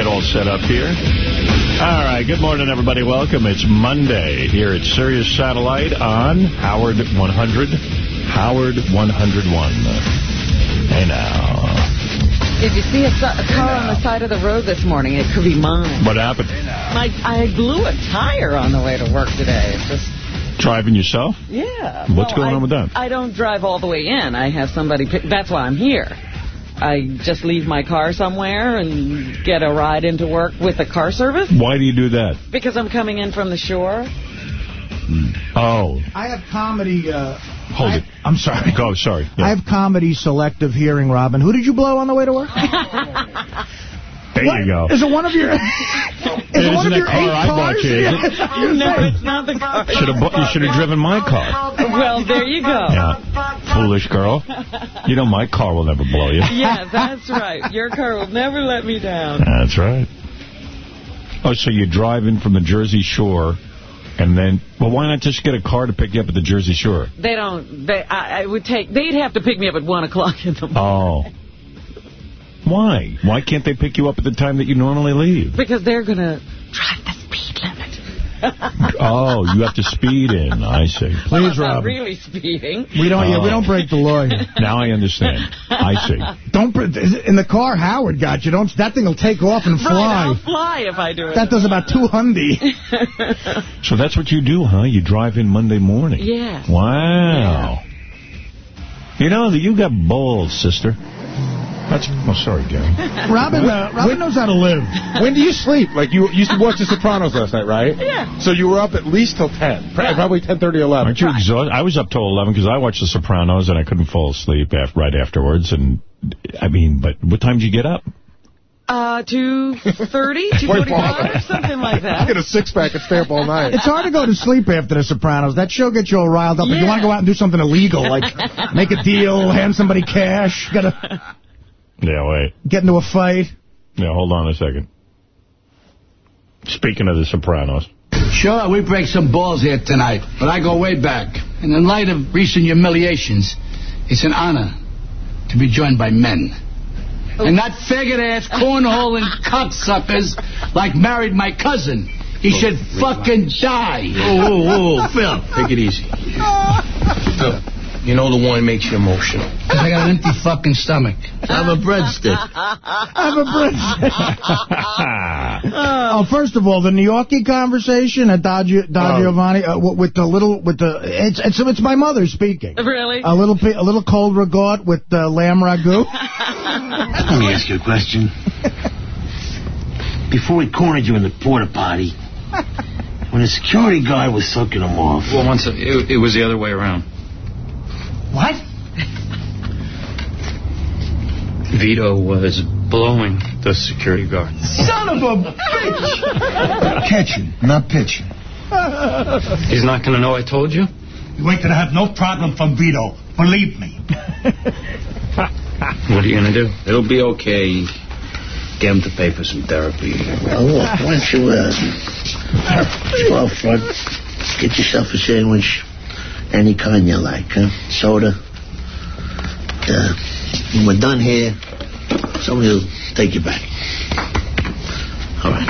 get all set up here. All right, good morning, everybody. Welcome. It's Monday here at Sirius Satellite on Howard 100, Howard 101. Hey, now. If you see a, a car on the side of the road this morning, it could be mine. What happened? I, I blew a tire on the way to work today. It's just Driving yourself? Yeah. What's Well, going I- on with that? I don't drive all the way in. I have somebody pick. That's why I'm here. I just leave my car somewhere and get a ride into work with the car service Why do you do that? because I'm coming in from the shore. Oh, I have comedy. Uh, hold I- it. I'm sorry. Go, sorry. Yeah. I have comedy selective hearing, Robin. Who did you blow on the way to work? there What? you go. Is it one of your? is It it one isn't of that your car eight I bought cars? you, is it? No, it's not the car. Should have you should have driven my car. Well, there you go. Yeah, foolish girl. You know my car will never blow you. Yeah, that's right. Your car will never let me down. That's right. Oh, so you drive in from the Jersey Shore, and then, well, why not just get a car to pick you up at the Jersey Shore? They don't. They. I, I would take. They'd have to pick me up at one o'clock in the morning Oh. Why? Why can't they pick you up at the time that you normally leave? because they're gonna drive the speed limit. Oh, you have to speed in. I see. Well, Please, I'm not really speeding. We don't. Yeah, we Oh. don't break the law here. Now I understand. I see. Don't put in the car. Howard got you. Don't. That thing will take off and Right, fly. I'll fly if I do it. That does about two hundy. So that's what you do, huh? You drive in Monday morning. Yeah. Wow. You know, that you got balls, sister. That's, oh, sorry, Gary. Robin. Uh, Robin knows how to live. When do you sleep? Like, you used to watch The Sopranos last night, right? Yeah. So you were up at least till 10. Pr- Right. Probably 10:30, 11. Aren't you exhausted? I was up till 11 because I watched The Sopranos and I couldn't fall asleep after, right afterwards. And I mean, but what time did you get up? Uh, 230, Wait, 245, something like that. Get a six-pack and stay up all night. It's hard to go to sleep after The Sopranos. That show gets you all riled up. If you want to go out and do something illegal, like make a deal, hand somebody cash, gotta Yeah, wait. get into a fight. Yeah, hold on a second. Speaking of The Sopranos. Sure, we break some balls here tonight, but I go way back. And in light of recent humiliations, it's an honor to be joined by men. And not faggot-ass, cornholing cocksuckers like married my cousin. He oh, should fucking die. Whoa, whoa, whoa, Phil, take it easy. Phil, you know the wine makes you emotional. Because I got an empty fucking stomach. I have a breadstick. I have a breadstick. Oh, first of all, the New Yorkie conversation at Don, Gio- Don Oh. Giovanni uh, with the little with the it's it's it's my mother speaking. Really? A little pi- a little cold regard with the lamb ragu. Let me ask you a question. Before we cornered you in the porta potty, when the security guard was sucking them off, Well, once it, it was the other way around. What? Vito was blowing the security guard. Son of a bitch! catching, not pitching. He's not going to know I told you? You ain't gonna have no problem from Vito. Believe me. What are you going to do? It'll be okay. Get him to pay for some therapy. Well, look, why don't you, uh, just go out front, get yourself a sandwich, any kind you like, huh? Soda. Uh, when we're done here, somebody will take you back. All right.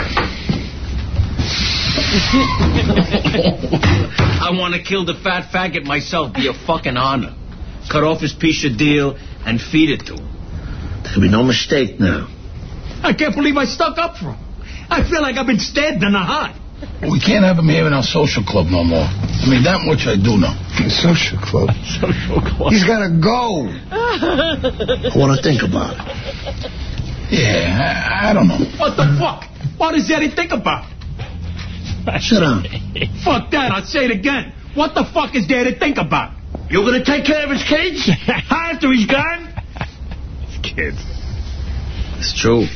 I want to kill the fat faggot myself. Be a fucking honor. Cut off his piece of deal and feed it to him. There can be no mistake now. I can't believe I stuck up for him. I feel like I've been stabbed in the heart. We can't have him here in our social club no more. I mean, that much I do know. Social club? Social club. He's got to go. I want to think about it. Yeah, I, I don't know. What the fuck? What does Eddie think about? Sit down. Fuck that. I'll say it again. What the fuck is there to think about? You're gonna take care of his kids? After he's gone? His kids. It's true.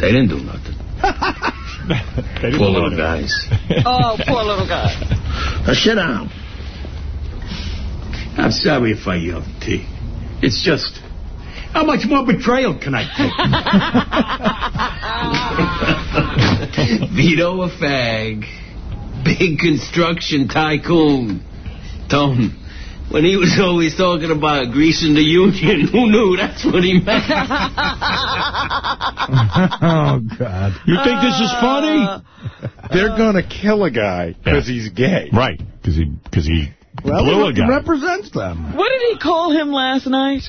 They didn't do nothing. They Poor little anything. guys. Oh, poor little guy. Now sit down. I'm sorry if I yelled, T. It's just, how much more betrayal can I take? Vito a fag. Big construction tycoon. Tone, when he was always talking about greasing the union. Who knew that's what he meant? oh, God. You think this is funny? They're going to kill a guy because he's gay. Right, because he, cause he Well, blew a it guy. represents them. What did he call him last night?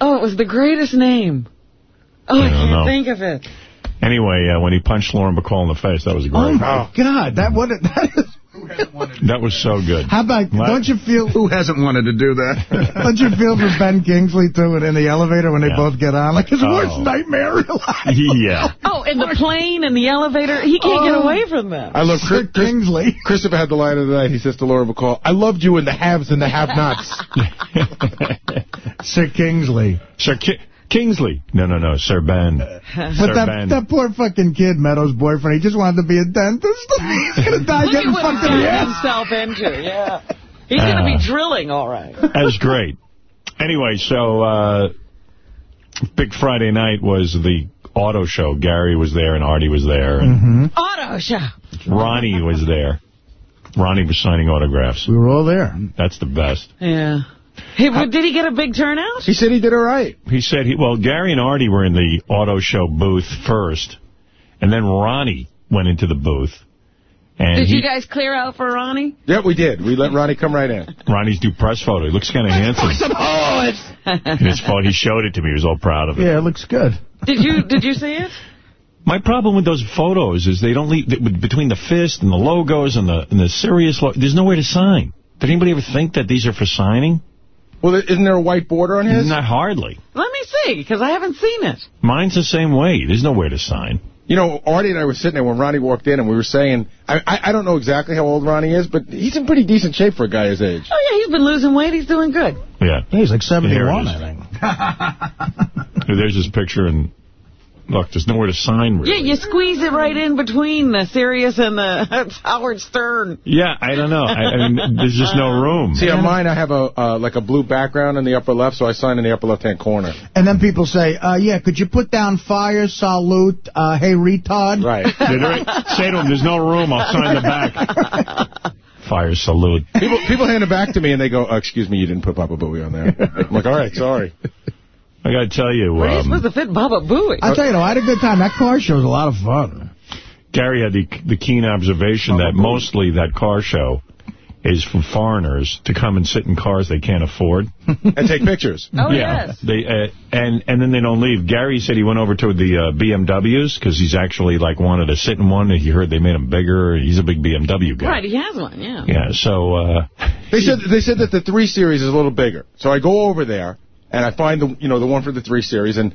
Oh, it was the greatest name. Oh, I, I can't know. think of it. Anyway, uh, when he punched Lauren Bacall in the face, that was great. Oh, my God. That would that is, That was so good. How about, What? don't you feel... Who hasn't wanted to do that? Don't you feel for Ben Kingsley, too, in the elevator when they Yeah. both get on? Like his Oh. worst nightmare in life. Yeah. Oh, in the plane and the elevator, he can't get Oh. away from them. I love Chris, Sir Kingsley. Christopher had the line of the night. He says to Laura Bacall, I loved you in the haves and the have-nots. Sir Kingsley. Sir Ki Kingsley. No, no, no, Sir Ben. But Sir that, Ben. that poor fucking kid, Meadow's boyfriend, he just wanted to be a dentist. He's going to die Look getting fucked in the ass. himself into, yeah. He's going to be Uh. drilling, all right. That's great. Anyway, so uh, Big Friday night was the auto show. Gary was there and Artie was there and Auto show. Ronnie was there. Ronnie was signing autographs. We were all there. That's the best. Yeah. Hey, but did he get a big turnout? he said he did all right. He said, he well, Gary and Artie were in the auto show booth first, and then Ronnie went into the booth. And Did he, you guys clear out for Ronnie? Yeah, we did. We let Ronnie come right in. Ronnie's new press photo. He looks kind of handsome. some In his phone, he showed it to me. He was all proud of it. Yeah, it looks good. Did you Did you see it? My problem with those photos is they don't leave between the fist and the logos and the and the Sirius. Lo there's nowhere to sign. Did anybody ever think that these are for signing? Well, isn't there a white border on his? Not hardly. Let me see, because I haven't seen it. Mine's the same way. There's nowhere to sign. You know, Artie and I were sitting there when Ronnie walked in, and we were saying, I, I, I don't know exactly how old Ronnie is, but he's in pretty decent shape for a guy his age. Oh, yeah, he's been losing weight. He's doing good. Yeah. He's like 71, Here I think. There's his picture, and look, there's nowhere to sign. Really. Yeah, you squeeze it right in between the Sirius and the Howard Stern. Yeah, I don't know. I, I mean, there's just no room. See, on mine, I have a uh, like a blue background in the upper left, so I sign in the upper left-hand corner. And then people say, uh, yeah, could you put down fire, salute, uh, hey, retard? Right. Say to them, there's no room. I'll sign the back. Fire salute. People people hand it back to me, and they go, oh, excuse me, you didn't put Baba Booey on there. I'm like, all right, sorry. I got to tell you, Where are you um, supposed to fit Baba Booey? I'll tell you, though, I had a good time. That car show was a lot of fun. Gary had the, the keen observation that mostly that car show is for foreigners to come and sit in cars they can't afford. And take pictures. Oh, yeah. yes. They uh, and and then they don't leave. Gary said he went over to the uh, BMWs because he's actually like wanted to sit in one. He heard they made him bigger. He's a big BMW guy. Right, he has one, yeah. Yeah. So uh, They said they said that the 3 Series is a little bigger. So I go over there, and I find the you know the one for the 3 Series, and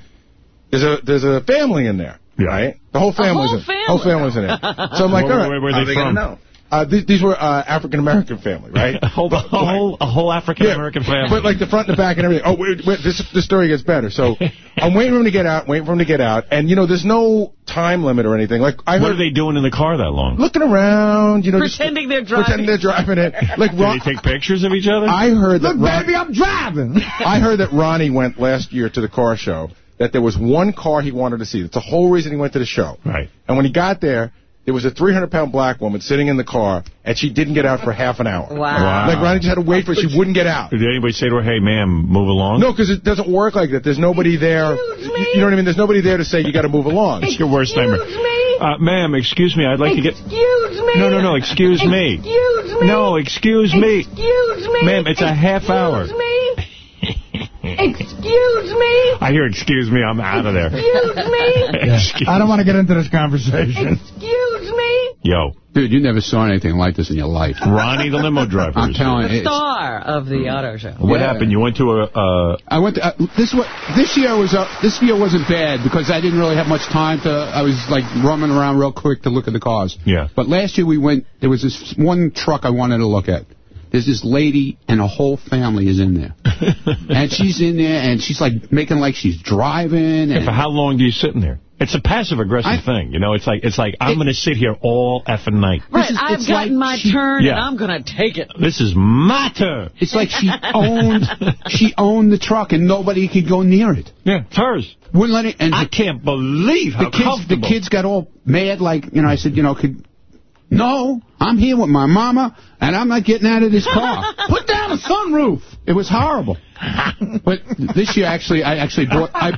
there's a there's a family in there, Yeah. right? The whole family's whole in family. whole family's in it. So I'm like, Where- all right, where were how they are gonna from? know? Uh, these, these were uh, African American family, right? a whole a whole, a whole African American family. But like the front and the back and everything. Oh, wait, wait, this the story gets better. So I'm waiting for him to get out, waiting for him to get out, and you know, there's no time limit or anything. Like I what heard are they doing in the car that long? looking around, you know, just Pretending they're driving. pretending they're driving it. Like Do Ron, they take pictures of each other? I heard that Look, Ron- baby, I'm driving. I heard that Ronnie went last year to the car show. That there was one car he wanted to see. That's the whole reason he went to the show. Right. And when he got there, there was a 300-pound black woman sitting in the car, and she didn't get out for half an hour. Wow. Wow. Like Ronnie just had to wait for it. She wouldn't get out. Did anybody say to her, "Hey, ma'am, move along"? No, because it doesn't work like that. There's nobody there. Excuse You me? know what I mean? There's nobody there to say you got to move along. It's your worst nightmare. Excuse me? Uh, ma'am, excuse me. I'd like to get. Excuse me? No, no, no. Excuse me. Excuse me? No, excuse me. Excuse me? Ma'am, it's a half hour. Excuse me? Excuse me? I hear excuse me. I'm out of there. Excuse me? Excuse- I don't want to get into this conversation. Excuse me? Yo, Dude, you never saw anything like this in your life. Ronnie the limo driver. I'm is telling here. you. The star of the auto show. What Yeah. happened? You went to a. Uh, I went. To, uh, this wa this year was uh, this year wasn't bad because I didn't really have much time to. I was like roaming around real quick to look at the cars. Yeah. But last year we went. There was this one truck I wanted to look at. There's this lady and a whole family is in there, and she's in there and she's like making like she's driving. And for how long do you sit in there? It's a passive aggressive I- thing, you know. It's like it's like I'm It- going to sit here all effing night. Right, is- I've gotten like my she- turn Yeah. and I'm going to take it. This is my turn. It's like she owned she owned the truck and nobody could go near it. Yeah, it's hers. Wouldn't let it. And I the, can't believe how the kids the kids got all mad. Like you know, I said, you know, could No, I'm here with my mama, and I'm not getting out of this car. Put down a sunroof. It was horrible. But this year, actually, I actually bought. I,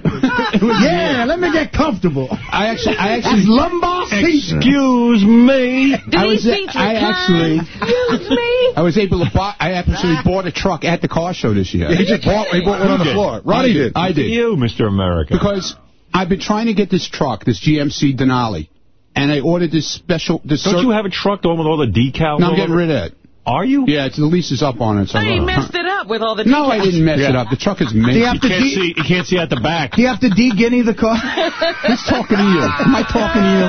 it was Yeah, let me get comfortable. I actually, I actually. That's lumbar season. Excuse me. I was, seats I actually, Excuse me. I was able to buy. I actually bought a truck at the car show this year. He just bought, he bought one on the floor. Ronnie did. I did. You, Mr. America. Because I've been trying to get this truck, this GMC Denali, and I ordered this special. This Don't you have a truck on with all the decals? No, I'm getting rid of it. Are you? Yeah, it's, the lease is up on it. So you uh, messed it up with all the No, I didn't mess it up. The truck is mint. Do you You can't see. You can't see at the back. Do you have to de-guinea the car? Who's talking to you? Am I talking to you?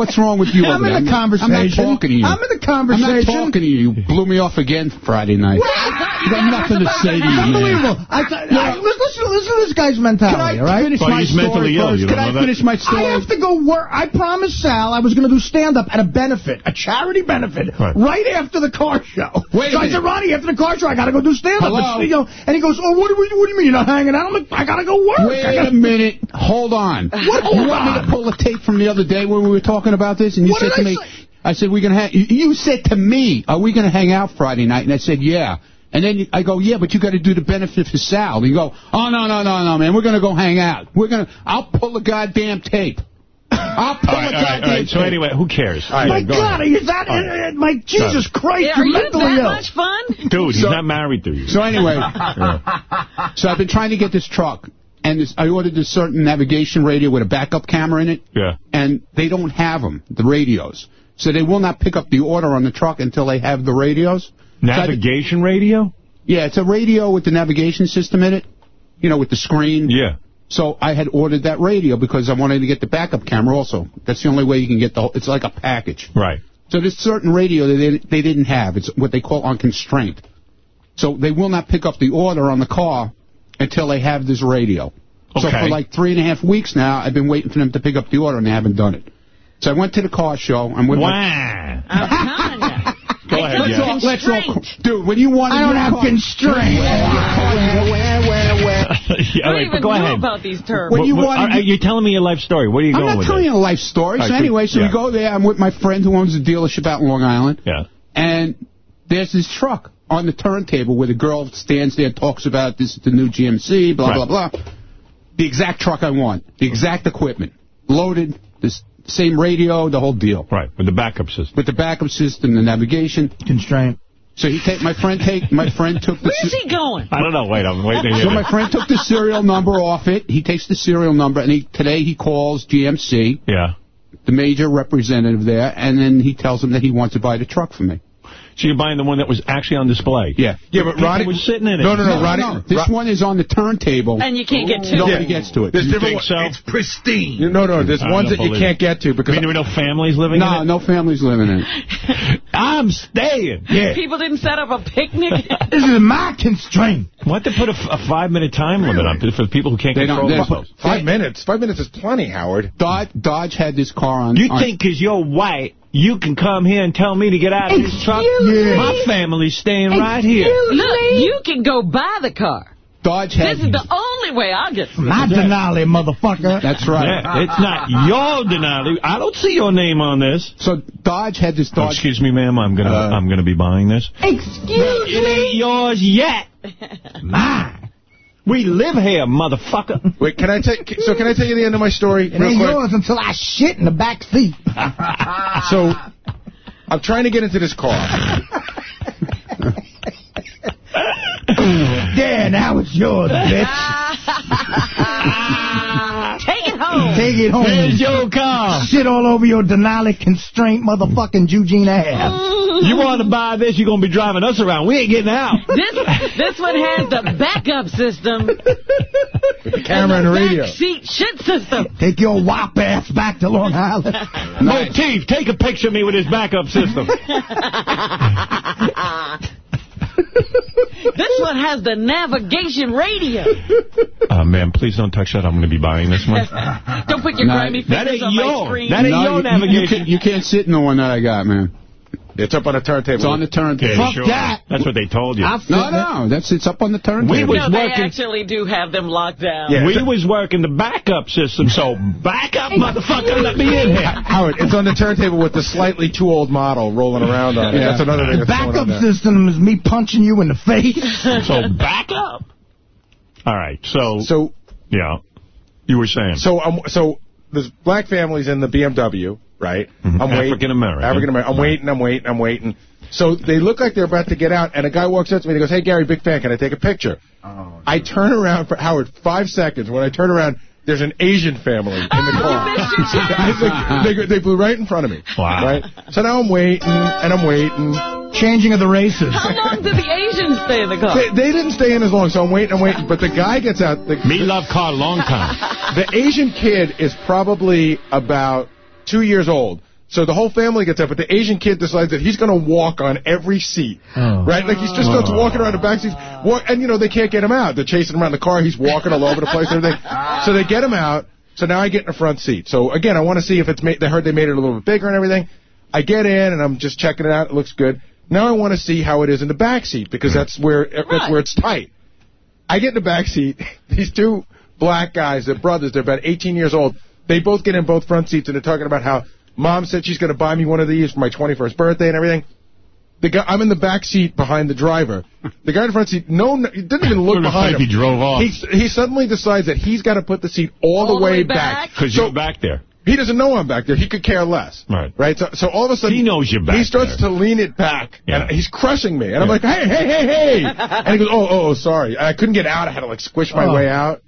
What's wrong with you? I'm in the conversation. I'm not talking to you. I'm in the conversation. I'm not talking to you. You blew me off again Friday night. You got nothing to say to you. Unbelievable. I, th- I, listen, listen, listen to this guy's mentality, Can I all right? finish Well, my he's story mentally ill, first? you Can I know that? finish my story? I have to go work. I promised Sal I was going to do stand-up at a benefit, a charity benefit, Right. right, after the car show. Wait so I said, Ronnie, after the car show, I got to go do stand-up. You know, and he goes, oh, what do, we, what do you mean you're not hanging out? I'm like, I got to go work. Wait gotta, a minute. Hold on. What, you hold want me to pull a tape from the other day when we were talking about this? And you What said to I me, say? I said, we're going to hang. You you said to me, are we going to hang out Friday night? And I said, yeah. And then I go, yeah, but you got to do the benefit for Sal. And you go, oh, no, no, no, no, man. We're going to go hang out. We're going to, I'll pull a goddamn tape. I'll pull All right, a all right, goddamn all right. So anyway, who cares? right, my go God, ahead. is that, All right. uh, my Jesus Christ, Yeah, you're are you mentally that ill. much fun? Dude, he's So- not married to you. So anyway, so I've been trying to get this truck, and this, I ordered this certain navigation radio with a backup camera in it, Yeah. and they don't have them, the radios. So they will not pick up the order on the truck until they have the radios. So I- Navigation radio? yeah, it's a radio with the navigation system in it, you know, with the screen. Yeah. So I had ordered that radio because I wanted to get the backup camera also. That's the only way you can get the whole, it's like a package. Right. So there's certain radio that they, they didn't have. It's what they call on constraint. So they will not pick up the order on the car until they have this radio. Okay. So for like three and a half weeks now, I've been waiting for them to pick up the order, and they haven't done it. So I went to the car show. I'm with my... Oh, I'm telling you. Go ahead, yeah. Let's all, let's all, dude, when you want I don't have constraint. yeah, I don't right, even but go know ahead. about these terms. When you what, are, you're telling me your life story. What are you I'm going not with telling it? you a life story. All So anyway, so yeah. we go there. I'm with my friend who owns a dealership out in Long Island. Yeah. And there's this truck on the turntable where the girl stands there and talks about this is the new GMC, blah, Right. blah, blah. The exact truck I want. The exact equipment. Loaded, this same radio, the whole deal. Right, with the backup system. With the backup system, the navigation. Constraint. So he take my friend take my friend took the Where's he going? I don't know. Wait, I'm waiting to hear so it. my friend took the serial number off it. He takes the serial number and he today he calls GMC, Yeah. the major representative there, and then he tells him that he wants to buy the truck for me. So you're buying the one that was actually on display? Yeah. Yeah, but People Ronnie was sitting in it. No, no, no, No, Ronnie. no, This Ro- one is on the turntable. And you can't get to it. Nobody it. gets to it. There's You different think ones. so? pristine. No, no, there's I ones that you can't get to I because mean, there were no families living No, in it? no no families living in it. I'm staying. Yeah. People didn't set up a picnic. This is my constraint. What to put a five-minute time limit on for people who can't They don't- control they- themselves? five minutes. Five minutes is plenty, Howard. Dodge, Dodge had this car on. You on- think 'cause you're white, you can come here and tell me to get out of this truck? me. My family's staying right here. Look, you can go buy the car. Dodge had. This is the only way I'll get to My Denali, motherfucker. That's right. Yeah, it's not your Denali. I don't see your name on this. So Dodge had this Oh, Dodge. excuse me, ma'am. I'm gonna Uh, I'm gonna be buying this. Excuse me. It ain't yours yet. Mine. We live here, motherfucker. Wait, can I tell? So can I tell you the end of my story? It ain't quick? yours until I shit in the back seat. So I'm trying to get into this car. there, now it's yours, bitch. Take it home. Take it home. There's your car. Shit all over your Denali constraint motherfucking Eugene ass. You want to buy this, you're going to be driving us around. We ain't getting out. This this one has the backup system. The camera and the radio. Back seat shit system. Take your wop ass back to Long Island. Motif, take a picture of me with his backup system. This one has the navigation radio. Uh, oh, man, please don't touch that. I'm going to be buying this one. Don't put your No, grimy that fingers ain't on my your- screen. that ain't No, your you, you, navigation. can't, you can't sit in the one that I got, man. It's up on a turntable. It's on the turntable. Yeah, Fuck sure. that. That's what they told you. No, no, that's it's up on the turntable. We was No, they actually do have them locked down. Yeah. We was working the backup system, so back up, motherfucker, let me in here. Howard, it's on the turntable with the slightly too old model rolling around on it. Yeah. That's another thing The that's going on backup system is me punching you in the face. So back up. All right, so, So, yeah, you were saying. so, um, so there's black families in the BMW, right? Mhm. I'm waiting. African-American. African-American. I'm Right. waiting, I'm waiting, I'm waiting. So they look like they're about to get out, and a guy walks up to me and he goes, hey, Gary, big fan, can I take a picture? I turn around for Howard, five seconds. When I turn around, there's an Asian family in the car. It's like, they, they flew right in front of me. Wow. Right? So now I'm waiting, and I'm waiting. Changing of the races. How long did the Asians stay in the car? They, they didn't stay in as long, so I'm waiting, I'm waiting. But the guy gets out. The, Me love car long time. the Asian kid is probably about two years old. So the whole family gets up, but the Asian kid decides that he's going to walk on every seat. Oh. Right? Like he just starts walking around the back seats. Walk, and, you know, they can't get him out. They're chasing him around the car. He's walking all over the place and everything. So they get him out. So now I get in the front seat. So again, I want to see if it's made, they heard they made it a little bit bigger and everything. I get in and I'm just checking it out. It looks good. Now I want to see how it is in the back seat because that's where, that's where it's tight. I get in the back seat. These two black guys, they're brothers. They're about 18 years old. They both get in both front seats, and they're talking about how mom said she's going to buy me one of these for my 21st birthday and everything. The guy, I'm in the back seat behind the driver. The guy in the front seat, no, no he didn't even look Looked behind like him. he drove off. He, he suddenly decides that he's got to put the seat all, All the way, back. Because So you're back there. he doesn't know I'm back there. He could care less. Right. Right. So, so all of a sudden He knows you're back He starts there. to lean it back, Yeah. and he's crushing me. And I'm like, hey, hey, hey, hey! and he goes, oh, oh, oh, sorry. I couldn't get out. I had to like squish my Oh. way out.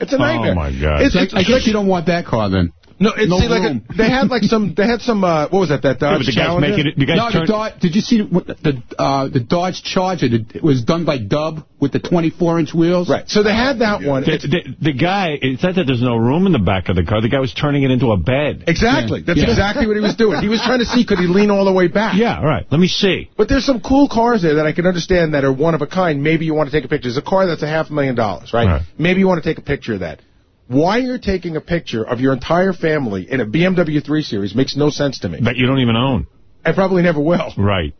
It's a nightmare. Oh, my God. It's, I, it's, I it's guess you don't want that car then. No, it's no see, like a, they had like some, they had some, uh, what was that? That Dodge but the guy's Challenger? making it. The guy's No, the. Dodge, did you see what the the, uh, the Dodge Charger? It was done by Dub with the 24-inch wheels. Right. So they had that one. The, the, the guy, it's not that there's no room in the back of the car. The guy was turning it into a bed. exactly. That's Yeah. exactly what he was doing. He was trying to see could he lean all the way back. Yeah, right. Let me see. But there's some cool cars there that I can understand that are one of a kind. Maybe you want to take a picture. There's a car that's a half a million dollars, right? Right. Maybe you want to take a picture of that. Why you're taking a picture of your entire family in a BMW 3 Series makes no sense to me. That you don't even own. I probably never will. Right.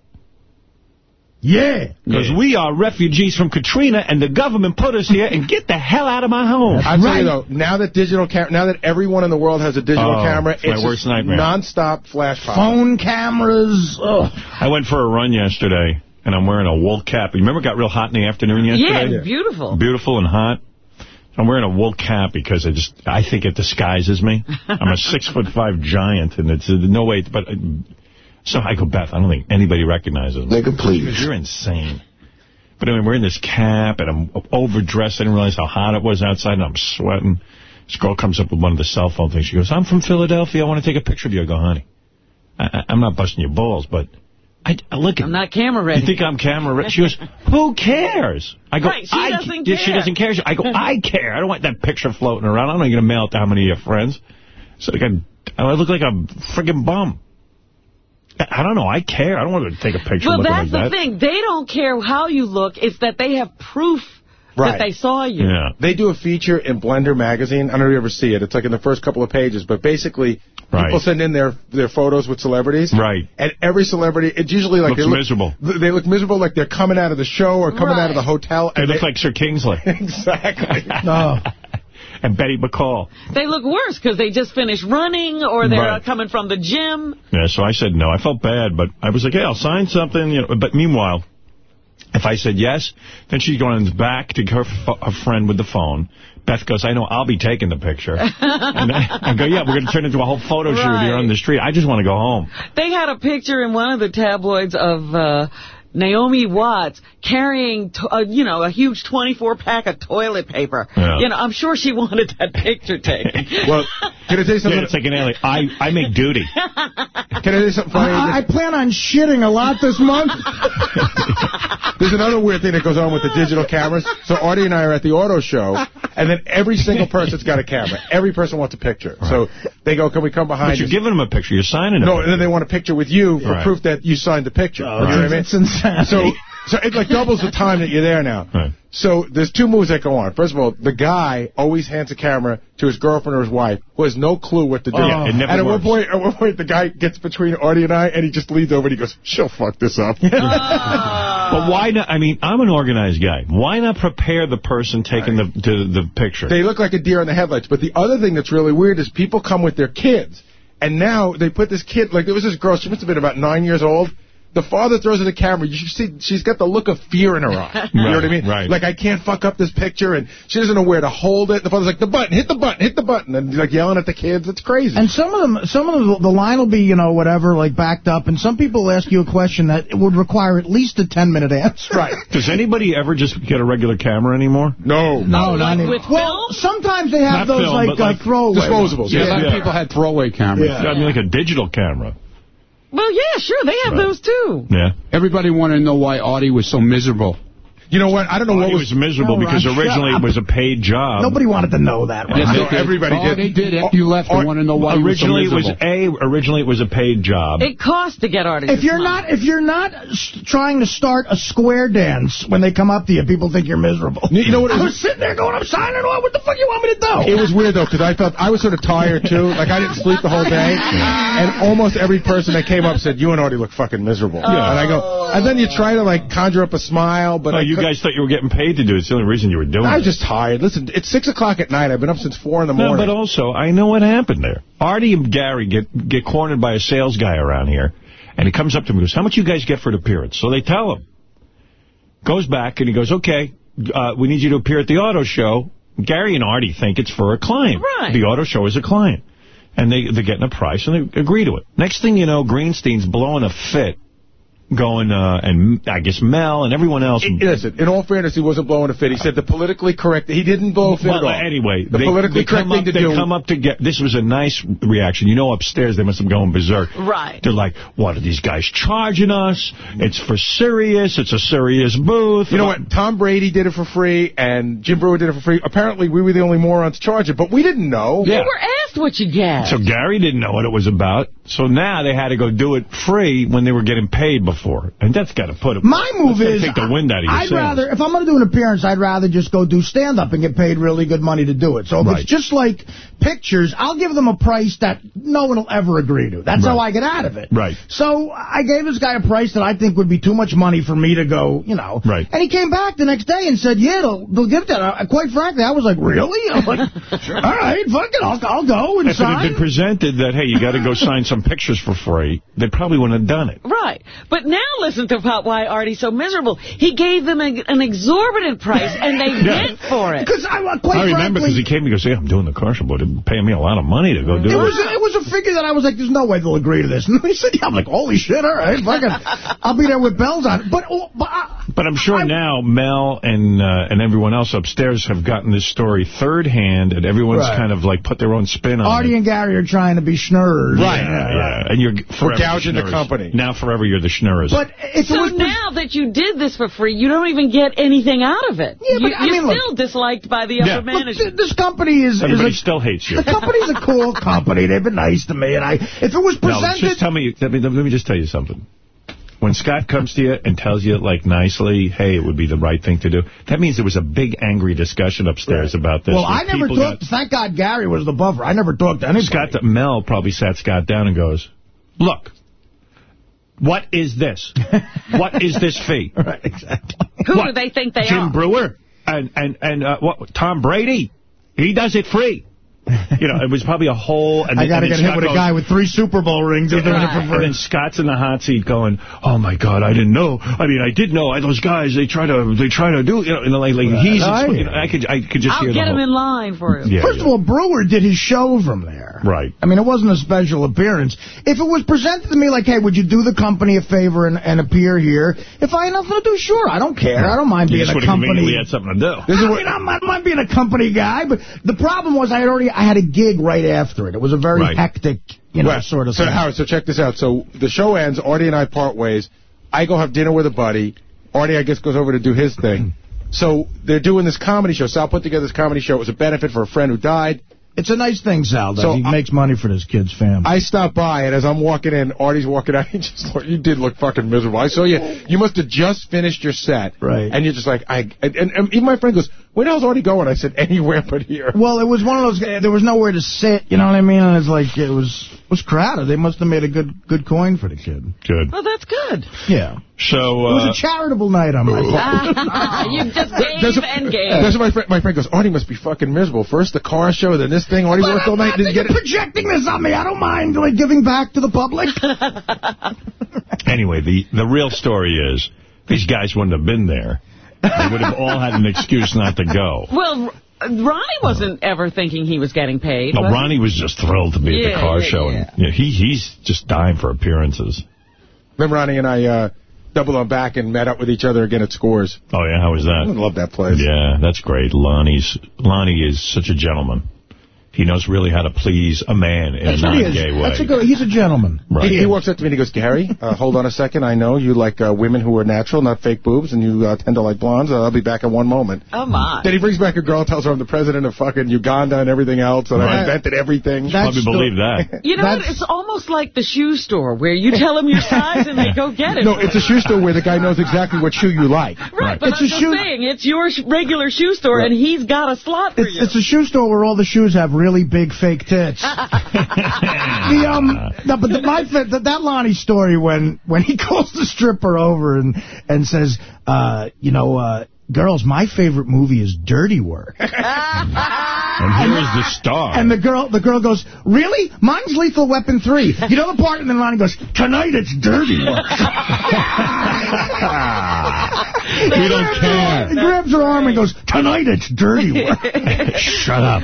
Yeah. Because we are refugees from Katrina, and the government put us here, and get the hell out of my home. I'll tell you though, now that digital cam- now that everyone in the world has a digital Oh, camera, it's my it's worst just nightmare. nonstop flash pop. Phone cameras. Ugh. I went for a run yesterday, and I'm wearing a wool cap. You remember it got real hot in the afternoon yesterday? Yeah, beautiful. Beautiful and hot. I'm wearing a wool cap because I just I think it disguises me. I'm a six foot five giant, and it's no way. But uh, so I go, Beth. I don't think anybody recognizes me. Nigga, please. You're insane. But anyway, we're in this cap, and I'm overdressed. I didn't realize how hot it was outside, and I'm sweating. This girl comes up with one of the cell phone things. She goes, I'm from Philadelphia. I want to take a picture of you. I go, honey, I, I- I'm not busting your balls, but I, I look at I'm not camera ready. you think I'm camera ready? She goes, who cares? I go, Right, she I, doesn't yeah, She care. doesn't care. I go, I care. I don't want that picture floating around. I'm not going to mail it to how many of your friends. So like I, I look like a friggin' bum. I, I don't know. I care. I don't want to take a picture well, that's like the that. thing. They don't care how you look. It's that they have proof Right. that they saw you. Yeah. They do a feature in Blender magazine. I don't know if you ever see it. It's like in the first couple of pages, but basically Right. people send in their their photos with celebrities. Right. And every celebrity, it's usually like Looks they look miserable. They look miserable, like they're coming out of the show or coming out of the hotel. They and look like Sir Kingsley. exactly. No. and Betty McCall. They look worse because they just finished running or they're Right. coming from the gym. Yeah, so I said no. I felt bad, but I was like, yeah, I'll sign something. You know, but meanwhile, if I said yes, then she'd go on back to her, her friend with the phone. Beth goes, I know, I'll be taking the picture. and I, I go, yeah, we're going to turn into a whole photo shoot Right. here on the street. I just want to go home. They had a picture in one of the tabloids of uh, Naomi Watts carrying, to, uh, you know, a huge 24-pack of toilet paper. Yeah. You know, I'm sure she wanted that picture taken. Well, can I tell you something? Yeah, it's like an alien. I, I make duty. Can I tell you something funny? I, I plan on shitting a lot this month. There's another weird thing that goes on with the digital cameras. So Artie and I are at the auto show, and then every single person's got a camera. Every person wants a picture. So they go, can we come behind But you're you? giving them a picture. You're signing it. No, and then they want a picture with you for Right. proof that you signed the picture. Oh, you know what I mean? it's insanity. So So it like doubles the time that you're there now. Right. So there's two moves that go on. First of all, the guy always hands a camera to his girlfriend or his wife who has no clue what to do. Oh. Yeah, it never and at one point, at one point, the guy gets between Artie and I, and he just leans over and he goes, "She'll fuck this up." But why not? I mean, I'm an organized guy. Why not prepare the person taking the to the picture? They look like a deer in the headlights. But the other thing that's really weird is people come with their kids. And now they put this kid, like there was this girl, she must have been about nine years old. The father throws her the camera. You see, she's got the look of fear in her eye. You know what I mean? Right. Like, I can't fuck up this picture, and she doesn't know where to hold it. The father's like, the button, hit the button, hit the button, and he's like yelling at the kids. It's crazy. And some of them, some of them, the line will be, you know, whatever, like backed up, and some people will ask you a question that would require at least a 10-minute answer. Right. Does anybody ever just get a regular camera anymore? No. No, not anymore. With Well, sometimes they have Not those, film, like, but like uh, throwaway disposables. Yeah, a lot Yeah. of people had throwaway cameras. Yeah. I mean, like a digital camera. Well, yeah, sure, they have Right. those too. Yeah. Everybody wanted to know why Artie was so miserable. You know what? I don't know what He was... was miserable No, because Ron, originally shut it was a paid job. Nobody wanted to know that, right? Yes, I they did. everybody oh, did. they did. After you left, Or- they want to know why you were so Originally it was a originally it was a paid job. It costs to get Artie. If to you're smile. not if you're not trying to start a square dance when they come up to you, people think you're miserable. You know what I was- was sitting there going, I'm signing on. What the fuck you want me to do? It was weird, though, because I felt I was sort of tired, too. Like, I didn't sleep the whole day. And almost every person that came up said, you and Artie look fucking miserable. Yeah. And I go, and then you try to, like, conjure up a smile, but oh, I you guys thought you were getting paid to do it. It's the only reason you were doing it. I it. was just tired. Listen, it's 6 o'clock at night. I've been up since 4 in the morning. No, morning. but also, I know what happened there. Artie and Gary get get cornered by a sales guy around here, and he comes up to me and goes, how much you guys get for an appearance? So they tell him. Goes back, and he goes, okay, uh, we need you to appear at the auto show. Gary and Artie think it's for a client. Right. The auto show is a client. And they, they're getting a price, and they agree to it. Next thing you know, Greenstein's blowing a fit, going, uh, and I guess Mel and everyone else. It- listen, in all fairness, he wasn't blowing a fit. He said the politically correct. He didn't blow a fit Well, at all. anyway, the they, politically they correct thing up, to they do. come up to get. This was a nice reaction. You know, upstairs they must have gone berserk. Right. They're like, "What are these guys charging us? It's for Sirius. It's a Sirius booth." You know what? Tom Brady did it for free, and Jim Breuer did it for free. Apparently, we were the only morons to charge it, but we didn't know. Yeah. You were asked what you get. So Gary didn't know what it was about. So now they had to go do it free when they were getting paid before, and that's got to put it. My move that's gotta is, take the wind out of your I'd sails. rather, if I'm going to do an appearance, I'd rather just go do stand-up and get paid really good money to do it. So if Right. it's just like pictures, I'll give them a price that no one will ever agree to. That's how I get out of it. Right. So I gave this guy a price that I think would be too much money for me to go, you know. Right. And he came back the next day and said, yeah, they'll, they'll give that. Uh, quite frankly, I was like, really? I'm like, all right, fuck it, I'll, I'll go and If it had been presented that, hey, you got to go sign some pictures for free, they probably wouldn't have done it. Right. But now listen to about why Artie's so miserable. He gave them a, an exorbitant price, and they Yeah. went for it. Because I, uh, quite I remember because he came and he goes, yeah, I'm doing the commercial, but they're paying me a lot of money to go do It it. was it was a figure that I was like, there's no way they'll agree to this. And he said, yeah. I'm like, holy shit, all right, fucking, I'll be there with bells on. But, oh, but I, But I'm sure I- now Mel and uh, and everyone else upstairs have gotten this story third hand, and everyone's Right. kind of like put their own spin on Artie it. and Gary are trying to be schnurrs. Right, yeah, yeah. And you're forever gouging the schnorrers. company. Now forever you're the schnorrers. But if So it now that you did this for free, you don't even get anything out of it. Yeah, but you, I you're mean, look- still disliked by the Yeah. upper Look, Look, management. th- this company is, is a, still hates you. the company's a cool company. They've been nice to me, and I if it was No, presented, just tell me. Let me, let me just tell you something. When Scott comes to you and tells you, like, nicely, hey, it would be the right thing to do, that means there was a big, angry discussion upstairs about this. well, I never talked. got- Thank God Gary was the buffer. I never talked to anybody. Scott, Mel probably sat Scott down and goes, look, what is this? what is this fee? right, exactly. Who What? do they think they Jim are? Jim Breuer and and and uh, what? Tom Brady. He does it free. You know, it was probably a whole. And I got to and then get hit Scott with a guy with three Super Bowl rings. He's doing it for And then Scott's in the hot seat going, "Oh my God, I didn't know. I mean, I did know. I, those guys, they try to, they try to do, you know, and like, like he's, oh, I- you know, I could, I could just I'll hear get him whole, in line for you. Yeah, First yeah. of all, Breuer did his show from there. Right. I mean, it wasn't a special appearance. If it was presented to me like, hey, would you do the company a favor and, and appear here? If I had nothing to do, sure, I don't care. I don't mind You being just a would have company. conveniently had something to do. I mean, I'm, I'm being a company guy, but the problem was I had already I had a gig right after it. It was a very Right. hectic, you know, Right. sort of so, thing. Howard, so check this out. So the show ends. Artie and I part ways. I go have dinner with a buddy. Artie, I guess, goes over to do his thing. So they're doing this comedy show. Sal put together this comedy show. It was a benefit for a friend who died. It's a nice thing Sal does. So he I- makes money for this kid's family. I stop by, and as I'm walking in, Artie's walking out. He just looked, you did look fucking miserable. I saw you. You must have just finished your set, Right. And you're just like, I. And, and, and even my friend goes, "Where the hell's Artie going?" I said, "Anywhere but here." Well, it was one of those. There was nowhere to sit. You know what I mean? And it's like it was it was crowded. They must have made a good good coin for the kid. Good. Well, that's good. Yeah. So, It was uh, a charitable night on my part. you just gave That's what, and gave. that's what my friend. My friend goes, "Artie must be fucking miserable. First the car show, then this thing. Artie But worked all night not didn't get it." projecting this on me. I don't mind like giving back to the public. anyway, the, the real story is these guys wouldn't have been there. They would have all had an excuse not to go. Well, Ronnie wasn't ever thinking he was getting paid. No, was he? Ronnie was just thrilled to be at the car yeah, show. yeah. And, you know, he He's just dying for appearances. Then Ronnie and I uh, doubled on back and met up with each other again at Scores. Oh, yeah? How was I that? love that place. Yeah, that's great. Lonnie's Lonnie is such a gentleman. He knows really how to please a man in That's a what non-gay way. That's a good. He's a gentleman. Right. He, he walks up to me and he goes, Gary, uh, hold on a second. I know you like uh, women who are natural, not fake boobs, and you uh, tend to like blondes. Uh, I'll be back in one moment. Oh, my. Then he brings back a girl and tells her I'm the president of fucking Uganda and everything else, and Right. I invented everything. That's Probably still- believe that. You know what? It's almost like the shoe store where you tell them your size and they go get it. No, it's a shoe store where the guy knows exactly what shoe you like. Right, but It's I'm a just shoe- saying, it's your regular shoe store, and he's got a slot for It's, you. it's a shoe store where all the shoes have really big fake tits. the um, no, but the, my that, that Lonnie story when when he calls the stripper over and and says, uh, you know, uh, girls, my favorite movie is Dirty Work. And here is the star. And the girl, the girl goes, really? Mine's Lethal Weapon 3. You know the part? And then Lonnie goes, tonight it's Dirty Work. we don't care. He grabs her arm and goes, tonight it's Dirty Work. Shut up.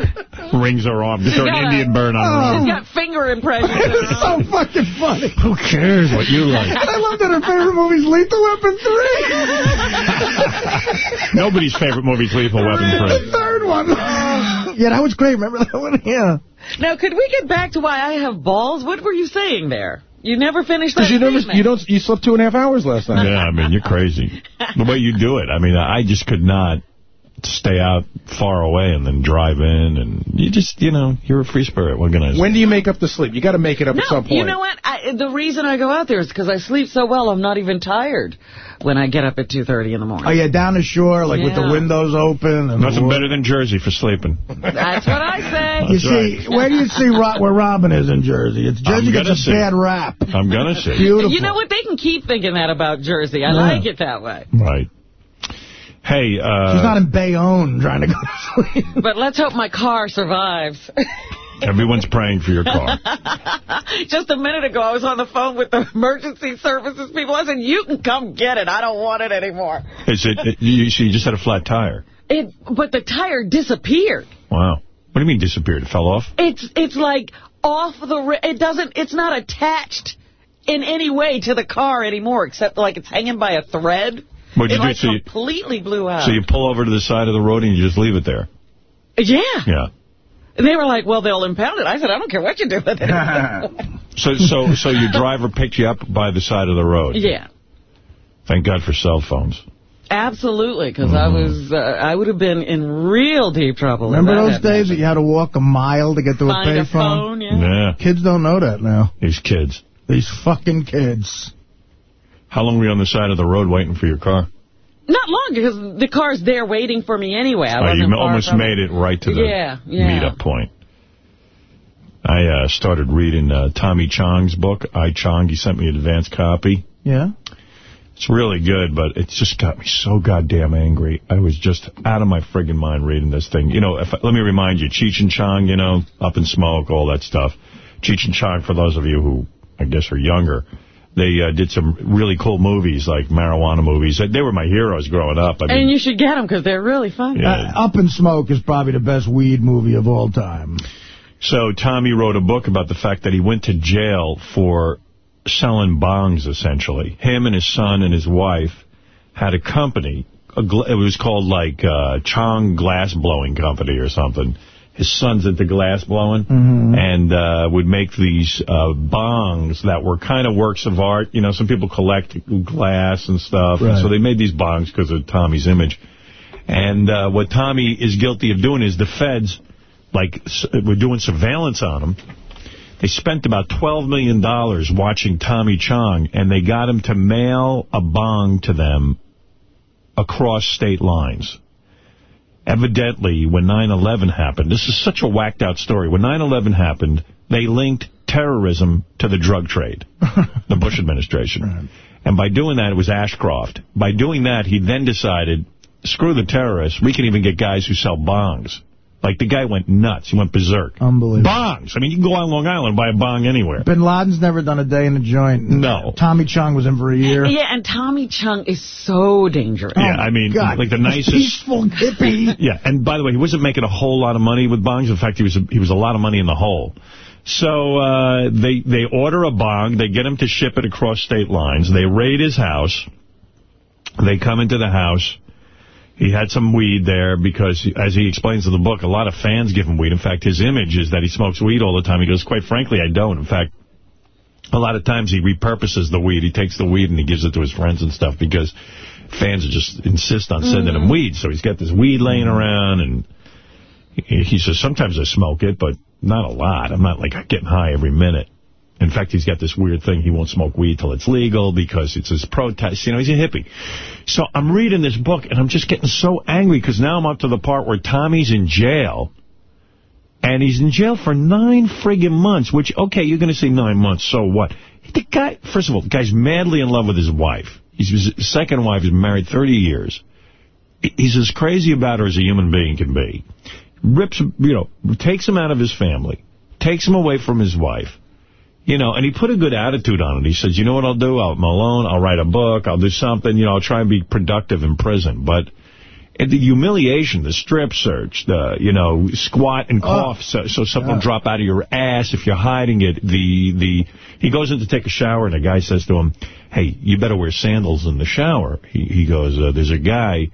Rings her arm. Just throw an. Indian burn on her Oh. arm. He's got finger impressions. It's so fucking funny. Who cares what you like? I love that her favorite movie's Lethal Weapon 3. Nobody's favorite movie's Lethal Weapon 3. the 3. third one. Yeah, that was great. Remember that one? Yeah. now, could we get back to why I have balls? What were you saying there? You never finished that Because you never, you don't, you slept two and a half hours last night. Yeah, I mean, you're crazy. The way you do it. I mean, I just could not stay out far away and then drive in. And you just, you know, you're a free spirit. What can I say? When do you make up the sleep? You got to make it up No, at some point. you know what? I, the reason I go out there is because I sleep so well, I'm not even tired when I get up at 2.30 in the morning. Oh, yeah, down the shore, like with the windows open. And Nothing better than Jersey for sleeping. That's what I say. You That's see, right. where do you see Ro where Robin is in Jersey? It's Jersey gets a see. bad rap. I'm going to see. Beautiful. You know what? They can keep thinking that about Jersey. I Yeah. like it that way. Right. Hey, uh... She's not in Bayonne trying to go to sleep. But let's hope my car survives. Everyone's praying for your car. Just a minute ago, I was on the phone with the emergency services people. I said, you can come get it. I don't want it anymore. Is it, it you, so you just had a flat tire? It, but the tire disappeared. Wow. What do you mean disappeared? It fell off? It's it's like off the. It doesn't. It's not attached in any way to the car anymore, except like it's hanging by a thread. What'd it you do? like So you, completely blew out. so you pull over to the side of the road and you just leave it there? yeah. Yeah. And they were like, well, they'll impound it. I said, I don't care what you do with it. So so so your driver picked you up by the side of the road? yeah. Thank God for cell phones. Absolutely, because I Mm-hmm. was, uh, I would have been in real deep trouble. Remember that those had days that you had to walk a mile to get to a Find a payphone? phone, yeah. Yeah. Kids don't know that now. These kids. These fucking kids. How long were you on the side of the road waiting for your car? Not long, because the car's there waiting for me anyway. I Oh, you almost made it right to the Yeah, yeah. meetup point. I uh, started reading uh, Tommy Chong's book, I Chong. He sent me an advance copy. Yeah? It's really good, but it just got me so goddamn angry. I was just out of my friggin' mind reading this thing. You know, if, let me remind you, Cheech and Chong, you know, Up in Smoke, all that stuff. Cheech and Chong, for those of you who, I guess, are younger, they uh, did some really cool movies, like marijuana movies. They were my heroes growing up. I mean, And you should get them, because they're really fun. Yeah. Uh, Up in Smoke is probably the best weed movie of all time. So Tommy wrote a book about the fact that he went to jail for selling bongs, essentially. Him and his son and his wife had a company. A gl it was called, like, uh, Chong Glass Blowing Company or something. His son's into glass blowing and uh, would make these uh, bongs that were kind of works of art. You know, some people collect glass and stuff. Right. So they made these bongs because of Tommy's image. And uh, what Tommy is guilty of doing is the feds like, were doing surveillance on him. They spent about $12 million watching Tommy Chong, and they got him to mail a bong to them across state lines. Evidently, when 9-11 happened, this is such a whacked out story. When 9-11 happened, they linked terrorism to the drug trade, the Bush administration. And by doing that, it was Ashcroft. By doing that, he then decided, screw the terrorists, we can even get guys who sell bongs. Like, the guy went nuts. He went berserk. Unbelievable. Bongs. I mean, you can go on Long Island and buy a bong anywhere. Bin Laden's never done a day in a joint. No. Tommy Chong was in for a year. Yeah, and Tommy Chong is so dangerous. Yeah, I mean, God, like the most nicest... Peaceful hippie. Yeah, and by the way, he wasn't making a whole lot of money with bongs. In fact, he was a, he was a lot of money in the hole. So uh, they they order a bong, they get him to ship it across state lines, they raid his house, they come into the house. He had some weed there because, as he explains in the book, a lot of fans give him weed. In fact, his image is that he smokes weed all the time. He goes, quite frankly, I don't. In fact, a lot of times he repurposes the weed. He takes the weed and he gives it to his friends and stuff because fans just insist on sending him mm-hmm. weed. So he's got this weed laying mm-hmm. around and he, he says, sometimes I smoke it, but not a lot. I'm not like getting high every minute. In fact, he's got this weird thing. He won't smoke weed till it's legal because it's his protest. You know, he's a hippie. So I'm reading this book, and I'm just getting so angry because now I'm up to the part where Tommy's in jail. And he's in jail for nine friggin' months, which, okay, you're going to say nine months, so what? The guy, first of all, the guy's madly in love with his wife. He's, his second wife is married 30 years. He's as crazy about her as a human being can be. Rips, you know, takes him out of his family, takes him away from his wife. You know, and he put a good attitude on it. He says, you know what I'll do? I'm alone. I'll write a book. I'll do something. You know, I'll try and be productive in prison. But the humiliation, the strip search, the, you know, squat and cough so, so something will drop out of your ass if you're hiding it. The, the, he goes in to take a shower and a guy says to him, hey, you better wear sandals in the shower. He, he goes, uh, there's a guy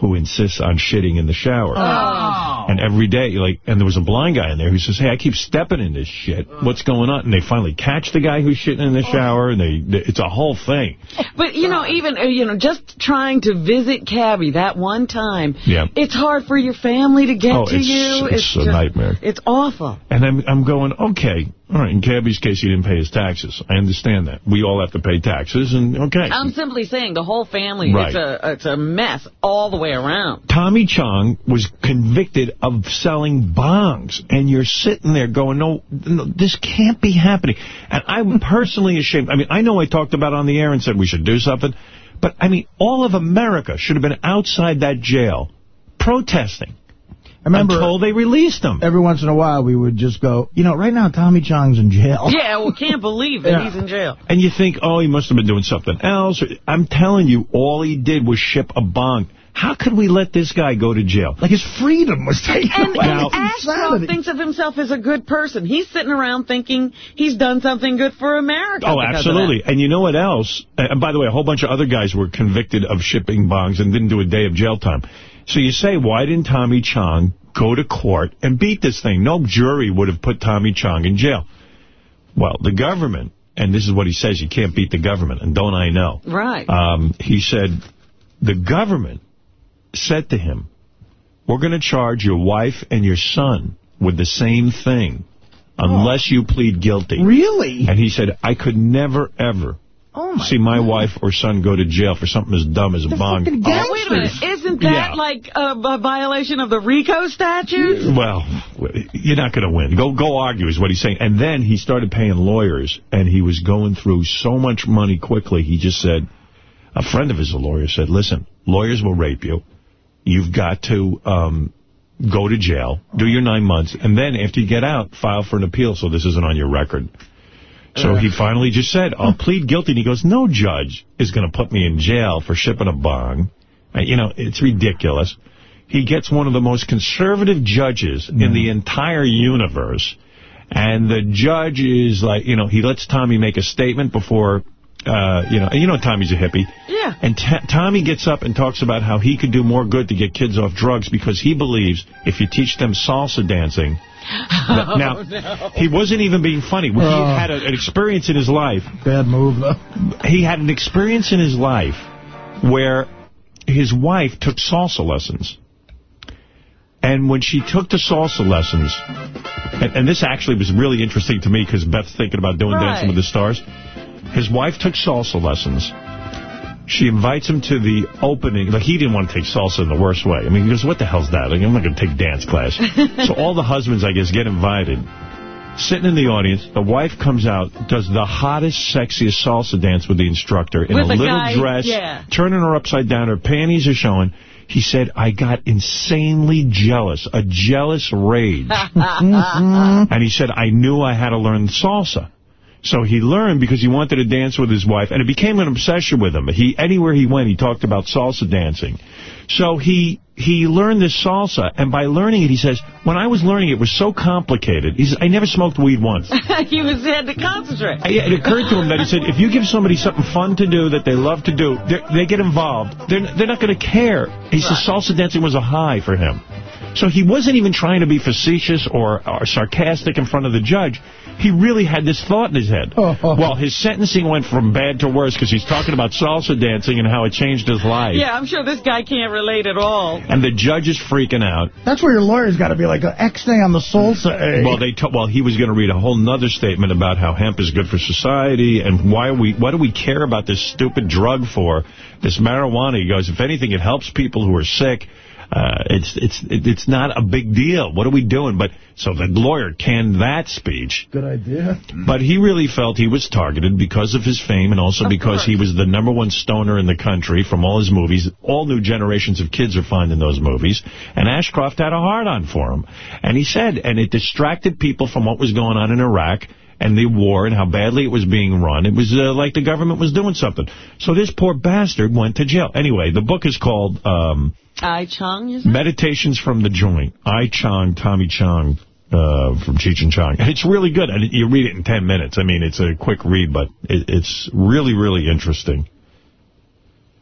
who insists on shitting in the shower. And every day, like, and there was a blind guy in there who says, hey, I keep stepping in this shit. What's going on? And they finally catch the guy who's shitting in the shower, and they, they it's a whole thing. But, you know, even, uh, you know, just trying to visit Cabby that one time, Yeah. it's hard for your family to get Oh, to it's- you. it's a nightmare. It's awful. And I'm, I'm going, okay, all right, in Cabby's case, he didn't pay his taxes. I understand that. We all have to pay taxes, and okay. I'm simply saying the whole family, Right. it's a it's a mess all the way around. Tommy Chong was convicted of selling bongs, and you're sitting there going, no, no, this can't be happening. And I'm personally ashamed. I mean, I know I talked about it on the air and said we should do something, but, I mean, all of America should have been outside that jail protesting I remember until they released him. every once in a while we would just go, you know, right now Tommy Chong's in jail. Yeah, well, can't believe that Yeah. he's in jail. And you think, oh, he must have been doing something else. I'm telling you, all he did was ship a bong. How could we let this guy go to jail? Like his freedom was taken And, away. Now- and Ashcroft thinks of himself as a good person. He's sitting around thinking he's done something good for America. Oh, absolutely. And you know what else? And by the way, a whole bunch of other guys were convicted of shipping bongs and didn't do a day of jail time. So you say, why didn't Tommy Chong go to court and beat this thing? No jury would have put Tommy Chong in jail. Well, the government, and this is what he says, you can't beat the government, and don't I know. Right. Um, he said, the government said to him, we're going to charge your wife and your son with the same thing unless you plead guilty. Really? And he said, I could never, ever Oh, my see my wife or son go to jail for something as dumb as a bong. Oh, Oh, wait a minute. Isn't that Yeah. like a, a violation of the RICO statute? Well, you're not going to win. Go go argue is what he's saying. And then he started paying lawyers, and he was going through so much money quickly, he just said, a friend of his, a lawyer, said, listen, lawyers will rape you. You've got to um, go to jail, do your nine months, and then after you get out, file for an appeal so this isn't on your record. So he finally just said, I'll plead guilty. And he goes, no judge is going to put me in jail for shipping a bong. You know, it's ridiculous. He gets one of the most conservative judges in the entire universe. And the judge is like, you know, he lets Tommy make a statement before, uh, you know, and you know Tommy's a hippie. Yeah. And Tommy gets up and talks about how he could do more good to get kids off drugs because he believes if you teach them salsa dancing. That- now, oh, he wasn't even being funny. He Oh. had a, an experience in his life. Bad move, though. He had an experience in his life where his wife took salsa lessons. And when she took the salsa lessons, and, and this actually was really interesting to me because Beth's thinking about doing Right. Dancing with the Stars. His wife took salsa lessons. She invites him to the opening. Like, he didn't want to take salsa in the worst way. I mean, he goes, what the hell's that? Like, I'm not going to take dance class. so all the husbands, I guess, get invited. Sitting in the audience, the wife comes out, does the hottest, sexiest salsa dance with the instructor in With a little guy, dress, yeah. turning her upside down. Her panties are showing. He said, I got insanely jealous, a jealous rage. and he said, I knew I had to learn salsa. So he learned because he wanted to dance with his wife, and it became an obsession with him. He Anywhere he went, he talked about salsa dancing. So he he learned this salsa, and by learning it, he says, when I was learning it, it was so complicated. He says, I never smoked weed once. he was had to concentrate. I- It occurred to him that he said, if you give somebody something fun to do that they love to do, they're- get involved. They're, they're not going to care. He says salsa dancing was a high for him. So he wasn't even trying to be facetious or, or sarcastic in front of the judge. He really had this thought in his head. Oh. Well, his sentencing went from bad to worse because he's talking about salsa dancing and how it changed his life. Yeah, I'm sure this guy can't relate at all. And the judge is freaking out. That's where your lawyer's got to be like, X day on the salsa A. Well, they to well, he was going to read a whole nother statement about how hemp is good for society and why we why do we care about this stupid drug for this marijuana? He goes, if anything, it helps people who are sick. Uh, it's it's it's not a big deal. What are we doing? But so the lawyer canned that speech. Good idea. But he really felt he was targeted because of his fame and also because he was the number one stoner in the country from all his movies. All new generations of kids are finding those movies. And Ashcroft had a hard-on for him. And he said, and it distracted people from what was going on in Iraq and the war and how badly it was being run. It was uh, like the government was doing something. So this poor bastard went to jail. Anyway, the book is called um, I said? Meditations from the Joint. I Chong, Tommy Chong. Uh, from Cheech and Chong. It's really good. And you read it in 10 minutes. I mean, it's a quick read, but it, it's really, really interesting.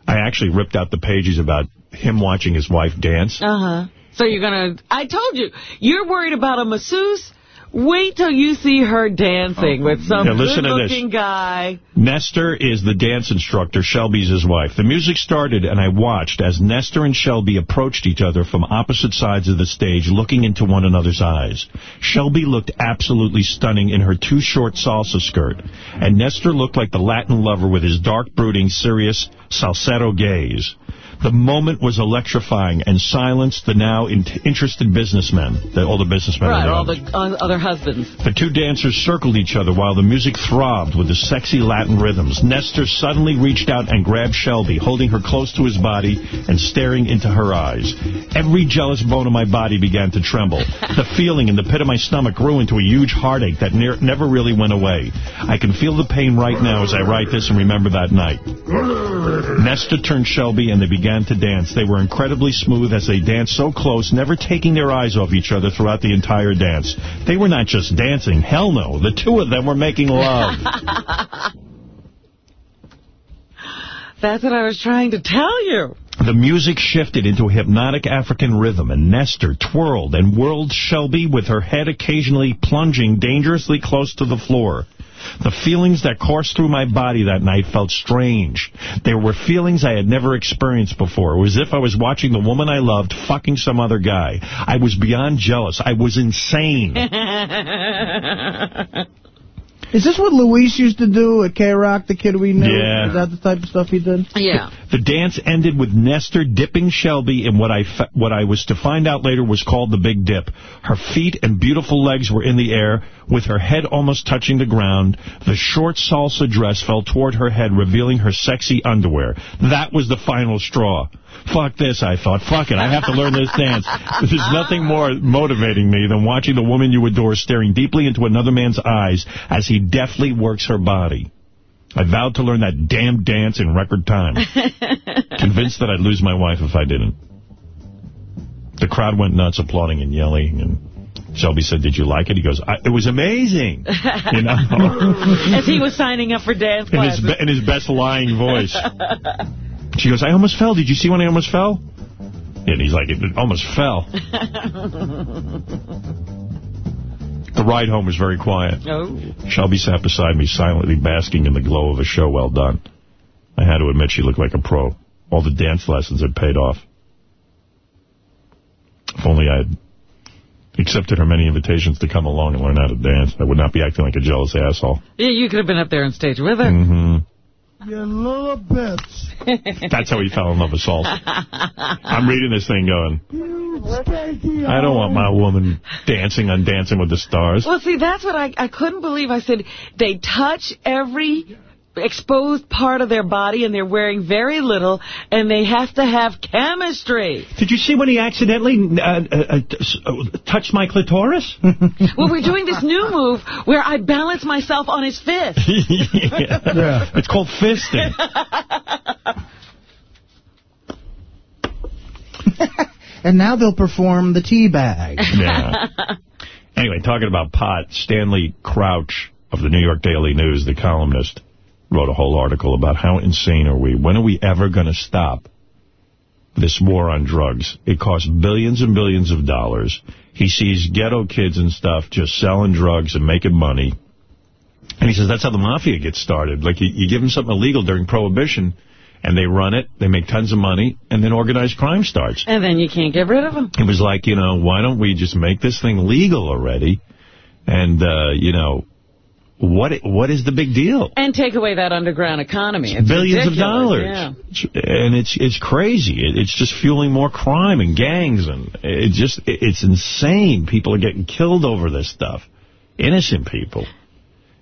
I actually ripped out the pages about him watching his wife dance. Uh-huh. So you're going to... I told you, you're worried about a masseuse? Wait till you see her dancing with some Yeah, listen to this. good-looking guy. Nestor is the dance instructor. Shelby's his wife. The music started, and I watched as Nestor and Shelby approached each other from opposite sides of the stage, looking into one another's eyes. Shelby looked absolutely stunning in her too short salsa skirt, and Nestor looked like the Latin lover with his dark, brooding, serious, salsero gaze. The moment was electrifying and silenced the now in interested businessmen, the, all the businessmen. Right, all the uh, other husbands. The two dancers circled each other while the music throbbed with the sexy Latin rhythms. Nestor suddenly reached out and grabbed Shelby, holding her close to his body and staring into her eyes. Every jealous bone in my body began to tremble. The feeling in the pit of my stomach grew into a huge heartache that ne never really went away. I can feel the pain right now as I write this and remember that night. Nestor turned Shelby and they began to dance. They were incredibly smooth as they danced so close, never taking their eyes off each other throughout the entire dance. They were not just dancing. Hell no. The two of them were making love. That's what I was trying to tell you. The music shifted into a hypnotic African rhythm, and Nestor twirled and whirled Shelby with her head occasionally plunging dangerously close to the floor. The feelings that coursed through my body that night felt strange. They were feelings I had never experienced before. It was as if I was watching the woman I loved fucking some other guy. I was beyond jealous. I was insane. Is this what Luis used to do at K-Rock, the kid we knew? Yeah. Is that the type of stuff he did? Yeah. The dance ended with Nestor dipping Shelby in what I what I was to find out later was called the Big Dip. Her feet and beautiful legs were in the air, with her head almost touching the ground. The short salsa dress fell toward her head, revealing her sexy underwear. That was the final straw. Fuck this, I thought. Fuck it, I have to learn this dance. There's nothing more motivating me than watching the woman you adore staring deeply into another man's eyes as he deftly works her body. I vowed to learn that damn dance in record time. Convinced that I'd lose my wife if I didn't. The crowd went nuts, applauding and yelling, and Shelby said, did you like it? He goes, I, it was amazing. You know? As he was signing up for dance in, classes. in his best lying voice. She goes, I almost fell. Did you see when I almost fell? And he's like, it almost fell. The ride home was very quiet. oh. Shelby sat beside me, silently basking in the glow of a show well done. I had to admit she looked like a pro. All the dance lessons had paid off. If only I had accepted her many invitations to come along and learn how to dance, I would not be acting like a jealous asshole. Yeah, you could have been up there on stage with her. Mm-hmm. You little bitch. That's how he fell in love with Salt. I'm reading this thing going, I don't want my woman dancing on Dancing with the Stars. Well, see, that's what I, I couldn't believe. I said, they touch every exposed part of their body, and they're wearing very little, and they have to have chemistry. Did you see when he accidentally uh, uh, uh, touched my clitoris? well, we're doing this new move where I balance myself on his fist. yeah. Yeah. It's called fisting. And now they'll perform the tea bag. Yeah. Anyway, talking about pot, Stanley Crouch of the New York Daily News, the columnist, wrote a whole article about how insane are we? When are we ever going to stop this war on drugs? It costs billions and billions of dollars. He sees ghetto kids and stuff just selling drugs and making money. And he says that's how the mafia gets started. Like, you, you give them something illegal during Prohibition, and they run it, they make tons of money, and then organized crime starts. And then you can't get rid of them. It was like, you know, why don't we just make this thing legal already? And, uh, you know, what what is the big deal? And take away that underground economy. It's Billions of dollars. Yeah. And it's it's crazy. It, it's just fueling more crime and gangs. And it just it, it's insane. People are getting killed over this stuff. Innocent people.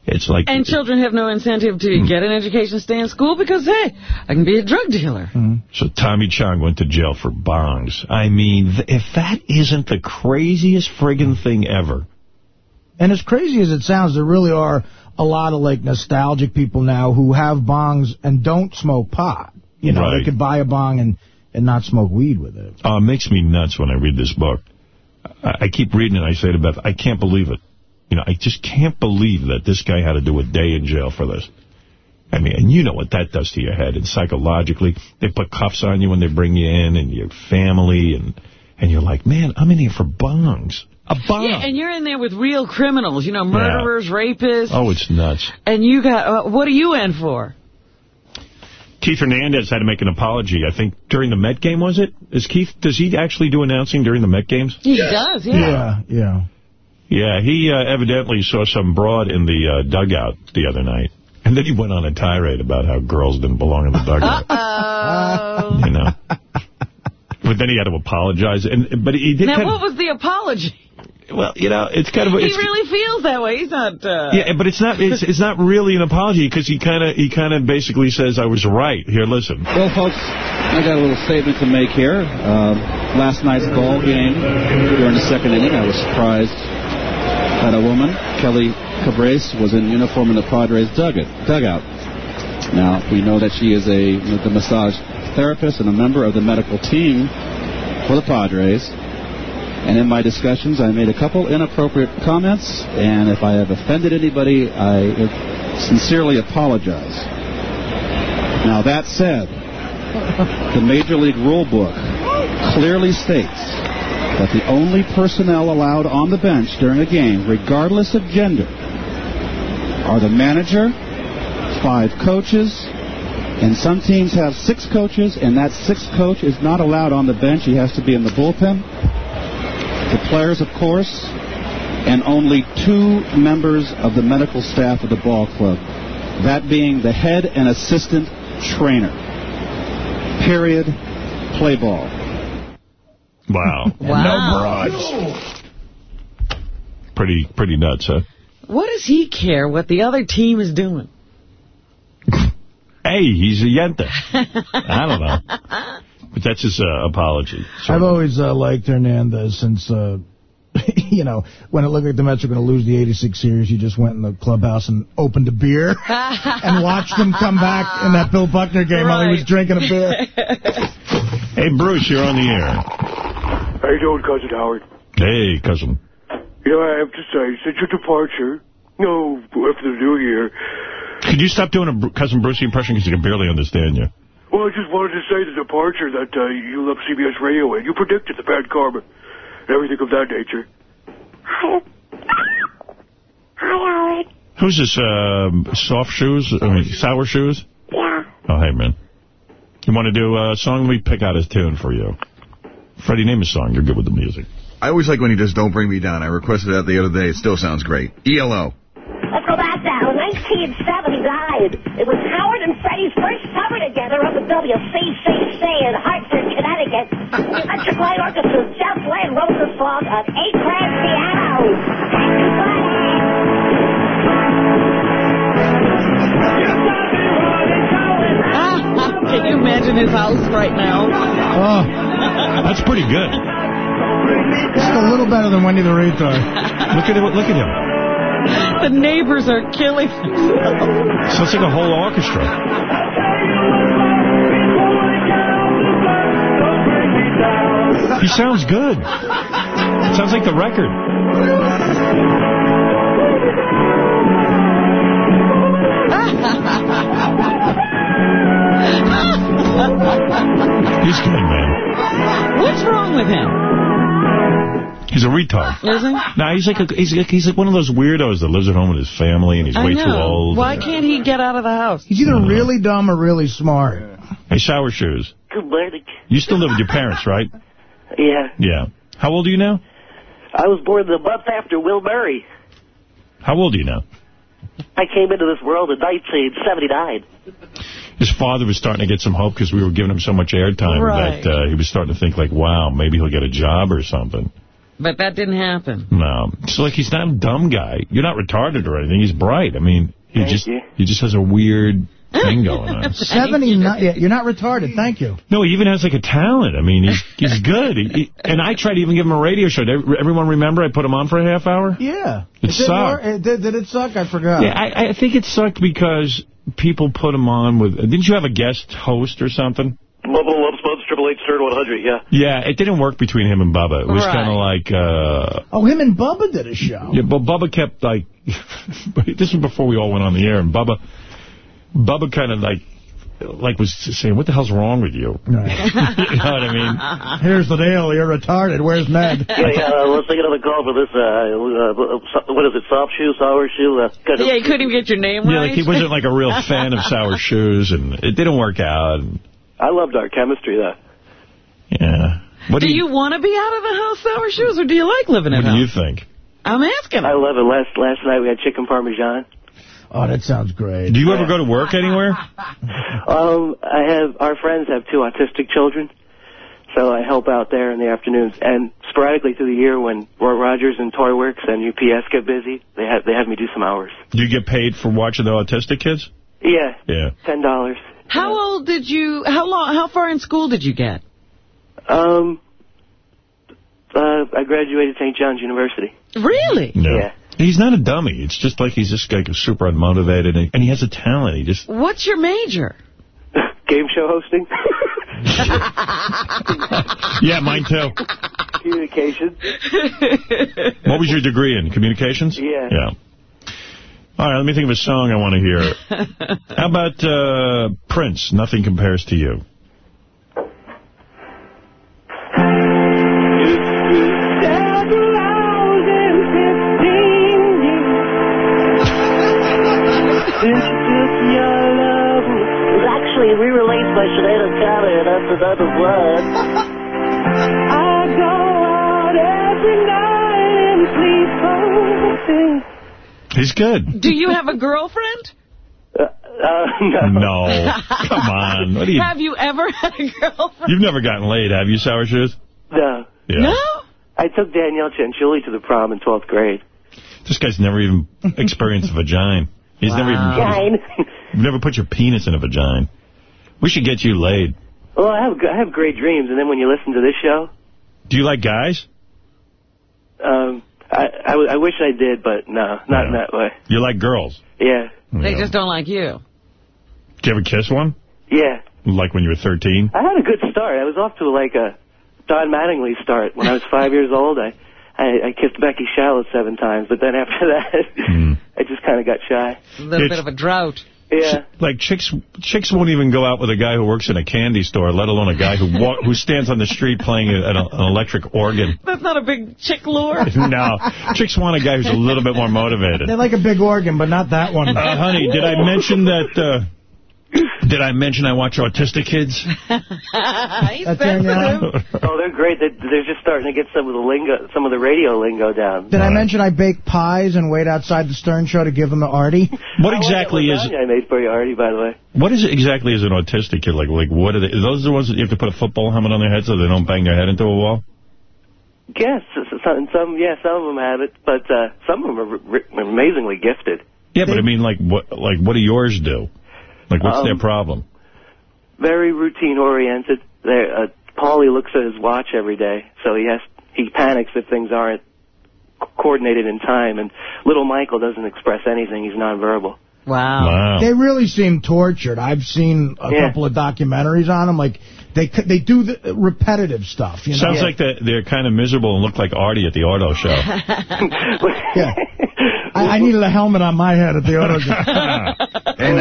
It's like... And children have no incentive to Hmm. get an education, stay in school, because, hey, I can be a drug dealer. So Tommy Chong went to jail for bongs. I mean, th if that isn't the craziest friggin' thing ever. And as crazy as it sounds, there really are a lot of, like, nostalgic people now who have bongs and don't smoke pot. You know, Right. they could buy a bong and, and not smoke weed with it. Uh, it makes me nuts when I read this book. I, I keep reading it, and I say to Beth, I can't believe it. You know, I just can't believe that this guy had to do a day in jail for this. I mean, and you know what that does to your head. And psychologically, they put cuffs on you when they bring you in, and your family, and and you're like, man, I'm in here for bongs. A bong. Yeah, and you're in there with real criminals, you know, murderers, rapists, oh, it's nuts. and you got, uh, what are you in for? Keith Hernandez had to make an apology, I think, during the Met game, was it? Is Keith, does he actually do announcing during the Met games? He does, yeah. Yeah, yeah. Yeah, he uh, evidently saw some broad in the uh, dugout the other night. And then he went on a tirade about how girls didn't belong in the dugout. Uh-oh. You know. But then he had to apologize. and But he did Now, what was the apology? Of, well, you know, it's kind of... He It's, really feels that way. He's not... Uh, yeah, but it's not it's, it's not really an apology because he kind of he kind of basically says I was right. Here, listen. Well, folks, I got a little statement to make here. Uh, last night's ball game, during the second inning, I was surprised that a woman, Kelly Calabrese, was in uniform in the Padres dugout. dugout. Now, we know that she is a the massage therapist and a member of the medical team for the Padres. And in my discussions, I made a couple inappropriate comments, and if I have offended anybody, I sincerely apologize. Now, that said, the Major League Rule Book clearly states that the only personnel allowed on the bench during a game, regardless of gender, are the manager, five coaches, and some teams have six coaches, and that sixth coach is not allowed on the bench. He has to be in the bullpen. The players, of course, and only two members of the medical staff of the ball club, that being the head and assistant trainer. Period. Play ball. Wow. Wow. No broads. Pretty pretty nuts, huh? What does he care what the other team is doing? Hey, he's a yenta. I don't know. But that's his uh, apology. I've always uh, liked Hernandez since, uh, you know, when it looked like the Mets were going to lose the 86 series, you just went in the clubhouse and opened a beer and watched them come back in that Bill Buckner game while he was drinking a beer. Hey, Bruce, you're on the air. How you doing, Cousin Howard? Hey, cousin. You know, I have to say, since your departure, no, after the new year, Could you stop doing a Cousin Brucey impression because he can barely understand you? well, I just wanted to say the departure that uh, you left CBS Radio and You predicted the bad karma and everything of that nature. Hi, Howard. Who's this, um, soft shoes? I mean, sour shoes? Yeah. Oh, hey, man. You want to do a song? Let me pick out a tune for you. Freddie, name a song. You're good with the music. I always like when he does Don't Bring Me Down. I requested that the other day. It still sounds great. ELO. Let's go back now. 1979. It was Howard and Freddie's first summer together up the WCCC in Hartford, Connecticut. The Electric Light Orchestra, Jeff Lynne wrote the song on eight grand piano. Thank you, Can you imagine his house right now? Oh, That's pretty good. just a little better than Wendy the Retard. Look at him. Look at him. The neighbors are killing themselves. Sounds like a whole orchestra. He sounds good. Sounds like the record. He's good, man. What's wrong with him? He's a retard. Is he? No, he's like a, he's like, he's like one of those weirdos that lives at home with his family and he's I way know. too old. Why can't he get out of the house? He's either really dumb or really smart. Hey, Sour Shoes. Good morning. You still live with your parents, right? Yeah. Yeah. How old are you now? I was born the month after Will Murray. How old are you now? I came into this world in 1979. His father was starting to get some hope because we were giving him so much airtime Right. that uh, he was starting to think like, wow, maybe he'll get a job or something. But that didn't happen. No. So, like, he's not a dumb guy. You're not retarded or anything. He's bright. I mean, he Thank just you. he just has a weird thing going on. 79. Yeah, you're not retarded. Thank you. No, he even has, like, a talent. I mean, he's he's good. He, he- and I tried to even give him a radio show. Did everyone remember I put him on for a half hour? Yeah. It didn't sucked. It did, did it suck? I forgot. Yeah, I, I think it sucked because people put him on with... Didn't you have a guest host or something? Bubba loves Bubs, Triple H, Stern 100, yeah. Yeah, it didn't work between him and Bubba. It was Right. kind of like... uh Oh, him and Bubba did a show. Yeah, but Bubba kept, like... this was before we all went on the air, and Bubba... Bubba kind of, like... Like, was saying, what the hell's wrong with you? you know what I mean? Here's the deal. You're retarded. Where's Ned? Yeah, yeah, uh, let's take another call for this, uh, uh, what is it, soft shoe, sour shoe? Uh, kind of- Yeah, he couldn't even get your name Yeah, right. like, he wasn't, like, a real fan of Sour Shoes, and it didn't work out. and- I loved our chemistry, though. Yeah. What do do you, want to be out of the house, sour shoes, or do you like living at What do you think? I'm asking. I love it. Last last night we had chicken parmesan. Oh, that sounds great. Do you ever go to work anywhere? Um, I have our friends have two autistic children, so I help out there in the afternoons. And sporadically through the year, when Roy Rogers and Toy Works and UPS get busy, they have they have me do some hours. Do you get paid for watching the autistic kids? Yeah, Yeah. ten dollars. How old did you, how long, how far in school did you get? Um, uh, I graduated St. John's University. Really? No. Yeah. He's not a dummy. It's just like he's just like super unmotivated, and, and he has a talent. He just What's your major? Game show hosting, yeah, mine too. communications. What was your degree in communications? Yeah. Yeah. All right, let me think of a song I want to hear. How about uh, Prince? Nothing compares to you. It re-released by Sinead O'Connor, and that's another one. I go out every night and sleep home. He's good. Do you have a girlfriend? Uh, no. No. Come on. What you? Have you ever had a girlfriend? You've never gotten laid, have you, Sour Shoes? No. Yeah. No? I took Danielle Chanchuli to the prom in 12th grade. This guy's never even experienced a vagina. He's never even Fine. you've never put your penis in a vagina. We should get you laid. Well, I have I have great dreams, and then when you listen to this show, Do you like guys? um, I, I, w- I wish I did, but no, not in that way. You like girls? Yeah, They Yeah. just don't like you. Did you ever kiss one? yeah. Like when you were 13? I had a good start. I was off to like a Don Mattingly start when I was five years old. I, I I kissed Becky Shallow seven times, but then after that, I just kind of got shy. A little It's- bit of a drought. Yeah. Like chicks chicks won't even go out with a guy who works in a candy store, let alone a guy who wa who stands on the street playing an, an electric organ. That's not a big chick lure. No. Chicks want a guy who's a little bit more motivated. They like a big organ, but not that one. Uh, honey, did I mention that uh, Did I mention I watch Autistic Kids? He's That's sensitive. Oh, they're great. They're, they're just starting to get some of the lingo, some of the radio lingo down. Did I mention I bake pies and wait outside the Stern Show to give them to Artie? What I exactly is? lasagna I made for you, Artie, by the way. what is it exactly is an autistic kid like? Like what are they? Are those the ones that you have to put a football helmet on their head so they don't bang their head into a wall? Yes, some, some, yeah, some of them have it, but uh, some of them are r- r- amazingly gifted. Yeah, but I mean, like what? Like what do yours do? Like what's their Um, problem? Very routine oriented. They're, uh, Paulie looks at his watch every day, so he has he panics if things aren't coordinated in time. And little Michael doesn't express anything; he's nonverbal. Wow. They really seem tortured. I've seen a Yeah. couple of documentaries on them. Like they c- they do the repetitive stuff. You know? Sounds like they're, they're kind of miserable and look like Artie at the auto show. yeah. I, I needed a helmet on my head at the auto show. And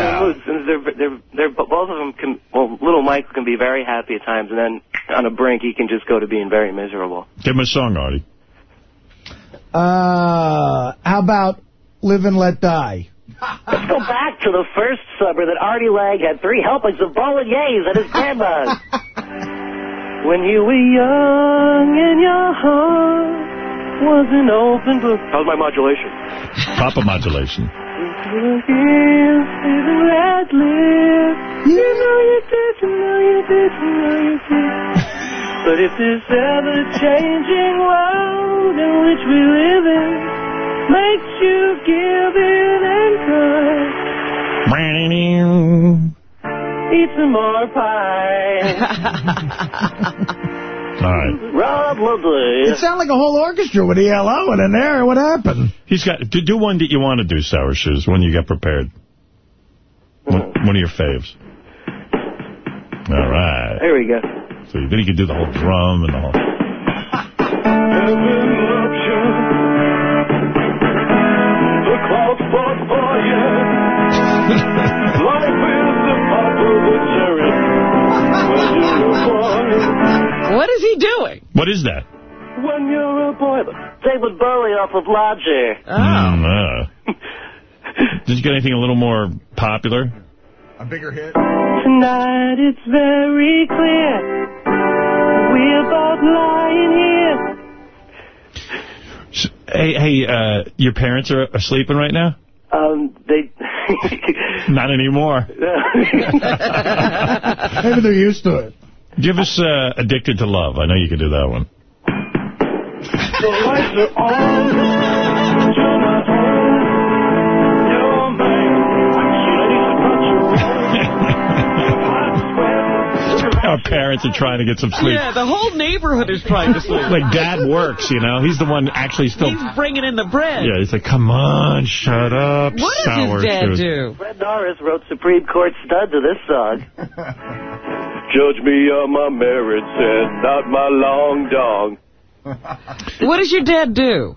they're, they're, they're, both of them can. Well, little Michael can be very happy at times, and then on a brink, he can just go to being very miserable. Give him a song, Artie. Uh, how about Live and Let Die? Let's go back to the first summer that Artie Lang had three helpings of bolognese at his grandma's. When you were young in your heart wasn't open book. How's my modulation? Papa modulation. You know you did, you know you did, you know you did. But if this ever-changing world in which we live in makes you give in and cry, eat some more pie. All right. Rob It sounded like a whole orchestra with ELO in there. What happened? He's got do, do one that you want to do, Sour Shoes, when you get prepared. One, one of your faves. All right. There we go. So then you can do the whole drum and the whole... The clouds fought for you. Life is the pop of a cherry. When you're a boy. What is he doing? What is that? When you're a boy. David Bowie off of Lodger. Mm, uh. Did you get anything a little more popular? A bigger hit? Tonight it's very clear. We're both lying here. S- Hey, hey, uh, your parents are, are sleeping right now? Um, they... Not anymore. Maybe they're used to it. Give us uh, Addicted to Love. I know you can do that one. Our parents are trying to get some sleep. Yeah, the whole neighborhood is trying to sleep. Like, Dad works, you know? He's the one actually still... He's bringing in the bread. Yeah, he's like, come on, shut up, What does sour his dad shoes. do? Fred Norris wrote Supreme Court stud to this song. Judge me on my merits and not my long dong. What does your dad do?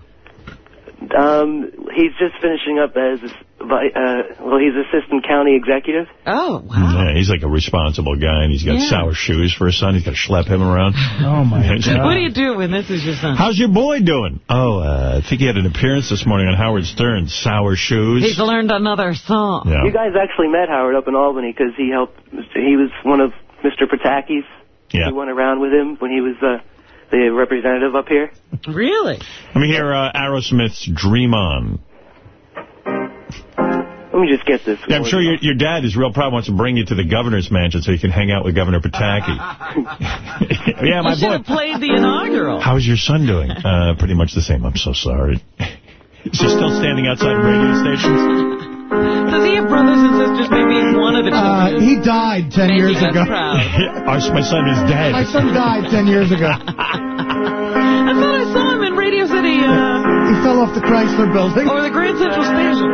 Um, he's just finishing up as, vi- uh, well, he's assistant county executive. Oh, Yeah, he's like a responsible guy, and he's got Yeah. sour shoes for his son. He's got to schlep him around. Oh, my What do you do when this is your son? How's your boy doing? Oh, uh, I think he had an appearance this morning on Howard Stern. Sour shoes. He's learned another song. Yeah. You guys actually met Howard up in Albany because he helped, he was one of Mr. Pataki's. Yeah. He went around with him when he was uh, the representative up here. Really? Let me hear uh, Aerosmith's Dream On. Let me just get this. Yeah, I'm sure your your dad is real proud wants to bring you to the governor's mansion so you can hang out with Governor Pataki. yeah, my you should boy. have played the inaugural. How's your son doing? Uh, pretty much the same. I'm so sorry. Is he still standing outside radio stations? Does he have brothers and sisters? Maybe he's one of the Uh, he died 10 Making years ago. proud. Our, my son is dead. My son died 10 years ago. I thought I saw him in Radio City uh, He fell off the Chrysler building. or the Grand Central Station.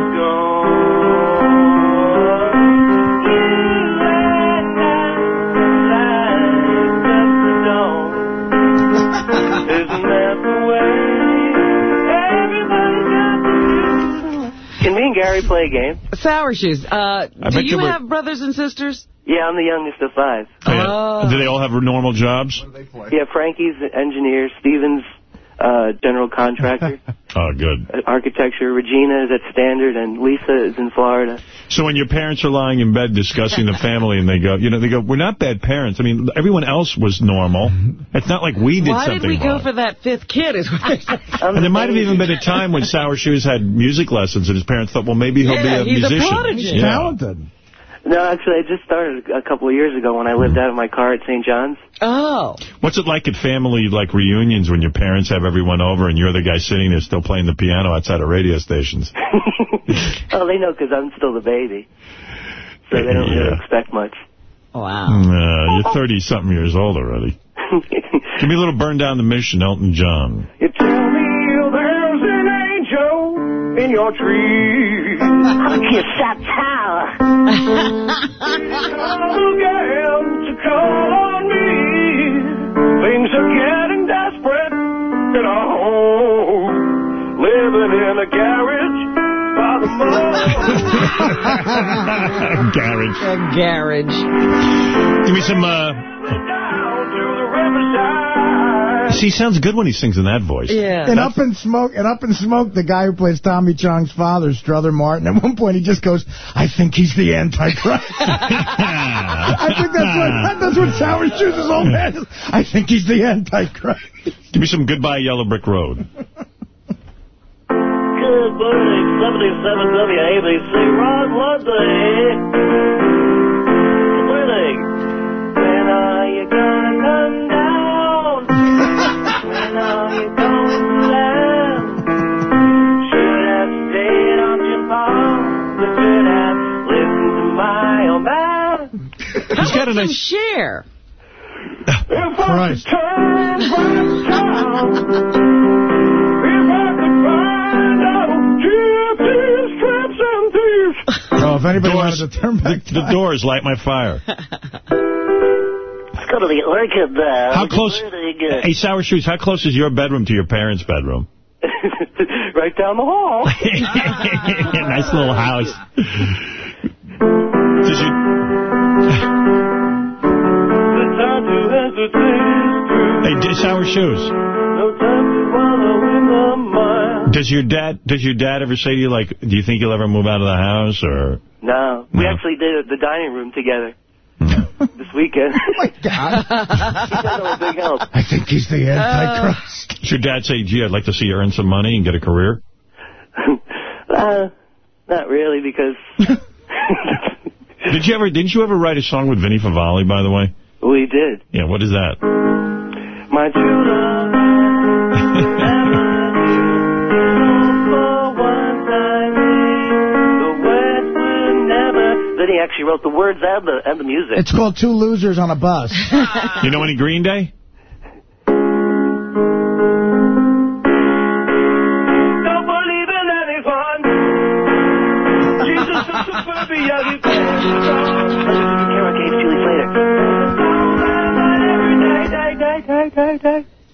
Can me and Gary play a game? Sour Shoes. Uh, do you you were- have brothers and sisters? Yeah, I'm the youngest of five. Oh, yeah. Do they all have normal jobs? Yeah, Frankie's an engineer. Steven's uh, general contractor. Oh, good. Uh, Architecture. Regina is at Standard, and Lisa is in Florida. So when your parents are lying in bed discussing the family and they go, you know, they go, we're not bad parents. I mean, everyone else was normal. It's not like we did Why something did we wrong. go for that fifth kid? Is what I. And there might have even been a time when Sour Shoes had music lessons and his parents thought, well, maybe he'll Yeah, be a he's a prodigy. He's Yeah. talented. No, actually, I just started a couple of years ago when I lived out of my car at St. John's. Oh. What's it like at family like reunions when your parents have everyone over and you're the guy sitting there still playing the piano outside of radio stations? Oh, they know because I'm still the baby. So they don't really expect much. Wow. Uh, you're 30-something years old already. Give me a little Burn Down the Mission, Elton John. You tell me there's an angel in your tree. I'll kiss that tower. Again to call on me. Things are getting desperate in our home. Living in a garage by the Garage. A garage. Give me some, uh... See, he sounds good when he sings in that voice. Yeah. And up in smoke, and up in smoke, the guy who plays Tommy Chong's father, Strother Martin. At one point, he just goes, "I think he's the Antichrist." I think that's what that's what Sour Shoes' old man is. I think he's the Antichrist. Give me some Goodbye Yellow Brick Road. Good morning, 77 WABC, Ron Lundy. Good morning. When are you gonna He's got a Some nice... share. Christ. Turn back town. If I could find out gypsies, tramps, and thieves. Oh, if anybody Doors, wanted to turn back the, the doors light my fire. Let's go to the orchid there. How close... Good. Uh, hey, Sour Shoes, how close is your bedroom to your parents' bedroom? right down the hall. nice little house. Does you... Hey, Sour Shoes. Does your dad does your dad ever say to you, like, do you think you'll ever move out of the house, or... No, we actually did the dining room together this weekend. oh my God! he does all the big help. I think he's the Antichrist. Does your dad say, gee, I'd like to see you earn some money and get a career? Uh, not really, because Did you ever, didn't you ever write a song with Vinnie Favale, by the way? we did. Yeah, what is that? My true love. Then he actually wrote the words and the and the music. It's called Two Losers on a Bus. You know any Green Day? Don't believe in anyone. Jesus is a baby, yeah, you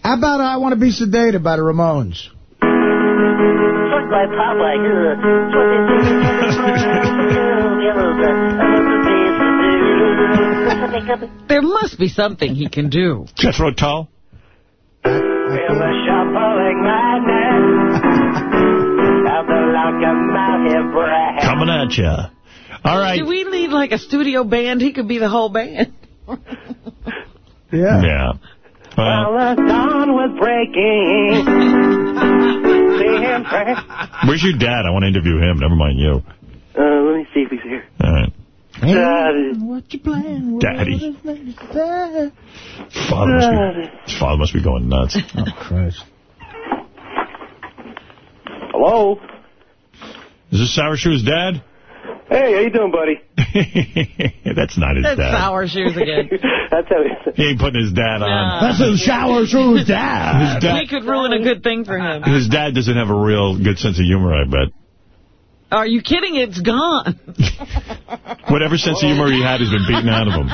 How about I Want to Be Sedated by the Ramones? Fuck my papa. There must be something he can do. Jethro Tull? Coming at ya. All right. Do we need like a studio band? He could be the whole band. Yeah. Yeah. Well, the dawn was breaking. where's your dad? I want to interview him. Never mind you. Uh, let me see if he's here. All right. Daddy. What you playing with? Daddy. Father must be, his father must be going nuts. Oh, Christ. Hello? Is this Sour Shoes' dad? Hey, how you doing, buddy? That's not his That's dad. sour shoes again. That's how he... He ain't putting his dad on. That's a Sour Shoes dad. His dad, We could ruin a good thing for him. his dad doesn't have a real good sense of humor, I bet. Are you kidding? It's gone. Whatever sense of humor he had has been beaten out of him.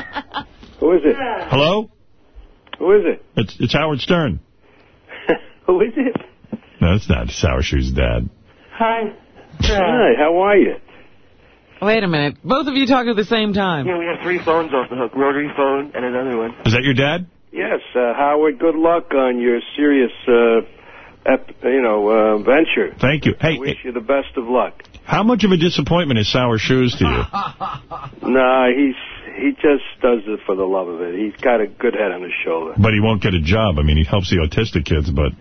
Who is it? Hello? Who is it? It's, it's Howard Stern. Who is it? No, it's not Sour Shoes' dad. Hi. Hi, how are you? Wait a minute. Both of you talk at the same time. Yeah, we have three phones off the hook. Rotary phone and another one. Is that your dad? Yes, uh, Howard, good luck on your Sirius uh, you know, uh, venture. Thank you. Hey, I wish you the best of luck. How much of a disappointment is Sour Shoes to you? Nah, he's he just does it for the love of it. He's got a good head on his shoulder. But he won't get a job. I mean, he helps the autistic kids, but...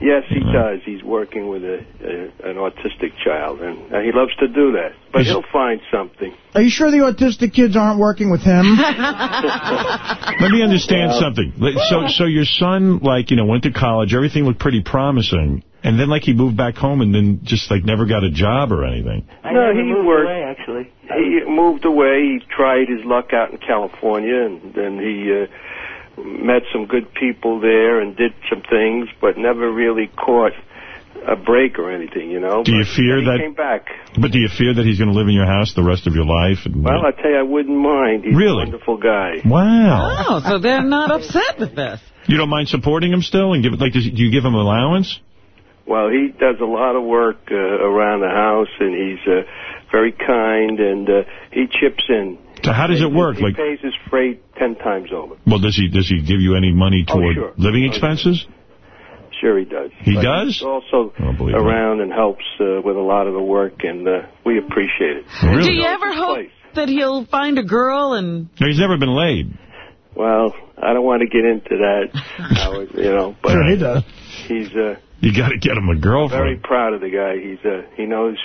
Yes, he does. He's working with a, a an autistic child, and uh, he loves to do that. But he'll find something. Are you sure the autistic kids aren't working with him? Let me understand Well- something. So, so your son, like, you know, went to college. Everything looked pretty promising. And then, like, he moved back home and then just, like, never got a job or anything. no, he worked. actually, he moved away. He tried his luck out in California, and then he uh, met some good people there and did some things, but never really caught a break or anything. You know. Do you But fear he that- Came back. But do you fear that he's going to live in your house the rest of your life? And, Well, I tell you, I wouldn't mind. He's Really? a wonderful guy. wow. Oh, so they're not upset with this. You don't mind supporting him still? And give like, does, do you give him allowance? Well, he does a lot of work uh, around the house, and he's uh, very kind, and uh, he chips in. So how does it work? He Like, pays his freight ten times over. well, does he does he give you any money Oh, toward sure. living expenses? Sure, he does. He But does? He's also believe around and helps uh, with a lot of the work, and uh, we appreciate it. Do you ever hope that he'll find a girl and... No, he's never been laid. Well, I don't want to get into that, Howard, you know, but Sure, he does. he's uh, You got to get him a girlfriend. very proud of the guy. He's uh, he knows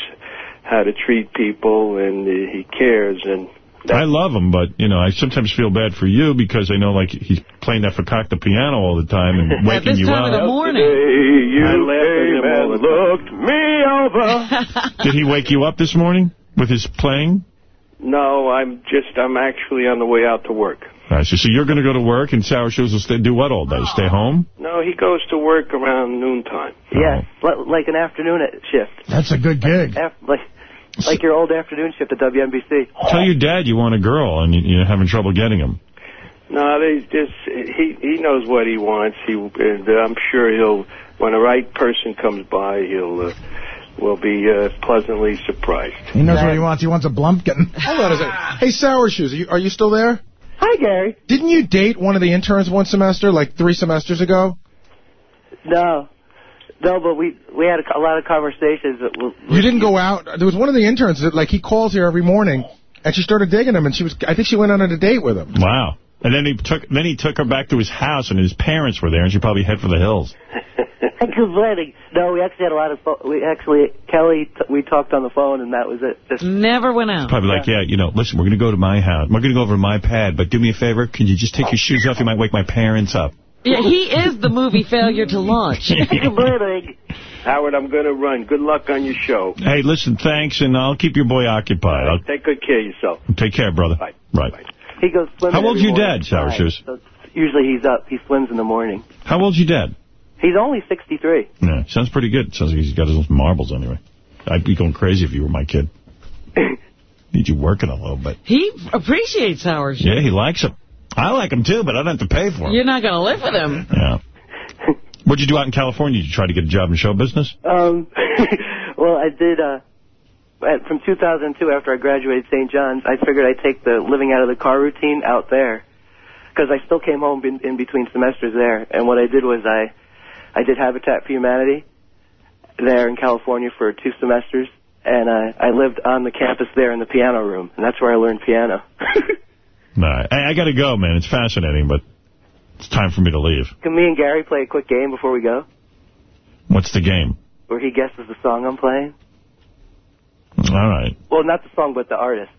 how to treat people, and uh, he cares, and I love him, but, you know, I sometimes feel bad for you because I know, like, he's playing that Fakak the piano all the time and waking you up. in the morning you came and looked me over. Did he wake you up this morning with his playing? no, I'm just, I'm actually on the way out to work. All right, so, so you're going to go to work and Sour Shoes will stay, do what all day? Stay home? No, he goes to work around noontime. Yeah, li- like an afternoon shift. That's a good gig. Af- like, like your old afternoon shift at WNBC. Tell your dad you want a girl and you- you're having trouble getting him. No, they just, he, he knows what he wants. He, and I'm sure he'll, when the right person comes by, he'll, uh, will be uh, pleasantly surprised. He knows what he wants. He wants a Blumpkin. Hold on a second. Hey, Sour Shoes, are you, are you still there? Hi, Gary. Didn't you date one of the interns one semester, like three semesters ago? No. No, but we we had a, a lot of conversations. That will, You didn't go out. There was one of the interns that, like, he calls here every morning, and she started digging him, and she was, I think she went on a date with him. Wow. And then he took then he took her back to his house, and his parents were there, and she probably head for the hills. Good planning. No, we actually had a lot of. Pho- we actually Kelly. T- we talked on the phone, and that was it. Just Never went out. Probably like, yeah, you know, listen, we're going to go to my house. We're going to go over to my pad, but do me a favor. Can you just take your shoes off? You might wake my parents up. Yeah, he is the movie failure to launch. Howard, I'm going to run. Good luck on your show. Hey, listen, thanks, and I'll keep your boy occupied. I'll Take good care of yourself. take care, brother. Bye. Right. he goes swimming. How old's every your dad, Sour Shoes? So usually he's up. He swims in the morning. How old's your dad? He's only 63. Yeah, sounds pretty good. Sounds like he's got his marbles anyway. I'd be going crazy if you were my kid. Need you working a little bit. He appreciates our show. Yeah, he likes him. I like him too, but I don't have to pay for him. You're not going to live with him. Yeah. What'd you do out in California? Did you try to get a job in show business? Um, well, I did, uh, at, from 2002, after I graduated St. John's, I figured I'd take the living out of the car routine out there. Because I still came home in, in between semesters there. And what I did was I, I did Habitat for Humanity there in California for two semesters. And uh, I lived on the campus there in the piano room. And that's where I learned piano. I, I got to go, man. It's fascinating, but it's time for me to leave. Can me and Gary play a quick game before we go? What's the game? Where he guesses the song I'm playing? All right. Well, not the song, but the artist.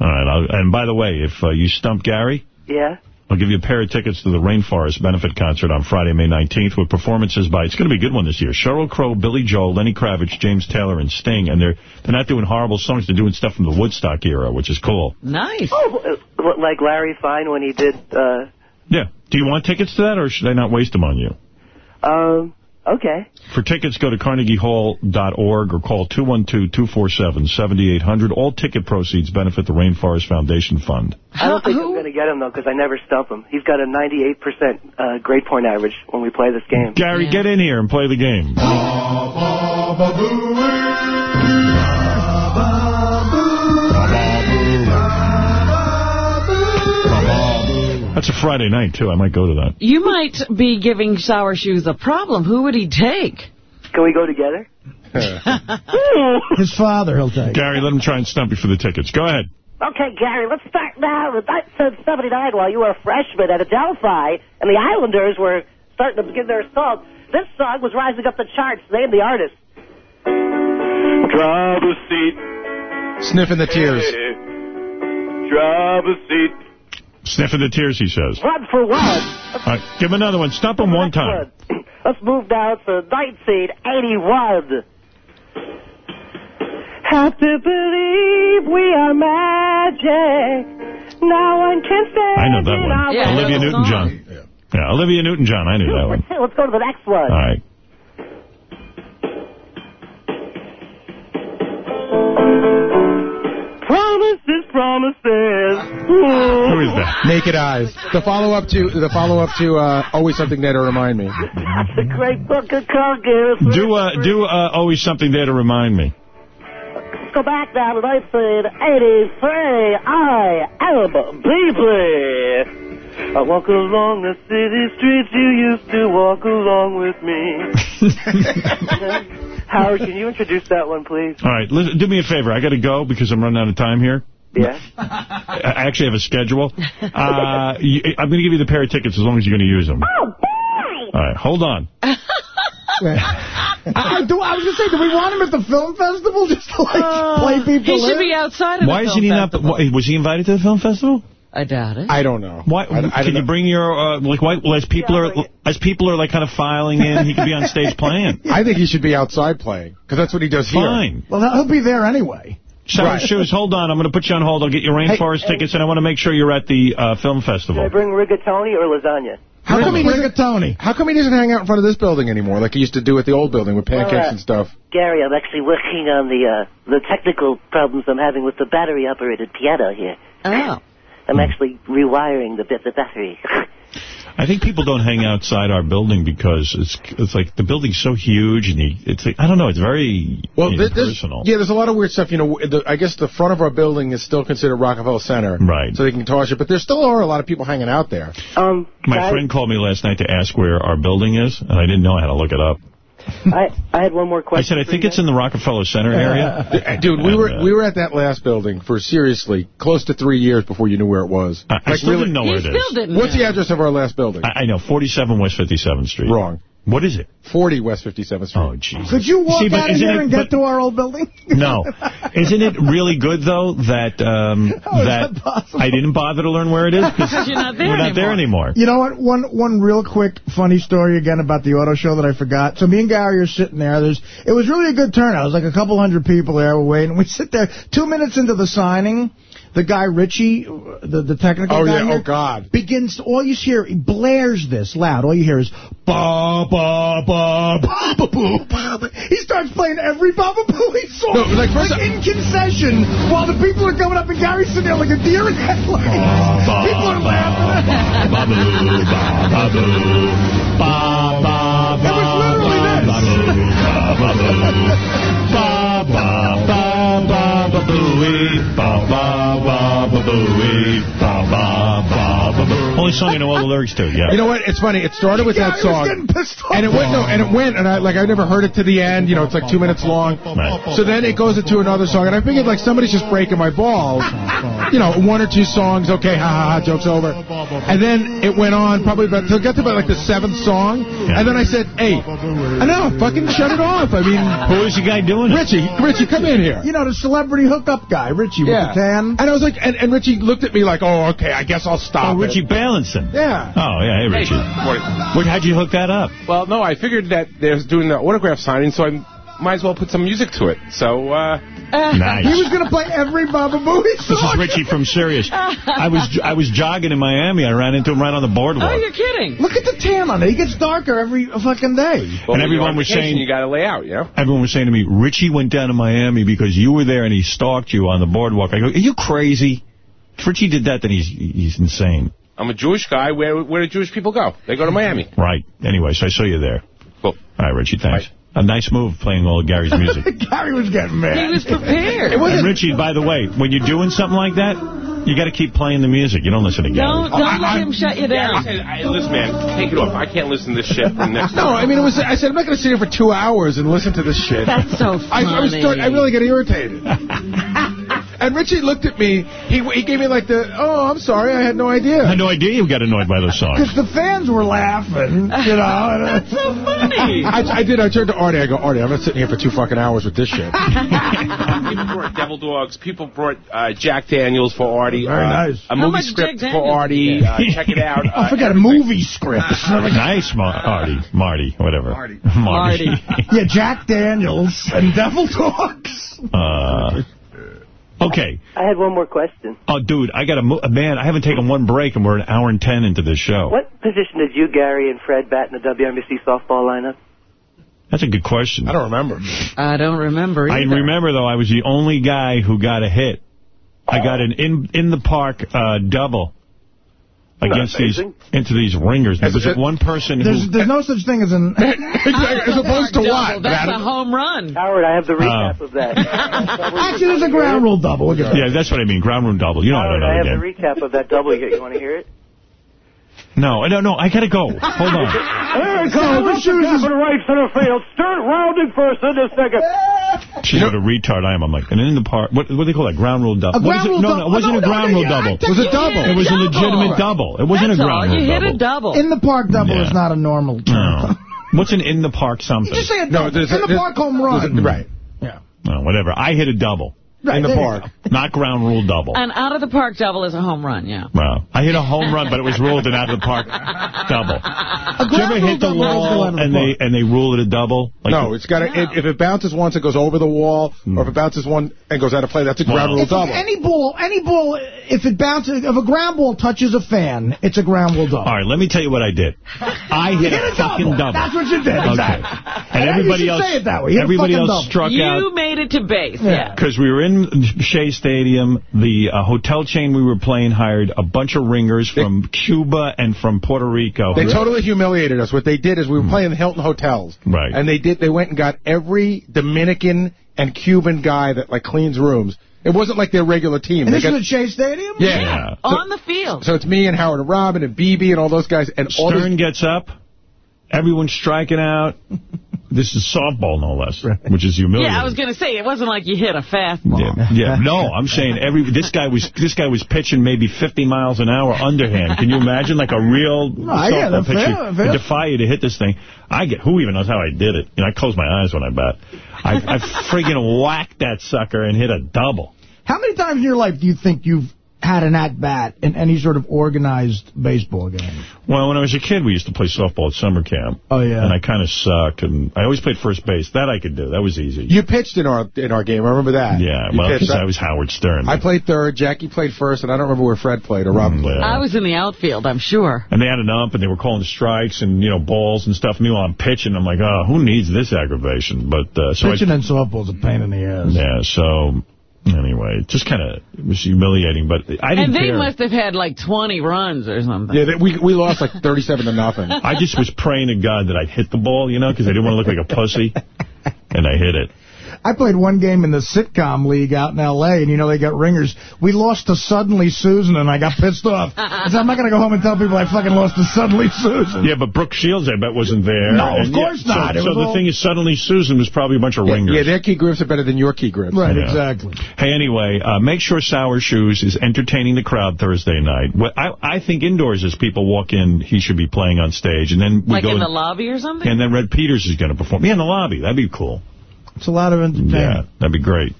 All right. I'll, and by the way, if uh, you stump Gary, Yeah? I'll give you a pair of tickets to the Rainforest Benefit Concert on Friday, May 19th with performances by, it's going to be a good one this year, Sheryl Crow, Billy Joel, Lenny Kravitz, James Taylor, and Sting. And they're they're not doing horrible songs. They're doing stuff from the Woodstock era, which is cool. Nice. Oh, uh, like Larry Fine when he did, uh, Yeah. Do you want tickets to that, or should I not waste them on you? um, okay. For tickets, go to carnegiehall.org or call 212-247-7800. All ticket proceeds benefit the Rainforest Foundation Fund. I don't think I'm going to get him, though, because I never stump him. He's got a 98% uh, grade point average when we play this game. Gary, get in here and play the game. That's That's a Friday night, too. I might go to that. You might be giving Sour Shoes a problem. Who would he take? Can we go together? His father, he'll take. Gary, let him try and stump you for the tickets. Go ahead. Okay, Gary, let's start now That with 1979 while you were a freshman at Adelphi, and the Islanders were starting to begin their song. This song was rising up the charts. Name the artist. Driver's seat. Sniffing the tears. Driver's seat. Sniffing the tears, he says. One for one. All right, give him another one. Stop him one time. Let's uh, move down to 1981. Have to believe we are magic. No one can stand I know that one. our way. Olivia Newton-John. Yeah. Olivia Newton-John. I knew that one. Let's go to the next one. All right. Promises, promises. Who is that? Naked Eyes. The follow-up to the follow-up to uh, Always Something There to Remind Me. That's a great book of Congress. Do uh, do uh, always something there to remind me. Go back now to 1983. I am Beasley. I walk along the city streets you used to walk along with me. Howard, can you introduce that one, please? All right, listen, do me a favor. I got to go because I'm running out of time here. Yeah. I actually have a schedule. Uh, I'm going to give you the pair of tickets as long as you're going to use them. Oh, boy! All right, hold on. I, I do, I was going to say, do we want him at the film festival just to, like, play people He should in? be outside of Why the is film he not? festival. Was he invited to the film festival? I doubt it. I don't know. Why? I, I can don't you know. bring your uh, like why, well, as people are as people are like kind of filing in? He could be on stage playing. I think he should be outside playing because that's what he does here. Fine. Well, he'll be there anyway. Sour Right. Shoes, hold on. I'm going to put you on hold. I'll get your Rainforest tickets, and I want to make sure you're at the uh, film Can I festival. bring rigatoni or lasagna? How come, he doesn't, Rigatoni. how come he doesn't hang out in front of this building anymore like he used to do at the old building with pancakes Well, uh, and stuff? Gary, I'm actually working on the uh, the technical problems I'm having with the battery-operated piano here. Oh. I'm actually rewiring the bit the battery. I think people don't hang outside our building because it's it's like the building's so huge, and he, it's like, I don't know, it's very Well, you know, personal. yeah, there's a lot of weird stuff. You know, the, I guess the front of our building is still considered Rockefeller Center. Right. So they can toss it, but there still are a lot of people hanging out there. Um, My guys, friend called me last night to ask where our building is, and I didn't know I had to look it up. I, I had one more question. I said, I think you it's in the Rockefeller Center area. Dude, we And, were uh, we were at that last building for seriously close to three years before you knew where it was. I, I still didn't know where it still What's the address of our last building? I, I know, 47 West 57th Street. Wrong. What is it? 40 West 57th Street. Oh, Jesus. Could you walk See, out of here it- and but- get to our old building? No. Isn't it really good, though, that um, that that? I didn't bother to learn where it is? Because you're not there We're not there anymore. You know what? One one real quick funny story again about the auto show that I forgot. So me and Gary are sitting there. There's it was really a good turnout. It was like a couple hundred people there. We're waiting. We sit there two minutes into the signing. The guy Richie, the the technical Oh, guy yeah. Oh, here, Oh, God. begins. All you hear he blares this loud. All you hear is ba ba ba ba ba boo. ba, ba. He starts playing every Baba Booey song, No, like, like in concession, while the people are coming up and Gary's sitting there like a deer in headlights. People are laughing. Ba-boo, ba-ba-boo, ba-ba, It was literally this. ba-ba, ba-ba-ba-booey, ba-ba-ba-ba-booey, ba-ba-ba-ba-boo. Only song I know all the lyrics to, yeah. You know what? It's funny. It started with that song. getting pissed off. And it went, no, and it went, and I, like, I never heard it to the end, you know, it's like two minutes long. Right. So then it goes into another song, and I figured, like, somebody's just breaking my balls. You know, one or two songs, okay, ha ha ha, joke's over. And then it went on, probably about, till it got to about, like, the seventh song, and then I said, hey, I know, fucking shut it off. I mean, Who is the guy doing it? Richie, Richie, come in here. You know, the celebrity hookup guy, Richie with the tan. And I was like, and, and Richie looked at me like, oh, okay, I guess I'll stop Oh, Richie it. Balanson. Yeah. Oh, yeah, hey, Richie. Where, how'd you hook that up? Well, no, I figured that they was doing the autograph signing, so I might as well put some music to it. So, uh... Nice. He was going to play every Baba Booey This is. Richie from Sirius. I was I was jogging in Miami. I ran into him right on the boardwalk. Oh, you're kidding. Look at the tan on it. He gets darker every fucking day. Well, And everyone was saying- You gotta lay out, you know? Everyone was saying to me, Richie went down to Miami because you were there and he stalked you on the boardwalk. I go, are you crazy? If Richie did that, then he's he's insane. I'm a Jewish guy. Where where do Jewish people go? They go to Miami. Right. Anyway, so I saw you there. Cool. All right, Richie, thanks. A nice move playing all of Gary's music. Gary was getting mad. He was prepared. and Richie, by the way, when you're doing something like that, You got to keep playing the music. You don't listen to Gary. Don't, don't let him shut you Yeah, I down. said, I, listen, man, take it off. I can't listen to this shit for next. No, I mean, it was. I said I'm not going to sit here for two hours and listen to this shit. That's so I, I was. Start, I really get irritated. and Richie looked at me. He he gave me like the. Oh, I'm sorry. I had no idea. I had no idea you got annoyed by those songs. Because the fans were laughing, you know. That's so funny. I, I did. I turned to Artie. I go, Artie, I'm not sitting here for two fucking hours with this shit. People brought Devil Dogs. People brought uh, Jack Daniels for Artie. Very uh, nice. A How movie script for Daniels? Artie. Uh, check it out. I Uh, forgot a movie script. nice, Mar Artie. Marty, whatever. Marty. Marty. yeah, Jack Daniels and Devil Dogs. uh, okay. I had one more question. Oh, dude, I got a man. I haven't taken one break, and we're an hour and ten into this show. What position did you, Gary, and Fred bat in the WNBC softball lineup? That's a good question. I don't remember. I don't remember Either. I remember though. I was the only guy who got a hit. I got an in in the park uh, double against these into these ringers. There was it- one person There's who. there's no such thing as an. As opposed to what? That's a home run. Howard, I have the recap Oh. of that. Actually, there's a ground rule double. Look at that. Yeah, that's what I mean. Ground rule double. You know I Howard, don't I have the the recap of that double. You, you want to hear it? No, I no, no. I gotta go. Hold on. There it comes. Shoes is- right center field. Start rounding first in a second. She's what a retard I am. I'm like, and in the park, what, what do they call that? Ground rule double. A What is ground it? rule No, no, it wasn't No, a ground no, rule double. It was a double. It was a double. legitimate double. It wasn't That's a all. ground You rule hit double. a double. In the park double Yeah. is not a normal term. No. What's an in the park something? Just say a double. there's in a- the park home run. a- Right. Yeah. No, whatever. I hit a double. Right, In the park. go. Not ground rule double. An out of the park double is a home run, yeah. Wow. I hit a home run, but it was ruled an out of the park double. A Did you ever ground rule hit the double wall the and park. they and they rule it a double? Like no, it's got to. It, if it bounces once, it goes over the wall, or if hmm. it bounces one and goes out of play, that's a ground Wow. rule If double. any ball, any ball, if it bounces, if a ground ball touches a fan, it's a ground rule double. All right, let me tell you what I did. I hit, hit a, a fucking double. double. That's what you did, Okay. exactly. And And everybody else, say it that way. Hit everybody else double. struck out. You made it to base, yeah. Because we were in Shea Stadium, the uh, hotel chain we were playing hired a bunch of ringers from Cuba and from Puerto Rico. They totally humiliated us. What they did is we were playing the Hilton hotels, Hmm. Right. And they did. They went and got every Dominican and Cuban guy that like cleans rooms. It wasn't like their regular team. And They this got- is at Shea Stadium? yeah. Yeah. On the field. So it's me and Howard and Robin and BB and all those guys and all Stern those, gets up. Everyone's striking out. This is softball, no less, which is humiliating. Yeah, I was going to say, it wasn't like you hit a fastball. Yeah, yeah, no, I'm saying every this guy was this guy was pitching maybe 50 miles an hour underhand. Can you imagine like a real I get softball it. Fair, pitcher fair. Defy you to hit this thing? I get who even knows how I did it? You know, I close my eyes when I bat. I, I friggin' whacked that sucker and hit a double. How many times in your life do you think you've had an at-bat in any sort of organized baseball game? Well, when I was a kid, we used to play softball at summer camp. Oh, yeah. And I kind of sucked, and I always played first base. That I could do. That was easy. You pitched in our in our game. I remember that. yeah, You well, because I was Howard Stern. I played third. Jackie played first, and I don't remember where Fred played or Robin played. Yeah. I was in the outfield, I'm sure. And they had an ump, and they were calling strikes and, you know, balls and stuff. Meanwhile, I'm pitching. I'm like, oh, who needs this aggravation? But uh, so I, Pitching and softball's a pain in the ass. Yeah, so anyway, just kind of it was humiliating, but I didn't And they care. must have had like 20 runs or something. Yeah, they, we we lost like 37 to nothing. I just was praying to God that I'd hit the ball, you know, because I didn't want to look like a pussy, and I hit it. I played one game in the sitcom league out in L.A., and, you know, they got ringers. We lost to Suddenly Susan, and I got pissed off. I said, I'm not going to go home and tell people I fucking lost to Suddenly Susan. Yeah, but Brooke Shields, I bet, wasn't there. No, of And, course yeah, not. So, so the all- thing is, suddenly Susan was probably a bunch of Yeah, ringers. yeah, their key grips are better than your key grips. Right, Yeah. exactly. Hey, anyway, uh, make sure Sour Shoes is entertaining the crowd Thursday night. What I, I think indoors, as people walk in, he should be playing on stage, and then we Like go in the lobby or something? and then Red Peters is going to perform. Yeah, in the lobby. That'd be cool. It's a lot of entertainment. Yeah, that'd be great.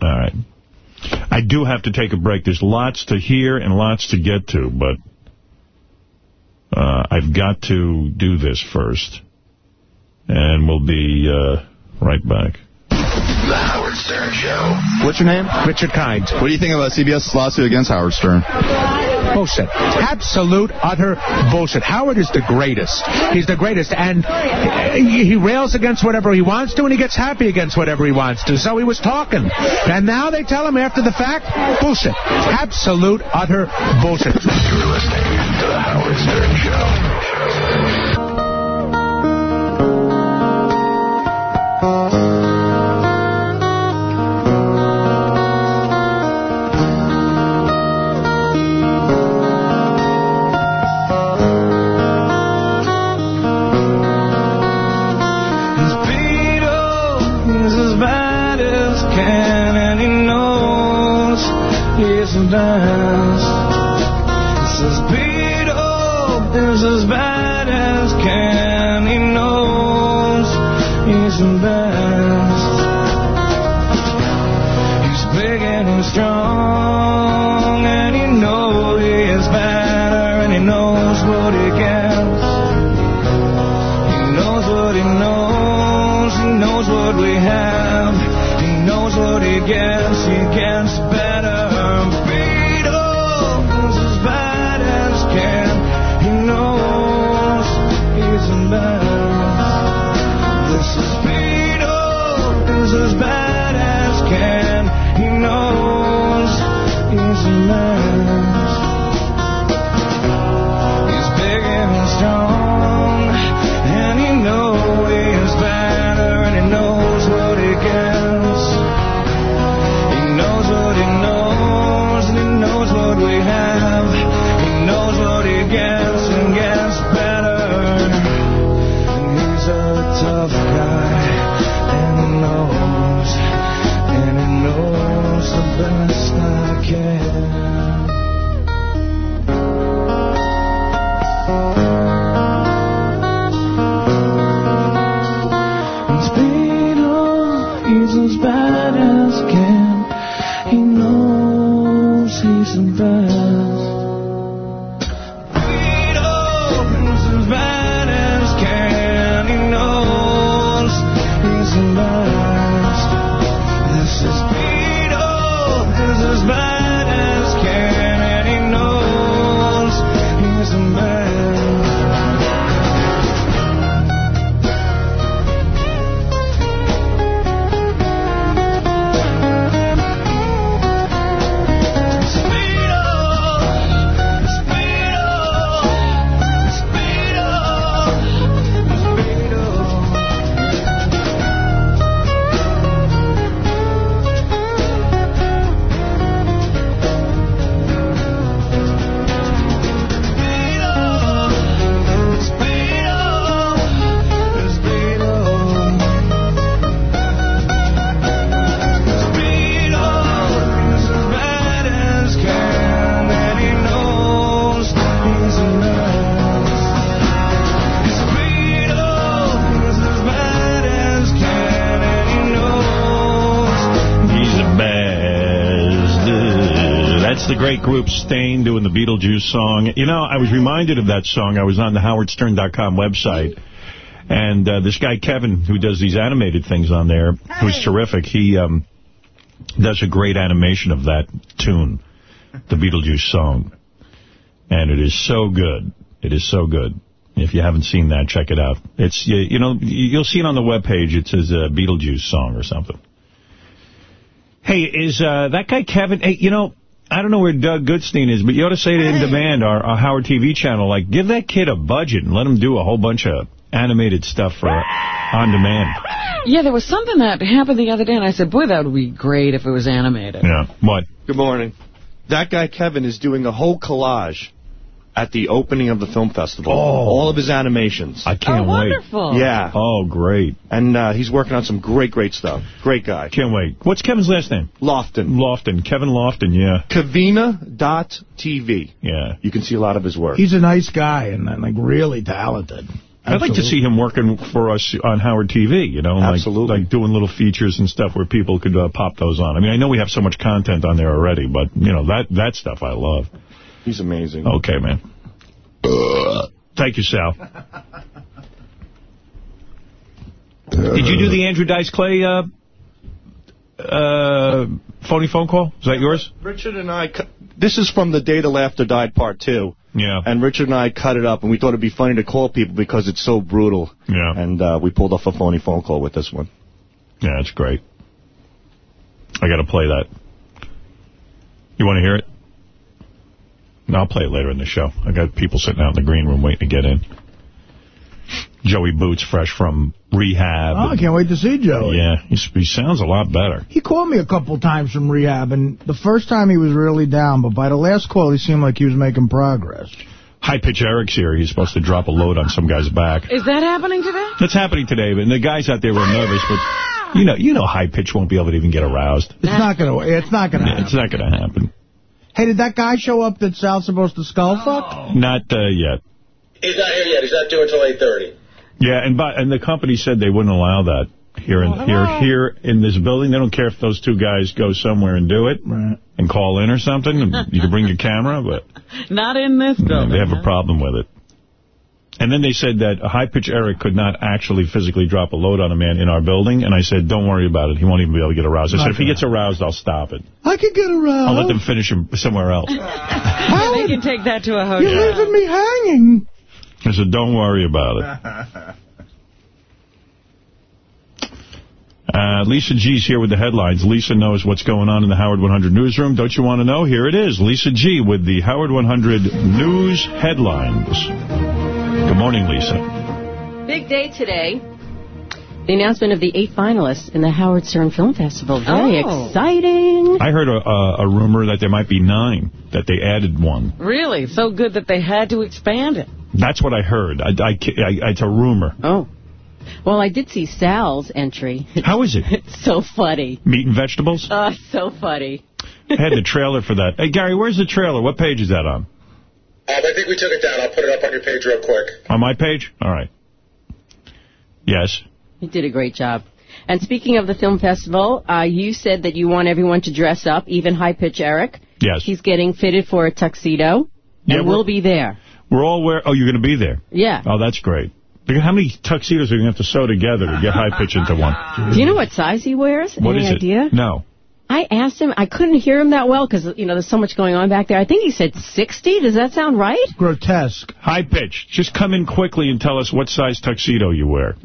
All right. I do have to take a break. There's lots to hear and lots to get to, but uh, I've got to do this first. And we'll be uh, right back. The Howard Stern Show. What's your name? Richard Kind. What do you think about CBS lawsuit against Howard Stern? Bullshit. Absolute, utter bullshit. Howard is the greatest. He's the greatest. And he rails against whatever he wants to, and he gets happy against whatever he wants to. So he was talking. And now they tell him after the fact, bullshit. Absolute, utter bullshit. You're listening to The Howard Stern Show. He's the best. Says Beto is as bad as can, he knows he's the best. The great group Stain doing the Beetlejuice song. You know, I was reminded of that song. I was on the howardstern.com website. And uh, this guy, Kevin, who does these animated things on there, who's terrific, he um, does a great animation of that tune, the Beetlejuice song. And it is so good. It is so good. If you haven't seen that, check it out. It's you, you know you'll see it on the webpage. It says a Beetlejuice song or something. Hey, is uh, that guy Kevin? Hey, you know, I don't know where Doug Goodstein is, but you ought to say to In Demand, our, our Howard TV channel, like, give that kid a budget and let him do a whole bunch of animated stuff for uh, on demand. Yeah, there was something that happened the other day, and I said, boy, that would be great if it was animated. Yeah. What? Good morning. That guy Kevin is doing a whole collage at the opening of the film festival. All of his animations. I can't Oh, wonderful. Yeah. Oh, great. And uh, he's working on some great, great stuff. Great guy. Can't wait. What's Kevin's last name? Lofton. Lofton. Kevin Lofton, yeah. Kavina.tv. Yeah. You can see a lot of his work. He's a nice guy and, and like really talented. I'd like to see him working for us on Howard TV, you know, like, Absolutely. like doing little features and stuff where people could uh, pop those on. I mean, I know we have so much content on there already, but, you know, that, that stuff I love. He's amazing. Okay, man. Thank you, Sal. Did you do the Andrew Dice Clay uh, uh, phony phone call? Is that yours? Richard and I, this is from the Day the Laughter Died Part 2. Yeah. And Richard and I cut it up, and we thought it'd be funny to call people because it's so brutal. Yeah. And uh, we pulled off a phony phone call with this one. Yeah, it's great. I got to play that. You want to hear it? No, I'll play it later in the show. I got people sitting out in the green room waiting to get in. Joey Boots, fresh from rehab. Oh, I can't wait to see Joey. Yeah, he, he sounds a lot better. He called me a couple times from rehab, and the first time he was really down, but by the last call, he seemed like he was making progress. High Pitch Eric's here. He's supposed to drop a load on some guy's back. Is that happening today? That's happening today, but the guys out there were nervous, but You know, you know, high pitch won't be able to even get aroused. It's not gonna. It's not gonna. Yeah, it's not going to happen. Hey, did that guy show up that Sal's supposed to skull fuck? Not uh, yet. He's not here yet. He's not due until 8.30. Yeah, and by, and the company said they wouldn't allow that here in here here in this building. They don't care if those two guys go somewhere and do it and call in or something. You can bring your camera, but Not in this building. they have a problem with it. And then they said that a High Pitch Eric could not actually physically drop a load on a man in our building. And I said, don't worry about it. He won't even be able to get aroused. I said, if he gets aroused, I'll stop it. I could get around. I'll let them finish him somewhere else. Yeah, they can take that to a hotel. You're leaving me hanging. I said, don't worry about it. Uh, Lisa G's here with the headlines. Lisa knows what's going on in the Howard 100 newsroom. Don't you want to know? Here it is. Lisa G with the Howard 100 news headlines. Good morning, Lisa. Big day today. The announcement of the eight finalists in the Howard Stern Film Festival. Very Oh. exciting. I heard a, a, a rumor that there might be nine, that they added one. Really? So good that they had to expand it. That's what I heard. I, I, I, it's a rumor. Oh. Well, I did see Sal's entry. How is it? It's so funny. Meat and vegetables? Oh, so funny. I had the trailer for that. Hey, Gary, where's the trailer? What page is that on? Um, I think we took it down. I'll put it up on your page real quick. On my page? All right. Yes. You did a great job. And speaking of the film festival, uh, you said that you want everyone to dress up, even High Pitch Eric. Yes. He's getting fitted for a tuxedo. Yeah, and we're- we'll be there. We're all wear. Oh, you're going to be there? Yeah. Oh, that's great. How many tuxedos are you going to have to sew together to get high pitch into one? Do you know what size he wears? What Any is it? idea? No. I asked him. I couldn't hear him that well because, you know, there's so much going on back there. I think he said 60. Does that sound right? Grotesque. High pitch. Just come in quickly and tell us what size tuxedo you wear.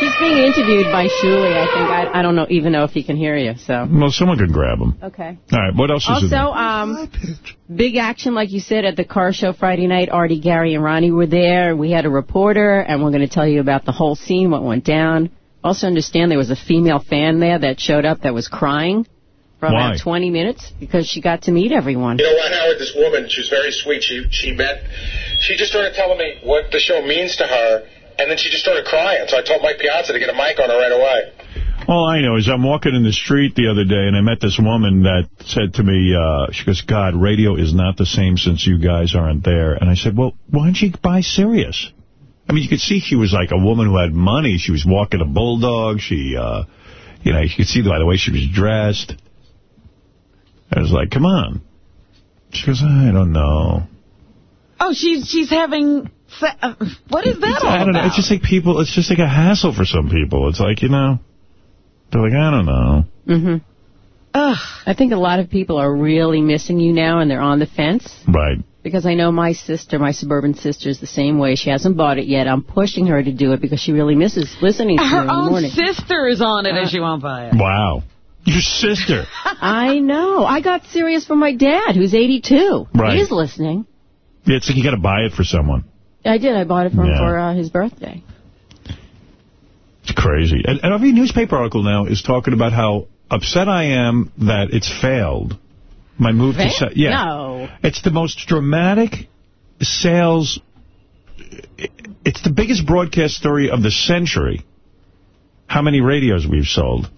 He's being interviewed by Shuli, I think. I, I don't know even know if he can hear you, so. Well, someone can grab him. Okay. All right. What else is Also, it? um, big action, like you said, at the car show Friday night. Artie, Gary, and Ronnie were there. We had a reporter, and we're going to tell you about the whole scene, what went down. Also understand there was a female fan there that showed up that was crying for Why? about 20 minutes because she got to meet everyone. You know what, Howard? This woman, she was very sweet. She she met, she just started telling me what the show means to her, and then she just started crying. So I told Mike Piazza to get a mic on her right away. All I know is I'm walking in the street the other day, and I met this woman that said to me, uh, she goes, God, radio is not the same since you guys aren't there. And I said, well, why don't you buy Sirius? I mean, you could see she was like a woman who had money. She was walking a bulldog. She, uh, you know, you could see by the way she was dressed. I was like, come on. She goes, I don't know. Oh, she's she's having... Uh, what is that all I don't know. It's just like people, it's just like a hassle for some people. It's like, you know, they're like, I don't know. hmm I think a lot of people are really missing you now, and they're on the fence. Right. Because I know my sister, my suburban sister, is the same way. She hasn't bought it yet. I'm pushing her to do it because she really misses listening to you Her in the morning. Her own sister is on it and she won't buy it. Wow. Your sister. I know. I got Sirius from my dad, who's 82. Right. He's listening. Yeah, it's like you got to buy it for someone. I did. I bought it for him for uh, his birthday. It's crazy. And, and every newspaper article now is talking about how upset I am that it's failed. My move to... Failed? Sa- yeah. No. It's the most dramatic sales... It's the biggest broadcast story of the century. How many radios we've sold.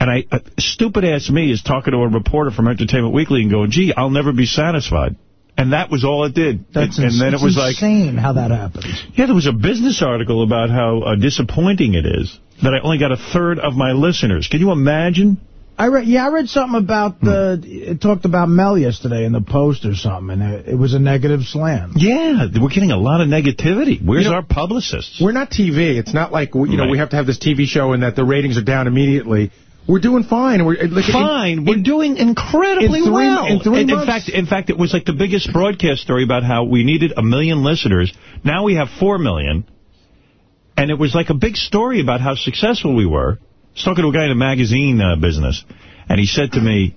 And I, uh, stupid-ass me is talking to a reporter from Entertainment Weekly and going, gee, I'll never be satisfied. And that was all it did. That's and, and then it was like... insane how that happens. Yeah, there was a business article about how uh, disappointing it is that I only got a third of my listeners. Can you imagine? I read, yeah, I read something about the. It talked about Mel yesterday in the Post or something, and it, it was a negative slam. Yeah, we're getting a lot of negativity. Where's You know- our publicists? We're not TV. It's not like, you know, Right. we have to have this TV show and that the ratings are down immediately. We're doing fine. We're like, in- Fine, we're doing incredibly in three- well. in three in, in fact, in fact, it was like the biggest broadcast story about how we needed a million listeners. Now we have four million, and it was like a big story about how successful we were. I was talking to a guy in the magazine uh, business, and he said to me,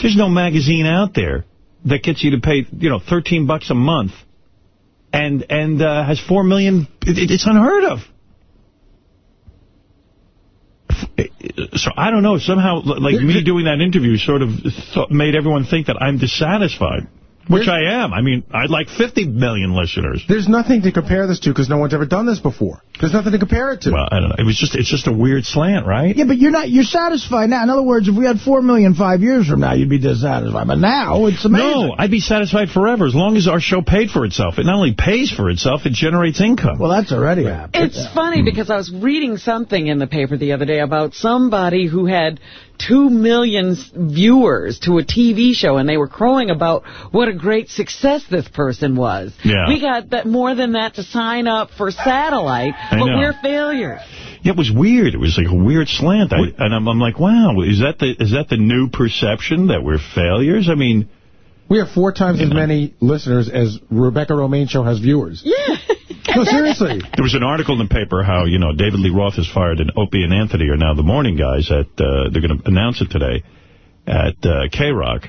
"There's no magazine out there that gets you to pay, you know, 13 bucks a month, and and uh, has four million. It, it- it's unheard of." So I don't know. Somehow, like me doing that interview sort of made everyone think that I'm dissatisfied. Which I am. I mean, I'd like 50 million listeners. There's nothing to compare this to because no one's ever done this before. There's nothing to compare it to. Well, I don't know. It was just, it's just a weird slant, right? Yeah, but you're not, you're satisfied now. In other words, if we had four million five years from now, you'd be dissatisfied. But now, it's amazing. No, I'd be satisfied forever as long as our show paid for itself. It not only pays for itself, it generates income. Well, that's already happened. It's funny because I was reading something in the paper the other day about somebody who had two million viewers to a TV show, and they were crowing about what a great success this person was. Yeah. We got that more than that to sign up for satellite, I but know. we're failures. Yeah, it was weird. It was like a weird slant. I, and I'm, I'm like, wow, is that the is that the new perception that we're failures? I mean, We have four times as many listeners as Rebecca Romaine Show has viewers. Yeah. No, seriously. there was an article in the paper how, you know, David Lee Roth has fired and Opie and Anthony are now the morning guys at, uh, they're going to announce it today at uh, K-Rock.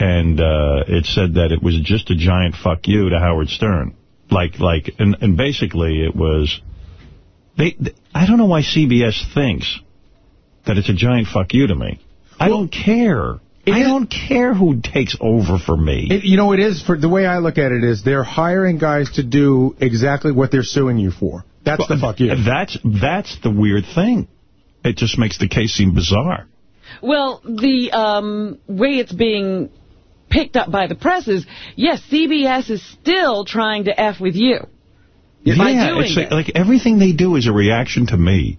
And uh, it said that it was just a giant fuck you to Howard Stern. Like, like, and, and basically it was, they, th I don't know why CBS thinks that it's a giant fuck you to me. I don't care. I don't care who takes over for me. It, you know, it is, for the way I look at it is they're hiring guys to do exactly what they're suing you for. That's the fuck you. That's that's the weird thing. It just makes the case seem bizarre. Well, the um, way it's being picked up by the press is, yes, CBS is still trying to F with you. by yeah, doing it's it. like, like everything they do is a reaction to me.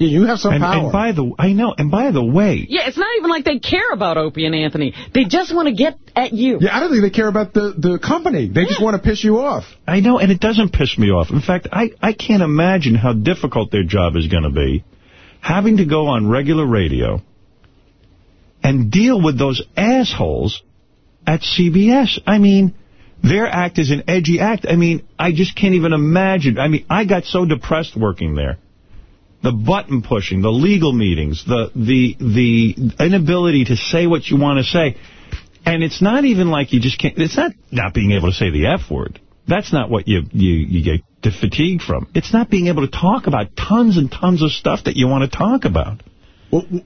Yeah, you have some and, power. And by the I know, and by the way, Yeah, it's not even like they care about Opie and Anthony. They just want to get at you. Yeah, I don't think they care about the, the company. They just want to piss you off. I know, and it doesn't piss me off. In fact, I, I can't imagine how difficult their job is going to be, having to go on regular radio and deal with those assholes at CBS. I mean, their act is an edgy act. I mean, I just can't even imagine. I mean, I got so depressed working there. The button pushing, the legal meetings, the the the inability to say what you want to say. And it's not even like you just can't, it's not not being able to say the F word. That's not what you, you, you get to fatigue from. It's not being able to talk about tons and tons of stuff that you want to talk about.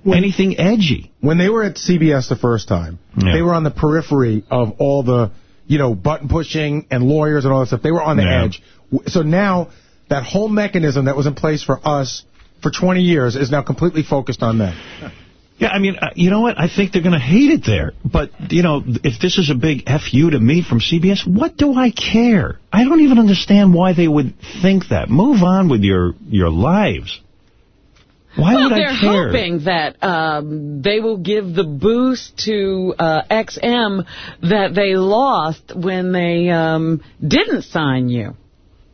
Anything edgy. When they were at CBS the first time, Yeah. they were on the periphery of all the, you know, button pushing and lawyers and all that stuff. They were on the Yeah. edge. So now that whole mechanism that was in place for us for 20 years is now completely focused on them. Yeah, I mean, uh, you know what? I think they're going to hate it there. But, you know, if this is a big F-U to me from CBS, what do I care? I don't even understand why they would think that. Move on with your, your lives. Why well, would they're hoping that um, they will give the boost to uh, XM that they lost when they um, didn't sign you.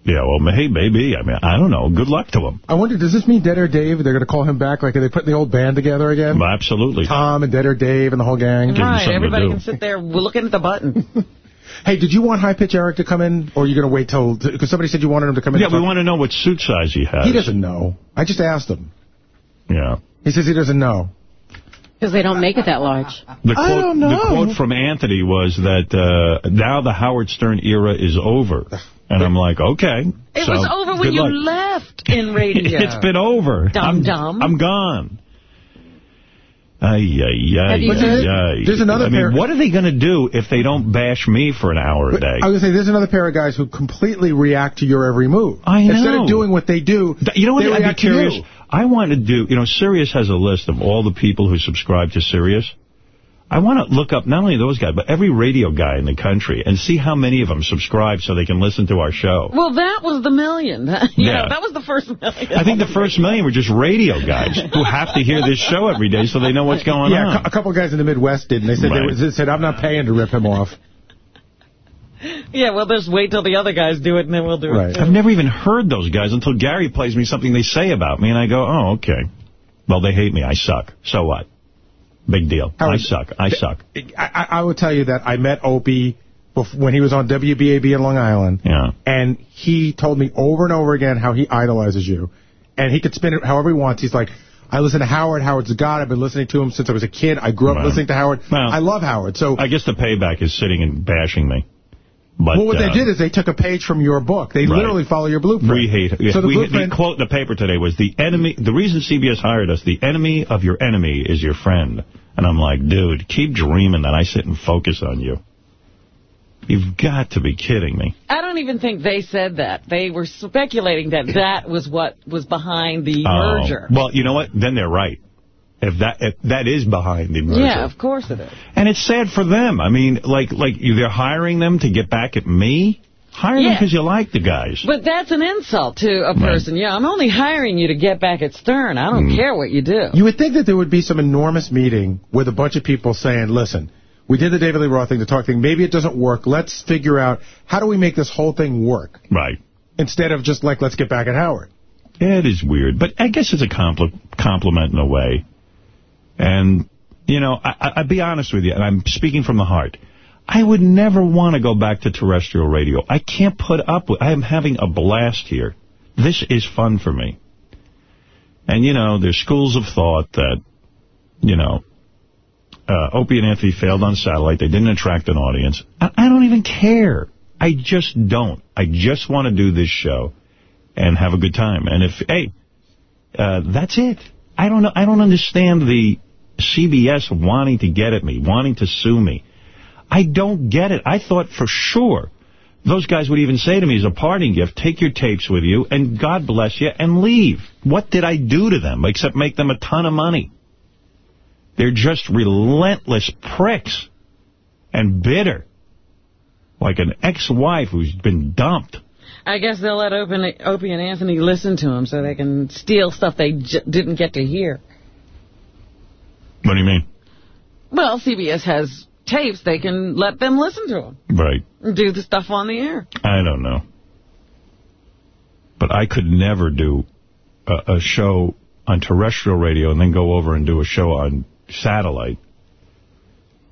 Yeah, well, hey, maybe. I mean, I don't know. Good luck to them. I wonder, does this mean Dead Air Dave? They're going to call him back? Like, are they putting the old band together again? Absolutely. Tom and Dead Air Dave and the whole gang. right, everybody can sit there looking at the button. Hey, did you want High Pitch Eric to come in, or are you going to wait till... Because somebody said you wanted him to come in. Yeah, we talk- want to know what suit size he has. He doesn't know. I just asked him. Yeah. He says he doesn't know. Because they don't make it that large. The I quote, don't the quote from Anthony was that uh, now the Howard Stern era is over. And I'm like, okay. It so, was over when you luck. left in radio. it's been over. Dum I'm, dum. I'm gone. Ay, ay, ay, ay, ay. There's another I mean, pair- what are they going to do if they don't bash me for an hour a day? I was going to say, there's another pair of guys who completely react to your every move. I know. Instead of doing what they do, You know what? they I'd be react to curious. you. I want to do, you know, Sirius has a list of all the people who subscribe to Sirius. I want to look up not only those guys, but every radio guy in the country and see how many of them subscribe so they can listen to our show. Well, that was the million. you Yeah. know, that was the first million. I think the first million were just radio guys who have to hear this show every day so they know what's going yeah, on. cou- a couple of guys in the Midwest did, and they said, they, Right. was- they said I'm not paying to rip him off. Yeah, well, just wait till the other guys do it, and then we'll do it. too. I've never even heard those guys until Gary plays me something they say about me, and I go, oh, okay. Well, they hate me. I suck. So what? Big deal. I suck. I suck. I, I, I will tell you that I met Opie when he was on WBAB in Long Island, Yeah. and he told me over and over again how he idolizes you, and he could spin it however he wants. He's like, I listen to Howard. Howard's a god. I've been listening to him since I was a kid. I grew up Well, listening to Howard. well, I love Howard. So I guess the payback is sitting and bashing me. But, well, what uh, they did is they took a page from your book. They Right. literally follow your blueprint. We hate it. So the we, blueprint, the quote in the paper today was, the enemy. the reason CBS hired us, the enemy of your enemy is your friend. And I'm like, dude, keep dreaming that I sit and focus on you. You've got to be kidding me. I don't even think they said that. They were speculating that that was what was behind the Oh. merger. Well, you know what? Then they're right. If that if that is behind the merger. Yeah, of course it is. And it's sad for them. I mean, like like they're hiring them to get back at me. Hire them Yeah. because you like the guys. But that's an insult to a person. Yeah, I'm only hiring you to get back at Stern. I don't mm. care what you do. You would think that there would be some enormous meeting with a bunch of people saying, listen, we did the David Lee Roth thing, the talk thing. Maybe it doesn't work. Let's figure out how do we make this whole thing work. Right. Instead of just like, let's get back at Howard. Yeah, it is weird, but I guess it's a compli compliment in a way. And, you know, I, I'll be honest with you, and I'm speaking from the heart. I would never want to go back to terrestrial radio. I can't put up with I am having a blast here. This is fun for me. And, you know, there's schools of thought that, you know, uh, Opie and Anthony failed on satellite. They didn't attract an audience. I, I don't even care. I just don't. I just want to do this show and have a good time. And if, hey, uh, that's it. I don't know. I don't understand the CBS wanting to get at me, wanting to sue me. I don't get it. I thought for sure those guys would even say to me as a parting gift, take your tapes with you and God bless you and leave. What did I do to them except make them a ton of money? They're just relentless pricks and bitter. Like an ex-wife who's been dumped. I guess they'll let Opie, and Anthony listen to them so they can steal stuff they didn't get to hear. What do you mean? Well, CBS has tapes. They can let them listen to them. Right. Do the stuff on the air. I don't know. But I could never do a, a show on terrestrial radio and then go over and do a show on satellite.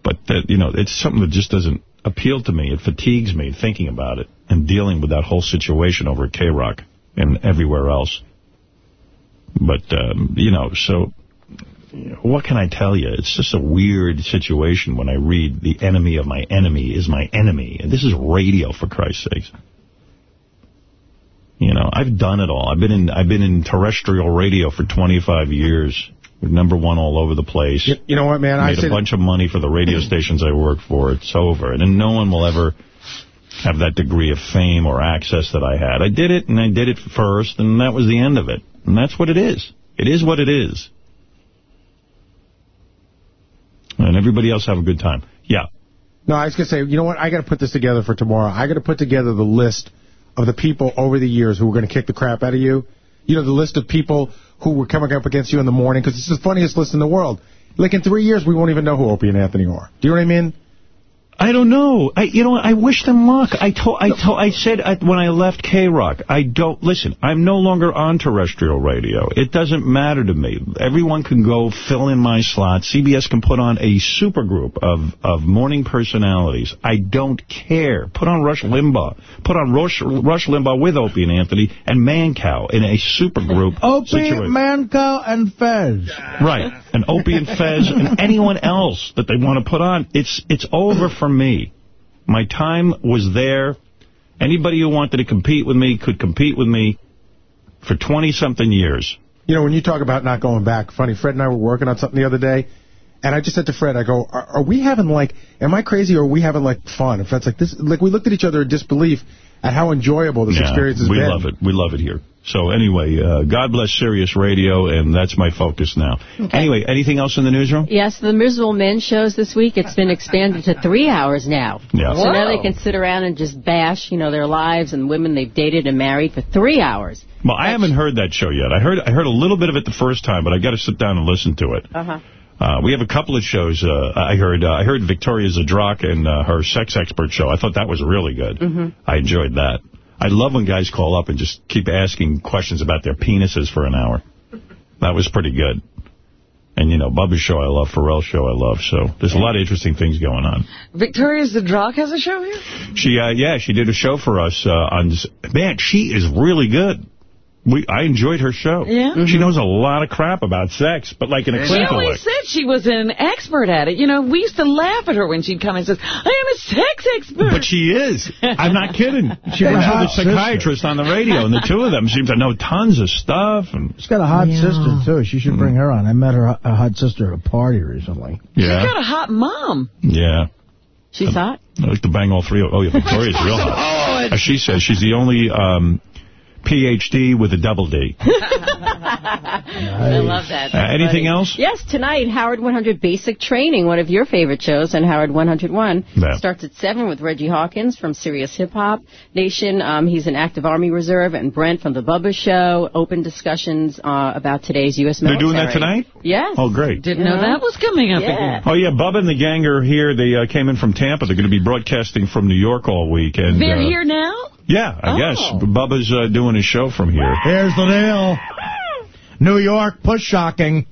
But, that, you know, it's something that just doesn't appeal to me. It fatigues me thinking about it and dealing with that whole situation over at K-Rock and everywhere else. But, um, you know, so what can I tell you? It's just a weird situation when I read the enemy of my enemy is my enemy. And this is radio, for Christ's sakes. You know, I've done it all. I've been in I've been in terrestrial radio for 25 years. Number one all over the place. You know what, man? I Made a bunch of money for the radio stations I work for. It's over. And no one will ever have that degree of fame or access that I had. I did it, and I did it first, and that was the end of it. And that's what it is. It is what it is. And everybody else have a good time. Yeah. No, I was going to say, you know what? I got to put this together for tomorrow. I got to put together the list of the people over the years who were going to kick the crap out of you. You know, the list of people who were coming up against you in the morning, because it's the funniest list in the world. Like, in three years, we won't even know who Opie and Anthony are. Do you know what I mean? I don't know. I, you know, I wish them luck. I told, I told, I said I, when I left K-Rock, I don't, listen, I'm no longer on terrestrial radio. It doesn't matter to me. Everyone can go fill in my slot. CBS can put on a super group of, of morning personalities. I don't care. Put on Rush Limbaugh. Put on Rush, Rush Limbaugh with Opie and Anthony and Mancow in a super group. Opie, situation. Mancow, and Fez. Right. And Opie and Fez and anyone else that they want to put on. It's it's over for me. My time was there. Anybody who wanted to compete with me could compete with me for 20-something years. You know, when you talk about not going back, funny, Fred and I were working on something the other day, and I just said to Fred, I go, are, are we having, like, am I crazy or are we having, like, fun? And Fred's like, this, like, we looked at each other in disbelief at how enjoyable this Yeah, experience has we been. love it. We love it here. So anyway, uh, God bless Sirius Radio, and that's my focus now. Anyway, anything else in the newsroom? Yes, the Miserable Men shows this week. It's been expanded to three hours now. Yeah. So now they can sit around and just bash, you know, their lives and women they've dated and married for three hours. Well, I haven't heard that show yet. I heard I heard a little bit of it the first time, but I got to sit down and listen to it. Uh-huh. Uh, we have a couple of shows. Uh, I heard uh, I heard Victoria Zdrok and uh, her sex expert show. I thought that was really good. Mm-hmm. I enjoyed that. I love when guys call up and just keep asking questions about their penises for an hour. That was pretty good. And, you know, Bubba's show I love, Pharrell's show I love. So there's a lot of interesting things going on. Victoria Zdrok has a show here? She, uh, yeah, she did a show for us uh, on. Man, she is really good. We, I enjoyed her show. Yeah? She knows a lot of crap about sex, but like in a She clinical way. always said she was an expert at it. You know, we used to laugh at her when she'd come and says, I am a sex expert. But she is. I'm not kidding. She Got a works hot with a psychiatrist on the radio, and the two of them seem to know tons of stuff. And She's got a hot Yeah. sister, too. She should bring her on. I met her a hot sister at a party recently. yeah, She's got a hot mom. yeah. She's hot. I like to bang all three. of- Oh, yeah, Victoria's real hot. As she says, she's the only um, PhD with a double D. I love that. Uh, anything else? Yes, tonight, Howard 100 Basic Training, one of your favorite shows on Howard 101. Yeah. Starts at 7 with Reggie Hawkins from Sirius Hip Hop Nation. Um, he's an active Army Reserve. And Brent from The Bubba Show. Open discussions uh, about today's U.S. They're doing that tonight? Yes. Oh, great. Didn't know that was coming up Yeah. again. Oh, yeah, Bubba and the gang are here. They uh, came in from Tampa. They're going to be broadcasting from New York all week. And, They're uh, here now? Yeah, I Oh. guess. Bubba's uh, doing his show from here. Here's the deal. New York push shocking.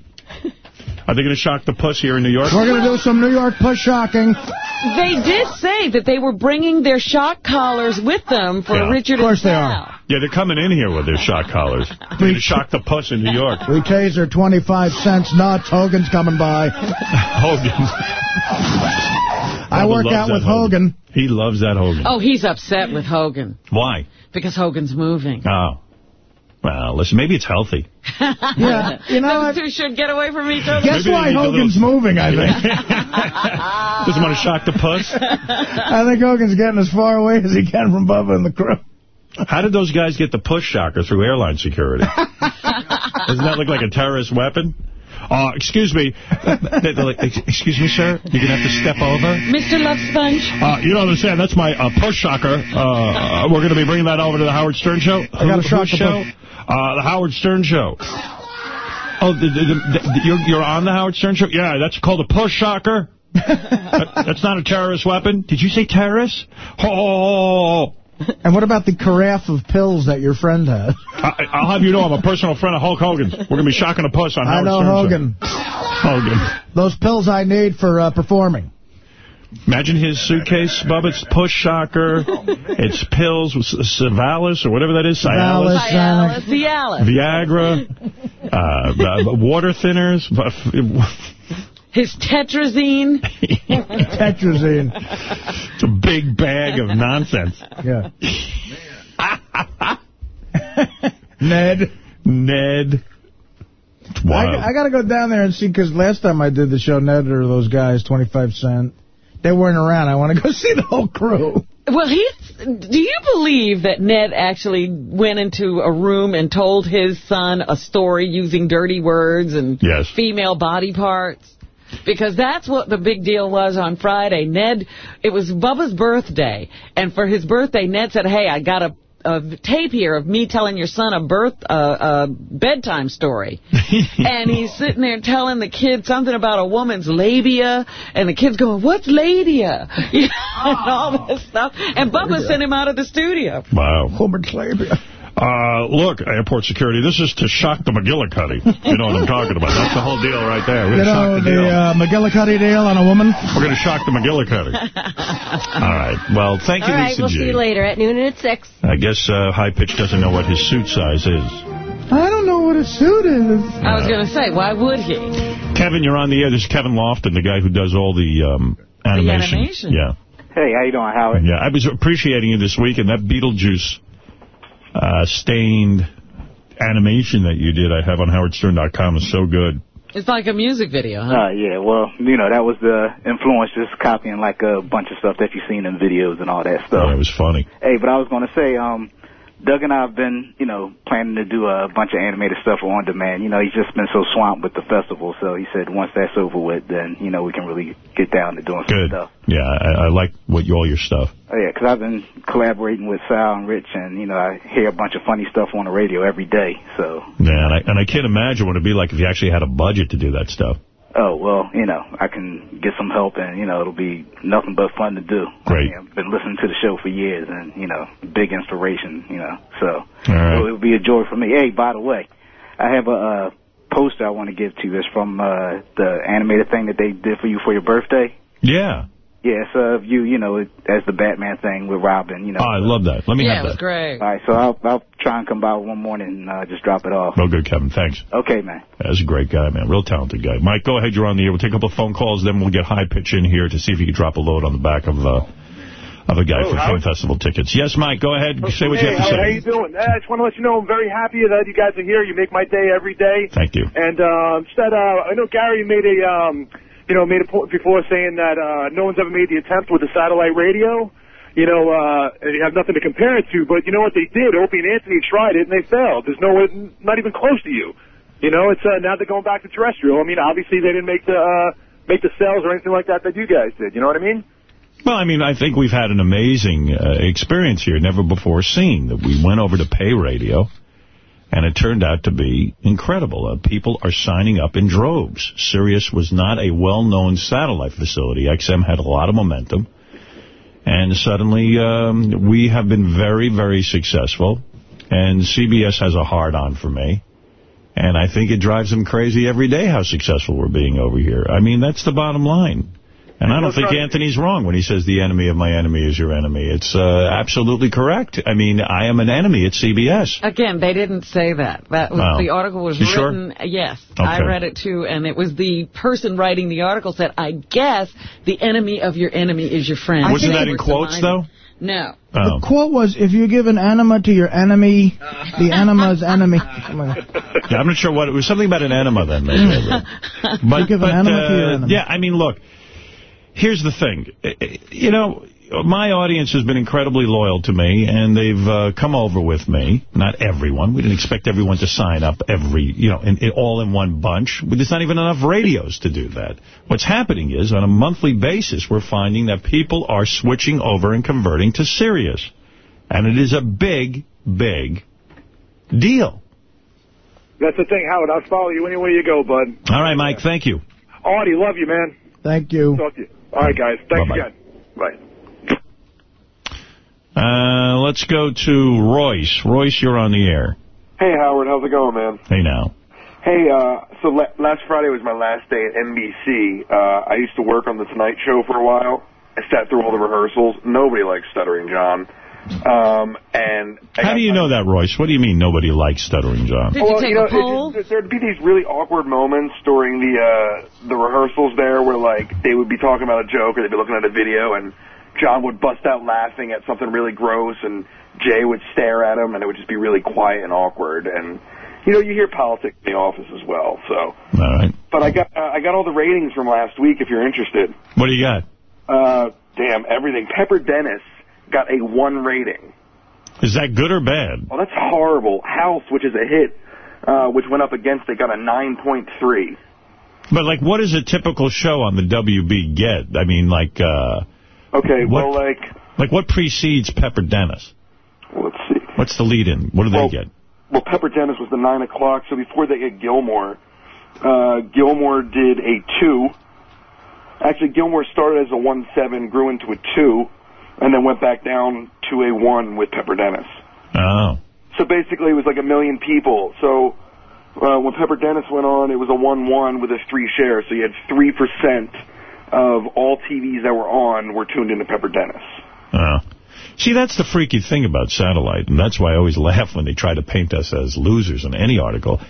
Are they going to shock the puss here in New York? We're going to do some New York push shocking. They did say that they were bringing their shock collars with them for Yeah. Richard Of course and they are. Yeah, they're coming in here with their shock collars. They're going to shock the puss in New York. We taser 25 cents nuts. Hogan's coming by. Hogan. I Bubba work out with Hogan. He loves that Hogan. Oh, he's upset with Hogan Why? because Hogan's moving. Oh. Well, listen, maybe it's healthy. Yeah, you know Those two should get away from each other. Guess Maybe why need a little- Hogan's moving, I think. Doesn't want to shock the puss? I think Hogan's getting as far away as he can from Bubba and the crew. How did those guys get the push shocker through airline security? Doesn't that look like a terrorist weapon? Uh, excuse me. They're like, excuse me, sir? You're going to have to step over? Mr. Love Sponge? Uh, you don't understand. That's my uh, push shocker. Uh, we're going to be bringing that over to the Howard Stern show. I got a Who- shock the show? Uh, the Howard Stern show. Oh, the, the, the, you're, you're on the Howard Stern show? Yeah, that's called a push shocker. That- that's not a terrorist weapon. Did you say terrorist? Oh, And what about the carafe of pills that your friend had? I, I'll have you know I'm a personal friend of Hulk Hogan's. We're going to be shocking a puss on I Howard know Stern Hogan. show. Hogan. Those pills I need for uh, performing. Imagine his suitcase, Bubba. It's push shocker. It's pills with S- Cialis or whatever that is. Cialis. Cialis. Cialis. Viagra. Uh, uh, water thinners. His tetrazine. Tetrazine. It's a big bag of nonsense. Yeah. Ned. Ned. Wow. I, I got to go down there and see, because last time I did the show, Ned or those guys, 25 Cent, they weren't around. I want to go see the whole crew. Well, he. Do you believe that Ned actually went into a room and told his son a story using dirty words and Yes. female body parts? Because that's what the big deal was on Friday. Ned, it was Bubba's birthday, and for his birthday, Ned said, "Hey, I got a." A tape here of me telling your son a birth, uh, a bedtime story, and he's sitting there telling the kid something about a woman's labia, and the kid's going, "What's labia?" You know, and all this stuff. And Bubba sent him out of the studio. Wow. Woman's labia. Uh, look, airport security, this is to shock the McGillicuddy. You know what I'm talking about. That's the whole deal right there. We're You going to know, shock the the deal. uh, McGillicuddy deal on a woman? We're going to shock the McGillicuddy. All right. Well, thank All you, right, Lisa we'll G. see you later at noon and at 6. I guess uh, High Pitch doesn't know what his suit size is. I don't know what a suit is. I was going to say, why would he? Kevin, you're on the air. This is Kevin Lofton, the guy who does all the um, animation. animation. Yeah. Hey, how you doing, Howard? Yeah, I was appreciating you this week, and that Beetlejuice uh, stained animation that you did I have on howardstern.com is so good. It's like a music video, huh? Uh, yeah, well, you know, that was the influence, just copying like a bunch of stuff that you've seen in videos and all that stuff. Yeah, it was funny. Hey, but I was going to say, um, Doug and I have been, you know, planning to do a bunch of animated stuff on demand. You know, he's just been so swamped with the festival, so he said once that's over with, then, you know, we can really get down to doing some Good. stuff. Yeah, I, I like what you, all your stuff. Oh, yeah, 'cause I've been collaborating with Sal and Rich, and, you know, I hear a bunch of funny stuff on the radio every day, so... Yeah, and I, and I can't imagine what it'd be like if you actually had a budget to do that stuff. Oh, well, you know, I can get some help and, you know, it'll be nothing but fun to do. Great. I mean, I've been listening to the show for years and, you know, big inspiration, you know, so right. it'll be a joy for me. Hey, by the way, I have a, uh poster I want to give to you. It's from uh, the animated thing that they did for you for your birthday. Yeah. Yeah, it's uh, you, you know, it, as the Batman thing with Robin, you know. Oh, I love that. Let me yeah, have it was great. All right, so I'll, I'll try and come by one morning and uh, just drop it off. Oh, good, Kevin. Thanks. Okay, man. That's a great guy, man. Real talented guy. Mike, go ahead. You're on the air. We'll take a couple of phone calls, then we'll get high pitch in here to see if you can drop a load on the back of uh, of a guy Oh, for Howard? Film Festival tickets. Yes, Mike, go ahead. Say what you have to Howard, how you doing? I just want to let you know I'm very happy that you guys are here. You make my day every day. Thank you. And uh, just that uh, I know Gary made a um, you know, made a point before saying that uh, no one's ever made the attempt with the satellite radio. You know, uh, you have nothing to compare it to, but you know what they did? Opie and Anthony tried it and they failed. There's no way, not even close to you. You know, it's uh, now they're going back to terrestrial. I mean, obviously they didn't make the uh, make the sales or anything like that that you guys did. You know what I mean? Well, I mean, I think we've had an amazing uh, experience here, never before seen. That we went over to pay radio, and it turned out to be incredible. Uh, people are signing up in droves. Sirius was not a well-known satellite facility. XM had a lot of momentum. And suddenly, um, we have been very, very successful. And CBS has a hard-on for me. And I think it drives them crazy every day how successful we're being over here. I mean, that's the bottom line. And I don't think Anthony's wrong when he says the enemy of my enemy is your enemy. It's uh, absolutely correct. I mean, I am an enemy at CBS. Again, they didn't say that. That was Oh. the article was You sure? written. Yes, I read it too, and it was the person writing the article said, "I guess the enemy of your enemy is your friend." Wasn't that in quotes, surmising- though? No. Oh. The quote was, if you give an enema to your enemy, the enema's enemy. My God. Yeah, I'm not sure what it was. Something about an enema then. Maybe. but, You give an but, enema to your uh, enemy. Yeah, I mean, look, here's the thing. You know, my audience has been incredibly loyal to me, and they've uh, come over with me. Not everyone. We didn't expect everyone to sign up every, you know, in, in, all in one bunch. There's not even enough radios to do that. What's happening is, on a monthly basis, we're finding that people are switching over and converting to Sirius. And it is a big, big deal. That's the thing, Howard. I'll follow you anywhere you go, bud. All right, Mike, thank you. Artie, love you, man. Thank you. Talk to you. All right, guys. Thanks Bye-bye. again. Bye. Uh, let's go to Royce. Royce, you're on the air. Hey, Howard. How's it going, man? Hey, now. Hey, uh, so la- last Friday was my last day at NBC. Uh, I used to work on The Tonight Show for a while. I sat through all the rehearsals. Nobody likes Stuttering John. Um, and How do you know that, Royce? What do you mean nobody likes Stuttering John? well, you know, it- it- there'd be these really awkward moments during the uh, the rehearsals there where like they would be talking about a joke or they'd be looking at a video and John would bust out laughing at something really gross and Jay would stare at him and it would just be really quiet and awkward and you know you hear politics in the office as well so All right. but I got uh, I got all the ratings from last week if you're interested What do you got? uh damn everything Pepper Dennis got a one rating Is that good or bad? Oh, that's horrible. House, which is a hit, uh, which went up against it, got a 9.3. But, like, what does a typical show on the WB get? I mean, like, uh... Okay, what, well, like... Like, what precedes Pepper Dennis? Let's see. What's the lead-in? What do they get? Well, Pepper Dennis was the 9 o'clock, so before they get Gilmore, uh, Gilmore did a 2. Actually, Gilmore started as a 1-7, grew into a 2, and then went back down to a 1 with Pepper Dennis. Oh. So basically, it was like a million people. So uh, when Pepper Dennis went on, it was a 1-1 with a 3 share. So you had 3% of all TVs that were on were tuned into Pepper Dennis. Oh. See, that's the freaky thing about satellite, and that's why I always laugh when they try to paint us as losers in any article.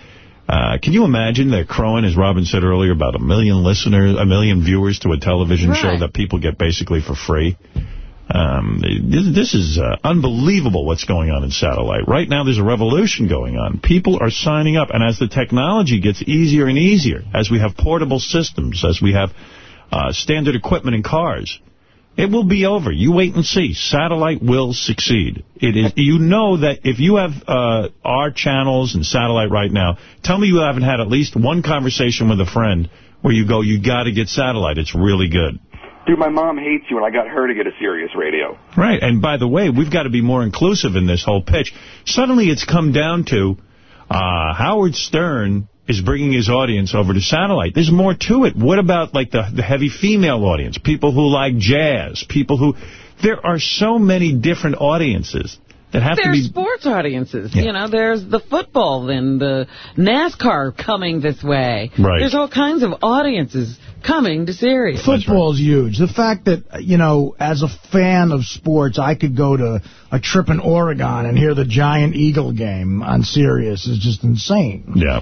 Uh, can you imagine they're crowing, as Robin said earlier, about a million listeners, a million viewers to a television show that people get basically for free? Um, this, is uh, unbelievable what's going on in satellite. Right now there's a revolution going on. People are signing up, and as the technology gets easier and easier, as we have portable systems, as we have uh, standard equipment in cars, it will be over. You wait and see. Satellite will succeed. It is. You know that if you have uh, our channels and satellite right now, tell me you haven't had at least one conversation with a friend where you go, you got to get satellite. It's really good. Dude, my mom hates you, and I got her to get a Sirius radio. Right. And by the way, we've got to be more inclusive in this whole pitch. Suddenly it's come down to uh, Howard Stern is bringing his audience over to satellite. There's more to it. What about like the, the heavy female audience? People who like jazz. People who... There are so many different audiences that have to There's be... sports audiences. Yeah. You know, there's the football and the NASCAR coming this way. Right. There's all kinds of audiences coming to Sirius. Football's huge. The fact that, you know, as a fan of sports, I could go to a trip in Oregon and hear the Giant Eagle game on Sirius is just insane. Yeah.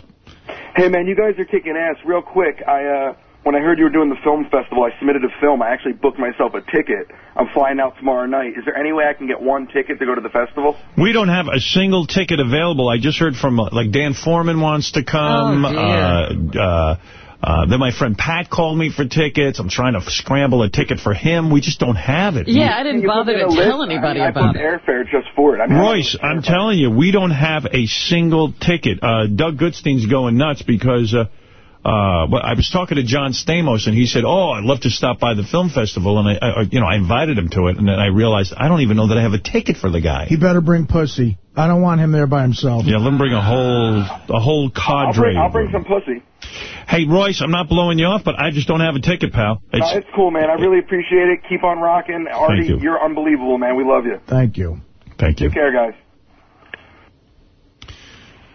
Hey, man, you guys are kicking ass. Real quick, I uh, when I heard you were doing the film festival, I submitted a film. I actually booked myself a ticket. I'm flying out tomorrow night. Is there any way I can get one ticket to go to the festival? We don't have a single ticket available. I just heard from, uh, like, Dan Foreman wants to come. Oh, dear. uh, uh, Uh, then my friend Pat called me for tickets. I'm trying to scramble a ticket for him. We just don't have it. Yeah, I didn't bother to tell anybody I about booked it. airfare just for it. I mean, Royce, I'm telling you, we don't have a single ticket. Uh, Doug Goodstein's going nuts because uh, uh, well, I was talking to John Stamos, and he said, oh, I'd love to stop by the film festival. And, I, I, you know, I invited him to it, and then I realized I don't even know that I have a ticket for the guy. He better bring pussy. I don't want him there by himself. Yeah, let him bring a whole a whole I'll cadre. bring, I'll bring some pussy. Hey, Royce, I'm not blowing you off, but I just don't have a ticket, pal. No, It's, it's cool, man. I really appreciate it. Keep on rocking. Artie, you. you're unbelievable, man. We love you. Thank you. Thank you. Take care, guys.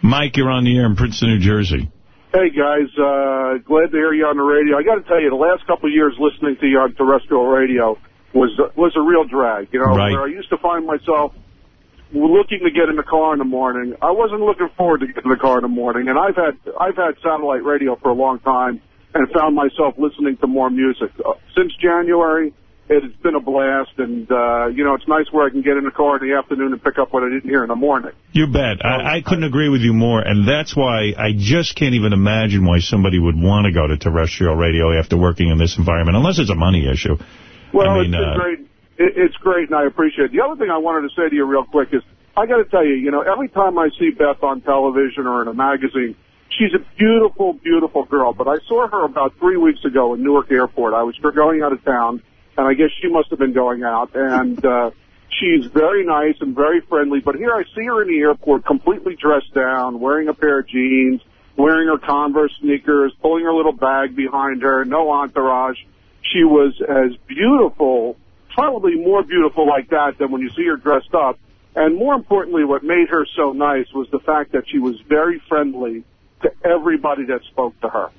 Mike, you're on the air in Princeton, New Jersey. Hey guys, uh, glad to hear you on the radio. I got to tell you, the last couple of years listening to you on terrestrial radio was was a real drag. You know, Right. where I used to find myself looking to get in the car in the morning. I wasn't looking forward to getting in the car in the morning, and I've had I've had satellite radio for a long time and found myself listening to more music uh, since January. It's been a blast, and uh, you know, it's nice where I can get in the car in the afternoon and pick up what I didn't hear in the morning. You bet. I, I couldn't agree with you more, and that's why I just can't even imagine why somebody would want to go to terrestrial radio after working in this environment, unless it's a money issue. Well, I mean, it's uh, great. It, it's great, and I appreciate it. The other thing I wanted to say to you real quick is, I got to tell you, you know, every time I see Beth on television or in a magazine, she's a beautiful, beautiful girl. But I saw her about three weeks ago in Newark Airport. I was going out of town, and I guess she must have been going out, and uh, she's very nice and very friendly. But here I see her in the airport, completely dressed down, wearing a pair of jeans, wearing her Converse sneakers, pulling her little bag behind her, no entourage. She was as beautiful, probably more beautiful like that than when you see her dressed up. And more importantly, what made her so nice was the fact that she was very friendly to everybody that spoke to her.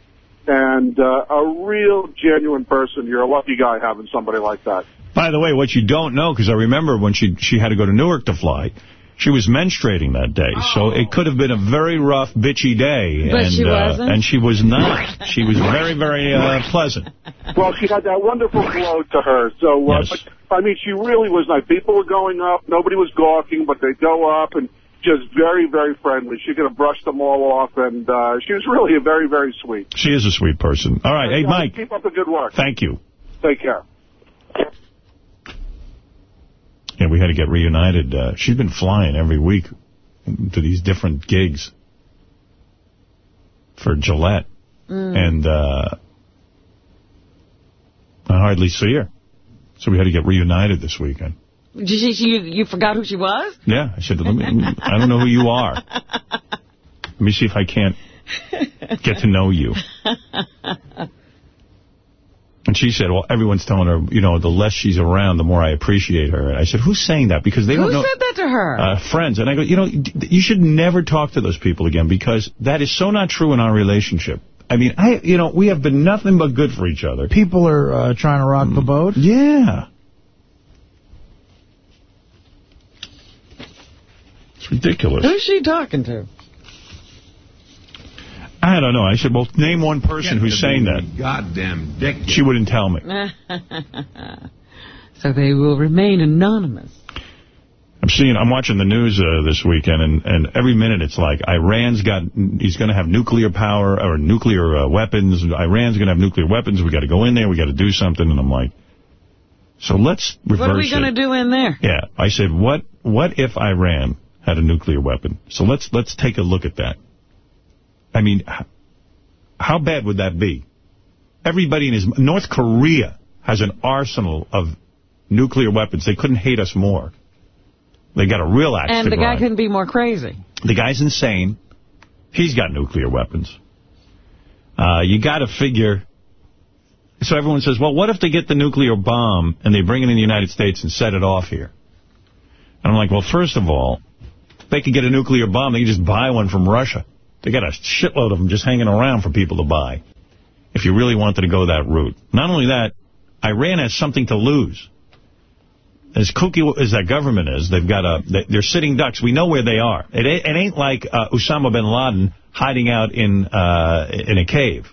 And uh, a real genuine person. You're a lucky guy having somebody like that. By the way, what you don't know, because I remember when she she had to go to Newark to fly, she was menstruating that day, so it could have been a very rough, bitchy day. But and, she uh, wasn't? And she was not. She was very, very uh, pleasant. Well, she had that wonderful glow to her. So, uh, Yes. but, I mean, she really was nice. People were going up. Nobody was gawking, but they'd go up and just very, very friendly. She could have brushed them all off, and uh, she was really a very, very sweet. She is a sweet person. All right, hey, Mike, Keep up the good work. thank you. Take care. Yeah, we had to get reunited. Uh, she's been flying every week to these different gigs for Gillette. Mm. And uh, I hardly see her. So we had to get reunited this weekend. Did she, she, you, you forgot who she was? Yeah, I said, Let me, I don't know who you are. Let me see if I can't get to know you. And she said, well, everyone's telling her, you know, the less she's around, the more I appreciate her. And I said, who's saying that? Because they Who don't know. Who said that to her? Uh, friends. And I go, you know, you should never talk to those people again because that is so not true in our relationship. I mean, I, you know, we have been nothing but good for each other. People are uh, trying to rock the boat. Yeah. It's ridiculous. Who's she talking to? I don't know. I said, well, name one person Get who's saying that. Goddamn dick. She wouldn't tell me. so they will remain anonymous. I'm seeing, I'm watching the news uh, this weekend, and, and every minute it's like Iran's got, he's going to have nuclear power or nuclear uh, weapons. Iran's going to have nuclear weapons. We got to go in there. We got to do something. And I'm like, so let's reverse What are we going to do in there? Yeah, I said, what what if Iran had a nuclear weapon? So let's let's take a look at that. I mean, how bad would that be? Everybody in his North Korea has an arsenal of nuclear weapons. They couldn't hate us more. They got a real axe And the guy couldn't be more crazy. The guy's insane. He's got nuclear weapons. Uh, you got to figure. So everyone says, well, what if they get the nuclear bomb and they bring it in the United States and set it off here? And I'm like, well, first of all, they could get a nuclear bomb. They could just buy one from Russia. They got a shitload of them just hanging around for people to buy if you really wanted to go that route. Not only that, Iran has something to lose. As kooky as that government is, they've got a, they- they're sitting ducks. We know where they are. It ain't like uh, Osama bin Laden hiding out in uh, in a cave.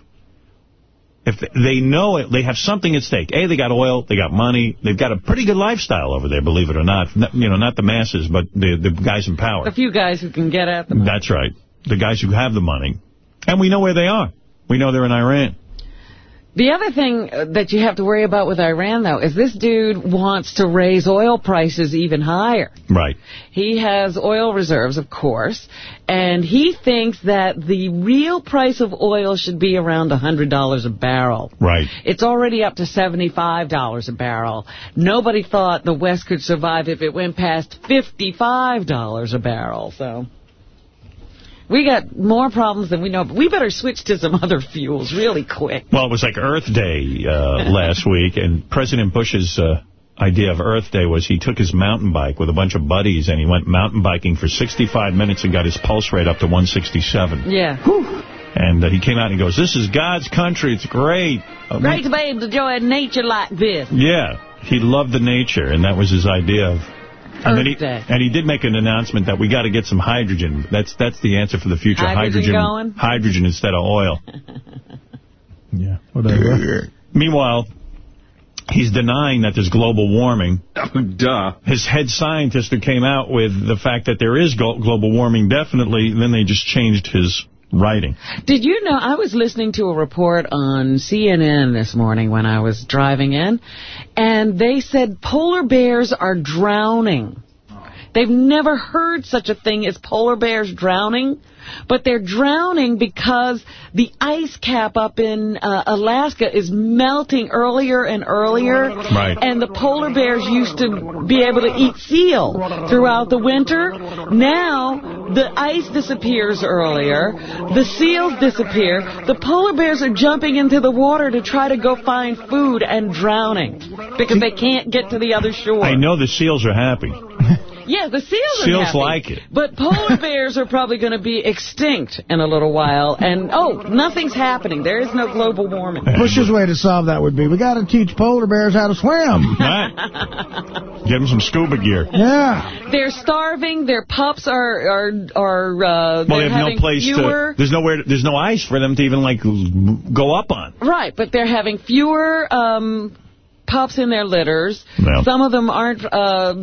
If they know it, they have something at stake. A, they got oil, they got money, they've got a pretty good lifestyle over there, believe it or not. Not- You know, not the masses, but the the guys in power. A few guys who can get at them. That's right. The guys who have the money. And we know where they are. We know they're in Iran. The other thing that you have to worry about with Iran, though, is this dude wants to raise oil prices even higher. Right. He has oil reserves, of course, and he thinks that the real price of oil should be around $100 a barrel. Right. It's already up to $75 a barrel. Nobody thought the West could survive if it went past $55 a barrel, so... We got more problems than we know, but we better switch to some other fuels really quick. Well, it was like Earth Day uh, last week, and President Bush's uh, idea of Earth Day was he took his mountain bike with a bunch of buddies, and he went mountain biking for 65 minutes and got his pulse rate up to 167. Yeah. And uh, he came out and he goes, this is God's country. It's great. Uh, Great to be able to enjoy nature like this. Yeah. He loved the nature, and that was his idea of... And, then he, Day. and he did make an announcement that we got to get some hydrogen. That's that's the answer for the future. Hydrogen going? hydrogen instead of oil. Yeah, whatever. Meanwhile, he's denying that there's global warming. duh. His head scientist who came out with the fact that there is global warming, definitely, then they just changed his writing. Did you know, I was listening to a report on CNN this morning when I was driving in, and they said polar bears are drowning. They've never heard such a thing as polar bears drowning, but they're drowning because the ice cap up in uh, Alaska is melting earlier and earlier. Right. And the polar bears used to be able to eat seal throughout the winter. Now, the ice disappears earlier. The seals disappear. The polar bears are jumping into the water to try to go find food and drowning because they can't get to the other shore. I know the seals are happy. Yeah, the seals are Seals happy. like it. But polar bears are probably going to be extinct in a little while. And, oh, nothing's happening. There is no global warming. Bush's way to solve that would be, we got to teach polar bears how to swim. Right. Give them some scuba gear. Yeah. They're starving. Their pups are are are uh, Well, they're have having no place fewer. to. There's nowhere. There's no ice for them to even like go up on. Right, but they're having fewer um, pups in their litters. Yeah. Some of them aren't uh,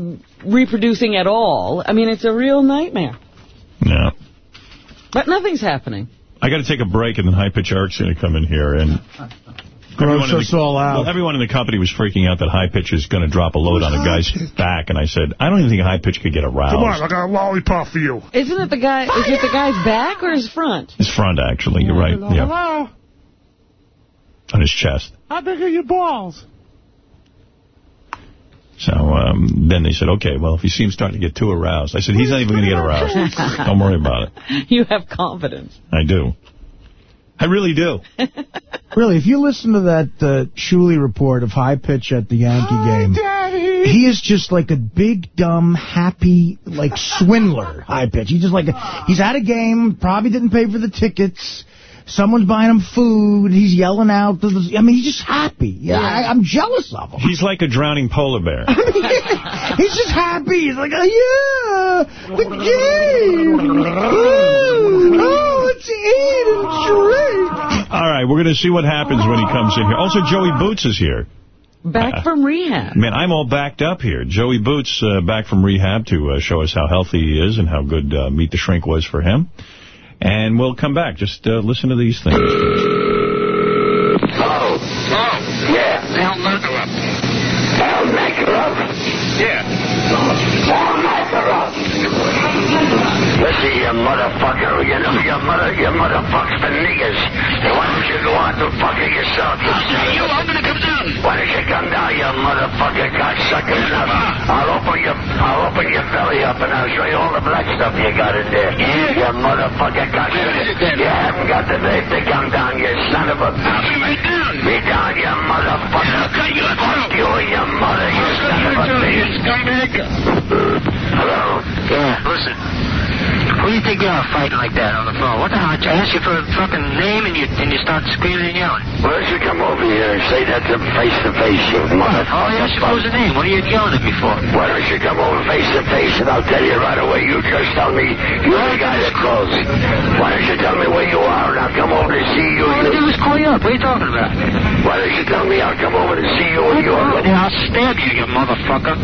reproducing at all. I mean, it's a real nightmare. Yeah. But nothing's happening. I got to take a break, and then High Pitch Eric's going to come in here and. Gross in us all out. Well, everyone in the company was freaking out that High Pitch is going to drop a load on a guy's back, and I said, I don't even think High Pitch could get aroused. Come on, I got a lollipop for you. Isn't it the guy? Is it the guy's back or his front? His front, actually. You're right. Yeah, Hello? on his chest. How big are your balls? So um, then they said, okay, well, if he seems starting to get too aroused. I said, he's not even going to get aroused. Don't worry about it. You have confidence. I do. I really do. Really, if you listen to that uh, Shuli report of high pitch at the Yankee game, he is just like a big, dumb, happy, like swindler, high pitch. He's just like, a, he's at a game, probably didn't pay for the tickets. Someone's buying him food. He's yelling out. I mean, he's just happy. Yeah, I, I'm jealous of him. He's like a drowning polar bear. I mean, He's just happy. He's like, oh, yeah, the game. Ooh, oh, let's eat and drink. All right, we're going to see what happens when he comes in here. Also, Joey Boots is here. Back from rehab. Man, I'm all backed up here. Joey Boots uh, back from rehab to uh, show us how healthy he is and how good uh, Meet the Shrink was for him. And we'll come back. Just uh, listen to these things. Oh, Oh. yeah. Al Makarov. Al Makarov? Yeah. Al Makarov. Listen, you motherfucker. You know your mother, your mother fucks the niggers. Go out and fuck her yourself? You you, I'm gonna come down. Why don't you come down, you motherfucker cocksucker? I'll open your, I'll open your belly up and I'll show you all the black stuff you got in there. You motherfucker cocksucker. You haven't got the nerve to come down, you son of a... I'll be right down. Be down, you motherfucker. I'll cut you Fuck you and your mother, you son of a bitch. Scumbag. Hello? Yeah. Listen. Who do you think you are fighting like that on the phone? What the hell? I ask you for a fucking name and you and you start screaming and yelling. Why don't you come over here and say that to face to face, you motherfucker? Oh, yeah, suppose a name. What are you yelling at me for? Why don't you come over face to face and I'll tell you right away. You just tell me you're the guy that calls. Why don't you tell me where you are and I'll come over to see you? All I do is call you up. What are you talking about? Why don't you tell me I'll come over to see you when you are? Yeah, I'll stab you, you motherfucker.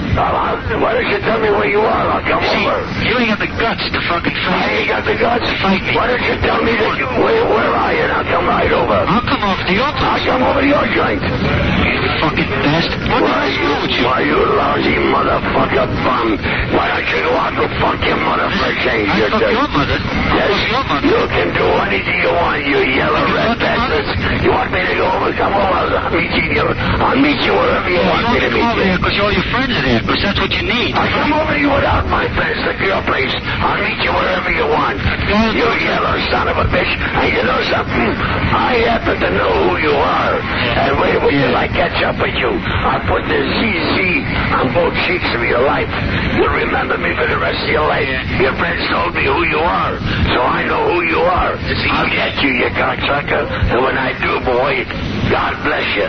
why don't you tell me where you are? I'll come over. You ain't got the guts to fucking fight. I ain't got the guts. Fight me. Why don't you tell me that you, where, where are you and I'll come right over? I'll come over to your place. I come over to your joint. You fucking bastard. What Why, is you? why, you lousy motherfucker bum. Why don't you go out and fuck your mother for a change? I you fuck your mother. Yes, your mother. you can do anything you want, you yellow red bastards. You want me to go over? Come over. I'll meet you. I'll meet you wherever you want me to come meet over you. here because all your friends are there, because that's what you need. I come over to you without my friends to your place. I'll meet you wherever you want. You yellow son of a bitch. And you know something? I happen to know who you are. And wait till I catch up with you. I'll put the ZZ on both cheeks of your life. You'll remember me for the rest of your life. Your friends told me who you are. So I know who you are. I'll get you, you cocksucker. And when I do, boy, God bless you.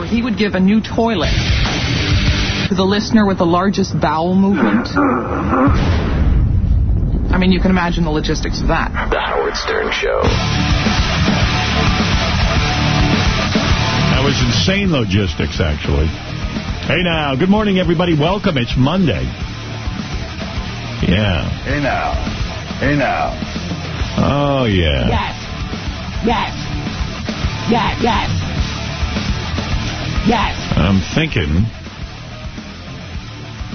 where he would give a new toilet to the listener with the largest bowel movement. I mean, you can imagine the logistics of that. The Howard Stern Show. That was insane logistics, actually. Hey now, good morning, everybody. Welcome. It's Monday. Yeah. Hey now. Hey now. Oh, yeah. Yes. Yes. Yes, yes. Yes. I'm thinking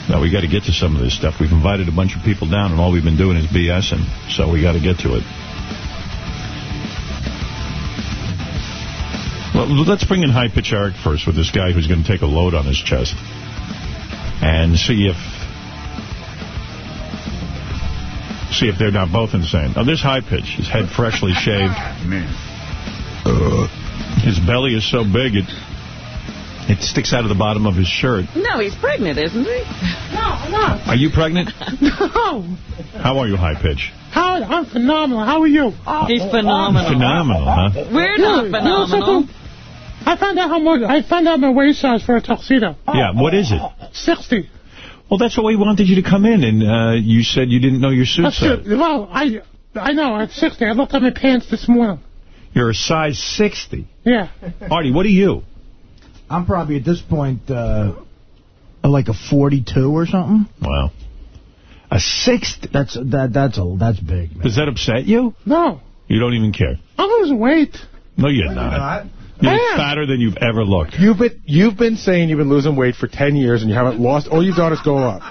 that we got to get to some of this stuff. We've invited a bunch of people down, and all we've been doing is BSing, so we got to get to it. Well, let's bring in High Pitch Eric first with this guy who's going to take a load on his chest and see if see if they're not both insane. Oh, there's High Pitch. His head freshly shaved. Uh, his belly is so big it it sticks out of the bottom of his shirt. No, he's pregnant, isn't he? No, no. Are you pregnant? No. How are you, High Pitch? How, I'm phenomenal. How are you? He's phenomenal. Phenomenal, huh? We're not phenomenal. Something? I found out how much. I found out my waist size for a tuxedo. Yeah, what is it? 60. Well, that's why we wanted you to come in, and uh, you said you didn't know your suit That's size. it. Well, I I know. I'm 60. I looked at my pants this morning. You're a size 60. Yeah. Artie, what are you? I'm probably at this point uh, like a 42 or something. Wow. A 60? That's that that's a that's big. Man. Does that upset you? No. You don't even care. I'm losing weight. No, you're not. You look fatter than you've ever looked. You've been you've been saying you've been losing weight for 10 years and you haven't lost. All you've done is go up.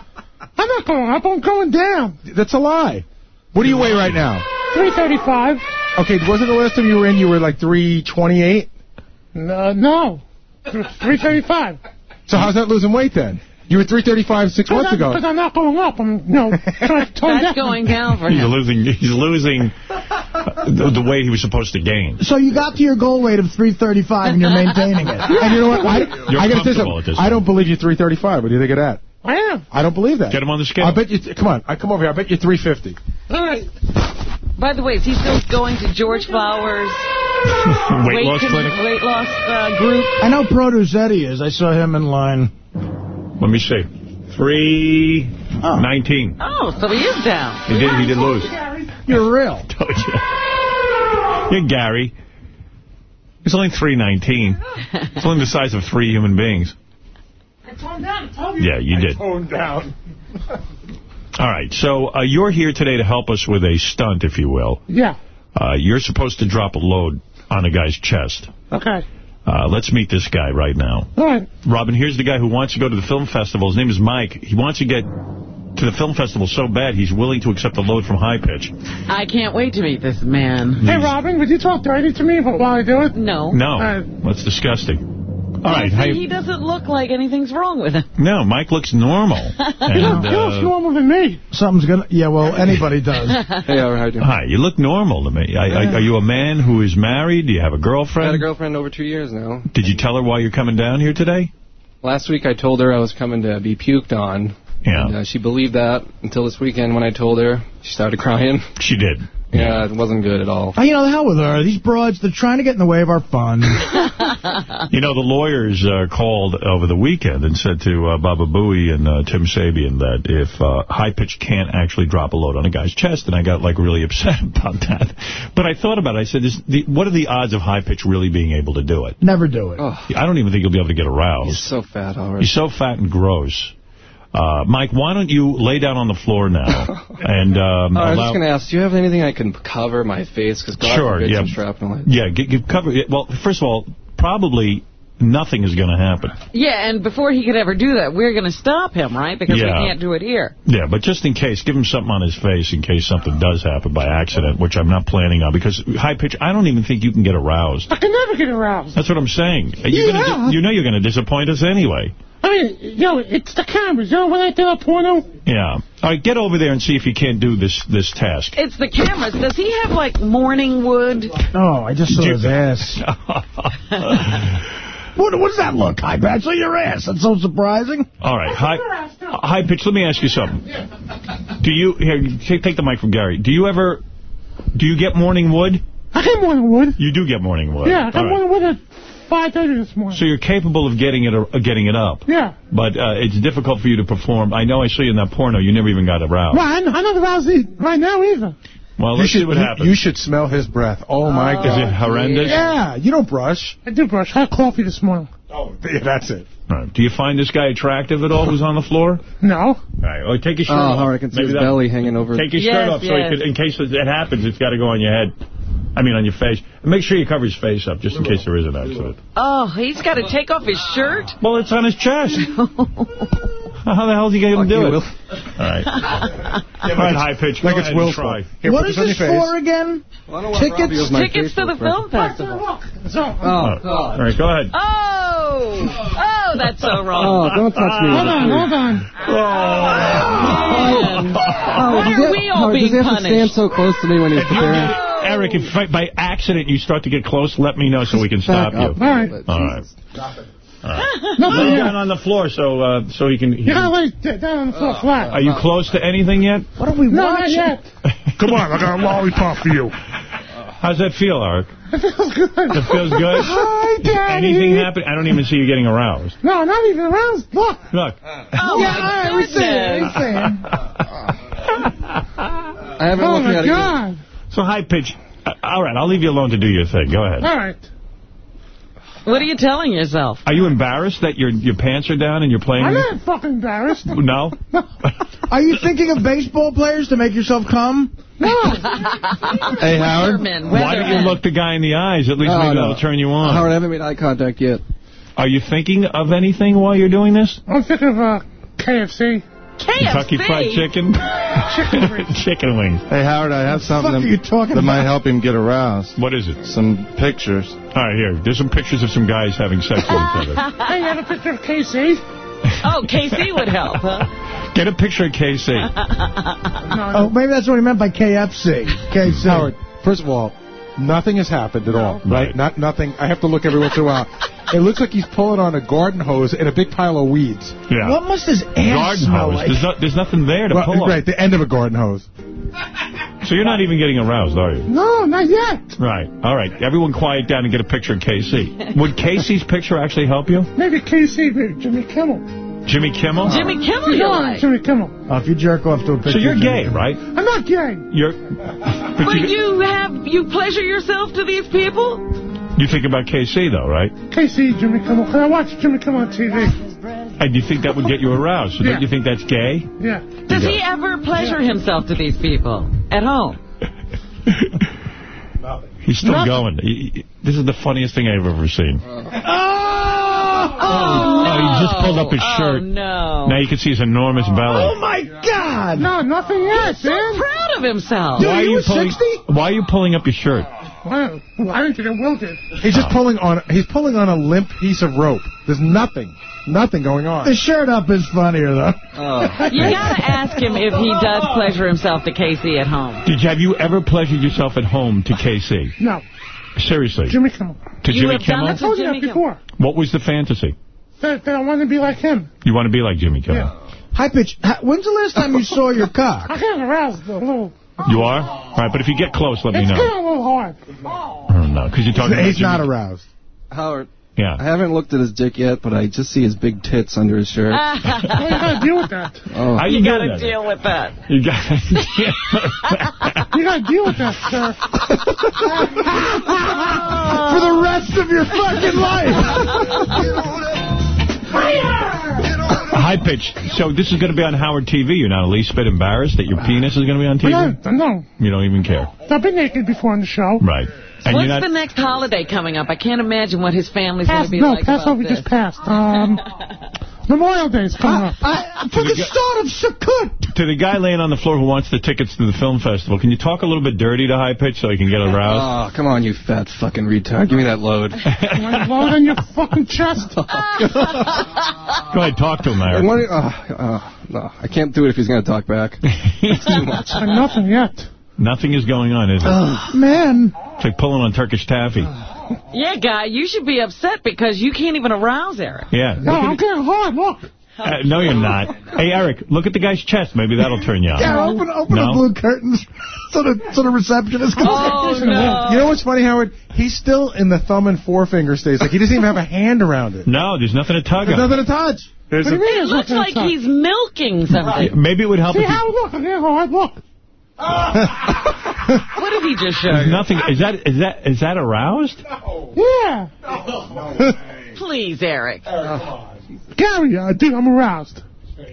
I'm not going up. I'm going down. That's a lie. What do you weigh right now? 335. Okay, wasn't the last time you were in you were like 328? Uh, no, no. 335. So how's that losing weight then? You were 335 six months ago. Because I'm not going up. I'm, you know, trying to tone That's down. going down for He's him. losing. He's losing uh, the, the weight he was supposed to gain. So you got to your goal weight of 335 and you're maintaining it. And you know what? I, You're I gotta comfortable at something. this I don't believe you're 335. What do you think of that? I am. I don't believe that. Get him on the scale. I bet you. Come on. I come over here. I bet you're 350. All right. By the way, is he still going to George Flowers' Weight loss clinic? weight loss uh, group? I know Produzetti is. I saw him in line. Let me see. Three nineteen. Oh, so he is down. He did. He did lose. You're real. Told you. Yeah, Gary. It's only three nineteen. It's only the size of three human beings. I toned down. I told you. Yeah, you did. Toned down. All right. So uh, you're here today to help us with a stunt, if you will. Yeah. Uh, you're supposed to drop a load on a guy's chest. Okay. Uh, let's meet this guy right now. All right. Robin, here's the guy who wants to go to the film festival. His name is Mike. He wants to get to the film festival so bad he's willing to accept a load from High Pitch. I can't wait to meet this man. Hey, Robin, would you talk dirty to me while I do it? No. No, Uh, that's disgusting. All right. See, Hi- he doesn't look like anything's wrong with him. no, Mike looks normal. he, looks, And, he looks uh, normal than me. Something's gonna. Yeah, well, anybody does. Hey, how are you doing? Hi, you look normal to me. I, I, are you a man who is married? Do you have a girlfriend? I had a girlfriend over two years now. Did you tell her why you're coming down here today? Last week I told her I was coming to be puked on. Yeah. And, uh, she believed that until this weekend when I told her. She started crying. She did. Yeah, it wasn't good at all. Oh, you know, the hell with her. These broads, they're trying to get in the way of our fun. You know, the lawyers uh, called over the weekend and said to uh, Baba Booey and uh, Tim Sabean that if uh, High Pitch can't actually drop a load on a guy's chest, and I got, like, really upset about that. But I thought about it. I said, is the, what are the odds of High Pitch really being able to do it? Never do it. Oh, I don't even think you'll be able to get aroused. he's aroused. so fat already. He's so fat and gross. Uh, Mike, why don't you lay down on the floor now? and um, Uh, I was allow- just going to ask, do you have anything I can cover my face? Because God Sure, forbid yeah. some shrapnel. Yeah, get, get cover. Well, first of all, probably nothing is going to happen. Yeah, and before he could ever do that, we're going to stop him, right? Because Yeah. we can't do it here. Yeah, but just in case, give him something on his face in case something does happen by accident, which I'm not planning on. Because high pitch, I don't even think you can get aroused. I can never get aroused. That's what I'm saying. Yeah. gonna, you know you're going to disappoint us anyway. I mean, yo, it's the cameras. You know when I do a porno? Yeah. All right, get over there and see if you can't do this this task. It's the cameras. Does he have, like, morning wood? Oh, I just saw Do- his ass. what, what does that look like? Actually, your ass. That's so surprising. All right, high, high pitch. Let me ask you something. Do you here? Take, take the mic from Gary. Do you ever? Do you get morning wood? I get morning wood. You do get morning wood. Yeah, I got All right. morning wood at 5.30 this morning. So you're capable of getting it uh, getting it up. Yeah. But uh, it's difficult for you to perform. I know I saw you in that porno. You never even got aroused. Well, I'm, I'm not aroused right now either. Well, You let's should, see what you, happens. you should smell his breath. Oh, my Is God. it horrendous? Yeah, you don't brush. I do brush. I had coffee this morning. Oh, yeah, that's it. All right. Do you find this guy attractive at all who's on the floor? No. All right. Well, take your shirt Oh, off. Howard, I can see Maybe his that- belly hanging over. Take your Yes, shirt off so yes. you could, in case it happens, it's got to go on your head. I mean, on your face. Make sure you cover his face up, just in case there is an accident. Oh, he's got to take off his shirt? Well, it's on his chest. How the hell is he going to do it? All right. All right, high pitch. Go Like it's ahead Will's try. Here, what put is this on this your face. for again? Tickets? Tickets to the film festival. So, Oh, oh All right, go ahead. Oh, oh, that's so wrong. Oh, wrong. don't touch me. hold on, hold on. Oh, oh, oh Howard, Why does are he- we all Howard, being does he have to stand punished? so close to me when he's preparing? Eric, if by- by accident you start to get close, let me know so we can stop Back you. up. All right. All right. All right. Nothing Lay yet. down on the floor so uh, so he can. He You gotta can lay down on the floor flat. are you close to anything yet? What are we no, not watching? yet. Come on, I got a lollipop for you. How's that feel, Eric? It feels good. It feels good? Hi, Daddy. Anything happen? I don't even see you getting aroused. No, not even aroused. Look. Look. Oh, Yeah, all right, my we see it. We see it. I haven't Oh, looked at it yet. God. So high pitch. Uh, all right, I'll leave you alone to do your thing. Go ahead. All right. What are you telling yourself? Are you embarrassed that your your pants are down and you're playing? I'm not fucking embarrassed. No. Are you thinking of baseball players to make yourself come? No. Hey, Howard. Weathermen, Why don't you look the guy in the eyes? At least Oh, maybe no. that'll turn you on. Howard, I haven't made eye contact yet. Are you thinking of anything while you're doing this? I'm thinking of uh, KFC. Kentucky Fried Chicken? Chicken wings. Chicken wings. Hey, Howard, I have something fuck are you talking that might help him get aroused. What is it? Some pictures. All right, here. There's some pictures of some guys having sex with each other. Hey, you have a picture of KC? Oh, KC would help, huh? Get a picture of KC. Oh, maybe that's what he meant by KFC. KFC. Howard, first of all, nothing has happened at all, right? Right. Not nothing. I have to look every once in a while. It looks like he's pulling on a garden hose in a big pile of weeds. Yeah. What must his ass Garden smell hose. like? There's, no, there's nothing there to Well, pull on. right, the end of a garden hose. So you're not even getting aroused, are you? No, not yet. Right. All right. Everyone quiet down and get a picture of Casey. Would Casey's picture actually help you? Maybe KC, maybe Jimmy Kimmel. Jimmy Kimmel? Jimmy Kimmel, you No, like. Jimmy Kimmel. Oh, if you jerk off to a picture. So you're gay, Jimmy- right? I'm not gay. You're. But But you, you have, you pleasure yourself to these people? you think about KC, though, right? KC, Jimmy Kimmel. 'Cause I watch Jimmy Kimmel on TV. And you think that would get you aroused? So Yeah. don't you think that's gay? Yeah. Does he ever pleasure himself to these people at home? He's still Nothing. going. He- he- this is the funniest thing I've ever seen. Oh, no. he just oh. pulled up his oh, shirt. Oh, no. Now you can see his enormous oh, belly. Oh, my God. No, nothing yet, so man. proud of himself. Dude, why are you pulling? 60? Why are you pulling up your shirt? Well, I didn't think it Will did. He's just pulling on. He's pulling on a limp piece of rope. There's nothing, nothing going on. The shirt up is funnier, though. You gotta ask him if he does pleasure himself to Casey at home. Did you, have you ever pleasured yourself at home to KC? No, Seriously, Jimmy Kimmel. to You Jimmy have done Kimmel? I it? told you Jimmy that before. What was the fantasy? That, that I want to be like him. You want to be like Jimmy Kimmel? Yeah. High pitch. When's the last time you saw your cock? I get aroused a little. You are? All right, but if you get close, let me know. kind of a little hard. I don't know, because you're talking about He's not Jimmy- aroused. Howard, I haven't looked at his dick yet, but I just see his big tits under his shirt. Well, you gotta deal with that. Oh. How you, you gotta that? deal with that. You gotta. You gotta deal with that, sir. For the rest of your fucking life. High pitch. So this is going to be on Howard TV. You're not at least bit embarrassed that your penis is going to be on TV? No, no. You don't even care. I've been naked before on the show. Right. And What's not, the next holiday coming up? I can't imagine what his family's going to be no, like about Passover this. just passed. Um, Memorial Day is coming up. I, for the start of Sukkot. to the guy laying on the floor who wants the tickets to the film festival, can you talk a little bit dirty to High Pitch so he can get aroused? Oh, come on, you fat fucking retard. Give me that load. You want to load on your fucking chest? Go ahead, talk to him, I, Eric. uh, uh, no, I can't do it if he's going to talk back. It's too much. Uh, Nothing yet. Nothing is going on, is it? Man. It's like pulling on Turkish taffy. Yeah, guy, you should be upset because you can't even arouse Eric. Yeah. No, I'm getting hard. Look. uh, no, you're not. Hey, Eric, look at the guy's chest. Maybe that'll turn you on. Yeah, open, open No? the blue curtains so the, so the receptionist can Oh, no. You know what's funny, Howard? He's still in the thumb and forefinger stage. Like, he doesn't even have a hand around it. No, there's nothing to tug There's on. nothing to touch. There's What do you mean? It looks like he's milking something. Maybe it would help See if you... how look? I'm getting hard. Look. What did he just show There's you? nothing. Is that is that is that aroused? Yeah. Please, Eric. Gary, uh, dude, I'm aroused.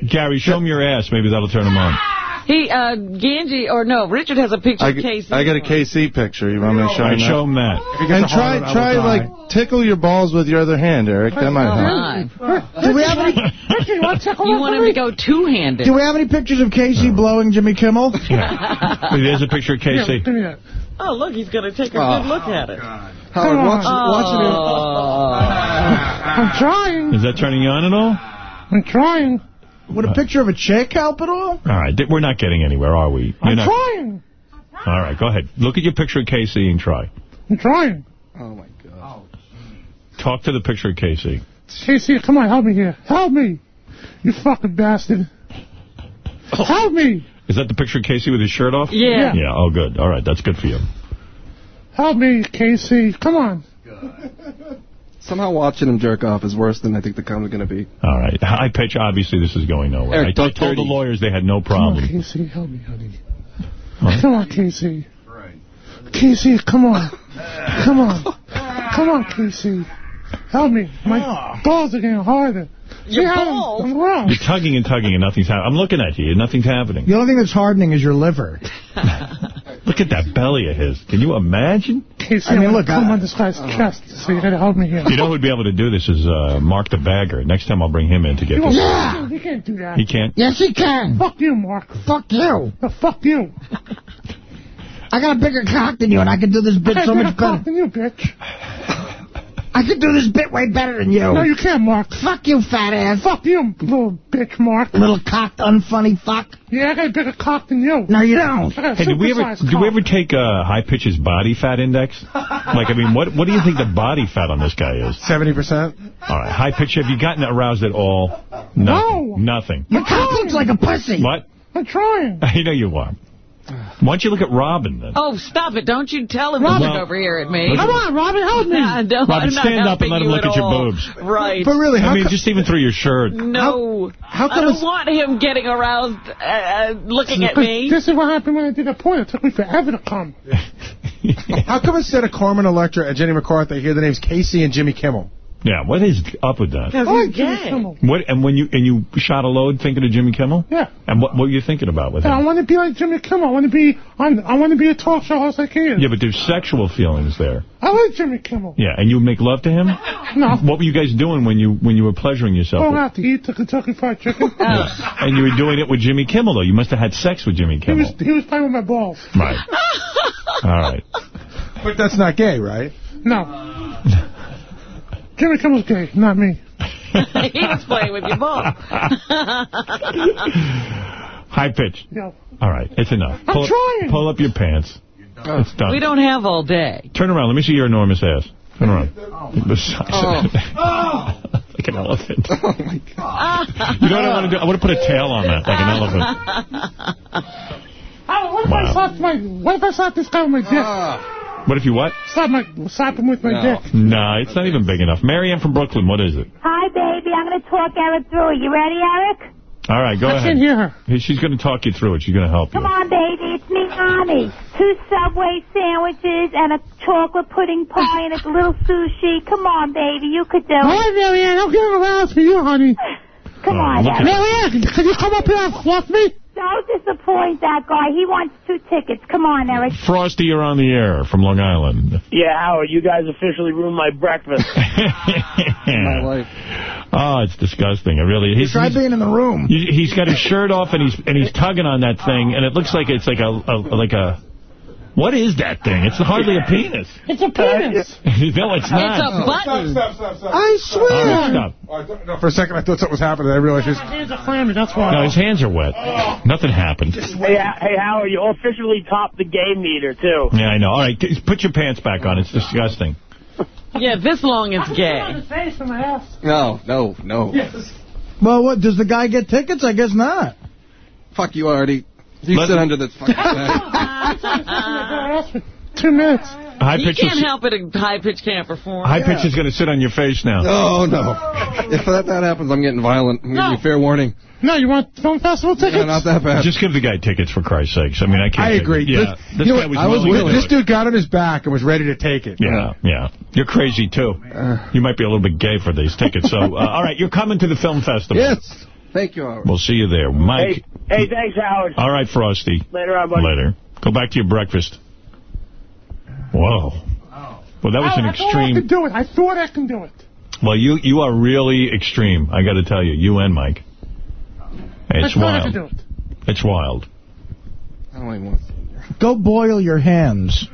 Gary, show him your ass. Maybe that'll turn him on. He, uh, Ganji, or no, Richard has a picture I, of Casey. I got a KC picture. You want me to show him that? show him that. And try, try like, tickle your balls with your other hand, Eric. That might help. My. Do we have any Richard, you want to tickle You want him to go two-handed. Do we have any pictures of Casey blowing Jimmy Kimmel? Yeah. There's a picture of Yeah, Casey. give me that. Oh, look, he's going to take a Oh. good look at it. Howard, watch, watch it. Oh. I'm trying. Is that turning you on at all? I'm trying. Would a uh, picture of a chick help at all? All right, we're not getting anywhere, are we? You're I'm not. trying. All right, go ahead. Look at your picture of Casey and try. I'm trying. Oh, my God. Oh, Talk to the picture of Casey. Casey, come on, help me here. Help me. You fucking bastard. Help me. Is that the picture of Casey with his shirt off? Yeah. Yeah, oh, good. All right, that's good for you. Help me, Casey. Come on. Somehow watching him jerk off is worse than I think the comic's going to be. All right. High pitch, obviously, this is going nowhere. Eric, I, I talk told the lawyers they had no Come on, problem. Casey. Help me, honey. Come on, Casey. Casey, come on. Come on. Come on, Casey. Help me. My balls are getting harder. See Your how I'm- balls? I'm wrong. You're tugging and tugging and nothing's happening. I'm looking at you. and Nothing's happening. The only thing that's hardening is your liver. Look at that belly of his. Can you imagine? Casey, I mean, I'm look, come I- on this guy's chest, so you gotta help me here. You know who'd be able to do this is uh, Mark the Bagger. Next time I'll bring him in to get You this. won't- You can't do that. He can't? Yes, he can. Fuck you, Mark. Fuck you. No, fuck you. I got a bigger cock than you, and I can do this bit I so got much a cock better. than you, bitch. I can do this bit way better than you. No, you can't, Mark. Fuck you, fat ass. Fuck you, little bitch, Mark. Little cocked, unfunny fuck. Yeah, I got a bigger cock than you. No, you don't. I got a Hey, do we ever supersized do we ever take uh, High Pitch's body fat index? Like, I mean, what what do you think the body fat on this guy is? 70%? All right, High Pitch, have you gotten aroused at all? No. Nothing. Your cock looks like a pussy. What? I'm trying. I know you are. Why don't you look at Robin then? Oh, stop it. Don't you tell him Robin. look over here at me. Come on, Robin, help me. Nah, no, Robin, I'm stand up and let him look at your boobs. Right. But really, how I mean, just even through your shirt. No. how I come don't want him getting aroused, uh, uh, looking at me. This is what happened when I did that point. It took me forever to come. How come instead of Carmen Electra and Jenny McCarthy, I hear the names Casey and Jimmy Kimmel? Yeah, what is up with that? Because Oh, Jimmy gay. Kimmel. What and when you and you shot a load thinking of Jimmy Kimmel? Yeah. And what what were you thinking about with that? I want to be like Jimmy Kimmel. I want to be on. I want to be a talk show host like he is. Yeah, but there's sexual feelings there. I like Jimmy Kimmel. Yeah, and you make love to him? No. What were you guys doing when you when you were pleasuring yourself? Going out to eat the Kentucky Fried Chicken. And you were doing it with Jimmy Kimmel, though. You must have had sex with Jimmy Kimmel. He was Kimmel. he was playing with my balls. Right. All right. But that's not gay, right? No. Jimmy Kimmel's gay, not me. he was playing with your ball. High pitch. No. All right, it's enough. I'm pull, trying. Pull up your pants. It's done. we don't have all day. Turn around. Let me see your enormous ass. Turn around. The size of. Oh. oh. like an elephant. Oh, my God. You know what I want to do? I want to put a tail on that, like an elephant. Oh, what if Wow. I slap my? What if I slap this guy with my dick? Ah. What if you what? Slap my slap him with my No. dick. Nah, it's not even big enough. Marianne from Brooklyn, what is it? Hi, baby. I'm going to talk Eric through it. You ready, Eric? All right, go I ahead. can't hear her. She's going to talk you through it. She's going to help you. Come on, baby. It's me, Annie. Two Subway sandwiches and a chocolate pudding pie and a little sushi. Come on, baby. You could do All it. right, Marianne, I'm getting aroused for you, honey. Come Oh, on, look Eric. Marianne, can you come up here and fuck me? Don't disappoint that guy. He wants two tickets. Come on, Eric. Frosty, you're on the air from Long Island. Yeah, Howard, you guys officially ruined my breakfast. My life. Oh, it's disgusting. It really is. Try being in the room. He- He's got his shirt off and he's and he's tugging on that thing, and it looks like it's like a, a like a. What is that thing? It's hardly a penis. It's a penis. no, it's not. It's a button. Stop, stop, stop. I swear. right, stop. Oh, I thought- no, for a second, I thought something was happening. I realized just... My hands are clammy, that's why. No, his hands are wet. Oh. Nothing happened. hey, uh, hey, Howard, you officially topped the game meter, too. Yeah, I know. All right, put your pants back on. It's disgusting. Yeah, this long it's On gay. his face and my ass. No, no, no. Well, what, does the guy get tickets? I guess not. Fuck you, Artie. You Let- sit under this fucking thing. Two minutes. High pitch You pitch. can't help it. A high pitch can't perform. High pitch is going to sit on your face now. Oh, no. If that, that happens, I'm getting violent. I'm giving No. you fair warning. No, you want film festival tickets? No, not that bad. Just give the guy tickets for Christ's sakes. I mean, I can't. I agree. Yeah, This, this you know guy was I was willing This dude got on his back and was ready to take it. Yeah, yeah. You're crazy, too. You might be a little bit gay for these tickets. So, uh, all right, you're coming to the film festival. Yes. Thank you, Howard. We'll see you there. Mike. Hey, hey, thanks, Howard. All right, Frosty. Later on, buddy. Later. Go back to your breakfast. Whoa. Well, that was I, an I thought I extreme. could do it. I thought I can do it. Well, you you are really extreme. I got to tell you, you and Mike. It's I thought I could wild. do it. It's wild. I don't even want to Go boil your hands.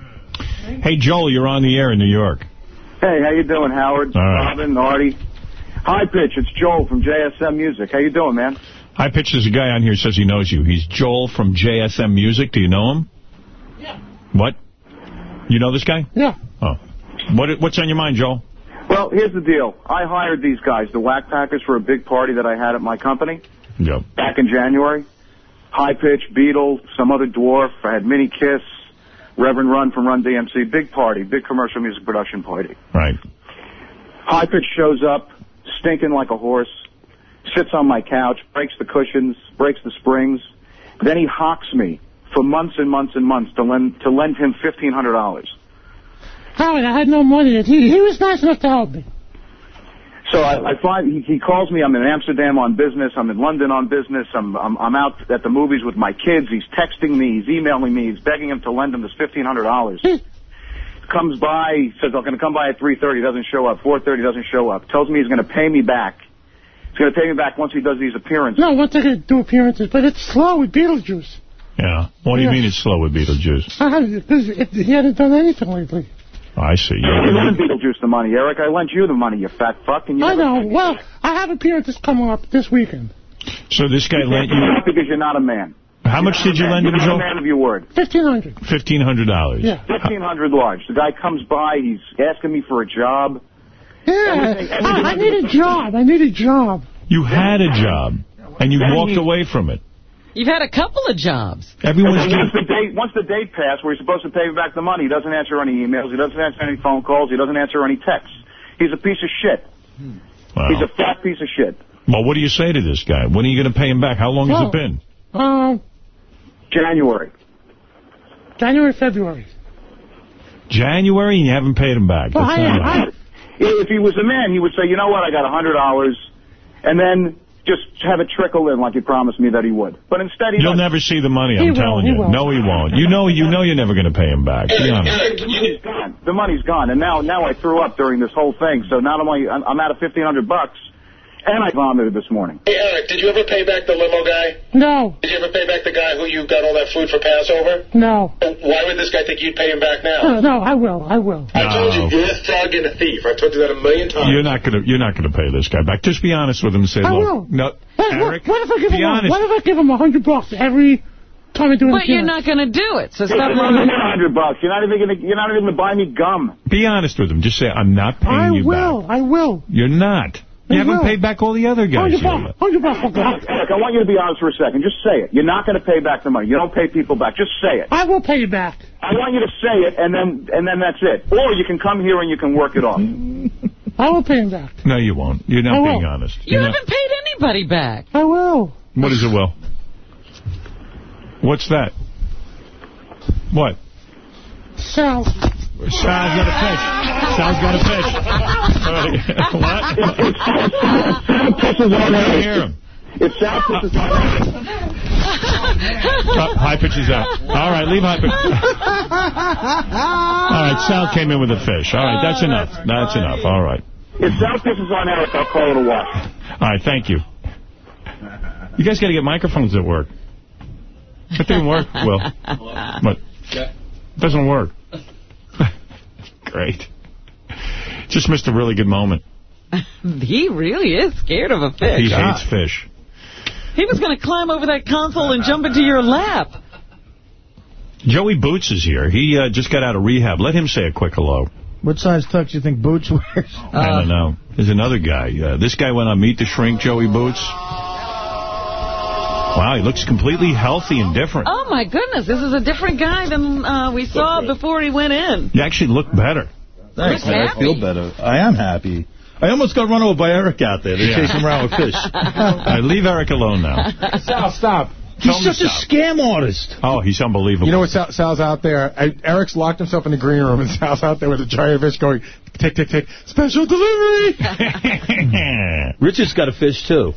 Hey, Joel, you're on the air in New York. Hey, how you doing, Howard? All right. Robin, Artie. Hi, Pitch. It's Joel from JSM Music. How you doing, man? High Pitch, there's a guy on here who says he knows you. He's Joel from JSM Music. Do you know him? Yeah. What? You know this guy? Yeah. Oh. What What's on your mind, Joel? Well, here's the deal. I hired these guys, the Whack Packers, for a big party that I had at my company Yep. back in January. High Pitch, Beetle, some other dwarf. I had Mini Kiss, Reverend Run from Run DMC. Big party, big commercial music production party. Right. High Pitch shows up, stinking like a horse, sits on my couch, breaks the cushions, breaks the springs. Then he hawks me for months and months and months to lend to lend him fifteen hundred dollars. Howard, I had no money. He, he was nice enough to help me. So I, I find he, he calls me. I'm in Amsterdam on business. I'm in London on business. I'm, I'm I'm out at the movies with my kids. He's texting me. He's emailing me. He's begging him to lend him this fifteen hundred dollars. Comes by. Says I'm going to come by at three thirty. Doesn't show up. Four thirty. Doesn't show up. Tells me he's going to pay me back. He's going to pay me back once he does these appearances. No, once I could do appearances, but it's slow with Beetlejuice. Yeah. What do you Yeah. mean it's slow with Beetlejuice? I had, cause it, he hadn't done anything lately. Oh, I see. You lent Beetlejuice the money, Eric. I lent you the money, you fat fuck. And you I know. Well, I have appearances coming up this weekend. So this guy lent you... because you're not a man. How much did you lend him, You're not a Joel? man of your word. Fifteen hundred. $1,500. Yeah. Fifteen hundred large. The guy comes by. He's asking me for a job. Yeah. Everything- everything I, I I need a job. I need a job. You had a job, and you walked away from it. You've had a couple of jobs. Everyone's once the date once the date passed where he's supposed to pay me back the money, he doesn't answer any emails, he doesn't answer any phone calls, he doesn't answer any texts. He's a piece of shit. Wow. He's a fat piece of shit. Well, what do you say to this guy? When are you going to pay him back? How long has it been? Um, January. January, February. January, and you haven't paid him back. Well, That's I, not right. I, If he was a man, he would say, you know what, I got a hundred dollars, and then just have it trickle in like he promised me that he would. But instead, he You'll doesn't. never see the money, I'm will, telling he you. will. No, he won't. You know you know you're never going to pay him back. Be honest. The money's gone. The money's gone, and now now I threw up during this whole thing. So not only I'm, I'm out of fifteen hundred bucks, and I vomited this morning. Hey, Eric, did you ever pay back the limo guy? no, Did you ever pay back the guy who you got all that food for Passover? no, Why would this guy think you'd pay him back now? no, no. I will. I will. I told you, you're a thug and a thief. I told you that a million times. You're not going to you're not going to pay this guy back. Just be honest with him and say, I look, will. no, What, Eric, what, what if I give be him? Honest. what if I give him a hundred bucks every time I do an But you're not going to do it, so stop not running. even a hundred bucks. You're not even gonna. You're not even gonna buy me gum. Be honest with him. Just say, I'm not paying I you will. back. I will. You're not. You I haven't will. paid back all the other guys Hundred yet. bucks. Hundred bucks. Okay. Eric, I want you to be honest for a second. Just say it. You're not going to pay back the money. You don't pay people back. Just say it. I will pay you back. I want you to say it, and then and then that's it. Or you can come here and you can work it off. I will pay him back. No, you won't. You're not being honest. You You're not- haven't paid anybody back. I will. What is it, Will? What's that? What? Sal. Sal's got a fish. Sal's got a fish. what? pisses on I hear him. If Sal on Uh, high pitch is out. All right, leave high pitch. All right, Sal came in with a fish. All right, that's enough. That's enough. All right. If Sal pisses on Eric, I'll call it a wash. All right, thank you. You guys got to get microphones that work. That didn't work, Will. But it doesn't work. Great. Just missed a really good moment. he really is scared of a fish. He hates fish. He was going to climb over that console and jump into your lap. Joey Boots is here. He uh, just got out of rehab. Let him say a quick hello. What size tux do you think Boots wears? I don't know. There's another guy. Uh, this guy went on Meet the Shrink, Joey Boots. Wow, he looks completely healthy and different. Oh, my goodness. This is a different guy than uh, we saw before he went in. You actually look better. Thanks, man. I feel better. I am happy. I almost got run over by Eric out there. They Yeah. chased him around with fish. All right, leave Eric alone now. Sal, stop. He's Tell him such a scam artist. Oh, he's unbelievable. You know what, Sal, Sal's out there. I, Eric's locked himself in the green room, and Sal's out there with a giant fish going, tick, tick, tick, special delivery. Richard's got a fish, too.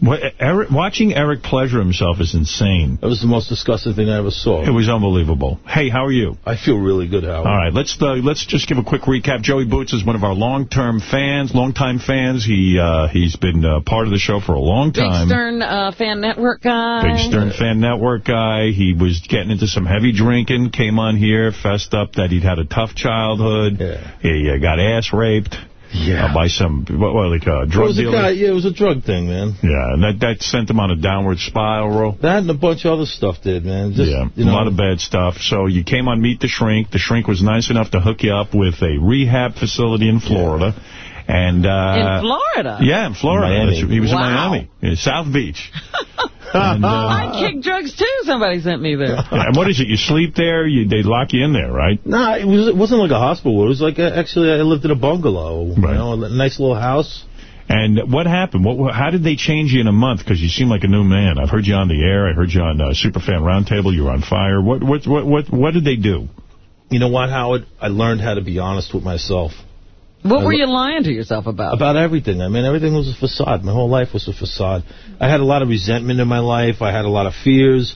What, Eric, watching Eric pleasure himself is insane. That was the most disgusting thing I ever saw. It was unbelievable. Hey, how are you? I feel really good, Howard. All right, let's uh, let's just give a quick recap. Joey Boots is one of our long-term fans, long-time fans. He uh, he's been uh, part of the show for a long time. Big time. Stern uh, Fan Network guy. Big Stern Fan Network guy. He was getting into some heavy drinking, came on here, fessed up that he'd had a tough childhood. He uh, got ass raped yeah. uh, by some, what, what like, It drug was a dealer. guy, yeah, it was a drug thing, man. Yeah, and that, that sent him on a downward spiral. That and a bunch of other stuff did, man. Just, yeah, you know, a lot of bad stuff. So you came on Meet the Shrink. The Shrink was nice enough to hook you up with a rehab facility in Florida. And uh, In Florida? Yeah, in Florida. Miami. He was Wow. in Miami, in South Beach. and, uh, I kick drugs, too. Somebody sent me there. yeah, and what is it? You sleep there? You, they lock you in there, right? Nah, it, was, it wasn't like a hospital. It was like, a, actually, I lived in a bungalow. You know, a nice little house. And what happened? What? How did they change you in a month? Because you seem like a new man. I've heard you on the air. I heard you on uh, Superfan Roundtable. You were on fire. What? What? What? What? What did they do? You know what, Howard? I learned how to be honest with myself. What were you lying to yourself about? About everything. I mean, everything was a facade. My whole life was a facade. I had a lot of resentment in my life. I had a lot of fears.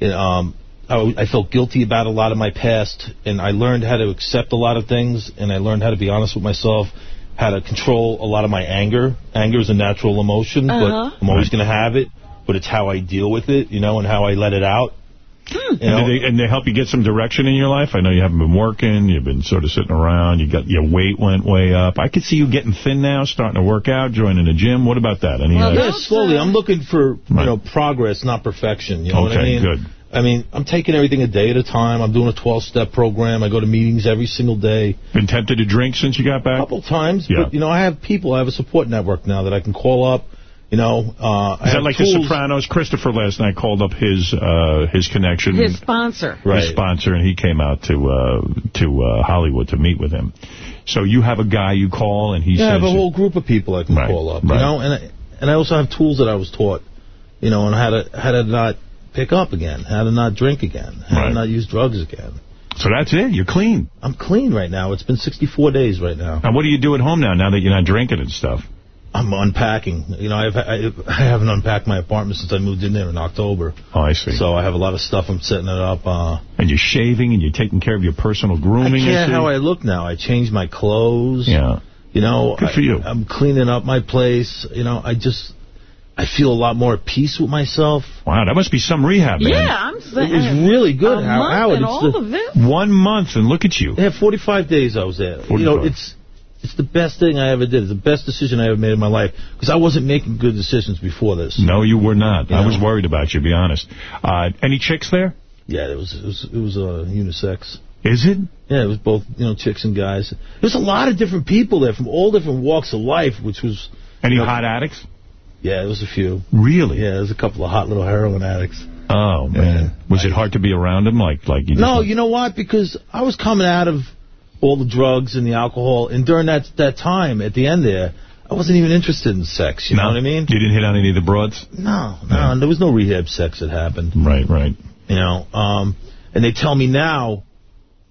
And, um, I, I felt guilty about a lot of my past. And I learned how to accept a lot of things. And I learned how to be honest with myself. How to control a lot of my anger. Anger is a natural emotion, Uh-huh. but I'm always going to have it. But it's how I deal with it, you know, and how I let it out. And, did they, and they help you get some direction in your life? I know you haven't been working. You've been sort of sitting around. You got Your weight went way up. I could see you getting thin now, starting to work out, joining a gym. What about that? Any, uh, yeah, slowly. I'm looking for you know progress, not perfection. You know what I Okay, mean? good. I mean, I'm taking everything a day at a time. I'm doing a 12-step program. I go to meetings every single day. Been tempted to drink since you got back? A couple times, Yeah. but you know, I have people. I have a support network now that I can call up. You know, uh, Is that like tools. The Sopranos? Christopher last night called up his uh, his connection, His sponsor. his sponsor, and he came out to uh, to uh, Hollywood to meet with him. So you have a guy you call, and he yeah, I have a whole group of people I can Right, call up. right. You know, and I, and I also have tools that I was taught. You know, on how to how to not pick up again, how to not drink again, how Right. to not use drugs again. So that's it. You're clean. I'm clean right now. It's been 64 days right now. And what do you do at home now? Now that you're not drinking and stuff. I'm unpacking. You know, I've, I, I haven't unpacked my apartment since I moved in there in October. Oh, I see. So I have a lot of stuff. I'm setting it up. Uh, And you're shaving and you're taking care of your personal grooming. I grooming. care how I look now. I changed my clothes. Yeah. You know, Good for I, you. I'm cleaning up my place. You know, I just, I feel a lot more at peace with myself. Wow, that must be some rehab, man. Yeah, I'm saying. It was really good, A How- month Howard. and It's all the- of this? One month, and look at you. Yeah, 45 days I was there. You know, it's it's the best thing I ever did. It's the best decision I ever made in my life because I wasn't making good decisions before this. No, you were not. You I know? was worried about you, to be honest. Uh, any chicks there? Yeah, it was it was it was uh, unisex. Is it? Yeah, it was both you know chicks and guys. There's a lot of different people there from all different walks of life, which was Any you know, hot addicts? Yeah, there was a few. Really? Yeah, there's a couple of hot little heroin addicts. Oh man, was it hard to be around them? Like, like you? No, you know what? Because I was coming out of all the drugs and the alcohol, and during that that time at the end there, I wasn't even interested in sex. You no? know what I mean? You didn't hit on any of the broads? No, no, and there was no rehab sex that happened. Right, right. You know, um, and they tell me now,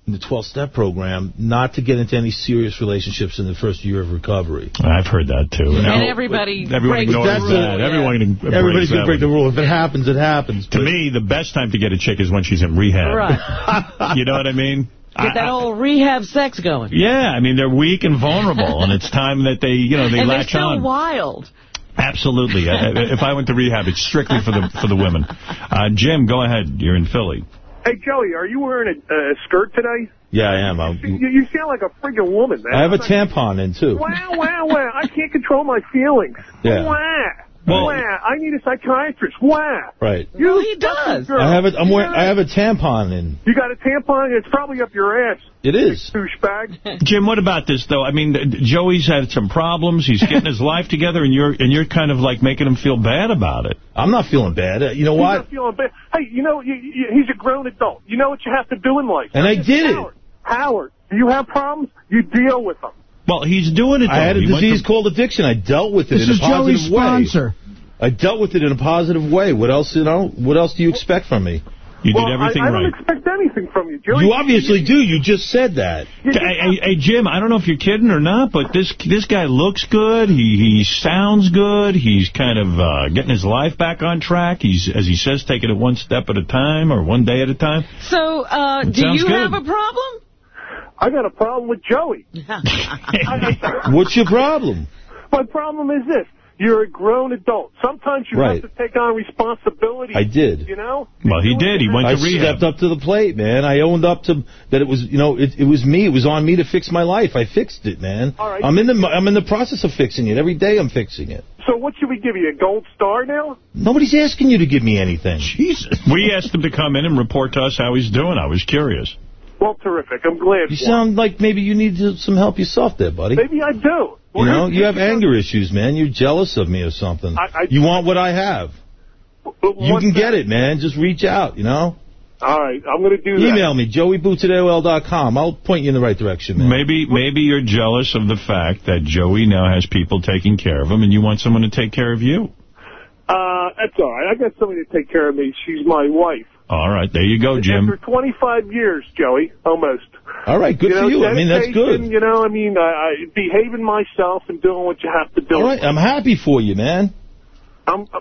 in the 12-step program not to get into any serious relationships in the first year of recovery. I've heard that, too. And everybody Everyone breaks ignores the rule, that. yeah. Everyone embraces Everybody's going to break the rule. If it happens, it happens. To me, the best time to get a chick is when she's in rehab. Right. you know what I mean? Get that old rehab sex going. Yeah, I mean, they're weak and vulnerable, and it's time that they, you know, they and they're latch still on. wild. Absolutely. If I went to rehab, it's strictly for the for the women. Uh, Jim, go ahead. You're in Philly. Hey, Joey, are you wearing a, a skirt today? Yeah, I am. I'm, You, you sound like a friggin' woman, man. I have a I'm not- tampon in, too. Wow, wow, wow. I can't control my feelings. Yeah. Wow. Well- wow. I need a psychiatrist. Wow. Right. You Well, he does. Girl. I have a, I'm wearing, I have a tampon in. You got a tampon? It's probably up your ass, It is. douchebag. Jim, what about this, though? I mean, Joey's had some problems. He's getting his life together, and you're and you're kind of like making him feel bad about it. I'm not feeling bad. Uh, You know why? He's what? not feeling bad. Hey, you know, you, you, he's a grown adult. You know what you have to do in life. And I did it. Howard, Howard, do you have problems? You deal with them. Well, he's doing it. Though. I had a He disease to- called addiction. I dealt with it This in is a positive Joey's way. sponsor. I dealt with it in a positive way. What else, you know? What else do you expect from me? You well, did everything I, I don't expect anything from you, Joey. You obviously do. You just said that. Hey, hey, hey, Jim, I don't know if you're kidding or not, but this this guy looks good. He he sounds good. He's kind of uh, getting his life back on track. He's, as he says, taking it one step at a time or one day at a time. So, uh, do you good. have a problem? I got a problem with Joey. What's your problem? My problem is this. You're a grown adult. Sometimes you Right. have to take on responsibility. I did. You know? Well, he did. He went I to rehab. stepped up to the plate, man. I owned up to that. It was, you know, it, it was me. It was on me to fix my life. I fixed it, man. All right. I'm in the I'm in the process of fixing it. Every day I'm fixing it. So what should we give you, a gold star now? Nobody's asking you to give me anything. Jesus. We asked him to come in and report to us how he's doing. I was curious. Well, terrific. I'm glad. You sound like maybe you need some help yourself there, buddy. Maybe I do. You know, you have anger issues, man. You're jealous of me or something. I- I- you want what I have. You can that? get it, man. Just reach out, you know? All right, I'm going to do that. Email me, joeyboots at AOL.com. I'll point you in the right direction, man. Maybe maybe you're jealous of the fact that Joey now has people taking care of him, and you want someone to take care of you. Uh, that's all right. I got somebody to take care of me. She's my wife. All right, there you go, Jim. After 25 years, Joey, almost. All right, good you for know, you. I mean, that's good. You know, I mean, I, I behaving myself and doing what you have to do. All right, I'm happy for you, man. I'm, uh,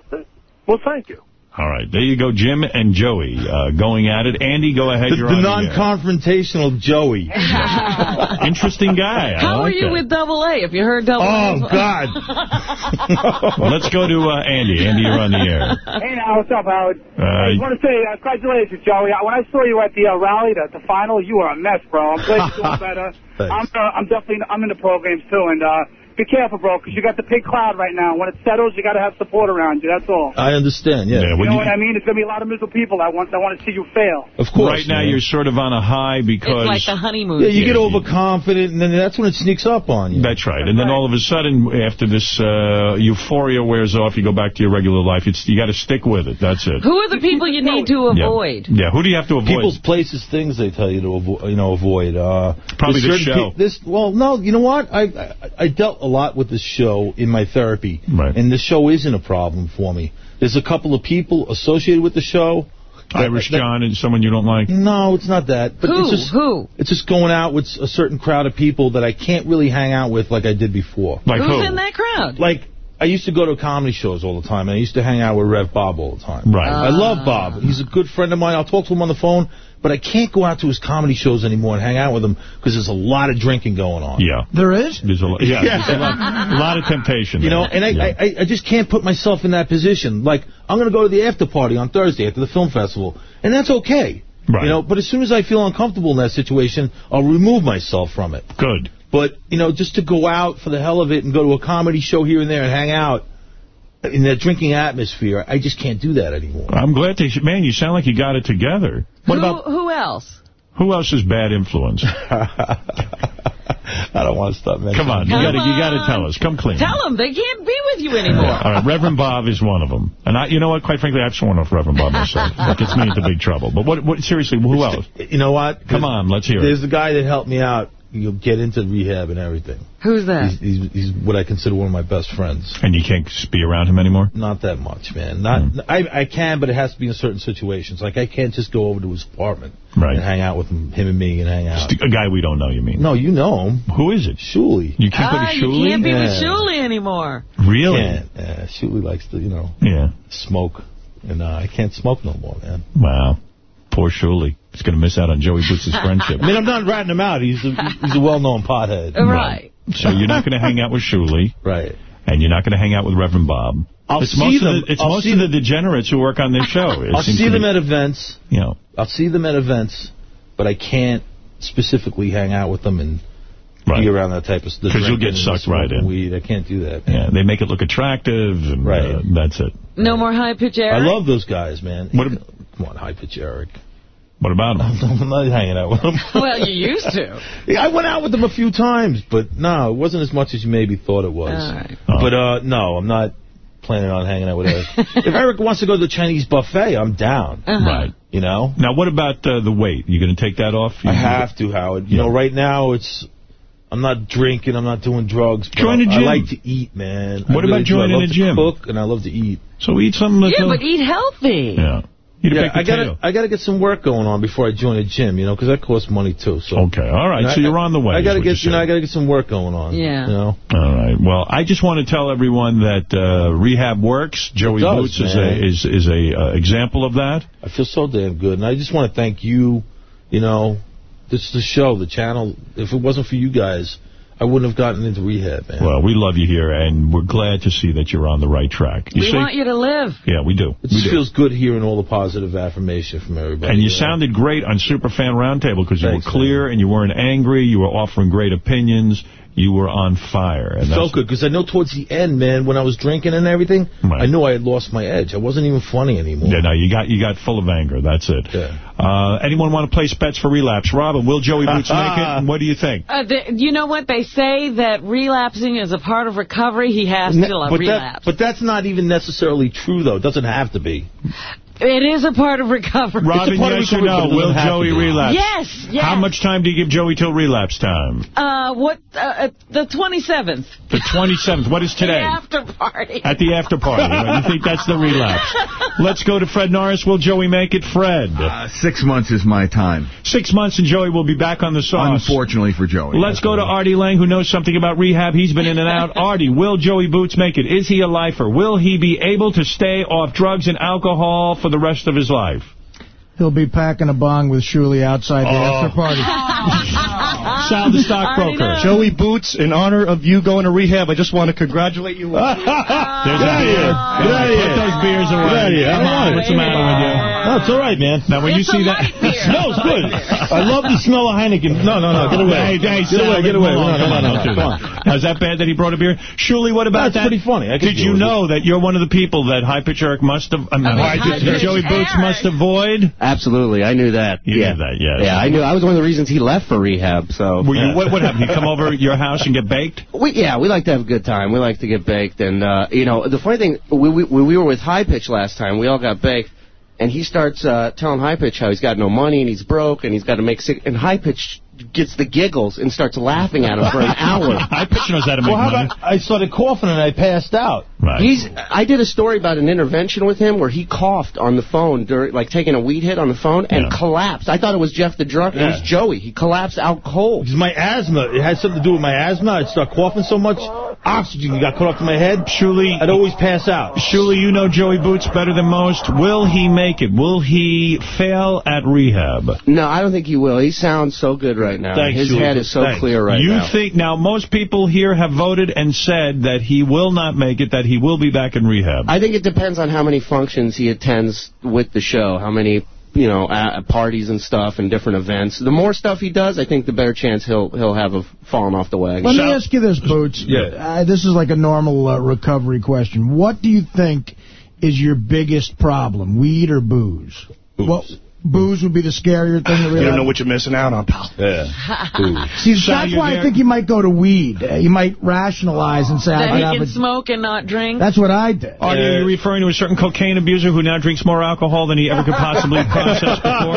well, thank you. All right, there you go, Jim and Joey uh, going at it. Andy, go ahead. The, you're the on the air. non-confrontational Joey. Interesting guy. I How like are you that. with double A? If you heard double Oh, A. God. Well, let's go to uh, Andy. Andy, you're on the air. Hey, now, what's up, Howard? Uh, I just want to say, uh, congratulations, Joey. Uh, When I saw you at the uh, rally, the, the final, you were a mess, bro. I'm glad you're doing better. I'm, uh, I'm definitely, I'm in the programs, too, and uh, be careful, bro, because you got the big cloud right now. When it settles, you got to have support around you, that's all. I understand, yeah. Yeah, You know you- what I mean? There's going to be a lot of miserable people that want, that want to see you fail. Of course. right now, man. you're sort of on a high because... It's like the honeymoon. Yeah, you get Yeah, overconfident, and then that's when it sneaks up on you. That's right. And then all of a sudden, after this uh, euphoria wears off, you go back to your regular life. It's You got to stick with it. That's it. Who are the people you need to avoid? Yeah, who do you have to avoid? People's places, things they tell you to avoid. You know, avoid. Uh, Probably there's this certain show. this, well, no, you know what? I, I I dealt a lot with this show in my therapy, Right. and the show isn't a problem for me. There's a couple of people associated with the show. Irish that- John and someone you don't like? No, it's not that. But Who? It's just, Who? It's just going out with a certain crowd of people that I can't really hang out with like I did before. Like Who's who? in that crowd? Like, I used to go to comedy shows all the time, and I used to hang out with Rev Bob all the time. Right. I love Bob. He's a good friend of mine. I'll talk to him on the phone, but I can't go out to his comedy shows anymore and hang out with him because there's a lot of drinking going on. Yeah. There is? There's a, lot- yeah, Yeah. There's a, lot, a lot of temptation. You there. know, and I, Yeah. I, I, I just can't put myself in that position. Like, I'm going to go to the after party on Thursday after the film festival, and that's okay. Right. You know, but as soon as I feel uncomfortable in that situation, I'll remove myself from it. Good. But, you know, just to go out for the hell of it and go to a comedy show here and there and hang out in that drinking atmosphere, I just can't do that anymore. I'm glad to... Man, you sound like you got it together. What who, about... who else? Who else is bad influence? I don't want to stop mentioning Come on. You got to you got to tell us. Come clean. Tell them they can't be with you anymore. All right, Reverend Bob is one of them. And I, you know what? Quite frankly, I've sworn off Reverend Bob myself. That gets me into big trouble. But what? What? Seriously, who else? You know what? Come on, let's hear it. There's it. the guy that helped me out he'll get into rehab and everything. Who's that? He's, he's, he's what I consider one of my best friends. And you can't be around him anymore? Not that much, man. Not Hmm. I, I can, but it has to be in certain situations. Like, I can't just go over to his apartment Right. and hang out with him, him and me and hang out. Just a guy we don't know, you mean? No, you know him. Who is it? Shuli. You can't ah, go to you can't be with Yeah. Shuli anymore. Really? Can't. Yeah, Shuli likes to, you know, Yeah. smoke. And uh, I can't smoke no more, man. Wow. Poor Shuli. He's going to miss out on Joey Boots' friendship. I mean, I'm not ratting him out. He's a, he's a well-known pothead. Right. So you're not going to hang out with Shuli. Right. And you're not going to hang out with Reverend Bob. I'll it's see most them. Of the, it's I'll most see of the degenerates who work on this show. It I'll see them be- at events. You know. I'll see them at events, but I can't specifically hang out with them and Right. be around that type of stuff. Because you'll get sucked right in. Weed. I can't do that. Yeah, they make it look attractive, and Right. uh, that's it. No more high pitch Eric? I love those guys, man. What, Come on, high pitch Eric. What about him? I'm not hanging out with them. Well, you used to. Yeah, I went out with them a few times, but no, it wasn't as much as you maybe thought it was. All right. But uh, no, I'm not planning on hanging out with Eric. if Eric wants to go to the Chinese buffet, I'm down. Uh-huh. Right. You know? Now, what about uh, the weight? You going to take that off? I have to, Howard. You know, right now it's. I'm not drinking. I'm not doing drugs. but Join I, the I like to eat, man. I What really about do. I joining love a to gym? Cook and I love to eat. So eat something. Yeah, but eat healthy. yeah. Eat Yeah, I gotta. I gotta get some work going on before I join a gym, you know, because that costs money too. So Okay, all right. And So I- you're on the way. I gotta get, you're you know, I gotta get some work going on. Yeah. You know. All right. Well, I just want to tell everyone that uh, rehab works. Joey does, Boots is a is is a uh, example of that. I feel so damn good, and I just want to thank you. You know, this is the show, the channel. If it wasn't for you guys, I wouldn't have gotten into rehab, man. Well, we love you here, and we're glad to see that you're on the right track. You we see? want you to live. yeah, we do. it We just do. feels good hearing all the positive affirmation from everybody. And you know? sounded great on Superfan Roundtable because you Thanks, were clear and you weren't angry. You were offering great opinions. You were on fire. And It felt good because I know towards the end, man, when I was drinking and everything, Right. I knew I had lost my edge. I wasn't even funny anymore. Yeah, no, you got you got full of anger. That's it. Yeah. Uh, anyone want to place bets for relapse? Robin, will Joey Boots make it? And what do you think? Uh, the, you know what? They say that relapsing is a part of recovery. He has to but, that, relapse. but that's not even necessarily true, though. It doesn't have to be. It is a part of recovery. Robin, part of yes or recovery, but no? it doesn't Will have Joey relapse? Yes, yes. How much time do you give Joey till relapse time? Uh, what? Uh, the 27th. The 27th. What is today? The after party. At the after party. right? You think that's the relapse? Let's go to Fred Norris. Will Joey make it? Fred. Uh, six months is my time. Six months and Joey will be back on the sauce. Unfortunately for Joey. Let's go to Artie Lange, who knows something about rehab. He's been in and out. Artie, will Joey Boots make it? Is he a lifer? Will he be able to stay off drugs and alcohol for the rest of his life? He'll be packing a bong with Shuli outside the Oh. after party. Sal, the stockbroker. Joey Boots, in honor of you going to rehab, I just want to congratulate you. There's a beer. Get out of Put those beers away. Get out of here. Come on, want what's the matter with you? No, it's all right, man. Now, when you see a that... light beer. It smells good. I love the smell of Heineken. No, no, no. Get away. hey, get Sal, away. Get away. him alone. No, no, Come no, on, no. Come that. on. Now, Is that bad that he brought a beer? Shuli, what about That's that? That's pretty funny. I Did you with know that you're one of the people that High Pitch Eric must have... I mean, High Pitch that Joey Boots must avoid? Absolutely, I knew that. You yeah. knew that, yes. Yeah, I knew. I was one of the reasons he left for rehab. So Were you, what, what happened? You come over your house and get baked? We, yeah, we like to have a good time. We like to get baked, and uh, you know, the funny thing, we, we, we were with High Pitch last time, we all got baked, and he starts uh, telling High Pitch how he's got no money and he's broke and he's got to make sick, and High Pitch gets the giggles and starts laughing at him for an hour. High Pitch knows how to make Well, how money. about I started coughing and I passed out. Right. He's. I did a story about an intervention with him where he coughed on the phone during, like taking a weed hit on the phone, and Yeah. collapsed. I thought it was Jeff the drunk. It was Joey. He collapsed out cold. Because my asthma, it had something to do with my asthma. I'd start coughing so much. Oxygen got cut off to my head. Shuli, I'd always pass out. Shuli, you know Joey Boots better than most. Will he make it? Will he fail at rehab? No, I don't think he will. He sounds so good right now. Thanks, His Shuli. head is so Thanks. clear right you now. think now most people here have voted and said that he will not make it, that he will be back in rehab. I think it depends on how many functions he attends with the show, how many you know uh, parties and stuff and different events. The more stuff he does, I think the better chance he'll he'll have of falling off the wagon. Let me ask you this, Boots. Yeah. Uh, this is like a normal uh, recovery question. What do you think is your biggest problem, weed or booze? Booze. Well, booze would be the scarier thing to You don't know what you're missing out on, pal. Yeah. See, Sal, that's why there? I think you might go to weed. Uh, you might rationalize and say, I That could he have can a... smoke and not drink. That's what I did. Are you referring to a certain cocaine abuser who now drinks more alcohol than he ever could possibly process before?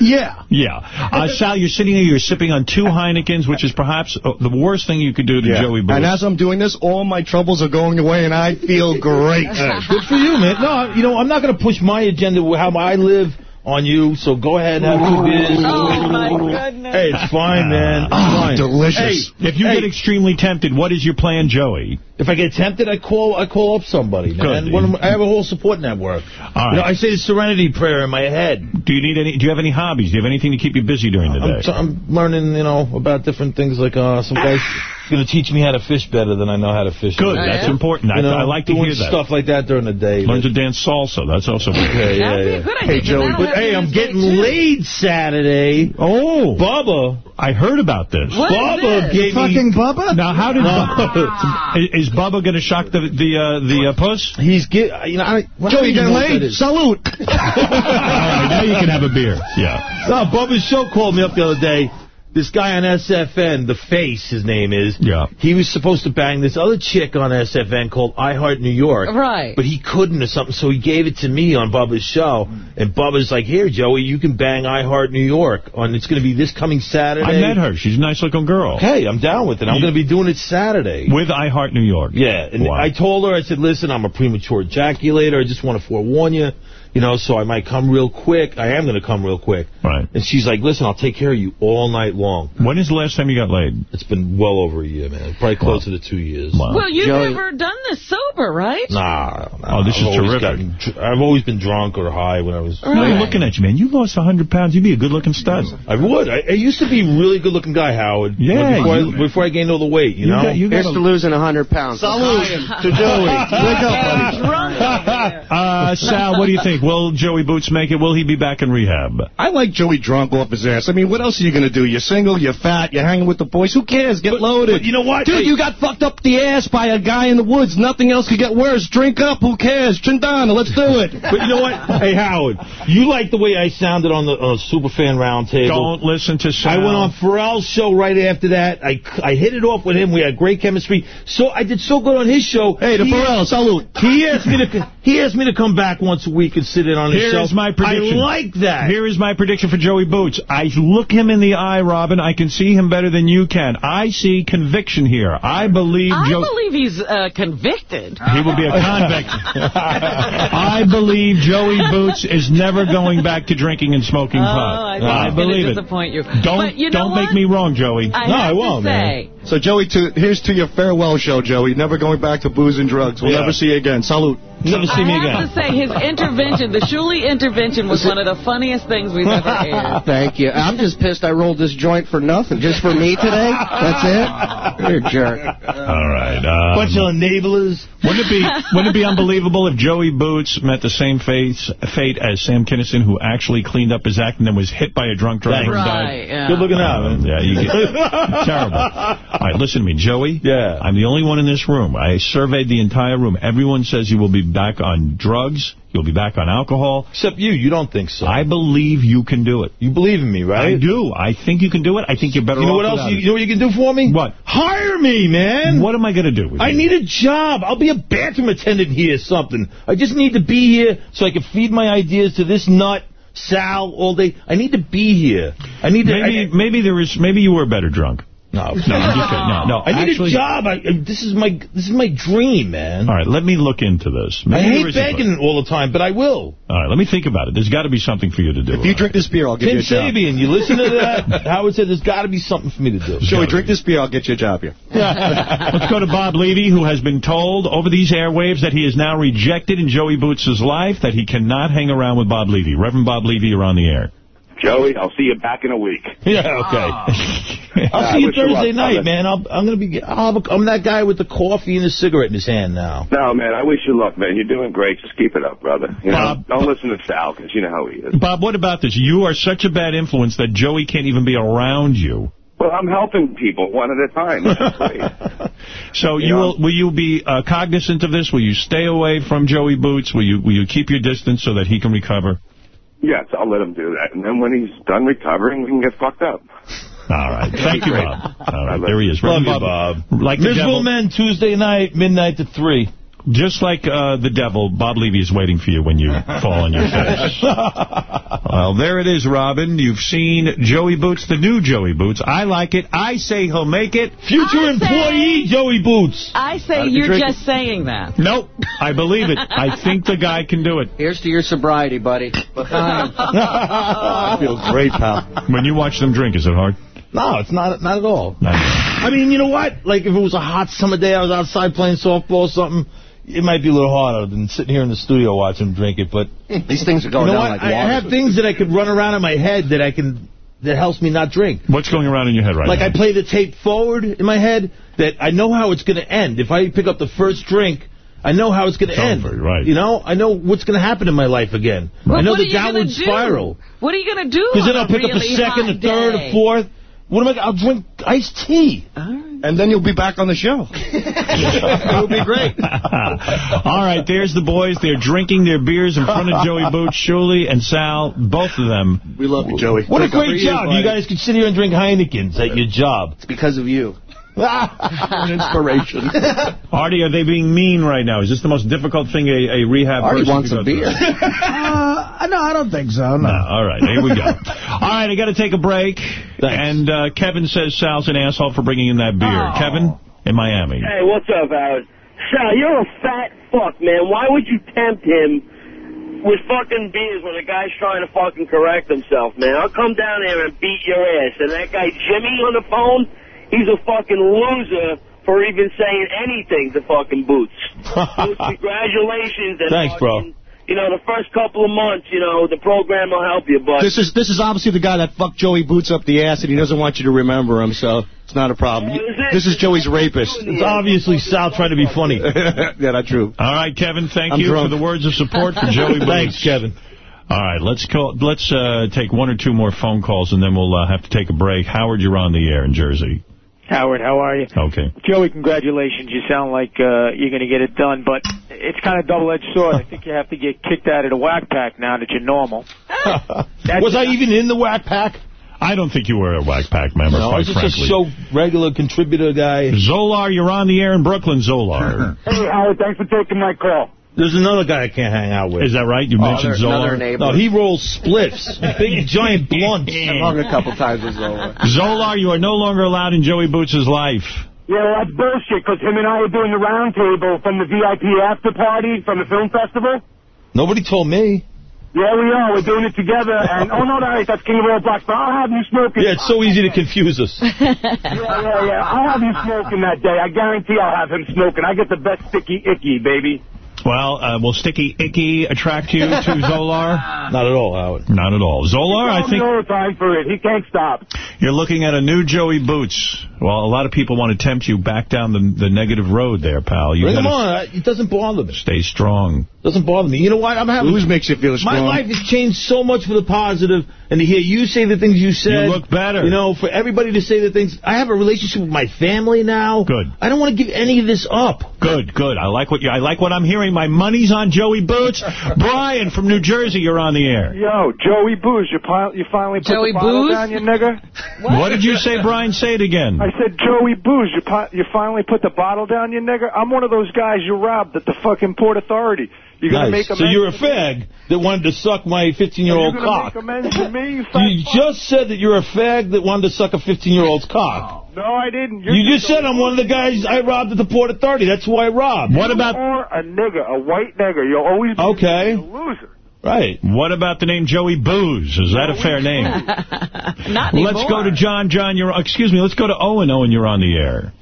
Yeah. Yeah. Uh, Sal, you're sitting here, you're sipping on two Heinekens, which is perhaps uh, the worst thing you could do to Yeah. Joey Boots. And as I'm doing this, all my troubles are going away, and I feel great. Good for you, man. No, you know, I'm not going to push my agenda, how I live, on you, so go ahead and have two beers. Oh, my goodness. Hey, it's fine, man. It's Ah, fine. delicious. Hey, if you hey, get extremely tempted, what is your plan, Joey? If I get tempted, I call I call up somebody, man. Good. One of I have a whole support network. All You know. I say the Serenity Prayer in my head. Do you need any? Do you have any hobbies? Do you have anything to keep you busy during the I'm, day? I'm learning, you know, about different things. Like uh, some guys going to teach me how to fish better than I know how to fish. Good, that's yeah? important. I- You know, I like to doing hear that. stuff like that during the day. Learn to dance salsa. That's also good. Yeah, yeah, yeah. Hey, Joey, but hey, I'm getting laid Saturday. Oh, Bubba. I heard about this. What is Bubba this? gave me- Fucking Bubba? Now, how did No. Bubba, is, is Bubba going to shock the the uh, the uh, puss? He's get, you know, I, well, I Joey, don't getting know what that laid? Salute. All right, now you can have a beer. Yeah. No, Bubba's show called me up the other day. This guy on SFN, The Face, his name is. Yeah. He was supposed to bang this other chick on SFN called I Heart New York. Right. But he couldn't or something, so he gave it to me on Bubba's show. And Bubba's like, here, Joey, you can bang I Heart New York. on It's going to be this coming Saturday. I met her. She's a nice looking girl. Okay, I'm down with it. I'm going to be doing it Saturday. With I Heart New York. Yeah, and Wow. I told her, I said, listen, I'm a premature ejaculator. I just want to forewarn you, you know, so I might come real quick. I am going to come real quick. Right. And she's like, listen, I'll take care of you all night long. When is the last time you got laid? It's been well over a year, man. Probably closer to two years. Well, you've never done this sober, right? Nah, nah. Oh, this I've is terrific. gotten I've always been drunk or high when I was... No, you're looking at you, man. You lost 100 pounds. You'd be a good-looking stud. I would. I, I used to be a really good-looking guy, Howard. Yeah, Before, you- I, before I gained all the weight, you, You know? got- you got Here's to losing 100 pounds. Salute to Joey. Wake up, buddy. Uh, Sal, what do you think? Will Joey Boots make it? Will he be back in rehab? I like Joey drunk off his ass. I mean, what else are you going to do? You're single, you're fat, you're hanging with the boys. Who cares? Get loaded. but you know what? Dude, Hey- you got fucked up the ass by a guy in the woods. Nothing else could get worse. Drink up. Who cares? Trindana, let's do it. But you know what? Hey, Howard, you like the way I sounded on the uh, Superfan Roundtable. Don't listen to Sal. I went on Pharrell's show right after that. I, I hit it off with him. We had great chemistry. So I did so good on his show. Hey, the He- Pharrell, salute. He asked me to he asked me to come back once a week and sit in on his Here show. is my prediction. I like that. Here is my prediction for Joey Boots. I look him in the eye, Robin. I can see him better than you can. I see conviction here. I believe I Joe. believe he's uh, convicted. He will be a convict. I believe Joey Boots is never going back to drinking and smoking Oh, pot. I think it's believe gonna it. disappoint you. Don't But you know don't what? make me wrong, Joey. I no, I won't, say, man. So, Joey, to, here's to your farewell show, Joey. Never going back to booze and drugs. We'll Yeah. never see you again. Salute. Never see me again. I have to say, his intervention, the Shuli intervention, was one of the funniest things we've ever aired. Thank you. I'm just pissed I rolled this joint for nothing. Just for me today? That's it? You're a jerk. All right. Um, Bunch of enablers. Wouldn't it be wouldn't it be unbelievable if Joey Boots met the same fate fate as Sam Kinison, who actually cleaned up his act and then was hit by a drunk driver and died? Right, yeah. Good looking out, Um, yeah, you get terrible. All right, listen to me, Joey. Yeah. I'm the only one in this room. I surveyed the entire room. Everyone says you will be back on drugs. You'll be back on alcohol. Except you. You don't think so. I believe you can do it. you believe in me, right? I do. I think you can do it. I think you're better You know what else? You, you know what you can do for me? What? Hire me, man. What am I going to do with I you? need a job. I'll be a bathroom attendant here or something. I just need to be here so I can feed my ideas to this nut, Sal, all day. I need to be here. I need to... Maybe I, maybe there is maybe you were better drunk. No, No, I'm just kidding. No, no. I need actually, a job. I, this is my this is my dream, man. All right, let me look into this. I Maybe there hate is a- begging all the time, but I will. All right, let me think about it. There's got to be something for you to do. If you drink this beer, I'll give Tim you a job. Sabean, you listen to that? Howard said there's got to be something for me to do. Joey, drink this beer, I'll get you a job here. Let's go to Bob Levy, who has been told over these airwaves that he is now rejected in Joey Boots' life, that he cannot hang around with Bob Levy. Reverend Bob Levy, you're on the air. Joey, I'll see you back in a week. Yeah, okay. I'll see you wish you Thursday luck, night, man. I'll, I'm gonna be. I'll have a, I'm that guy with the coffee and the cigarette in his hand now. No, man, I wish you luck, man. You're doing great. Just keep it up, brother. You know, don't listen to Sal, because you know how he is. Bob, what about this? You are such a bad influence that Joey can't even be around you. Well, I'm helping people one at a time. So you Yeah. will will you be uh, cognizant of this? Will you stay away from Joey Boots? Will you will you keep your distance so that he can recover? Yes, I'll let him do that. And then when he's done recovering, we can get fucked up. All right. Thank you, Bob. All right, there he is. Love Reverend you, Bob. Like Miserable. Men, Tuesday night, midnight to 3. Just like uh, the devil, Bob Levy is waiting for you when you fall on your face. well, there it is, Robin. You've seen Joey Boots, the new Joey Boots. I like it. I say he'll make it. Future I employee Joey Boots. I say Gotta you're just saying that. Nope. I believe it. I think the guy can do it. Here's to your sobriety, buddy. I feel great, pal. When you watch them drink, is it hard? No, it's not not at all. No. I mean, you know what? Like, if it was a hot summer day, I was outside playing softball or something, it might be a little harder than sitting here in the studio watching him drink it. But These things are going you know down what? like water. I have things that I could run around in my head that I can that helps me not drink. What's going around in your head right Like now? I play the tape forward in my head that I know how it's going to end. If I pick up the first drink, I know how it's going to end. over, right. You know, I know what's going to happen in my life again. Well, I know the are you gonna downward spiral. What are you going to do? Because then I'll pick up a second, a third, day? a fourth. What am I? I'll drink iced tea. And then you'll be back on the show. It'll be great. All right, there's the boys. They're drinking their beers in front of Joey Boots, Shuli, and Sal, both of them. We love you, Joey. What a Drink up for great you, job. buddy. You guys could sit here and drink Heinekens at your job. It's because of you. An inspiration. Artie, are they being mean right now? Is this the most difficult thing a, a rehab Artie person wants can a go through? beer. Uh, no, I don't think so. No. No, all right, here we go. all right, I got to take a break. And uh, Kevin says Sal's an asshole for bringing in that beer. Oh. Kevin in Miami. Hey, what's up, Howard? Sal, you're a fat fuck, man. Why would you tempt him with fucking beers when a guy's trying to fucking correct himself, man? I'll come down there and beat your ass. And that guy Jimmy on the phone, he's a fucking loser for even saying anything to fucking Boots. Boots, congratulations. And Thanks, bro. You know, the first couple of months, you know, the program will help you, but... This is this is obviously the guy that fucked Joey Boots up the ass, and he doesn't want you to remember him, so it's not a problem. Oh, is? This is Joey's rapist. It's obviously Sal trying to be funny. yeah, that's true. All right, Kevin, thank I'm you drunk. for the words of support for Joey Boots. Thanks, Kevin. All right, let's call. Let's uh, take one or two more phone calls, and then we'll uh, have to take a break. Howard, you're on the air in Jersey. Howard, how are you? Okay. Joey, congratulations. You sound like uh, you're going to get it done, but it's kind of double-edged sword. I think you have to get kicked out of the whack pack now that you're normal. Was I even in the whack pack? I don't think you were a Whack Pack member, No, I quite was just frankly. a show regular contributor guy. Zolar, you're on the air in Brooklyn, Zolar. Hey, Howard, thanks for taking my call. There's another guy I can't hang out with. Is that right? You oh, mentioned Zolar? No, he rolls spliffs. Big, giant blunts. I've hung a couple times with Zola. Zolar, you are no longer allowed in Joey Boots' life. Yeah, well, that's bullshit, because him and I are doing the roundtable from the VIP after party from the film festival. Nobody told me. Yeah, we are. We're doing it together. And oh no, no, that's King of All Blacks. But I'll have you smoking. Yeah, it's so easy to confuse us. Yeah, yeah, yeah. I'll have you smoking that day. I guarantee I'll have him smoking. I get the best sticky icky, baby. Well, uh, will Sticky Icky attract you to Zolar? Not at all, Howard. Not at all. Zolar, I Call me think all the time for it. He can't stop. you're looking at a new Joey Boots. Well, a lot of people want to tempt you back down the, the negative road there, pal. You Bring him gotta on. It doesn't bother me. stay strong. Doesn't bother me. You know what? I'm having. Booze makes you feel strong. My life has changed so much for the positive, and to hear you say the things you said. You look better. You know, for everybody to say the things. I have a relationship with my family now. Good. I don't want to give any of this up. Good, good. I like what you. I like what I'm hearing. My money's on Joey Boots. Brian from New Jersey, you're on the air. Yo, Joey Booze, you, pi- you finally put Joey the bottle Booze? down, you nigger? What? did you say, Brian? Say it again. I said, Joey Booze, you, you finally put the bottle down, you nigger? I'm one of those guys you robbed at the fucking Port Authority. You're gonna Nice. make So you're a fag that wanted to suck my 15-year-old cock. make me, you You just said that you're a fag that wanted to suck a 15-year-old's cock. No, I didn't. You're You just said I'm one of the guys I robbed at the Port Authority. That's who I robbed. What about Or a nigger, a white nigger. You'll always be Okay. a loser. Right. what about the name Joey Booze? Is that a fair name? Not anymore. Let's go to John. John, you're. Excuse me. Let's go to Owen. Owen, you're on the air.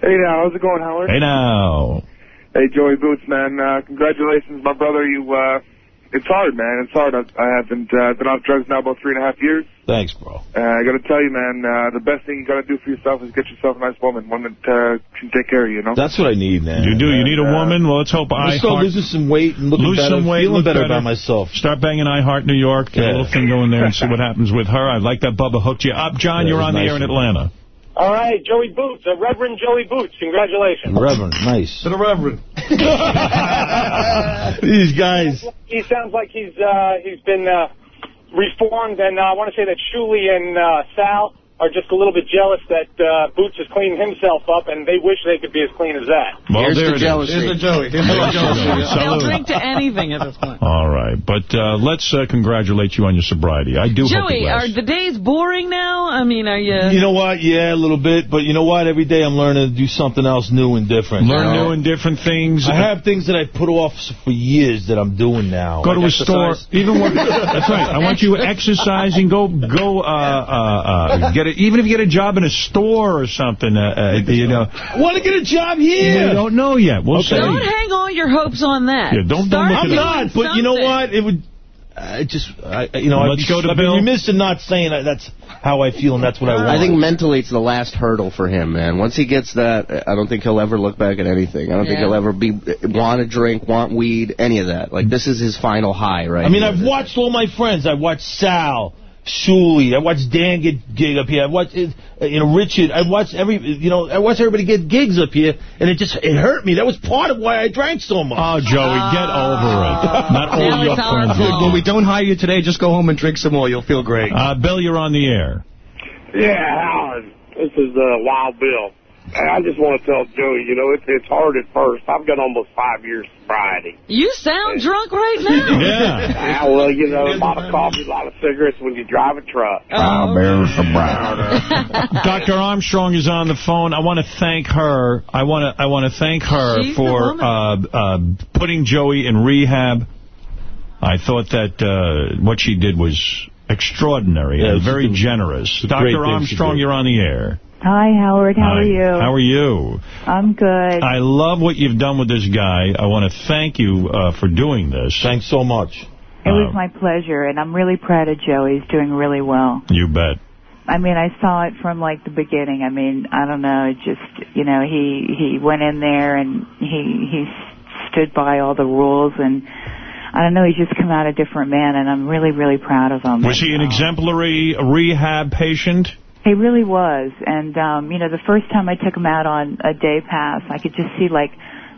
Hey now, how's it going, Howard? Hey now. Hey, Joey Boots, man. Uh, congratulations, my brother. You, uh, it's hard, man. It's hard. I, I haven't uh, been off drugs now about three and a half years. Thanks, bro. Uh, I got to tell you, man, uh, the best thing you got to do for yourself is get yourself a nice woman, one that uh, can take care of you. You know. That's what I need, man. You do. You need a uh, woman. Well, let's hope I I'm still losing some weight and looking lose better, some weight, feeling look better, better. about myself. Start banging I Heart New York. Get a Yeah. little thing going there and see what happens with her. I like that Bubba hooked you up. John, Yeah, you're it was on the air in of him. Atlanta. All right, Joey Boots, uh, Reverend Joey Boots. Congratulations. Reverend, nice. To the Reverend. These guys. He sounds like he's uh, he's been uh, reformed, and uh, I want to say that Shuli and uh, Sal are just a little bit jealous that uh, Boots has cleaned himself up, and they wish they could be as clean as that. Well, Here's there the it is. jealousy. Here's the Joey. Here's Here's the the jealousy. They'll Salute. drink to anything at this point. All right, but uh, let's uh, congratulate you on your sobriety. I do Joey, are the days boring now? I mean, are you... You know what? Yeah, a little bit. But you know what? Every day I'm learning to do something else new and different. Learn you know? new and different things. I have things that I put off for years that I'm doing now. Go to a Like store. Even when, that's right. I want you exercising. Go, go. Uh, uh, uh, get it. Even if you get a job in a store or something. Uh, uh, you know. I want to get a job here. We don't know yet. We'll see. Don't hang all your hopes on that. Yeah, don't- don't Start look I'm it not, doing but you know what? It would. I just, I, you know, Let's I'd be, go to I'd be remiss in not saying that that's how I feel and that's what I want. I think mentally it's the last hurdle for him, man. Once he gets that, I don't think he'll ever look back at anything. I don't think he'll ever be want a drink, want weed, any of that. Like this is his final high, right? I mean, here. I've watched all my friends. I've watched Sal, Shuli. I watched Dan get gig up here. I watched, uh, you know, Richard. I watched every, you know, I watched everybody get gigs up here, and it just it hurt me. That was part of why I drank so much. Oh, Joey, get over it. Not all your friends. fault. when we don't hire you today, just go home and drink some more. You'll feel great. Uh, Bill, you're on the air. Yeah, Howard. This is uh, Wild Bill. And I just want to tell Joey, you know, it's it's hard at first. I've got almost five years sobriety. You sound drunk right now. Yeah. Ah, well, you know, a lot of coffee, a lot of cigarettes when you drive a truck. Oh. Dr. Armstrong is on the phone. I want to thank her. I want to I want to thank her She's for uh, uh, putting Joey in rehab. I thought that uh, what she did was extraordinary Yeah, and very a- generous. Dr. Armstrong, you're on the air. Hi, Howard. How Hi. are you? How are you? I'm good. I love what you've done with this guy. I want to thank you uh, for doing this. Thanks so much. it was uh, my pleasure, and I'm really proud of Joe. He's doing really well. You bet. I mean, I saw it from like the beginning. I mean, I don't know. It just, you know, he he went in there and he he stood by all the rules, and I don't know. He's just come out a different man, and I'm really really proud of him. Was he an exemplary rehab patient? He really was. And, um, you know, the first time I took him out on a day pass, I could just see, like,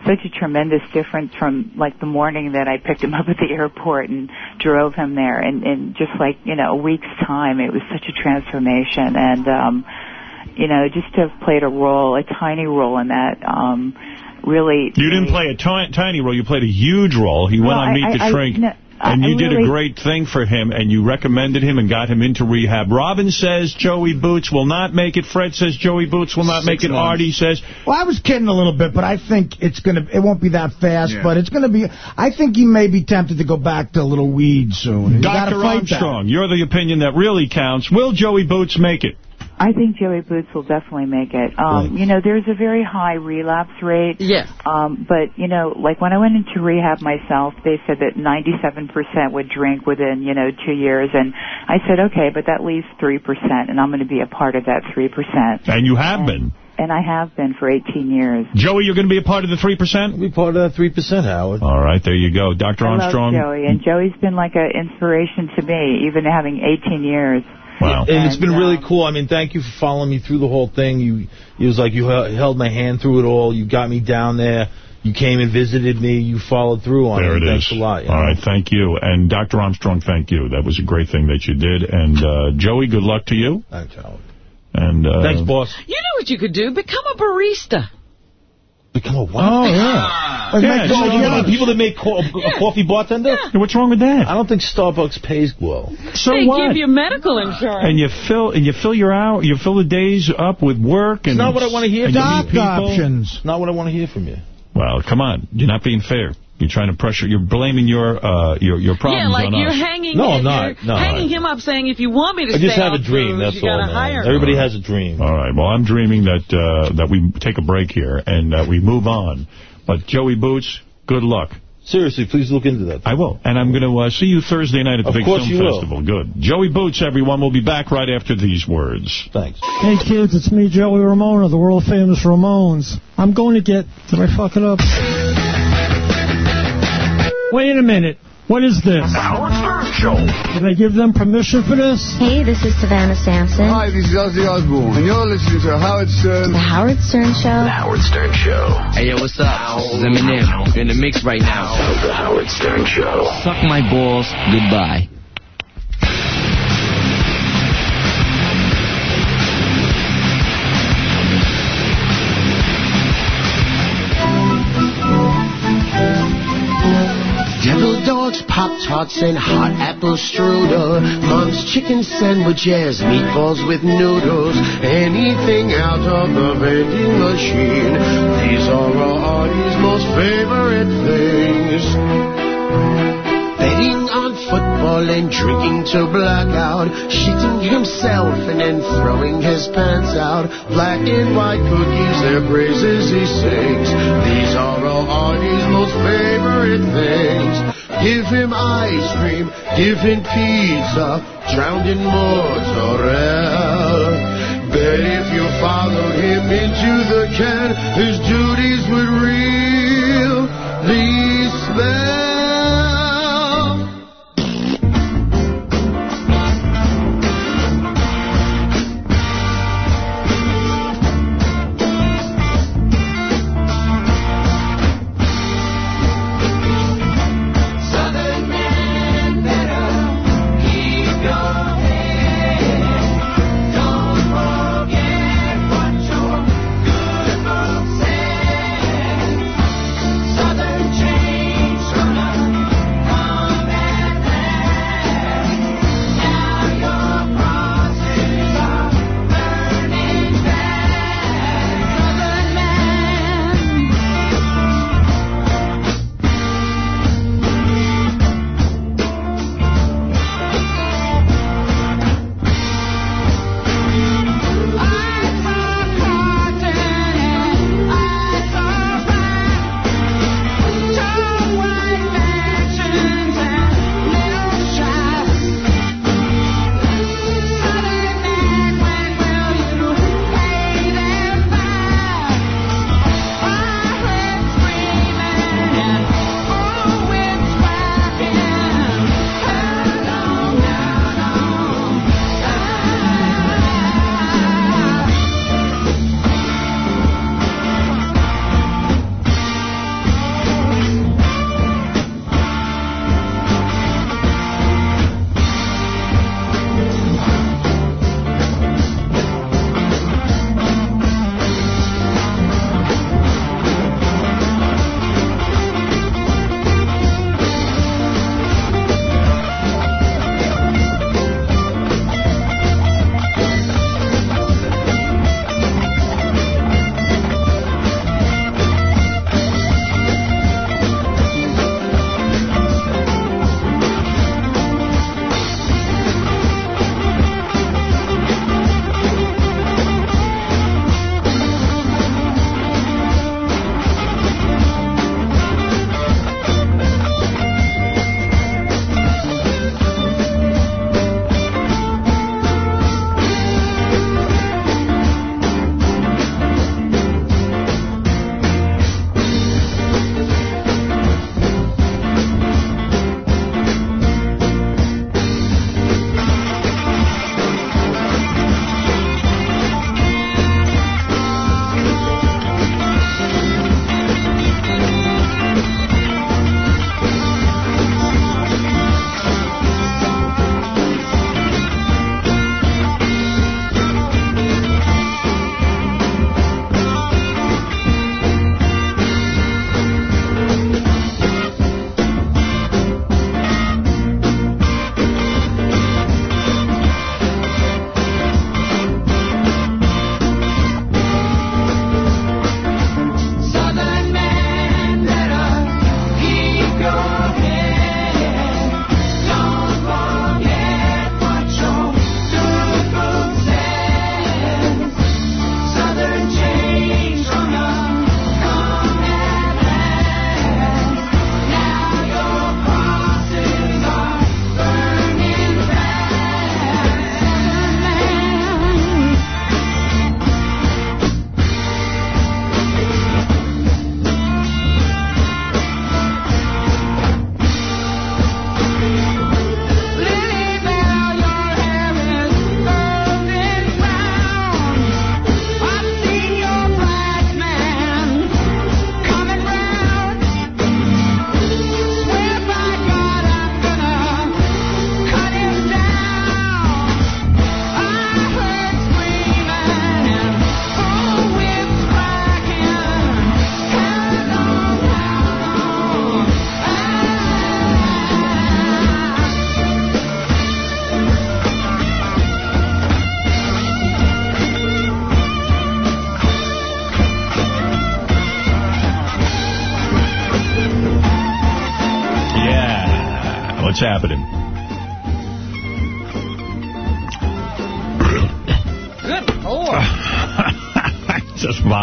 such a tremendous difference from, like, the morning that I picked him up at the airport and drove him there. And, and just, like, you know, a week's time, it was such a transformation. And, um, you know, just to have played a role, a tiny role in that, um, really... You didn't play a ti- tiny role. You played a huge role. He went Well, on Meet I- the I- Shrink, no, I- and you I did a great thing for him, and you recommended him and got him into rehab. Robin says Joey Boots will not make it. Fred says Joey Boots will not make it. months. Artie says... Well, I was kidding a little bit, but I think it's gonna. It won't be that fast, Yeah. but it's gonna be. I think he may be tempted to go back to a little weed soon. Dr. fight Armstrong, you're the opinion that really counts. Will Joey Boots make it? I think Joey Boots will definitely make it. Um, you know, there's a very high relapse rate. Yeah. Um, but, you know, like when I went into rehab myself, they said that 97% would drink within, you know, two years. And I said, okay, but that leaves 3%, and I'm going to be a part of that 3%. And you have been. And I have been for 18 years. Joey, you're going to be a part of the 3%? Be part of that 3%, Howard. All right, there you go. Dr. I Armstrong. love Joey, and Joey's been like an inspiration to me, even having 18 years. Wow. And it's been really um, cool. I mean, thank you for following me through the whole thing. You, it was like you held my hand through it all. You got me down there. You came and visited me. You followed through on There it. it Thanks is. a lot. All know. right, thank you. And Dr. Armstrong, thank you. That was a great thing that you did. And uh, Joey, good luck to you. Thanks, Howard. And uh, Thanks, boss. You know what you could do? Become a barista. Become a what? Oh, yeah. Ah. Like, Yeah, make so you you know know- people that make co- a coffee bartender? What's wrong with that? I don't think Starbucks pays well. So they what? give you medical insurance. and you fill and you fill your hour, you fill the days up with work and It's not what I want to hear and from you you. meet. It's not what I want to hear from you. Well, come on, you're not being fair. You're trying to pressure. You're blaming your uh, your your problems yeah, like on you're us. hanging. No, I'm you're not. No, hanging him up, saying if you want me to I just stay have a dream, booze, that's all, gotta hire man. me. Everybody has a dream. All right. Well, I'm dreaming that uh, that we take a break here and uh, we move on. But Joey Boots, good luck. Seriously, please look into that. I will. And I'm going to uh, see you Thursday night at the Of Big course Film you will. Festival. Good. Joey Boots, everyone. We'll be back right after these words. Thanks. Hey kids, it's me, Joey Ramone of the world famous Ramones. I'm going to get. Did I fuck it up? Wait a minute. What is this? Howard Stern Show. Did I give them permission for this? Hey, this is Savannah Sampson. Hi, this is Ozzy Osbourne, and you're listening to Howard Stern. The Howard Stern Show. The Howard Stern Show. Hey, yo, what's up? This is Eminem. You're in the mix right now. The Howard Stern Show. Suck my balls. Goodbye. Tots and hot apple strudel, mom's chicken sandwiches, meatballs with noodles, anything out of the vending machine. These are all Artie's most favorite things. Betting on football and drinking till blackout, shitting himself and then throwing his pants out. Black and white cookies, their praises he sings. These are all Artie's most favorite things. Give him ice cream, give him pizza, drowned in mozzarella. Bet if you followed him into the can, his duties would really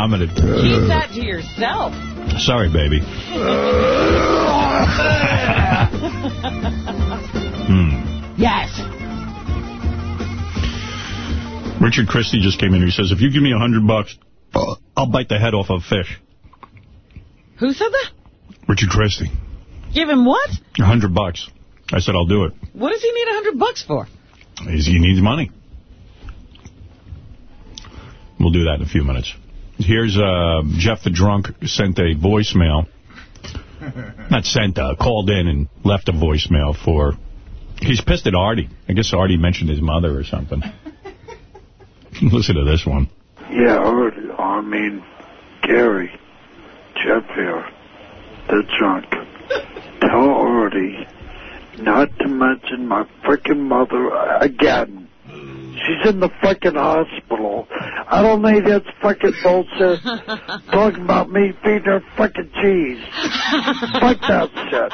vomited. Keep that to yourself. Sorry, baby. Hmm. Yes. Richard Christie just came in. He says, if you give me a hundred bucks, I'll bite the head off of a fish. Who said that? Richard Christie. Give him what? A hundred bucks. I said, I'll do it. What does he need a hundred bucks for? He needs money. We'll do that in a few minutes. Here's uh, Jeff the Drunk sent a voicemail. Not sent, uh, called in and left a voicemail for... He's pissed at Artie. I guess Artie mentioned his mother or something. Listen to this one. Yeah, I mean, Gary, Jeff here, the drunk. Tell Artie not to mention my freaking mother again. She's in the fucking hospital. I don't need that fucking bullshit talking about me feeding her fucking cheese. Fuck that shit.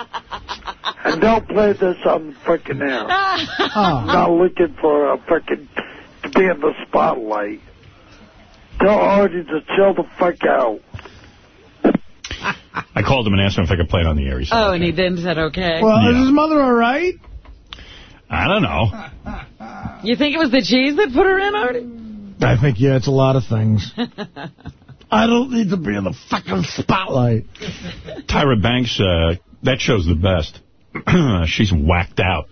And don't play this on the fucking air. I'm not looking for a fucking to be in the spotlight. Tell Artie to chill the fuck out. I called him and asked him if I could play it on the air. He said, Oh, and he then said okay. Well, is his mother all right? I don't know. You think it was the cheese that put her in, Artie? I think, yeah, it's a lot of things. I don't need to be in the fucking spotlight. Tyra Banks, uh, that show's the best. She's whacked out.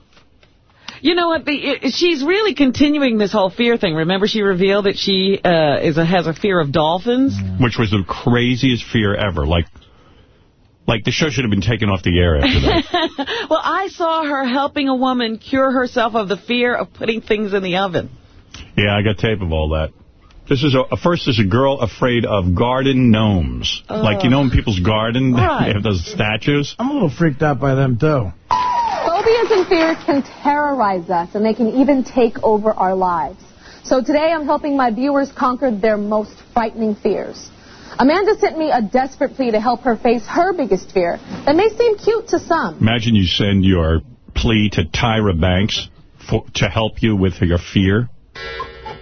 You know what? The, it, she's really continuing this whole fear thing. Remember, she revealed that she uh, is a, has a fear of dolphins. which was the craziest fear ever. Like, like the show should have been taken off the air after that. well, I saw her helping a woman cure herself of the fear of putting things in the oven. yeah, I got tape of all that. This is a, first is a girl afraid of garden gnomes. like, you know in people's garden, Right. they have those statues? I'm a little freaked out by them, too. Phobias and fears can terrorize us, and they can even take over our lives. So today I'm helping my viewers conquer their most frightening fears. Amanda sent me a desperate plea to help her face her biggest fear that may seem cute to some. Imagine you send your plea to Tyra Banks for, to help you with your fear.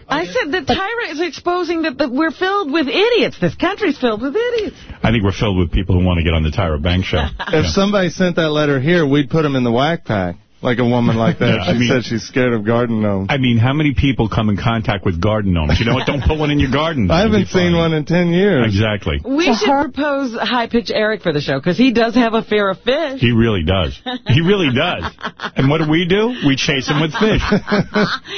I said that Tyra is exposing that, that we're filled with idiots. This country's filled with idiots. I think we're filled with people who want to get on the Tyra Banks show. If somebody sent that letter here, we'd put them in the whack pack. Like a woman like that. Yeah, I she mean- said she's scared of garden gnomes. I mean, how many people come in contact with garden gnomes? You know what? Don't put one in your garden. I haven't seen fine. one in 10 years. Exactly. We should propose High Pitch Eric for the show, because he does have a fear of fish. He really does. He really does. And what do we do? We chase him with fish. he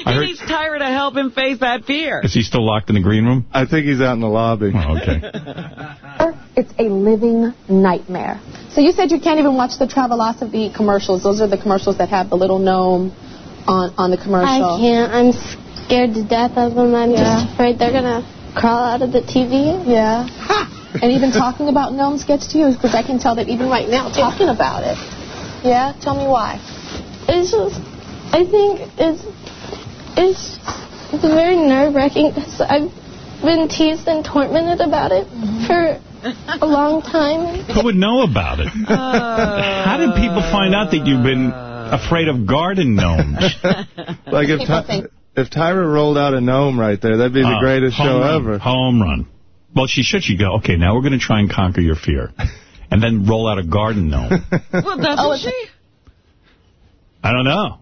I heard, needs Tyra to help him face that fear. is he still locked in the green room? I think he's out in the lobby. Oh, okay. It's a living nightmare. So you said you can't even watch the Travelocity commercials. Those are the commercials that have the little gnome on, on the commercial. I can't. I'm scared to death of them. I'm just afraid they're going to crawl out of the TV. Yeah. and even talking about gnomes gets to you because I can tell that even right now talking about it. Yeah? Tell me why. It's just, I think it's, it's, it's very nerve wracking because I've been teased and tormented about it for a long time. Who would know about it? Uh, How did people find out that you've been afraid of garden gnomes? Like if, Ty- think- if Tyra rolled out a gnome right there, that'd be the Oh, greatest show run, ever. Home run. Well, she should. She go, okay, now we're going to try and conquer your fear. And then roll out a garden gnome. Well, doesn't Oh, she? I don't know.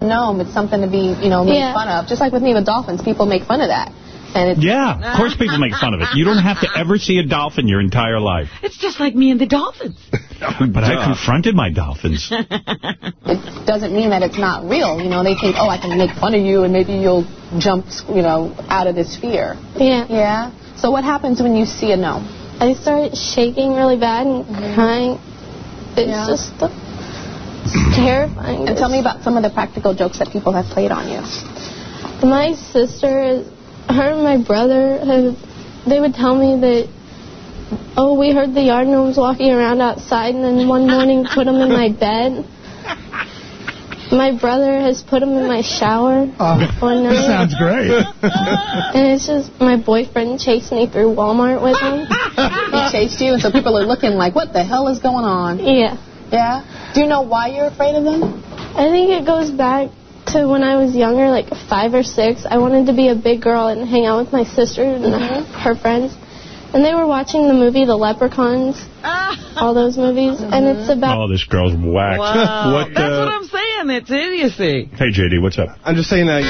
gnome, it's something to be, you know, made Yeah. fun of. Just like with me with dolphins, people make fun of that. And it's, Yeah, of course people make fun of it. You don't have to ever see a dolphin your entire life. It's just like me and the dolphins. But I confronted my dolphins. it doesn't mean that it's not real. You know, they think, oh, I can make fun of you and maybe you'll jump, you know, out of this fear. Yeah. Yeah? So what happens when you see a gnome? I started shaking really bad and mm-hmm. crying. It's Yeah. just it's terrifying. And tell me about some of the practical jokes that people have played on you. My sister, her and my brother, have, they would tell me that, oh, we heard the yard gnomes walking around outside, and then one morning put them in my bed. My brother has put them in my shower one night. This sounds great. Uh, And it's just my boyfriend chased me through Walmart with him. he chased you, and so people are looking like, what the hell is going on? Yeah. Yeah? Do you know why you're afraid of them? I think it goes back to when I was younger, like five or six. I wanted to be a big girl and hang out with my sister and her friends. And they were watching the movie The Leprechauns, all those movies, and it's about Oh, this girl's whacked. Wow. what, That's uh, what I'm saying. It's idiocy. Hey, JD, what's up? I'm just saying that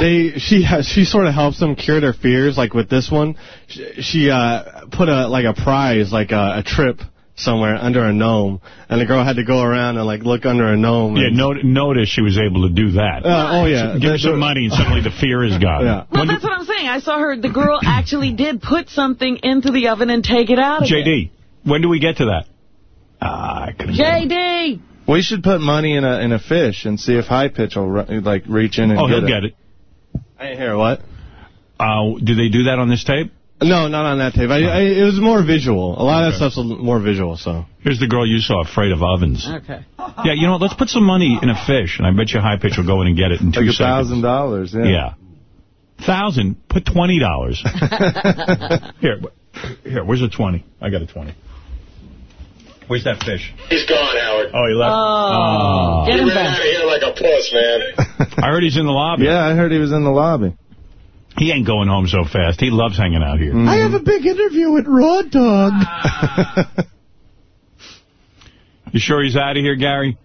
they she has, she sort of helps them cure their fears. Like with this one, she, she uh, put a like a prize, like a, a trip somewhere under a gnome, and the girl had to go around and like look under a gnome. Yeah, and, notice she was able to do that. Uh, oh, yeah. Give her some money and suddenly the fear is gone. Yeah. Well, that's what I'm saying. I saw her. The girl actually did put something into the oven and take it out again. JD, when do we get to that? Ah, I could JD. We should put money in a in a fish and see if high pitch will ru- like reach in and Oh, get he'll it. get it. I didn't hear what. Uh, do they do that on this tape? No, not on that tape. I, I, it was more visual. A lot of that stuff's a l- more visual. So Here's the girl you saw afraid of ovens. Okay. Yeah, you know what? Let's put some money in a fish, and I bet you High Pitch will go in and get it in two like a seconds. thousand dollars. Yeah. Yeah. Thousand. Put twenty dollars. here, here. Where's the twenty? I got a twenty. Where's that fish? He's gone, Howard. Oh, he left. Oh, oh. get he him ran back. out of here like a puss, man. I heard he's in the lobby. Yeah, I heard he was in the lobby. He ain't going home so fast. He loves hanging out here. Mm. I have a big interview with Raw Dog. You sure he's out of here, Gary?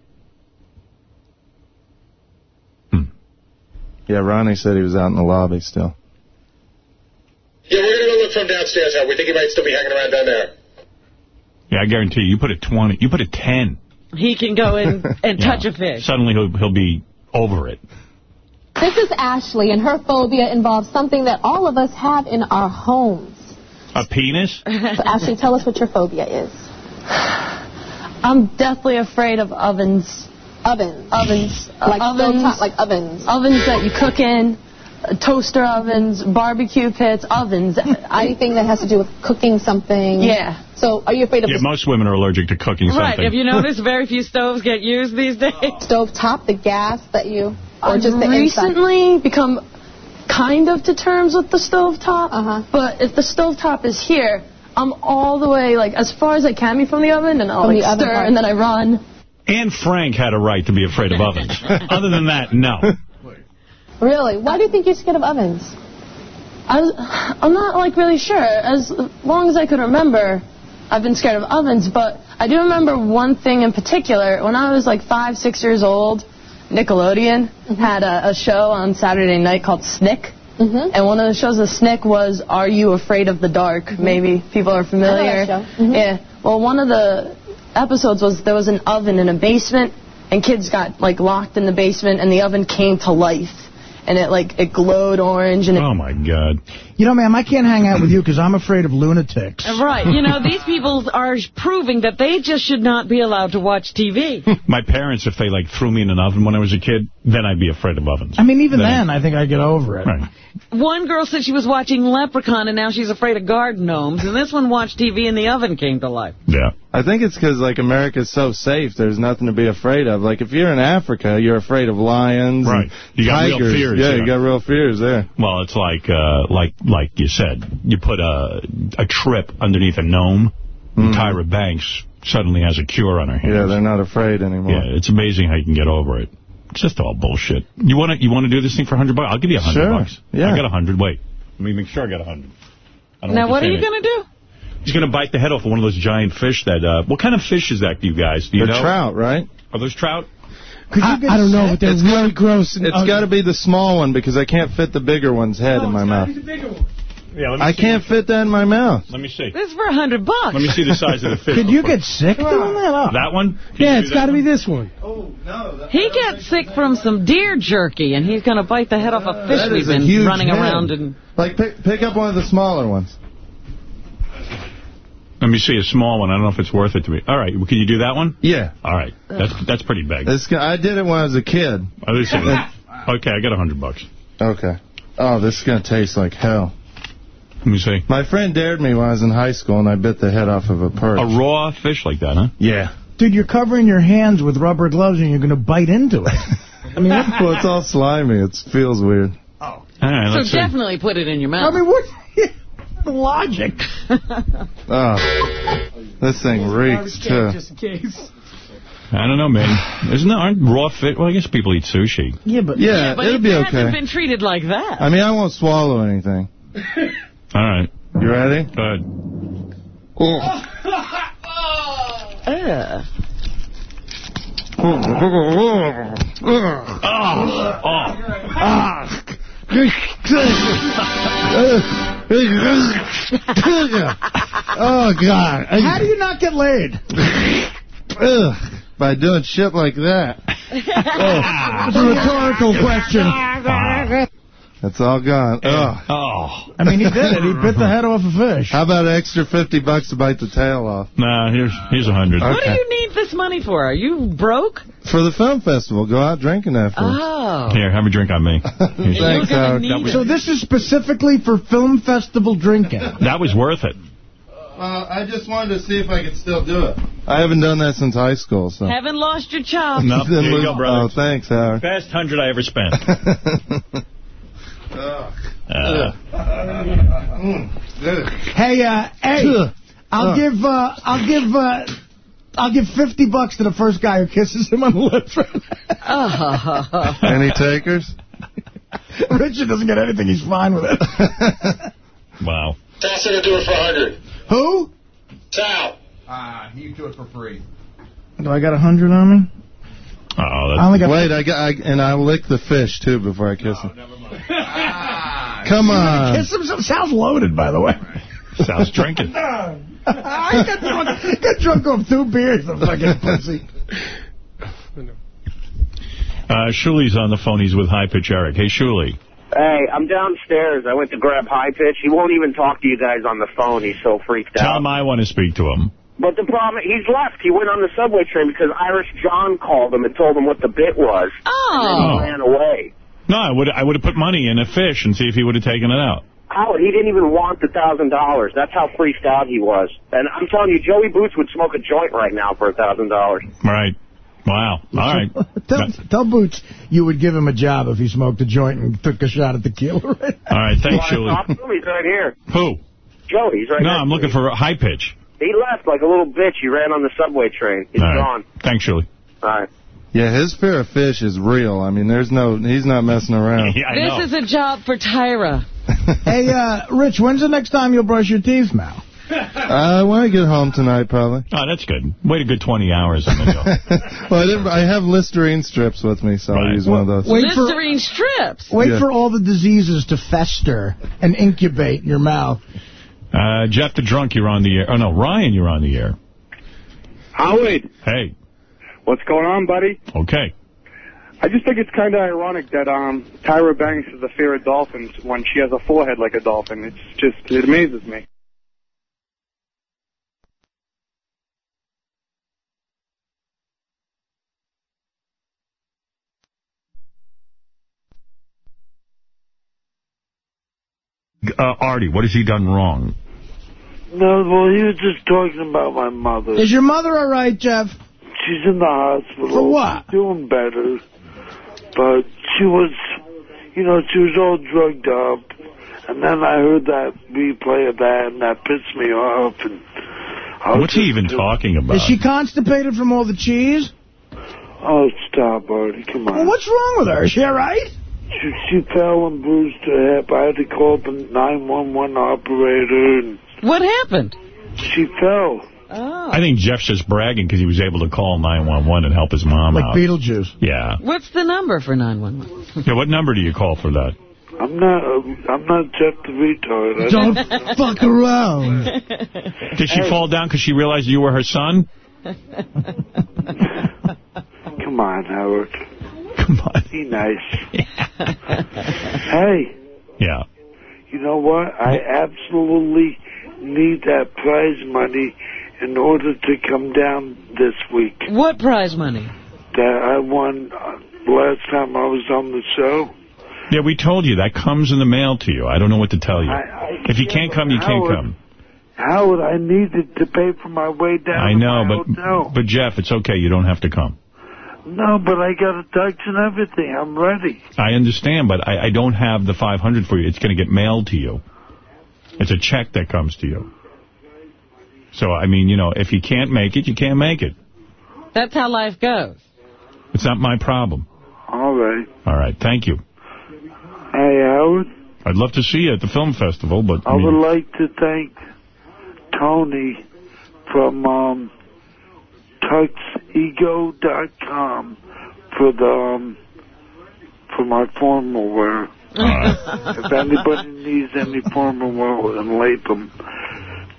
Hmm. Yeah, Ronnie said he was out in the lobby still. Yeah, we're going to go look from downstairs, Howard. We think he might still be hanging around down there. Yeah, I guarantee you. You put a 20. You put a 10. He can go in and touch a fish. Suddenly he'll, he'll be over it. This is Ashley, and her phobia involves something that all of us have in our homes. A penis? So, Ashley, tell us what your phobia is. I'm deathly afraid of ovens. Ovens. Ovens. Like ovens. stovetop, like ovens. Ovens that you cook in, uh, toaster ovens, barbecue pits, ovens. Anything that has to do with cooking something. Yeah. So, are you afraid of Yeah, most women are allergic to cooking Right. something. Have you noticed very few stoves get used these days? stove top, the gas that you, or I've just the inside? recently become kind of to terms with the stovetop. Uh-huh. But if the stovetop is here, I'm all the way, like, as far as I can be from the oven, and I'll, From like, the oven stir, part. and then I run. And Frank had a right to be afraid of ovens. Other than that, no. Really? Why do you think you're scared of ovens? I was, I'm not like really sure. As long as I could remember, I've been scared of ovens. But I do remember one thing in particular. When I was like five, six years old, Nickelodeon had a, a show on Saturday night called Snick. Mm-hmm. And one of the shows of Snick was Are You Afraid of the Dark? Maybe people are familiar. that show. Mhm. Yeah. Well, one of the episodes was there was an oven in a basement, and kids got like locked in the basement, and the oven came to life, and it like it glowed orange, and it Oh, my God. You know, ma'am, I can't hang out with you because I'm afraid of lunatics. Right. You know, these people are proving that they just should not be allowed to watch TV. My parents, if they, like, threw me in an oven when I was a kid, then I'd be afraid of ovens. I mean, even Then- then, I think I'd get over it. Right. One girl said she was watching Leprechaun, and now she's afraid of garden gnomes. And this one watched TV, and the oven came to life. Yeah. I think it's because like America's so safe. There's nothing to be afraid of. Like if you're in Africa, you're afraid of lions. Right. You got real tigers. fears, Yeah, yeah. you got real fears there. Well, it's like, uh, like, like you said, you put a a trip underneath a gnome. and Tyra Banks suddenly has a cure on her hands. Yeah, they're not afraid anymore. Yeah, it's amazing how you can get over it. It's just all bullshit. You want to you want to do this thing for 100 bucks? I'll give you a 100 Sure. bucks. Yeah. I got a 100. Wait. Let me make sure I got a 100. I don't Now, what are you going to do? He's going to bite the head off of one of those giant fish that, uh, what kind of fish is that, you guys? Do you They're know? trout, right? Are those trout? I, I don't know, but they're really gross. And It's ugly. got to be the small one because I can't fit the bigger one's head in my mouth. Yeah, let me I see. can't fit that in my mouth. Let me see. This is for a 100 bucks. Let me see the size of the fish. Could you get sick doing that? Oh. That one? Can Yeah, it's got to be this one. Oh no! He gets sick from some deer jerky, and he's going to bite the head off a fish That we've been running head. around and Like pick pick up one of the smaller ones. Let me see a small one. I don't know if it's worth it to me. All right. Can you do that one? Yeah. All right. That's that's pretty big. This guy, I did it when I was a kid. Oh, this is- okay, I got a 100 bucks. Okay. Oh, this is gonna taste like hell. Let me see. My friend dared me when I was in high school, and I bit the head off of a perch. A raw fish like that, huh? Yeah. Dude, you're covering your hands with rubber gloves and you're going to bite into it. I mean, well, it's all slimy. It feels weird. Oh. All right, so let's see. definitely put it in your mouth. I mean, what? the logic. Oh, this thing reeks too. Just in case. I don't know, man. Isn't there, aren't raw fish? Well, I guess people eat sushi. Yeah, but Yeah, but it'll it be hasn't okay. been treated like that. I mean, I won't swallow anything. All right. You ready? Good. Ugh. oh, God. How do you not get laid? By doing shit like that. Oh, it's a rhetorical question. That's all gone. Ugh. Oh. I mean, he did it. He bit the head off a fish. How about an extra 50 bucks to bite the tail off? Nah, here's here's a hundred. What do you need this money for? Are you broke? For the film festival. Go out drinking afterwards. Oh. Here, have a drink on me. Thanks, Howard. So this is specifically for film festival drinking. that was worth it. Uh, I just wanted to see if I could still do it. I haven't done that since high school, so. Haven't lost your chops. No, here you go, brother. Oh, thanks, Howard. Best hundred I ever spent. Uh, Hey, uh, hey, I'll Uh. give, uh, I'll give, uh, I'll give 50 bucks to the first guy who kisses him on the lips. Any takers? Richard doesn't get anything. He's fine with it. wow. Sal's going to do it for 100. Who? Sal. Ah, he do it for free. Do I got a 100 on me? Oh, I only got Wait, I got, I, and I'll lick the fish, too, before I kiss him. Come on. Kiss him. Some, sounds loaded, by the way. Sounds drinking. I got drunk, got drunk off two beers, the fucking pussy. Uh, Shuli's on the phone. He's with High Pitch Eric. Hey, Shuli. Hey, I'm downstairs. I went to grab high pitch. He won't even talk to you guys on the phone. He's so freaked Tell out. him I want to speak to him. But the problem, he's left. He went on the subway train because Irish John called him and told him what the bit was. And Oh. he ran away. No, I would I would have put money in a fish and see if he would have taken it out. Howard, he didn't even want the thousand dollars. That's how freaked out he was. And I'm telling you, Joey Boots would smoke a joint right now for a thousand dollars. Right. Wow. All right. Tell, tell Boots you would give him a job if he smoked a joint and took a shot at tequila. Right? All right. Thanks, Well, I talked Shuli. to him. He's right here. Who? Joey, he's right No, I'm looking for a High Pitch. He left like a little bitch. He ran on the subway train. He's All right. gone. Thanks, Shuli. All right. Yeah, his fear of fish is real. I mean, there's no, he's not messing around. this is a job for Tyra. hey, uh, Rich, when's the next time you'll brush your teeth, Mal? I want to get home tonight, probably. Oh, that's good. Wait a good 20 hours on the go. well, I, didn't, I have Listerine strips with me, so I'll use one of those. Wait for- Listerine strips. Wait Yeah. for all the diseases to fester and incubate in your mouth. Uh, Jeff the Drunk, you're on the air. Oh, no, Ryan, you're on the air. Howard, Hey. What's going on, buddy? Okay. I just think it's kind of ironic that um, Tyra Banks is a fear of dolphins when she has a forehead like a dolphin. It's just, it amazes me. Uh, Artie, what has he done wrong? No, well, he was just talking about my mother. Is your mother all right, Jeff? She's in the hospital. For what? She's doing better. But she was, you know, she was all drugged up. And then I heard that replay of that, and that pissed me off. And I What's he even talking about? Is she constipated from all the cheese? Oh, stop, Artie. Come on. Well, what's wrong with her? Is she all right? She, she fell and bruised her hip. I had to call up a 911 operator, and What happened? she fell. Oh. I think Jeff's just bragging because he was able to call 911 and help his mom Like out. Beetlejuice. Yeah. What's the number for 911? Yeah, what number do you call for that? I'm not. Uh, I'm not Jeff the retard. I- Don't fuck around. Did she fall down because she realized you were her son? Come on, Howard. Come on. Be nice. hey, Yeah. you know what? I absolutely need that prize money in order to come down this week. What prize money? That I won uh, last time I was on the show. Yeah, we told you. That comes in the mail to you. I don't know what to tell you. I, I If you can't come, you can't Howard, come. Howard, I needed to pay for my way down I know, but hotel. but Jeff, it's okay. You don't have to come. No, but I got a tux and everything. I'm ready. I understand, but I, I don't have the 500 for you. It's going to get mailed to you. It's a check that comes to you. So, I mean, you know, if you can't make it, you can't make it. That's how life goes. It's not my problem. All right. All right, thank you. Hey, Howard. I'd love to see you at the film festival, but I would like to thank Tony from um, tuxego.com for the um, for my formal wear. if anybody needs any formal wear in Latham,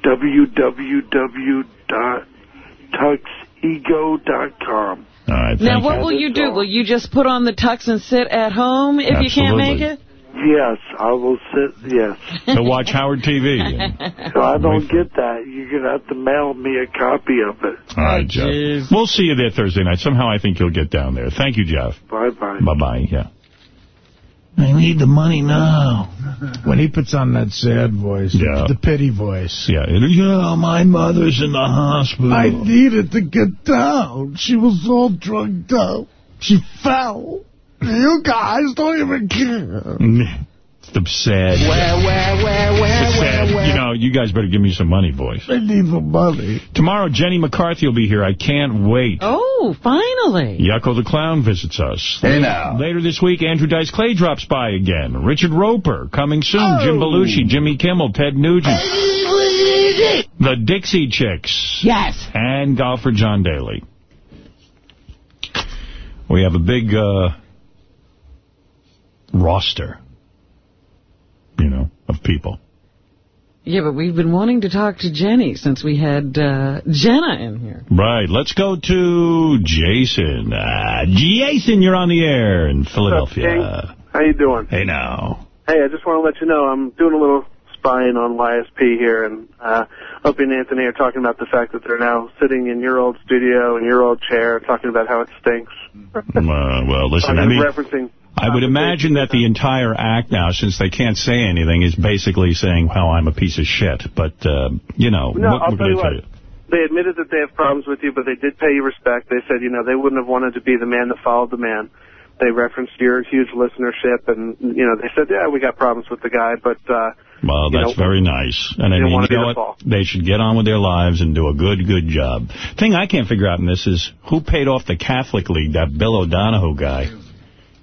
www.tuxego.com. All right, Now, what will you do? Will you just put on the tux and sit at home if you can't make it? Yes, I will sit, yes. to watch Howard TV. If I don't get that, you're going to have to mail me a copy of it. All right, Jeff. We'll see you there Thursday night. Somehow I think you'll get down there. Thank you, Jeff. Bye-bye. Bye-bye, yeah. I need the money now. When he puts on that sad voice, Yeah. the pity voice. Yeah, yeah, my mother's in the hospital. I needed to get down. She was all drugged up. She fell. You guys don't even care. It's the sad. Where, where, where, where, the sad, where, where? You know, you guys better give me some money, voice. I need the money. Tomorrow, Jenny McCarthy will be here. I can't wait. Oh, finally. Yucko the Clown visits us. Hey, now. Later this week, Andrew Dice Clay drops by again. Richard Roeper coming soon. Jim Belushi, Jimmy Kimmel, Ted Nugent. The Dixie Chicks. Yes. And golfer John Daly. We have a big uh, roster, you know, of people. Yeah, but we've been wanting to talk to Jenny since we had uh, Jenna in here. Right, let's go to Jason. Uh, Jason, you're on the air in Philadelphia. How you doing? Hey now. Hey, I just want to let you know I'm doing a little spying on YSP here, and uh, Opie and Anthony are talking about the fact that they're now sitting in your old studio in your old chair, talking about how it stinks. Uh, well, listen, I I'm mean, referencing. I would imagine that the entire act now, since they can't say anything, is basically saying well, I'm a piece of shit. But, uh, you know, No, what, I'll tell you tell what. you? They admitted that they have problems with you, but they did pay you respect. They said, you know, they wouldn't have wanted to be the man that followed the man. They referenced your huge listenership, and, you know, they said, yeah, we got problems with the guy, but, uh, Well, that's know, very nice. And I mean, you know what? They should get on with their lives and do a good, good job. thing I can't figure out in this is who paid off the Catholic League, that Bill O'Donohue guy,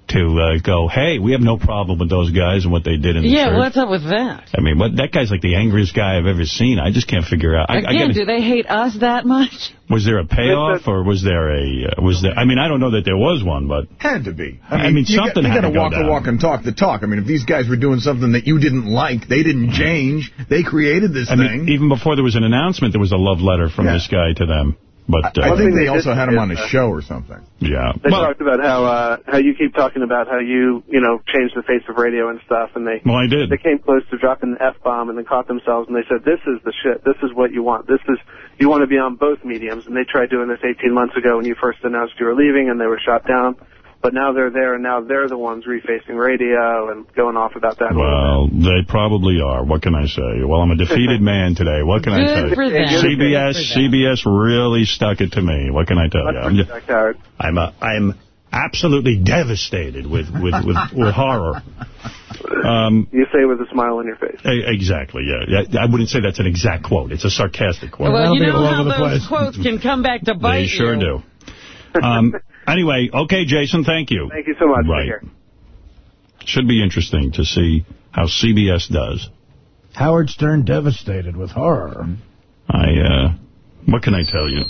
to uh, go, hey, we have no problem with those guys and what they did in the Yeah, church. what's up with that? I mean, what that guy's like the angriest guy I've ever seen. I just can't figure out. I, I gotta- do they hate us that much? was there a payoff or was there a uh, was there? I mean, I don't know that there was one, but Had to be. I mean, you something got, you had got to go walk down. the walk and talk the talk. I mean, if these guys were doing something that you didn't like, they didn't change. They created this I thing. mean, even before there was an announcement, there was a love letter from Yeah. this guy to them. But uh, I think they they also had him on a uh, show or something. yeah. They Well, talked about how uh, how you keep talking about how you you know changed the face of radio and stuff, and they well, I did. they came close to dropping the f bomb and then caught themselves and they said this is the shit, this is what you want, this is you want to be on both mediums. And they tried doing this 18 months ago when you first announced you were leaving, and they were shot down. But now they're there, and now they're the ones refacing radio and going off about that. a little Well, they probably are. What can I say? Well, I'm a defeated man today. What can I Good tell you? for them. CBS, Good for them. CBS really stuck it to me. What can I tell you? I'm, just, bit. Howard. I'm, a, I'm absolutely devastated with, with, with, with horror. Um, You say with a smile on your face. exactly, yeah. yeah. I wouldn't say that's an exact quote. It's a sarcastic quote. well, you know how those quotes can come back to bite They sure you. do. Um, anyway, okay, Jason, thank you. Thank you so much. Take Right. Should be interesting to see how CBS does. Howard Stern devastated with horror. I, uh, what can I tell you?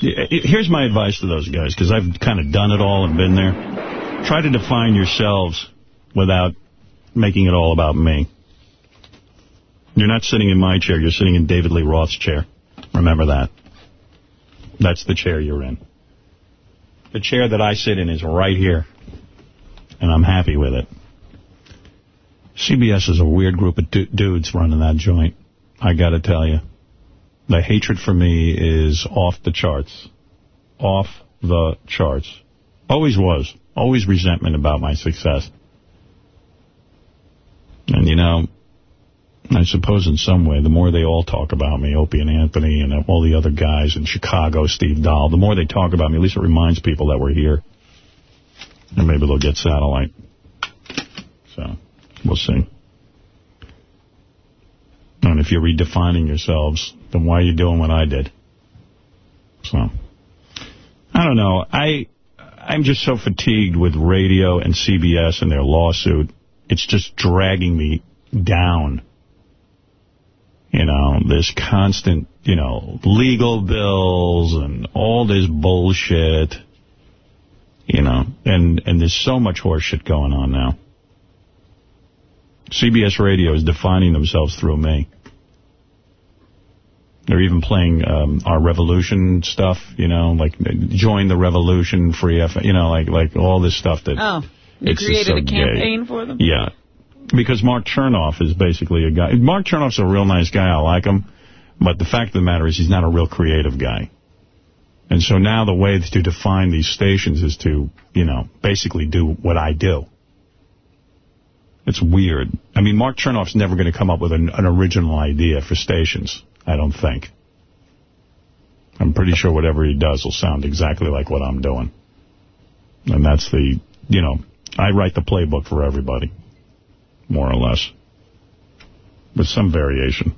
Here's my advice to those guys, because I've kind of done it all and been there. Try to define yourselves without making it all about me. You're not sitting in my chair. You're sitting in David Lee Roth's chair. Remember that. That's the chair you're in. The chair that I sit in is right here, and I'm happy with it. CBS is a weird group of du dudes running that joint. I got to tell you. The hatred for me is off the charts. Off the charts. Always was. Always resentment about my success. And, you know, I suppose in some way, the more they all talk about me, Opie and Anthony and all the other guys in Chicago, Steve Dahl, the more they talk about me, at least it reminds people that we're here. And maybe they'll get satellite. So, we'll see. And if you're redefining yourselves, then why are you doing what I did? So, I don't know. I, I'm just so fatigued with radio and CBS and their lawsuit. It's just dragging me down. You know, this constant, you know, legal bills and all this bullshit. You know, and, and there's so much horseshit going on now. CBS Radio is defining themselves through me. They're even playing um, our revolution stuff, you know, like join the revolution, free F, you know, like like all this stuff that. Oh, just created so a campaign gay. for them? Yeah, because Mark Chernoff is basically a guy. Mark Chernoff's a real nice guy. I like him, but the fact of the matter is he's not a real creative guy. And so now the way to define these stations is to, you know, basically do what I do. It's weird. I mean, Mark Chernoff's never going to come up with an, an original idea for stations, I don't think. I'm pretty sure whatever he does will sound exactly like what I'm doing. And that's the, you know, I write the playbook for everybody, more or less, with some variation.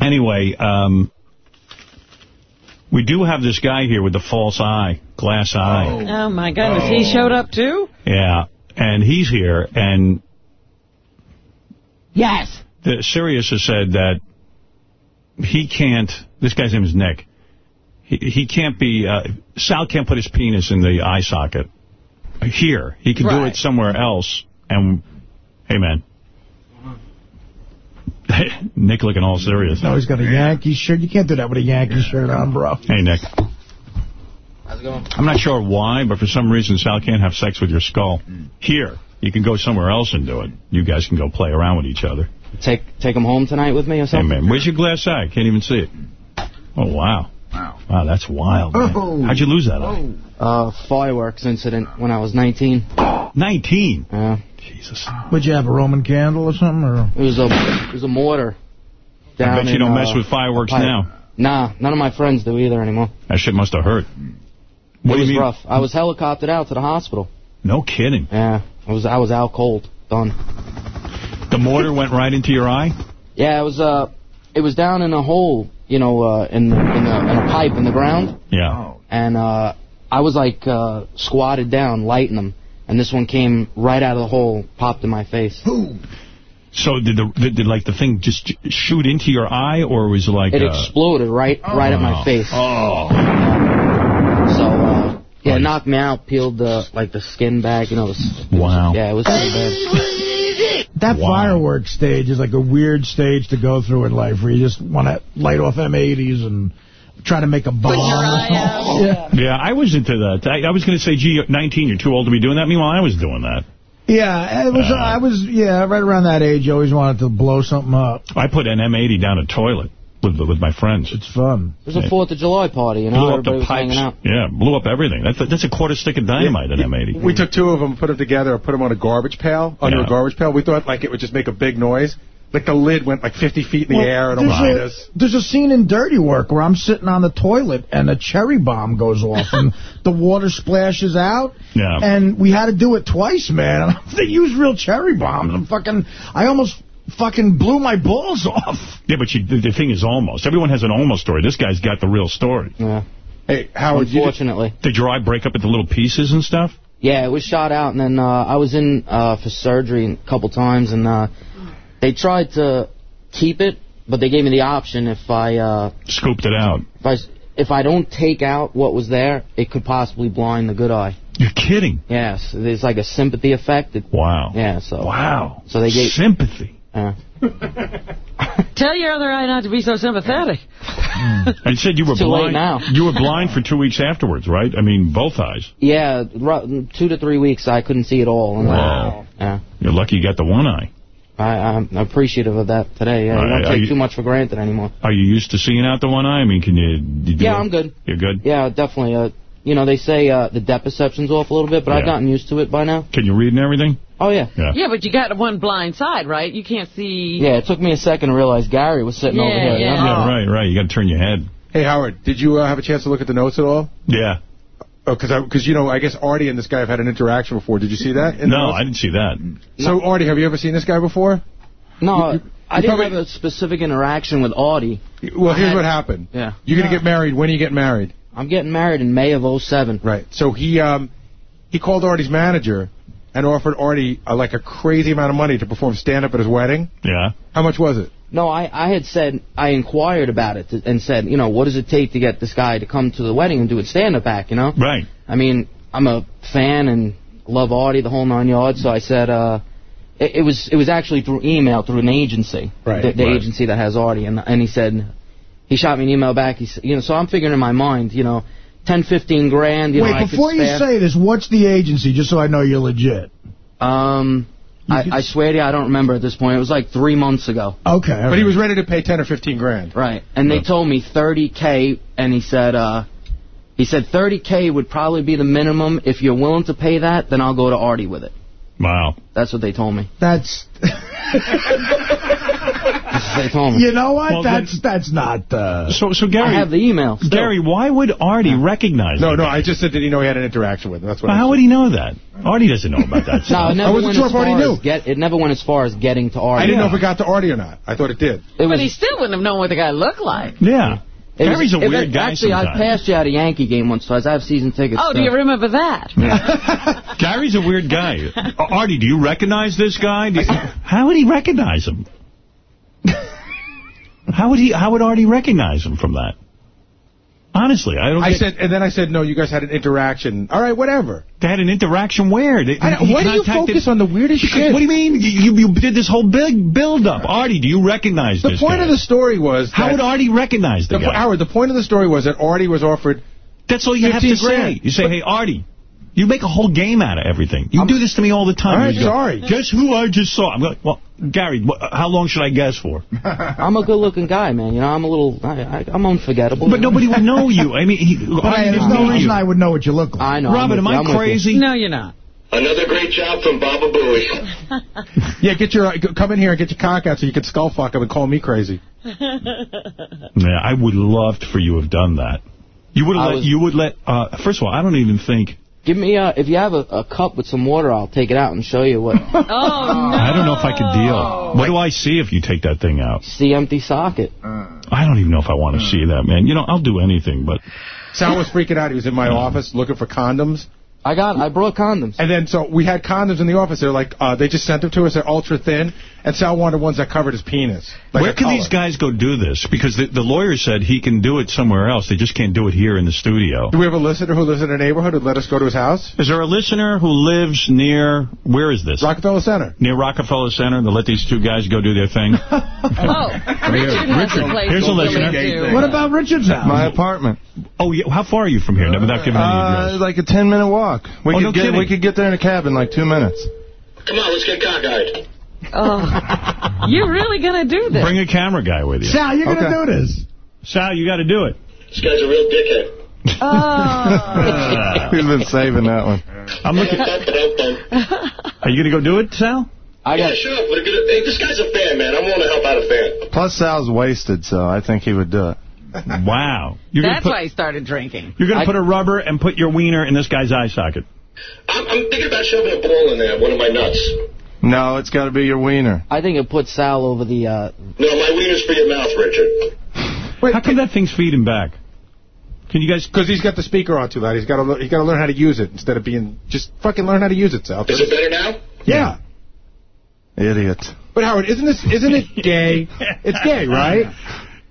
Anyway, um, we do have this guy here with the false eye, glass eye. Oh, my goodness. He showed up, too? Yeah, and he's here, and Yes. the Sirius has said that he can't, this guy's name is Nick, he, he can't be, uh, Sal can't put his penis in the eye socket here. He can do it somewhere else, and, hey, man. Nick looking all serious. No, he's got a Yankee shirt. You can't do that with a Yankee shirt on, bro. Hey, Nick. How's it going? I'm not sure why, but for some reason, Sal can't have sex with your skull. Here. You can go somewhere else and do it. You guys can go play around with each other. Take take him home tonight with me or something? Hey, something? man, where's your glass eye? Can't even see it. Oh, wow. Wow. Wow, that's wild, man. How'd you lose that eye? Uh, fireworks incident when I was 19. 19? Yeah. Jesus. Would you have a Roman candle or something? Or It was a it was a mortar. I Down bet you in, don't uh, mess with fireworks Pipe. now. Nah, none of my friends do either anymore. That shit must have hurt. it What do was mean? rough. I was helicoptered out to the hospital. No kidding. Yeah, I was I was out cold, done. The mortar went right into your eye? Yeah, it was uh, it was down in a hole, you know, uh, in the, in, the, in a pipe in the ground, Yeah. and uh, I was like uh, squatted down, lighting them, and this one came right out of the hole, popped in my face. So did the did, did like the thing just shoot into your eye, or was it like It uh, exploded right right at my Oh. face. Oh. So uh, yeah, it knocked me out, peeled the like the skin back, you know. It was, Wow. yeah, it was pretty bad. that Wow. fireworks stage is like a weird stage to go through in life where you just want to light off M80s and try to make a bomb. Yeah. Yeah, I was into that. I, I was going to say, gee, 19, you're too old to be doing that. Meanwhile, I was doing that. Yeah, it was. Uh, I was. Yeah, right around that age, you always wanted to blow something up. I put an M80 down a toilet with with my friends. It's fun. It was a Fourth of July party, you know. blew up Everybody the pipes. out. Yeah, blew up everything. That's a, that's a quarter stick of dynamite, an M80. We took two of them, put them together, put them on a garbage pail, under Yeah. a garbage pail. We thought like it would just make a big noise. Like the lid went like 50 feet in the Well, air and there's a, us. there's a scene in Dirty Work where I'm sitting on the toilet and a cherry bomb goes off and the water splashes out. Yeah. And we had to do it twice, man. they use real cherry bombs. I'm fucking. I almost fucking blew my balls off. Yeah, but you, the, the thing is almost. Everyone has an almost story. This guy's got the real story. Yeah. Hey, Howard, you did, Unfortunately. Did your eye break up into little pieces and stuff? Yeah, it was shot out, and then uh, I was in uh, for surgery a couple times, and uh, they tried to keep it, but they gave me the option if I uh, Scooped it out. if I if I don't take out what was there, it could possibly blind the good eye. You're kidding. Yes, there's like a sympathy effect. It, Wow. yeah, so Wow. So they gave Sympathy. uh, Tell your other eye not to be so sympathetic. I said you were Too late blind. now. You were blind for two weeks afterwards, right? I mean, both eyes. yeah, two to three weeks I couldn't see at all. And, uh, Wow. yeah, You're lucky you got the one eye. I, I'm appreciative of that today. Yeah, I don't take you- too much for granted anymore. Are you used to seeing out the one eye? I mean, can you... you do Yeah, it? I'm good. You're good? Yeah, definitely. Uh, you know, they say uh, the depth perception's off a little bit, but I've gotten used to it by now. Can you read and everything? Oh, yeah. Yeah. Yeah, but you got one blind side, right? You can't see... Yeah, it took me a second to realize Gary was sitting over here. you yeah. know? Yeah, right, right. You got to turn your head. hey, Howard, did you uh, have a chance to look at the notes at all? Yeah. Oh, because because you know, I guess Artie and this guy have had an interaction before. Did you see that? No. I didn't see that. So, Artie, have you ever seen this guy before? No, You- you- I you didn't probably- have a specific interaction with Artie. Well, I here's had- what happened. Yeah. You're gonna get married. When are you getting married? I'm getting married in May of 07. Right. So he um he called Artie's manager and offered Artie uh, like a crazy amount of money to perform stand-up at his wedding. Yeah. How much was it? No, I, I had said, I inquired about it and said, you know, what does it take to get this guy to come to the wedding and do a stand-up act, you know? Right. I mean, I'm a fan and love Artie, the whole nine yards, so I said, uh, it, it was it was actually through email, through an agency, Right, the, the right. agency that has Artie, and, and he said, he shot me an email back, he said, you know, so I'm figuring in my mind, you know, 10, 15 grand, you know, I Wait, could before you say this, what's the agency, just so I know you're legit? Um, I, I swear to you, I don't remember at this point. It was like three months ago. Okay. But he was ready to pay 10 or 15 grand. Right. And they told me 30K, and he said, uh, he said 30K would probably be the minimum. If you're willing to pay that, then I'll go to Artie with it. Wow. That's what they told me. That's... That's what they told me. You know what? Well, that's that's not... Uh... So, so Gary... I have the email. still. Gary, why would Artie recognize No, the no, guy? I just said, did he know he had an interaction with him? That's what Well, I how would he know that? Artie doesn't know about that No, it never I wasn't went sure as if Artie far knew. as get. It never went as far as getting to Artie. I didn't know if it got to Artie or not. I thought it did. It But he still wouldn't have known what the guy looked like. Yeah. it was- Gary's a it- weird guy Actually, I passed you at a Yankee game once, twice. I have season tickets. Oh, do you remember that? Gary's a weird guy. Artie, do you recognize this guy? Do you- how would he recognize him? How would he? How would Artie recognize him from that? Honestly, I don't. I said, and then I said, no, you guys had an interaction. All right, whatever. they had an interaction where? They, why do you focus on the weirdest Because- shit? What do you mean? You, you did this whole big build-up. Artie, do you recognize this? The point guy? of the story was How would Artie recognize the, the, guy? Howard, the point of the story was that Artie was offered That's all you have to 15 say. You say, hey, Artie, you make a whole game out of everything. You do this to me all the time. All right, You go, sorry. Guess who I just saw? I'm like, well, Gary, wh- how long should I guess for? I'm a good-looking guy, man. You know, I'm a little. I, I, I'm unforgettable. But nobody would know you. I mean, he, But Artie hey, there's no reason you. I would know what you look like. I know. I'm Robin, am I I'm crazy? No, you're not. Another great job from Baba Booey. Yeah, get your come in here and get your cock out so you can skull fuck him and call me crazy. Yeah, I would love for you to have done that. You would let, was- you would let, uh, first of all, I don't even think, Give me a. If you have a, a cup with some water, I'll take it out and show you what. Oh, no. I don't know if I could deal. What do I see if you take that thing out? See empty socket. I don't even know if I want to see that, man. You know, I'll do anything, but Sal was freaking out. He was in my office looking for condoms. I got. I brought condoms. And then, so we had condoms in the office. They're like, uh, they just sent them to us. They're ultra thin. And Sal wanted ones that covered his penis. Like where can color. these guys go do this? Because the, the lawyer said he can do it somewhere else. They just can't do it here in the studio. Do we have a listener who lives in a neighborhood who'd let us go to his house? Is there a listener who lives near, where is this? Rockefeller Center. Near Rockefeller Center to let these two guys go do their thing? Oh, Richard has a place Here's a listener. What about Richard's house? My apartment. Oh, yeah. How far are you from here? Without giving any Uh, address. like a 10-minute walk. We Oh, could no get kidding. we could get there in a cab in like two minutes. Come on, let's get cockeyed. Oh, you're really going to do this? Bring a camera guy with you. Sal, you're going to do this. Sal, you got to do it. This guy's a real dickhead. Oh. We've been saving that one. I'm looking. Are you going to go do it, Sal? I got yeah, got. sure. But a good, hey, this guy's a fan, man. I'm willing to help out a fan. Plus, Sal's wasted, so I think he would do it. Wow. You're That's put, why he started drinking. You're going to put a rubber and put your wiener in this guy's eye socket. I'm, I'm thinking about shoving a ball in there, one of my nuts. No, it's got to be your wiener. I think it put Sal over the. uh No, my wiener's for your mouth, Richard. How come that thing's feeding back? Can you guys... Because he's got the speaker on too loud. He's got to he's got to learn how to use it instead of being just fucking learn how to use it, Sal. Is it better now? Yeah. Idiot. But Howard, isn't this isn't it gay? It's gay, right?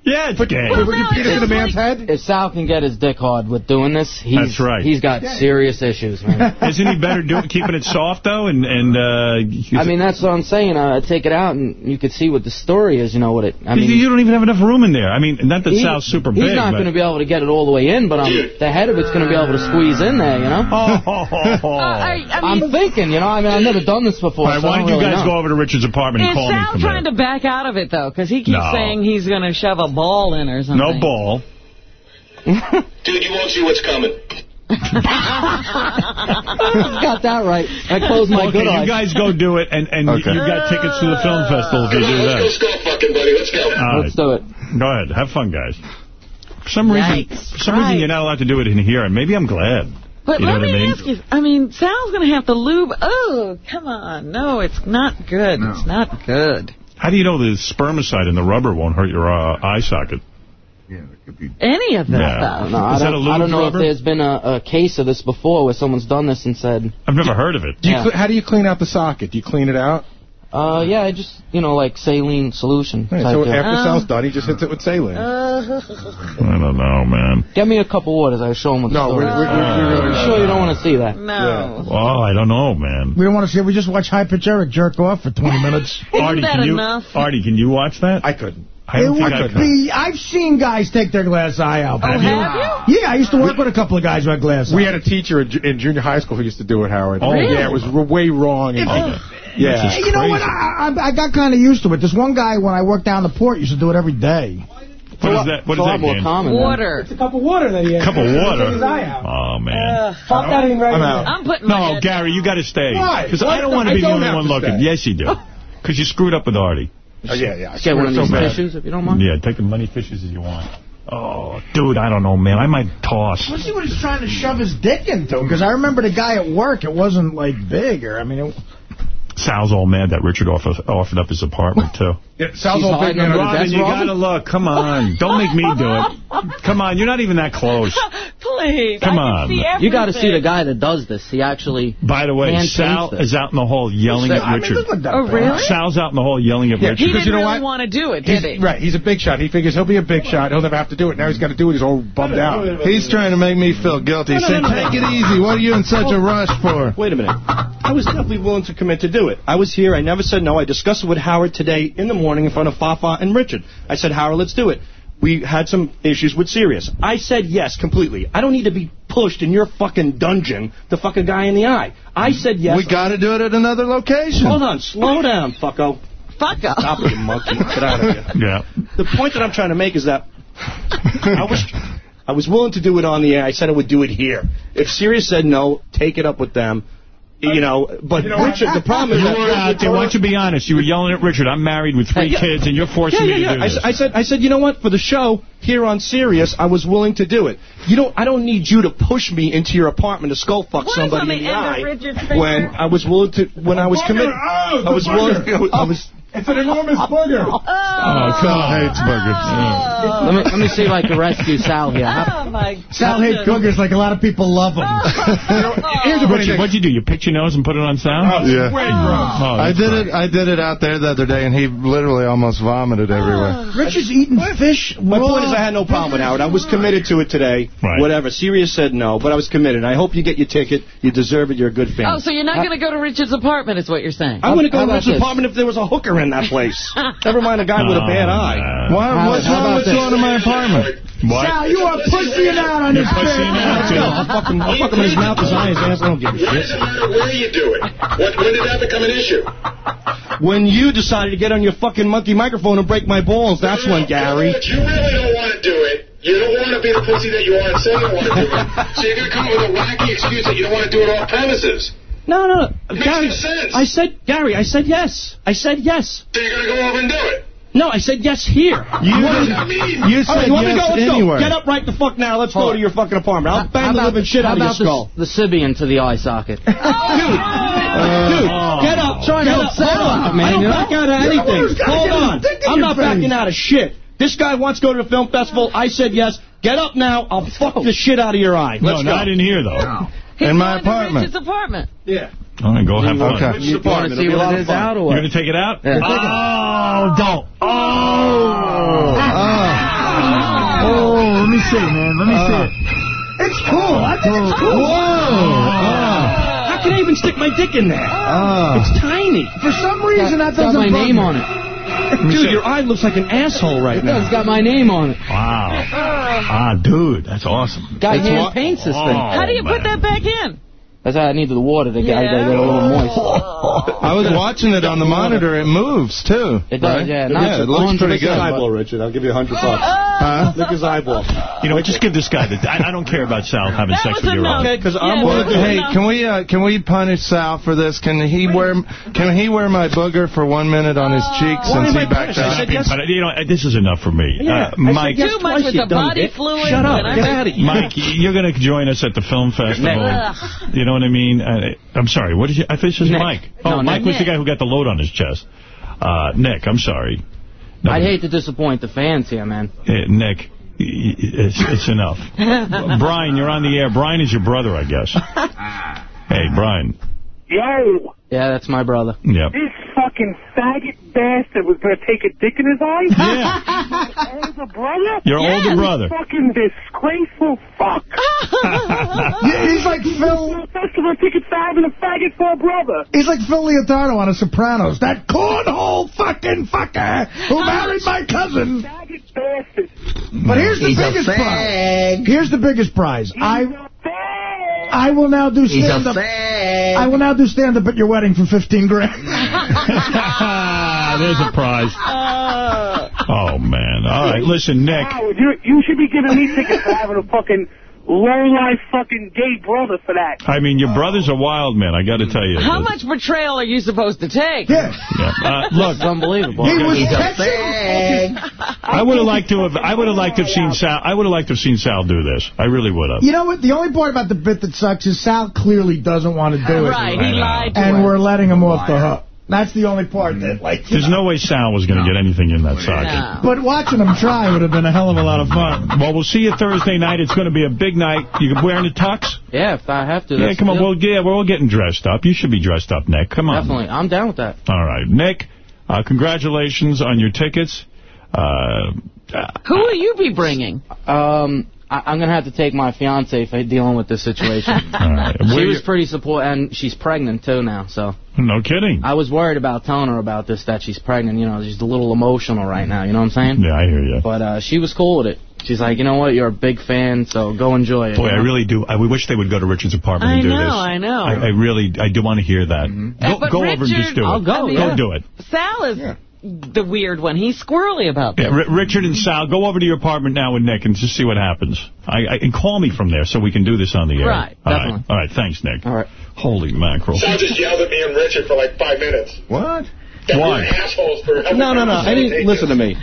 Yeah, it's gay. Put your no, penis in it's a man's like- head. If Sal can get his dick hard with doing this, he's That's right. he's got serious issues, man. Isn't he better doing keeping it soft, though? And, and uh, I mean, that's what I'm saying. Uh, take it out, and you could see what the story is. You know what it. I you, mean, you don't even have enough room in there. I mean, not that he- Sal's super he's big, not but... going to be able to get it all the way in, but um, the head of it's going to be able to squeeze in there. You know. Oh. Uh, I, I I'm thinking. You know, I mean, I've never done this before. All right, so why don't don't you really guys know. go over to Richard's apartment and is call me Sal from trying there? to back out of it, though? Because he keeps No. saying he's going to shove a ball in or something. No ball. Dude, you won't see what's coming. Got that right. I closed my okay, good you guys go do it, and, and Okay. you got tickets to the film festival if you Come do on, let's go fucking, buddy. Let's go. All right. Let's do it. Go ahead. Have fun, guys. For some reason, for some reason you're not allowed to do it in here, and maybe I'm glad. But You know let me I mean? ask you, I mean, Sal's going to have to lube. Oh, come on. No, it's not good. It's not good. How do you know the spermicide in the rubber won't hurt your uh, eye socket? Yeah, it could be Any of that, yeah. though. No, I, don't, don't know rubber? if there's been a, a, case of this before where someone's done this and said... I've never heard of it. Do yeah. how do you clean out the socket? Do you clean it out? Uh, yeah, I just, you know, like saline solution. Right, so after uh, Sal's oh. done, he just hits it with saline. Uh, I don't know, man. Get me a cup of waters. I show him what no, the. No, we're, we're, we're, we're, sure you don't want to see that. No. Yeah. Well, I don't know, man. We don't want to see it. We just watch High Pitch Eric jerk off for 20 minutes. Artie, can you, enough? Artie, can you watch that? I couldn't. I it would I be. I've seen guys take their glass eye out. Oh, have you? Yeah, I used to work with a couple of guys who had glass. We had a teacher in junior high school who used to do it, Howard. Oh, really? yeah, it was way wrong. Yeah. You know what? I, I, I got kind of used to it. This one guy, when I worked down the port, used to do it every day. What is that? What is that game? Common, water. It's a cup of water that he has. Cup of water. Oh man. Uh, fuck that in right now. I'm putting No, Gary, you got to stay. Why? Because I don't want to be the only one looking. Yes, you do. Because you screwed up with Artie. Oh, yeah, yeah. Get one of these fishes, if you don't mind. Yeah, take as many fishes as you want. Oh, dude, I don't know, man. I might toss. Let's see what he's trying to shove his dick into. Because I remember the guy at work, it wasn't, like, bigger. I mean, it, Sal's all mad that Richard offered, up his apartment, too. It sounds all big man. Robin, you got to look. Come on. Don't make me do it. Come on. You're not even that close. Please. Come on. You got to see the guy that does this. He actually By the way, Sal is out in the hall yelling at Richard. oh, really? Sal's out in the hall yelling at yeah, Richard. He didn't you know really want to do it, did he's, he? Right. He's a big shot. He figures he'll be a big shot. He'll never have to do it. Now he's got to do it. He's all bummed out. He's trying to make me feel guilty. Say, take it easy. What are you in such a rush for? Wait a minute. I was definitely willing to commit to do it. I was here. I never said no. I discussed it with Howard today in the morning morning in front of Fafa and Richard. I said, Howard, let's do it. We had some issues with Sirius. I said yes completely. I don't need to be pushed in your fucking dungeon to fuck a guy in the eye. I said yes. We got to do it at another location. Hold on. Slow down, fucko. Fucko. Stop it, monkey. Get out of here. Yeah. The point that I'm trying to make is that I was... I was willing to do it on the air. I said I would do it here. If Sirius said no, take it up with them. You uh, know, but you know, Richard, the problem is you were uh, out there. Why don't you be honest? You were yelling at Richard. I'm married with three yeah. kids, and you're forcing yeah, yeah, me to do I, this. I said, I said, you know what? For the show here on Sirius, I was willing to do it. You don't. I don't need you to push me into your apartment to skull fuck what somebody in the eye when I was willing to. When oh, I was committed, oh, I was willing. I was. It's an enormous burger. Oh, oh Sal hates burgers. Oh. Let, me, let me see if I can rescue Sal here. Oh, my God. Sal hates burgers like a lot of people love them. Oh. oh. Here's a what you, what'd you do? You picked your nose and put it on Sal? Oh, yeah. Way. Oh. oh, I did right. it. I did it out there the other day, and he literally almost vomited oh. everywhere. Richard's eating fish. My raw. point is, I had no problem with Howard. I was committed to it today. Right. Whatever. Sirius said no, but I was committed. I hope you get your ticket. You deserve it. You're a good fan. Oh, so you're not going to go to Richard's apartment, is what you're saying? I wouldn't go to Richard's apartment if there was a hooker in in that place. Never mind a guy oh, with a oh, bad eye. Why, how, what's how wrong with going to my apartment? What? Sal, you are pussying out on You're this pussying out. I'll fuck him, I'll fuck him in his mouth as I his ass. I don't give a shit. Where you do it? What, when did that become an issue? When you decided to get on your fucking monkey microphone and break my balls, that's when, Gary. You really don't want to do it. You don't want to be the pussy that you are and say you want to do it. So you're going to come up with a wacky excuse that you don't want to do it off premises. No, no. Gary, no I said, Gary, I said yes. I said yes. So you're going to go over and do it? No, I said yes here. You, what I mean? you said right, you yes go? Let's anywhere. Go. Get up right the fuck now. Let's Hold go to your fucking apartment. I'll bang the living shit out of your skull. The, Sybian to the eye socket. dude, uh, dude, get up. Try to help Hold on. Man, I don't you know? out of anything. Hold on. I'm not face. backing out of shit. This guy wants to go to the film festival. I said yes. Get up now. I'll fuck the shit out of your eye. Let's no, go. not in here, though. No. He's in my apartment. His apartment. Yeah. I'm going to go have fun. Okay. You want to see what it is out or what? You're going to take it out? Yeah. Oh, don't. Oh. Oh. oh. oh. let me see, man. Let me uh. see. It's cool. I think it's cool. Whoa. Can't uh. even stick my dick in there. Oh. It's tiny. For some reason, got, that doesn't got my name on it. Dude, your eye looks like an asshole right now. It has got my name on it. Wow. Ah, dude, that's awesome. Guy hand paints this oh, thing. How do you man. put that back in? That's why I needed the water to get, I get a little moist. I was watching it on the monitor. It moves, too. It does, right? yeah. yeah, it looks pretty good. Eyeball, Richard. I'll give you a hundred bucks. Huh? Look his eyeball. You know, just give this guy the... I, I don't care about Sal having that sex with your wife. Okay, because yeah, I'm... Well, hey, can we uh, can we punish Sal for this? Can he wear can he wear my booger for one minute on his cheek uh, since he backed? You know, uh, this is enough for me. Yeah, uh, Mike, too much with the body fluid. Shut up. Get out of here. Mike, you're going to join us at the film festival. You know what I mean? I, I'm sorry. What did you? I think this is Mike. Oh, no, Mike Nick. was the guy who got the load on his chest. Uh, Nick, I'm sorry. No, I'd hate to disappoint the fans here, man. Hey, Nick, it's, it's enough. Brian, you're on the air. Brian is your brother, I guess. Hey, Brian. Yo. Yeah, that's my brother. Yep. this fucking faggot bastard was going to take a dick in his eye? Yeah. older brother? Your older brother. Fucking disgraceful fuck. Yeah, he's like Phil. First of all, take a fag and a faggot for a brother. He's like Phil Leotardo on The Sopranos. That cornhole fucking fucker who married my cousin. Faggot bastard. But here's the He's biggest prize. Here's the biggest prize. I I will now do He's stand up. I will now do stand up at your wedding for 15 grand. Ah, there's a prize. Uh. Oh, man. All right, listen, Nick. Howard, you, you should be giving me tickets for having a fucking low-life fucking gay brother for that. I mean, your brother's a wild man, I got to tell you. How much betrayal are you supposed to take? Yeah. Uh, look, unbelievable. He was He's a fag. I would have liked to have. I would have liked to have seen Sal. I would have liked to have seen Sal do this. I really would have. You know what? The only part about the bit that sucks is Sal clearly doesn't want to do it. Right, he lied to And us. we're letting him off the hook. That's the only part that, like, you There's no way Sal was going to get anything in that socket. But watching him try would have been a hell of a lot of fun. Well, we'll see you Thursday night. It's going to be a big night. You wearing a tux? Yeah, if I have to. Yeah, come on. the deal. Well, yeah, we're all getting dressed up. You should be dressed up, Nick. Come on. Definitely. I'm down with that. All right. Nick, uh, congratulations on your tickets. Uh, Who will you be bringing? Um, I, I'm going to have to take my fiance for dealing with this situation. right. She Where was pretty supportive, and she's pregnant, too, now, so. no kidding. I was worried about telling her about this, that she's pregnant. You know, she's a little emotional right now, you know what I'm saying? Yeah, I hear you. But uh, she was cool with it. She's like, you know what, you're a big fan, so go enjoy it. Boy, you I really do. I we wish they would go to Richard's apartment I and do know, this. I know. I, know. I really, I do want to hear that. Go, But go over and just do it. I'll go, Go yeah. do it. Sal is the weird one. He's squirrely about Yeah. R Richard and Sal, go over to your apartment now with Nick and just see what happens. I, I And call me from there so we can do this on the air. Right, All definitely. right. All right. Thanks, Nick. All right. Holy mackerel. Sal just yelled at me and Richard for like five minutes. What? That Why? assholes for helping No, no, no. I take didn't listen to me.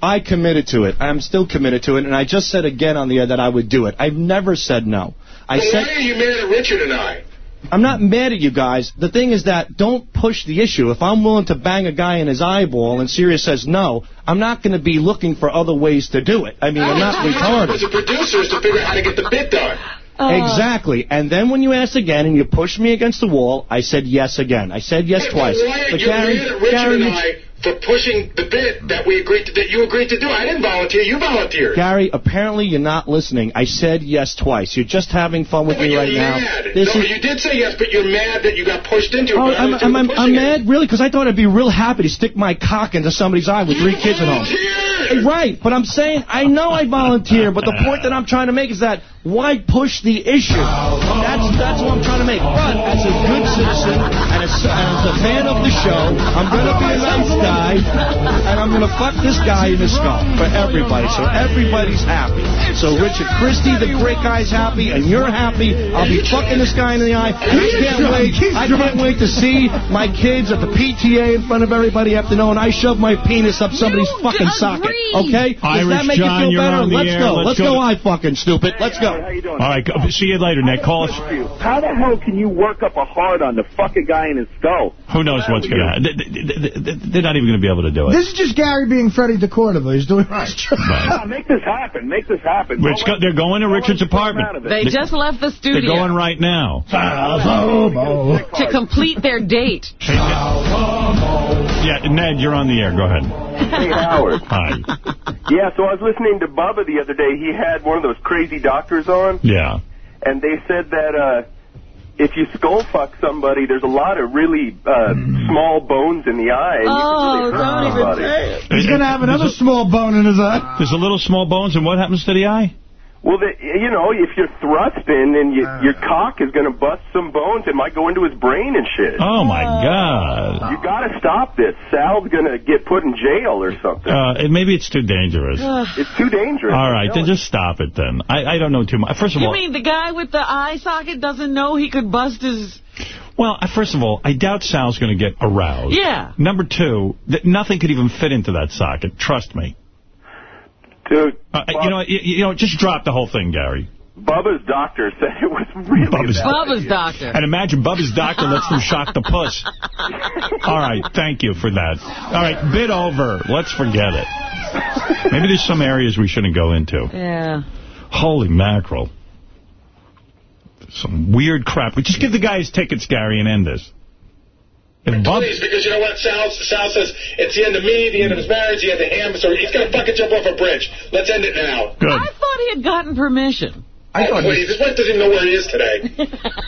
I committed to it. I'm still committed to it, and I just said again on the air that I would do it. I've never said no. I Well, said why are you mad at Richard and I? I'm not mad at you guys. The thing is that don't push the issue. If I'm willing to bang a guy in his eyeball and Sirius says no, I'm not going to be looking for other ways to do it. I mean, I'm not retarded. As a producer is to figure out how to get the bit done. Oh. Exactly. And then when you asked again and you pushed me against the wall, I said yes again. I said yes twice. Why are But you Gary, Richard Gary, and I for pushing the bit that we agreed to, that you agreed to do? I didn't volunteer. You volunteered. Gary, apparently you're not listening. I said yes twice. You're just having fun with But me you're right now. mad. This no, is- you did say yes, but you're mad that you got pushed into it. Oh, I I'm, I'm, I'm, I'm pushing mad, really, because I thought I'd be real happy to stick my cock into somebody's eye with three kids at home. Hey, Right, but I'm saying I know I volunteer, but the point that I'm trying to make is that why push the issue? That's that's what I'm trying to make. But as a good citizen and as, as a fan of the show, I'm going to be a nice guy, and I'm going to fuck this guy in the skull for everybody, so everybody's happy. So Richard Christie, the great guy's happy, and you're happy. I'll be fucking this guy in the eye. And I can't wait. I can't wait to see my kids at the PTA in front of everybody after knowing I shoved my penis up somebody's fucking socket. Okay? Does Irish that make John, you feel better? Let's air. go. Let's Let's, go go. I fucking stupid. Let's go. How you doing? All right. Go, see you later, Nick. Call us. How the hell can you work up a hard on to fuck a guy in his skull? Who knows what's going to happen? They're not even going to be able to do it. This is just Gary being Freddie DeCordova. He's doing his job. Yeah, make this happen. Make this happen. Rich, go, they're going to Richard's apartment. They just left the studio. They're going right now. to complete their date. Yeah, Ned, you're on the air. Go ahead. Hey, Howard. Hi. Yeah, so I was listening to Bubba the other day. He had one of those crazy doctors on, Yeah. and they said that uh, if you skull fuck somebody, there's a lot of really uh, small bones in the eye. And you Oh, can really hurt don't even say it. He's going to have another small bone in his eye. There's a little small bones, and what happens to the eye? Well, the, you know, if you're thrusting and you, your cock is going to bust some bones, it might go into his brain and shit. Oh, my God. You got to stop this. Sal's going to get put in jail or something. Uh, it- maybe it's too dangerous. it's too dangerous. All right, then just stop it then. I, I don't know too much. First of You all, mean the guy with the eye socket doesn't know he could bust his... well, uh, first of all, I doubt Sal's going to get aroused. Yeah. Number two, that nothing could even fit into that socket. Trust me. Dude, Uh, you know, you, you know, just drop the whole thing, Gary. Bubba's doctor said it was really Bubba's, Bubba's doctor. And imagine Bubba's doctor lets them shock the puss. All right, thank you for that. All right, bid over. Let's forget it. Maybe there's some areas we shouldn't go into. Yeah. Holy mackerel. Some weird crap. We just give the guy his tickets, Gary, and end this. And Bob, Please, because you know what? Sal, Sal says it's the end of me, the end of his marriage, the end of him, so he's going to fucking jump off a bridge. Let's end it now. I thought he had gotten permission. I oh, please, this one doesn't even know where he is today.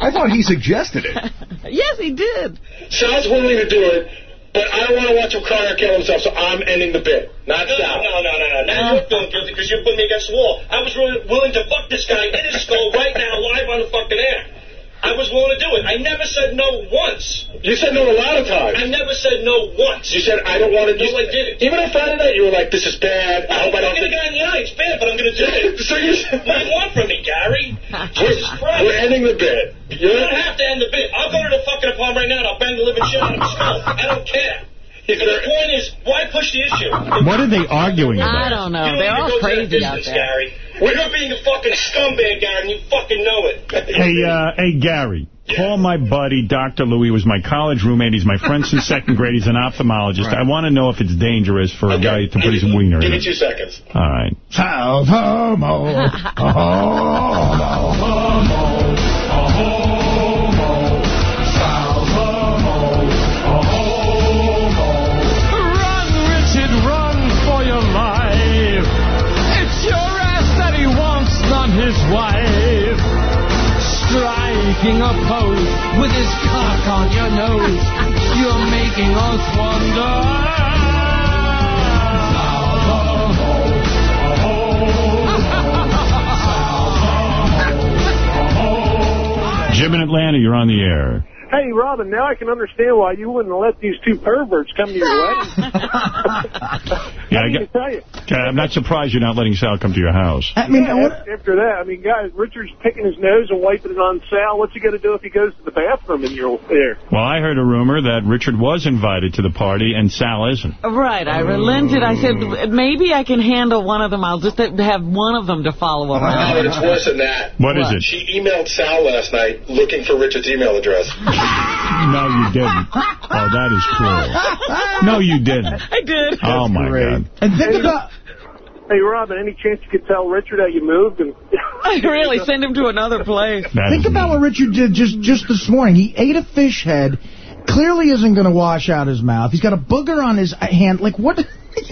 I thought he suggested it. yes, he did. Sal's willing to do it, but I don't want to watch him cry or kill himself, so I'm ending the bit. Not no, Sal. No, no, no, no. Now you're feeling guilty because you put me against the wall. I was really willing to fuck this guy in his skull right now, live on the fucking air. I was willing to do it. I never said no once. You said no a lot of times. I never said no once. You said, I don't want to do No, I didn't. Even on Friday night, you were like, this is bad. I hope I don't... Looking a guy in the eye, it's bad, but I'm going to do it. So you What do you want from me, Gary? Jesus Christ. We're ending the bit. You don't have to end the bit. I'll go to the fucking apartment right now and I'll bang the living shit out of skull. I don't care. But the point is, why push the issue? what are they arguing about? I don't know. Don't They're all go to that crazy out there. Gary. Well, you're being a fucking scumbag, Gary, and you fucking know it. Hey, uh, hey, Gary. Call my buddy, Dr. Louis. He was my college roommate. He's my friend since second grade. He's an ophthalmologist. I want to know if it's dangerous for a guy to put his wiener Give in. me two seconds. All right. South Homo. Run, wife. Striking a pose with his cock on your nose. You're making us wonder. Jim in Atlanta, you're on the air. Hey, Robin, now I can understand why you wouldn't let these two perverts come to your wedding. Yeah, I I got, mean, to tell you. Okay, I'm not surprised you're not letting Sal come to your house. I mean, Yeah, after, after that, I mean, guys, Richard's picking his nose and wiping it on Sal. What's he going to do if he goes to the bathroom and you're there? Well, I heard a rumor that Richard was invited to the party and Sal isn't. Right, I relented. I said, maybe I can handle one of them. I'll just have one of them to follow No, around. but it's worse than that. What is it? She emailed Sal last night looking for Richard's email address. No, you didn't. Oh, that is cruel. No, you didn't. I did. Oh, my God. and think about... Hey, Robin, any chance you could tell Richard how you moved? And really send him to another place. That Think is about what Richard did just, just this morning. He ate a fish head, clearly isn't going to wash out his mouth. He's got a booger on his hand. Like, what? What's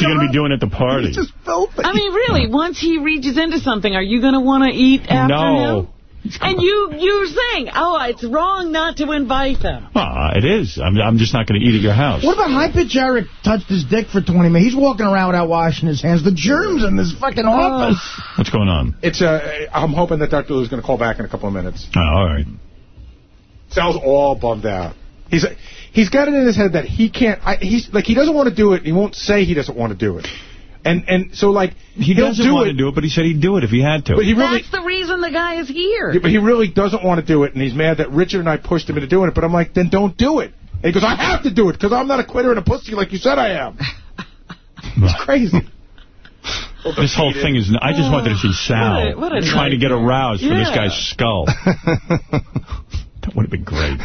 he going to be doing at the party? He's just filthy. I mean, really, once he reaches into something, are you going to want to eat after No. him? And you, you're saying, oh, it's wrong not to invite them. Ah, it is. I'm, I'm just not going to eat at your house. What about high-pitch Eric touched his dick for 20 minutes? He's walking around without washing his hands. The germs in this fucking office. What's going on? It's uh, I'm hoping that Dr. Lou's going to call back in a couple of minutes. Oh, all right. Sal's all bummed out. He's he's got it in his head that he can't. I, he's like he doesn't want to do it. He won't say he doesn't want to do it. And and so like He he'll doesn't do want it, to do it, but he said he'd do it if he had to. but he really. That's the reason the guy is here. Yeah, but he really doesn't want to do it, and he's mad that Richard and I pushed him into doing it. But I'm like, then don't do it. And he goes, I have to do it because I'm not a quitter and a pussy like you said I am. it's crazy. This whole thing is... I just wanted to see Sal What a- what a trying to get nightmare. aroused from this guy's skull. that would have been great.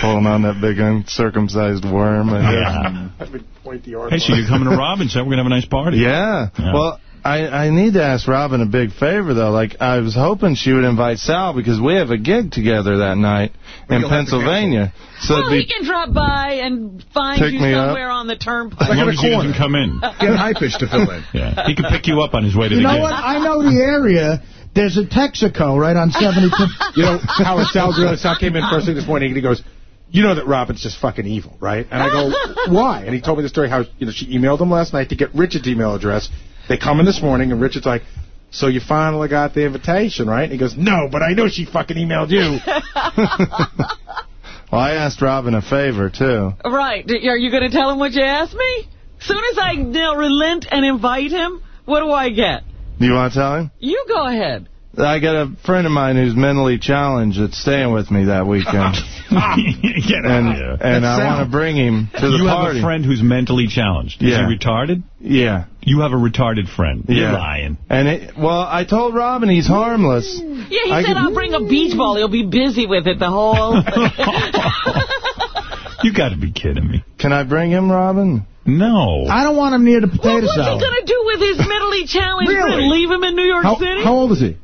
Pulling on that big uncircumcised worm. Yeah. I would um, point the arm. Hey, so you're coming to Robin's, We're going to have a nice party. Yeah. Yeah. Well, I, I need to ask Robin a big favor, though. Like, I was hoping she would invite Sal because we have a gig together that night in you'll have to Pennsylvania. So well, it'd he can drop by and find you me up. somewhere on the turnpike. As long in a as he corner. doesn't come in. Get high pitch to fill in. Yeah. He can pick you up on his way to You the know gig. what? I know the area. There's a Texaco right on 72. You know, Howard Sal, Sal came in first thing this morning and he goes, you know that Robin's just fucking evil, right? And I go, why? And he told me the story how, you know, she emailed him last night to get Richard's email address. They come in this morning and Richard's like, so you finally got the invitation, right? And he goes, no, but I know she fucking emailed you. well, I asked Robin a favor, too. Right. Are you going to tell him what you asked me? soon as I now relent and invite him, what do I get? Do you want to tell him? You go ahead. I got a friend of mine who's mentally challenged that's staying with me that weekend. Get and out and I want to bring him to the you party. have a friend who's mentally challenged. Is Yeah. he retarded? Yeah. You have a retarded friend. You're lying. And it, well, I told Robin he's harmless. Yeah, he I said could- I'll bring a beach ball. He'll be busy with it the whole... You got to be kidding me. Can I bring him, Robin? No. I don't want him near the potato What's he going to do with his mentally challenged Really? friend? Leave him in New York How, City? how old is he?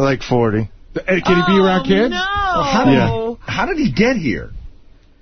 Like 40. Can he be around kids? No. how, did Yeah. he, how did he get here?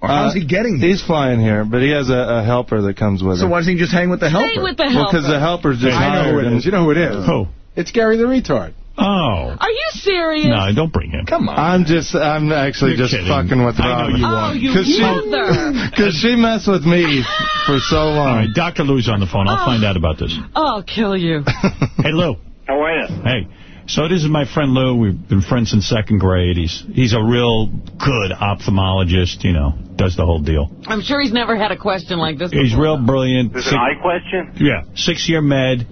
Or how's Uh, he getting there? He's flying here, but he has a, a helper that comes with So him. So why doesn't he just hang with the helper? Stay with the Well, helper. because the helper's just I know who hired. it. You know who it is. Who? It's Gary the retard. Oh. Are you serious? No, don't bring him. Come on. I'm just, I'm actually You're just kidding. fucking with I know Robin. you Oh, are. you Cause she- mother. Because she messed with me for so long. right, Dr. Lou's on the phone. I'll Oh. find out about this. I'll kill you. Hey, Lou. How are you? Hey. So this is my friend Lou. We've been friends since second grade. He's he's a real good ophthalmologist, you know, does the whole deal. I'm sure he's never had a question like this He's before. real brilliant. Is it an eye question? Yeah, six-year med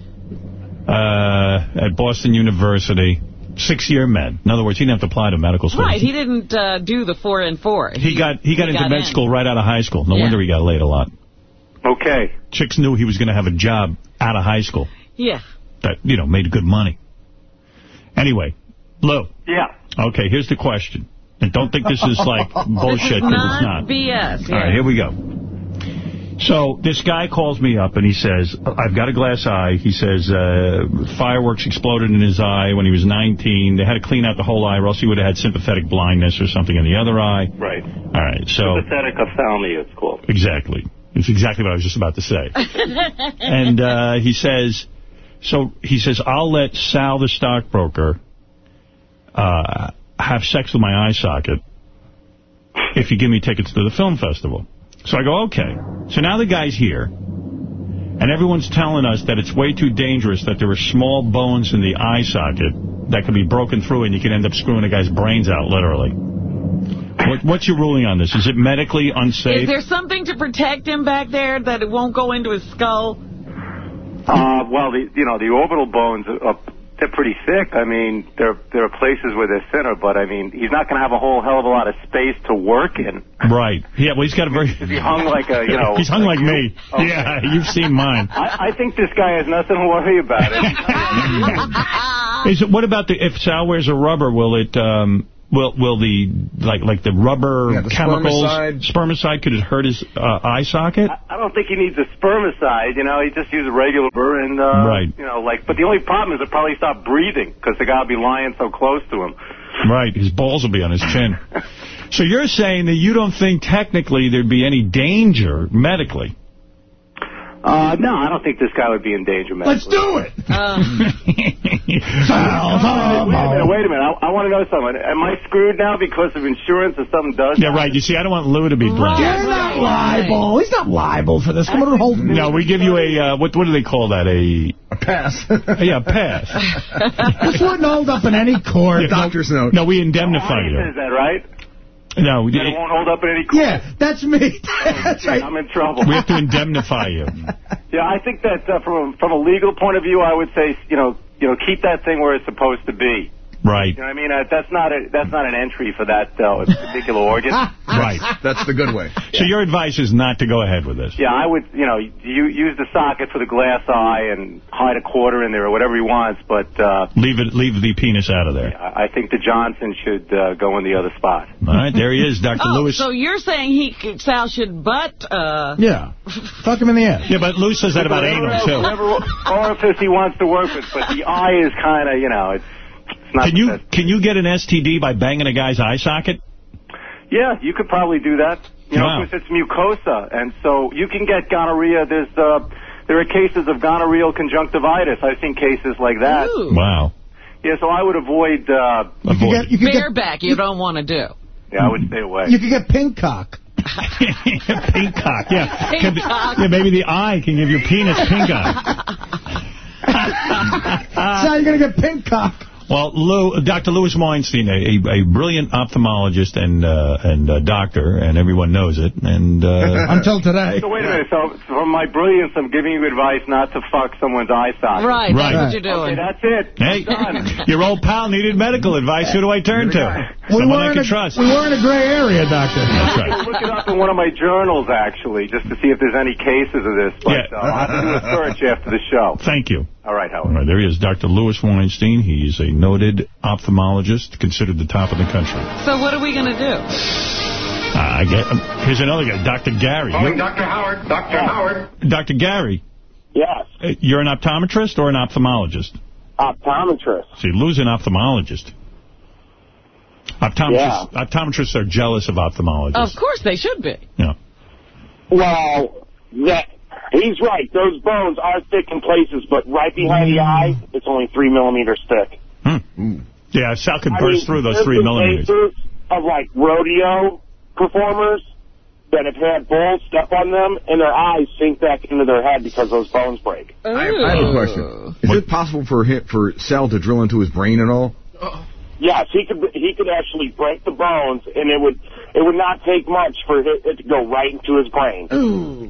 uh, at Boston University. Six-year med. In other words, he didn't have to apply to medical school. Right, he didn't uh, do the four and four. He got he got into med in. school right out of high school. No Yeah. wonder he got laid a lot. Okay. Chicks knew he was going to have a job out of high school Yeah. that, you know, made good money. Anyway, Lou. Yeah. Okay, here's the question. And don't think this is like bullshit, because it's not. BS. All right, here we go. So this guy calls me up and he says, I've got a glass eye. He says uh, fireworks exploded in his eye when he was 19. They had to clean out the whole eye or else he would have had sympathetic blindness or something in the other eye. Right. All right, so Sympathetic ophthalmia, it's called. exactly. It's exactly what I was just about to say. and uh, he says, so he says, I'll let Sal the stockbroker uh, have sex with my eye socket if you give me tickets to the film festival. So I go, okay. So now the guy's here, and everyone's telling us that it's way too dangerous, that there are small bones in the eye socket that can be broken through and you can end up screwing a guy's brains out, literally. What, what's your ruling on this? Is it medically unsafe? Is there something to protect him back there that it won't go into his skull? Uh, well, the you know the orbital bones are, are they're pretty thick. I mean, there there are places where they're thinner, but I mean, he's not going to have a whole hell of a lot of space to work in. Right. Yeah, well, he's got a very... Is he hung like a you know? He's hung like me. Okay. Yeah, you've seen mine. I, I think this guy has nothing to worry about. It. Is it, what about the if Sal wears a rubber? Will it um will will the like like the rubber Yeah, the chemicals spermicide. spermicide could it hurt his uh, eye socket? I I, don't think he needs a spermicide. You know, he just uses a regular burr and uh, Right. You know, like, but the only problem is he'll probably stop breathing because the guy will be lying so close to him. Right, his balls will be on his chin. so you're saying that you don't think technically there'd be any danger medically? Uh, no, I don't think this guy would be in danger, man. Let's do it. Wait a minute, wait a minute. I, I want to know something. Am I screwed now because of insurance or something does? Yeah, right. You see, I don't want Lou to be blamed. You're not liable. He's not liable for this. Come on, hold No, we give you a, uh, what what do they call that? A, A pass. yeah, pass. This wouldn't hold up in any court. Yeah, no- Doctor's note. No, we indemnify Is you. that right? No, it won't hold up in any court. Yeah, that's me. that's right. I'm in trouble. we have to indemnify you. Yeah, I think that uh, from a, from a legal point of view, I would say you know you know keep that thing where it's supposed to be. Right. You know what I mean? Uh, that's not a that's not an entry for that uh, particular organ. Right. That's the good way. So your advice is not to go ahead with this? Yeah, I would, you know, you use the socket for the glass eye and hide a quarter in there or whatever he wants, but uh, Leave it. Leave the penis out of there. I I think the Johnson should uh, go in the other spot. All right, there he is, Dr. Oh, Lewis. so you're saying he Sal should butt... Uh, Yeah. Fuck him in the ass. Yeah, but Lou says that about anal, too. Whatever orifice he wants to work with, but the eye is kind of, you know, it's, it's not Can you best. can you get an STD by banging a guy's eye socket? Yeah, you could probably do that. You know, Wow. because it's mucosa, and so you can get gonorrhea. There's uh, there are cases of gonorrheal conjunctivitis. I've seen cases like that. Ooh. Wow. Yeah, so I would avoid. Uh, You could get, you could get, bareback you don't want to do. yeah, I would stay away. you could get pink cock. pink cock, yeah. Pink Can be- cock. yeah, maybe the eye can give your penis pink eye. so you're going to get pink cock. Well, Lou, Dr. Louis Weinstein, a, a, a brilliant ophthalmologist and uh, and uh, doctor, and everyone knows it. And uh, Until today. So wait a minute. So from my brilliance, I'm giving you advice not to fuck someone's eye socket. Right, Right. that's what you're Okay, doing. that's it. hey, Done. your old pal needed medical advice. Who do I turn to? We Someone were, I in can a, trust. we were in a gray area, Doctor. That's right. I'll look it up in one of my journals, actually, just to see if there's any cases of this. But Yeah. uh, I'll have to do a search after the show. Thank you. All right, Howard. right, there he is, Dr. Louis Weinstein. He's a noted ophthalmologist, considered the top of the country. So what are we going to do? I get. um, here's another guy, Dr. Gary. Calling Dr. Howard. Dr. Howard. Dr. Gary. Yes. uh, You're an optometrist or an ophthalmologist? Optometrist. See, you lose an ophthalmologist. Optometrists, optometrists are jealous of ophthalmologists. Of course they should be. Yeah. Well, that he's right. Those bones are thick in places, but right behind the eye, it's only three millimeters thick. Hmm. Yeah, Sal could I burst mean, through those three been millimeters. cases of like rodeo performers that have had bulls step on them and their eyes sink back into their head because those bones break. I, I have a question. Is it possible for him, for Sal to drill into his brain at all? Yes, he could he could actually break the bones, and it would it would not take much for it, it to go right into his brain.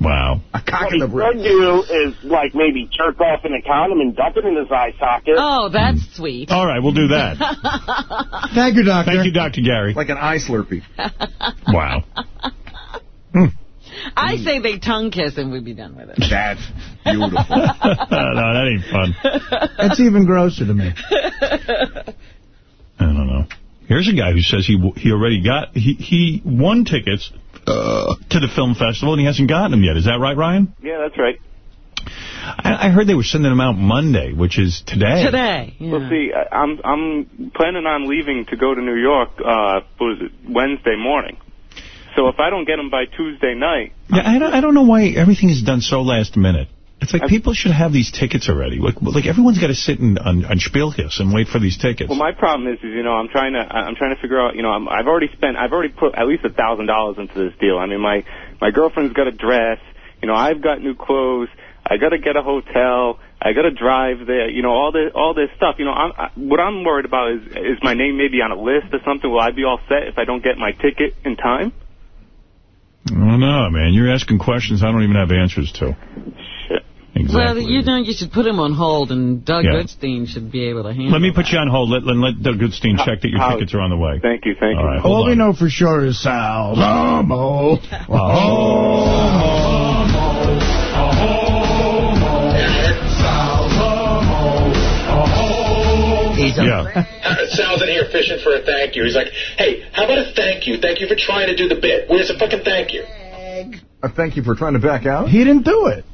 Wow. what he could do is like maybe jerk off in a condom and dump it in his eye socket. Oh, that's sweet. All right, we'll do that. Thank you, Doctor. Thank you, Dr. Gary. Like an eye slurpee. Wow. Hmm. I say they tongue kiss and we'd be done with it. That's beautiful. no, that ain't fun. That's even grosser to me. I don't know. Here's a guy who says he he already got, he, he won tickets uh, to the film festival and he hasn't gotten them yet. Is that right, Ryan? Yeah, that's right. I, I heard they were sending them out Monday, which is today. Today. Well, see, I- I'm I'm planning on leaving to go to New York. Uh, what is it? Wednesday morning. So if I don't get them by Tuesday night, Yeah, I don't, I don't know why everything is done so last minute. It's like people should have these tickets already. Like, like everyone's got to sit in, on, on Spielkiss and wait for these tickets. well, my problem is, is you know, I'm trying to I'm trying to figure out, you know, I'm, I've already spent, I've already put at least a thousand dollars into this deal. I mean, my my girlfriend's got a dress. You know, I've got new clothes. I got to get a hotel. I got to drive there. You know, all this all this stuff. You know, I'm, I, what I'm worried about is is my name maybe on a list or something. Will I be all set if I don't get my ticket in time? I don't know, man. You're asking questions I don't even have answers to. Shit. Exactly. Well, you know, you should put him on hold, and Doug Yeah. Goodstein should be able to handle Let me put you on hold. Let, let, let Doug Goodstein check that your How- tickets are on the way. Thank you, thank All you. right, hold All we know for sure is Sal. Homo. Yeah. Sal's in here fishing for a thank you. He's like, hey, how about a thank you? Thank you for trying to do the bit. Where's a fucking thank you? Uh, thank you for trying to back out. He didn't do it.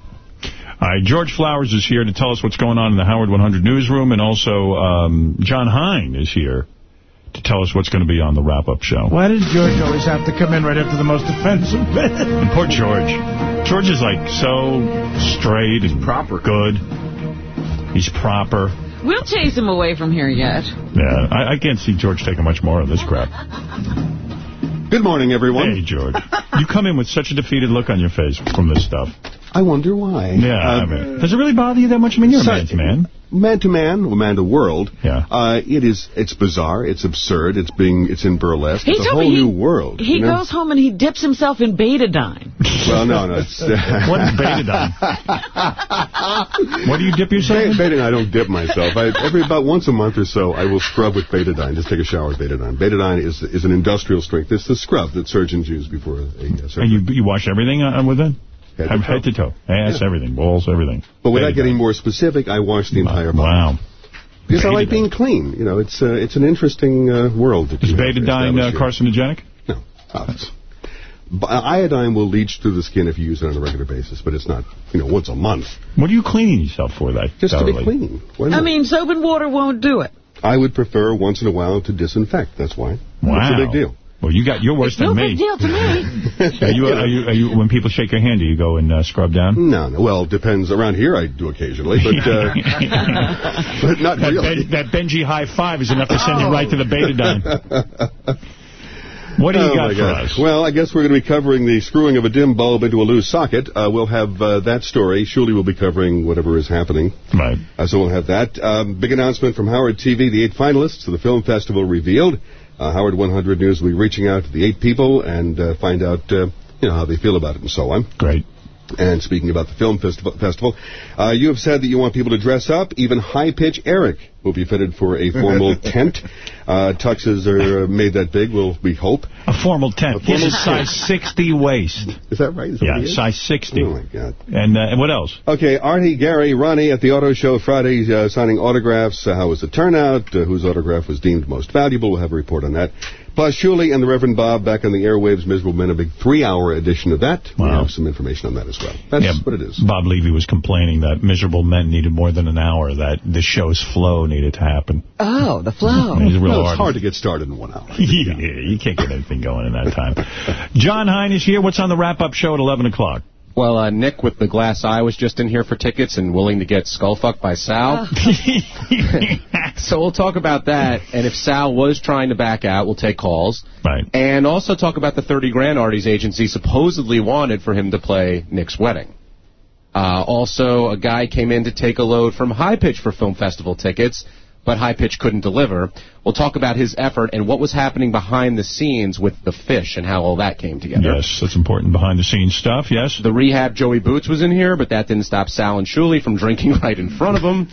All right, George Flowers is here to tell us what's going on in the Howard 100 newsroom, and also um, John Hine is here to tell us what's going to be on the wrap-up show. Why does George always have to come in right after the most offensive bit? And poor George. George is like so straight and proper, good. He's proper. We'll chase him away from here yet. Yeah, I, I can't see George taking much more of this crap. Good morning, everyone. Hey, George. you come in with such a defeated look on your face from this stuff. I wonder why. Yeah, Uh, I mean, does it really bother you that much? I mean, you're a So- man's man. Man to man, or man to world. Yeah. Uh, it is. It's bizarre. It's absurd. It's being. It's in burlesque. He it's a whole he- new world. He you know? goes home and he dips himself in betadine. Well, no, no. It's, What is betadine? what do you dip yourself in? Betadine, I don't dip myself. I, every about once a month or so, I will scrub with betadine. Just take a shower with betadine. Betadine is is an industrial strength. It's the scrub that surgeons use before a, a surgery. And you you wash everything uh, with it? Head to Head, toe. head to toe. Ass, Yeah. everything. Balls, everything. But without Betadine. getting more specific, I wash the entire body. Wow. Because I like being clean. You know, it's uh, it's an interesting uh, world. That Is you have betadine uh, carcinogenic? No. Uh, iodine will leach through the skin if you use it on a regular basis, but it's not, you know, once a month. What are you cleaning yourself for that? Just to be clean. Why I mean, soap and water won't do it. I would prefer once in a while to disinfect. That's why. Wow. It's a big deal. Well, you got you're worse no than big me. deal to me. Are you, are you, are you, when people shake your hand, do you go and uh, scrub down? No, no. Well, it depends. Around here, I do occasionally, but uh, but not that, really. Ben, that Benji high five is enough to send you right to the betadine. What do you Oh, got for God. us? Well, I guess we're going to be covering the screwing of a dim bulb into a loose socket. Uh, we'll have uh, that story. Shuli will be covering whatever is happening. Right. Uh, so we'll have that. Um, big announcement from Howard TV. The eight finalists to the film festival revealed. Uh, Howard 100 News will be reaching out to the eight people and uh, find out uh, you know how they feel about it and so on. Great. And speaking about the film festival, festival uh, you have said that you want people to dress up. Even High Pitch Eric will be fitted for a formal tent. Uh, tuxes are uh, made that big, will we hope. A formal tent. A He's formal a size 60 waist. Is that right? Is that Yeah, what size 60. Oh, my God. And, uh, and what else? Okay, Artie, Gary, Ronnie at the auto show Friday uh, signing autographs. Uh, how was the turnout? Uh, whose autograph was deemed most valuable? We'll have a report on that. Plus, Shuli and the Reverend Bob back on the airwaves. Miserable Men, a big three-hour edition of that. We have some information on that as well. That's Yeah, what it is. Bob Levy was complaining that Miserable Men needed more than an hour, that the show's flow needed to happen. Oh, the flow. He's real Well, it's hard. hard to get started in one hour. yeah, you can't get anything going in that time. John Hine is here. What's on the wrap-up show at 11 o'clock? Well, uh, Nick with the glass eye was just in here for tickets and willing to get skull-fucked by Sal. so we'll talk about that, and if Sal was trying to back out, we'll take calls. Right. And also talk about the 30 grand Artie's agency supposedly wanted for him to play Nick's wedding. Uh, also, a guy came in to take a load from High Pitch for film festival tickets, but High Pitch couldn't deliver. We'll talk about his effort and what was happening behind the scenes with the fish and how all that came together. Yes, that's important behind-the-scenes stuff, yes. The rehab Joey Boots was in here, but that didn't stop Sal and Shuli from drinking right in front of him.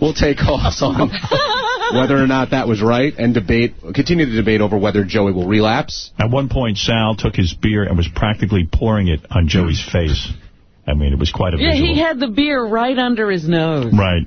We'll take calls on whether or not that was right and debate, continue the debate over whether Joey will relapse. At one point, Sal took his beer and was practically pouring it on Joey's face. I mean, it was quite a Yeah, visual. he had the beer right under his nose. Right.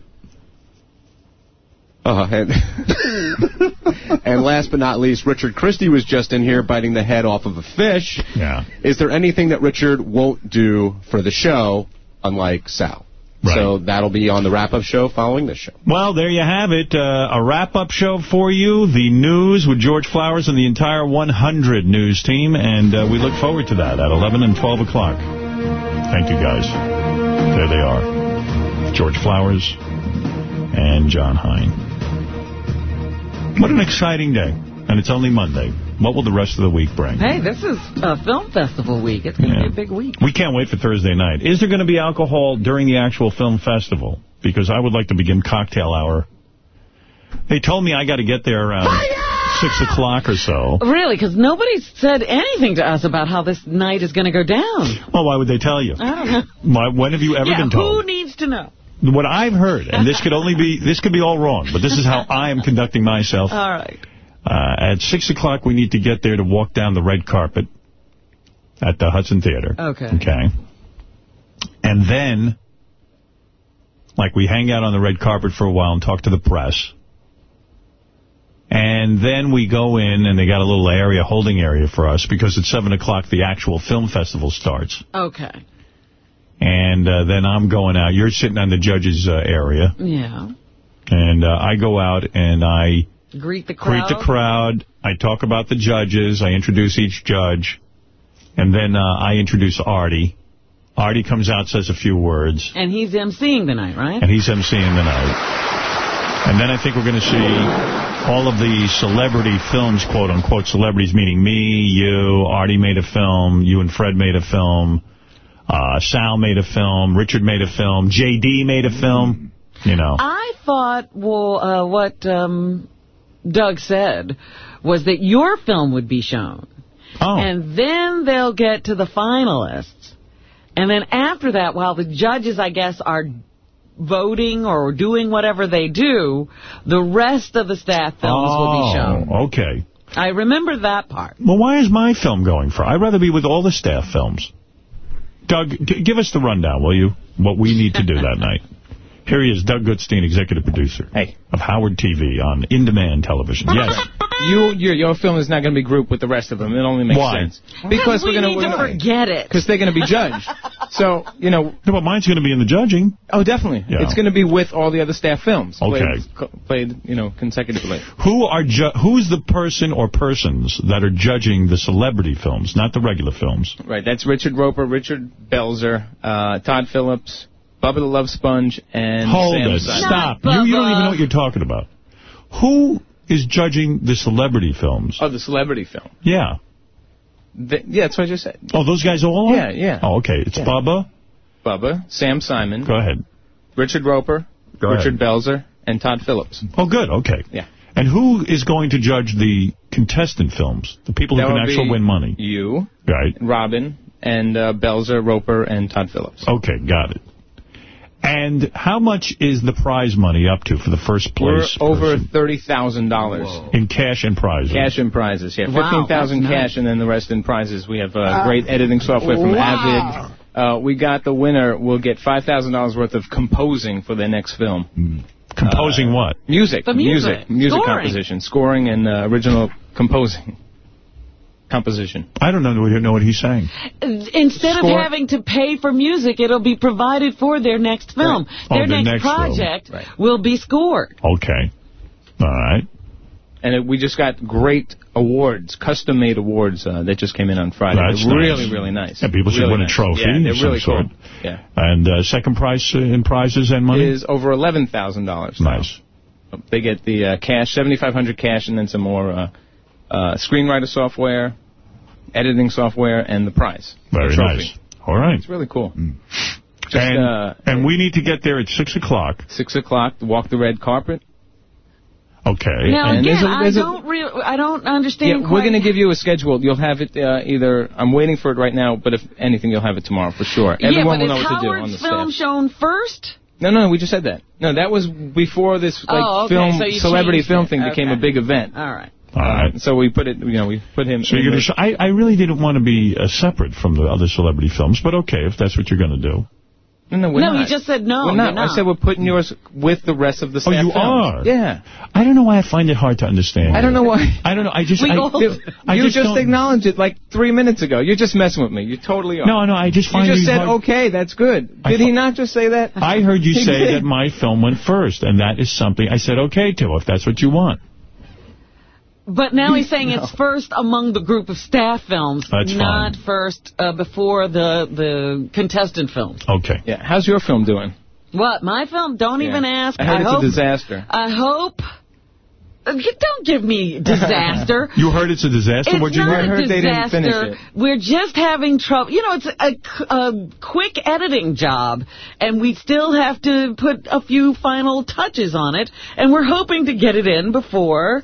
Uh, and, and last but not least, Richard Christie was just in here biting the head off of a fish. Yeah. Is there anything that Richard won't do for the show, unlike Sal? Right. So that'll be on the wrap-up show following this show. Well, there you have it. Uh, a wrap-up show for you. The news with George Flowers and the entire 100 news team. And uh, we look forward to that at 11 and 12 o'clock. Thank you, guys. There they are. George Flowers and John Hine. What an exciting day. And it's only Monday. What will the rest of the week bring? Hey, this is a film festival week. It's going to Yeah. be a big week. We can't wait for Thursday night. Is there going to be alcohol during the actual film festival? Because I would like to begin cocktail hour. They told me I got to get there around 6 o'clock or so. Really, because nobody said anything to us about how this night is going to go down. Well, why would they tell you? I don't know. Why, when have you ever yeah, been told? who needs to know? What I've heard, and this could only be, this could be all wrong, but this is how I am conducting myself. All right. Uh, at 6 o'clock, we need to get there to walk down the red carpet at the Hudson Theater. Okay. Okay. And then, like, we hang out on the red carpet for a while and talk to the press. And then we go in, and they got a little area, holding area for us, because at 7 o'clock, the actual film festival starts. Okay. And uh, then I'm going out. You're sitting on the judge's uh, area. Yeah. And uh, I go out, and I Greet the crowd. greet the crowd. I talk about the judges. I introduce each judge. And then uh, I introduce Artie. Artie comes out, says a few words. And he's emceeing the night, right? And he's emceeing the night. And then I think we're going to see all of the celebrity films, quote-unquote celebrities, meaning me, you, Artie made a film, you and Fred made a film, uh, Sal made a film, Richard made a film, J.D. made a film, you know. I thought, well, uh, what um, Doug said was that your film would be shown. Oh. And then they'll get to the finalists. And then after that, while the judges, I guess, are voting or doing whatever they do, the rest of the staff films will be shown. Oh, okay. I remember that part. Well, why is my film going for? I'd rather be with all the staff films. Doug, give us the rundown, will you? What we need to do that night. Here he is, Doug Goodstein, executive producer of Howard TV on in-demand television. Yes. You, your, your film is not going to be grouped with the rest of them. It only makes Why? sense. Because we we're going need to forget it. Because they're going to be judged. so, you know. No, but mine's going to be in the judging. Oh, definitely. Yeah. It's going to be with all the other staff films. Okay. Played, played you know, consecutively. Who are ju Who's the person or persons that are judging the celebrity films, not the regular films? Right. That's Richard Roeper, Richard Belzer, uh, Todd Phillips, Bubba the Love Sponge, and Hold Sam it. Simon. Stop. You, you don't even know what you're talking about. Who is judging the celebrity films? Oh, the celebrity film. Yeah. The, yeah, that's what I just said. Oh, those guys all are? Yeah, yeah. Oh, okay. It's Yeah. Bubba. Bubba, Sam Simon. Go ahead. Richard Roeper, Go Richard Belzer, and Todd Phillips. Oh, good. Okay. Yeah. And who is going to judge the contestant films? The people who can actually win money. You, Right. Robin, and uh, Belzer, Roeper, and Todd Phillips. Okay, got it. And how much is the prize money up to for the first place? We're place over thirty thousand dollars. in cash and prizes? Cash and prizes, yeah. Wow, Fifteen thousand that's cash nice. and then the rest in prizes. We have uh, Uh, great editing software from wow. Avid. Uh, we got the winner. Will get five thousand dollars worth of composing for their next film. Composing what? Music, The music. music, music Scoring. composition, scoring, and uh, original composing, composition. I don't know, know what he's saying. Instead Score. of having to pay for music, it'll be provided for their next film. Right. Oh, Their their next, next film. project will be scored. Okay. All right. And it, we just got great awards, custom-made awards uh, that just came in on Friday. That's nice. really, really nice. Yeah, people should Really win a trophy Yeah, they're really sort. cool. Yeah. And uh, second prize uh, in prizes and money? Is over $11,000. Nice. They get the uh, cash, 7500 cash, and then some more uh, screenwriter software, editing software, and the prize. Very the nice. All right. It's really cool. Just, and, uh, and we need to get there at 6 o'clock. 6 o'clock, walk the red carpet. Okay. Now And again, there's a- I there's a- don't real, I don't understand. Yeah, we're going to give you a schedule. You'll have it uh, either, I'm waiting for it right now, but if anything, you'll have it tomorrow for sure. Yeah, Everyone but will know is what to do on Howard's the film shown first? No, no, we just said that. No, that was before this like Oh, okay, film so celebrity film it. thing became a big event. All right. All right. So we put it, you know, we put him. So in you're gonna. I, I really didn't want to be uh, separate from the other celebrity films, but okay, if that's what you're going to do. No, no, we're no, not. you just said no. We're not. Not. I said we're putting yours with the rest of the Oh, you films. are? Yeah. I don't know why I find it hard to understand. I don't know why. I don't know. I just. We I, all- you, I you just, just, don't- acknowledged it like three minutes ago. You're just messing with me. You totally are. No, no, I just find You just said, hard- okay, that's good. I Did he not just say that? I heard you say that my film went first, and that is something I said okay to, if that's what you want. But now he's saying it's first among the group of staff films, That's not first uh, before the the contestant films. Okay. Yeah. How's your film doing? What, my film? Don't Yeah. even ask. I heard it's hope, a disaster. I hope... uh, Don't give me disaster. You heard it's a disaster? It's What'd you not hear? a disaster. We're just having trouble. You know, it's a, a, quick editing job, and we still have to put a few final touches on it, and we're hoping to get it in before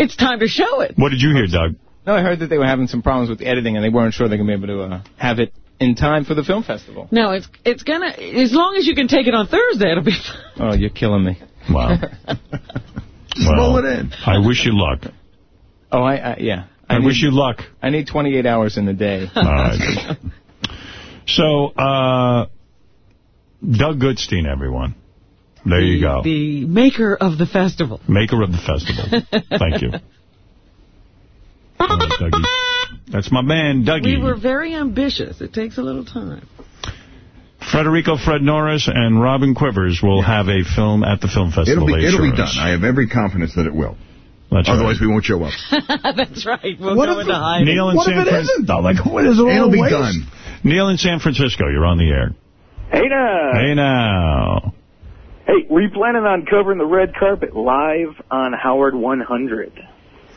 it's time to show it. What did you hear, Doug? No, I heard that they were having some problems with the editing, and they weren't sure they were going to be able to uh, have it in time for the film festival. No, it's it's gonna. As long as you can take it on Thursday, it'll be. fine. Oh, you're killing me. Wow. Roll it in. I wish you luck. Oh, I, I yeah. I, need- wish you luck. I need 28 hours in the day. All right. So, uh, Doug Goodstein, everyone. There you go. The maker of the festival. Maker of the festival. Thank you. All right, That's my man, Dougie. We were very ambitious. It takes a little time. Frederico Fred Norris and Robin Quivers will have a film at the film festival. It'll be, it'll be done. I have every confidence that it will. That's Otherwise, right. we won't show up. That's right. We'll What go if into hiding. Neil in What San if it Fran- isn't, though? Like, what is it all It'll be waste? done. Neil in San Francisco, you're on the air. Hey now. Hey now. Hey, were you planning on covering the red carpet live on Howard 100?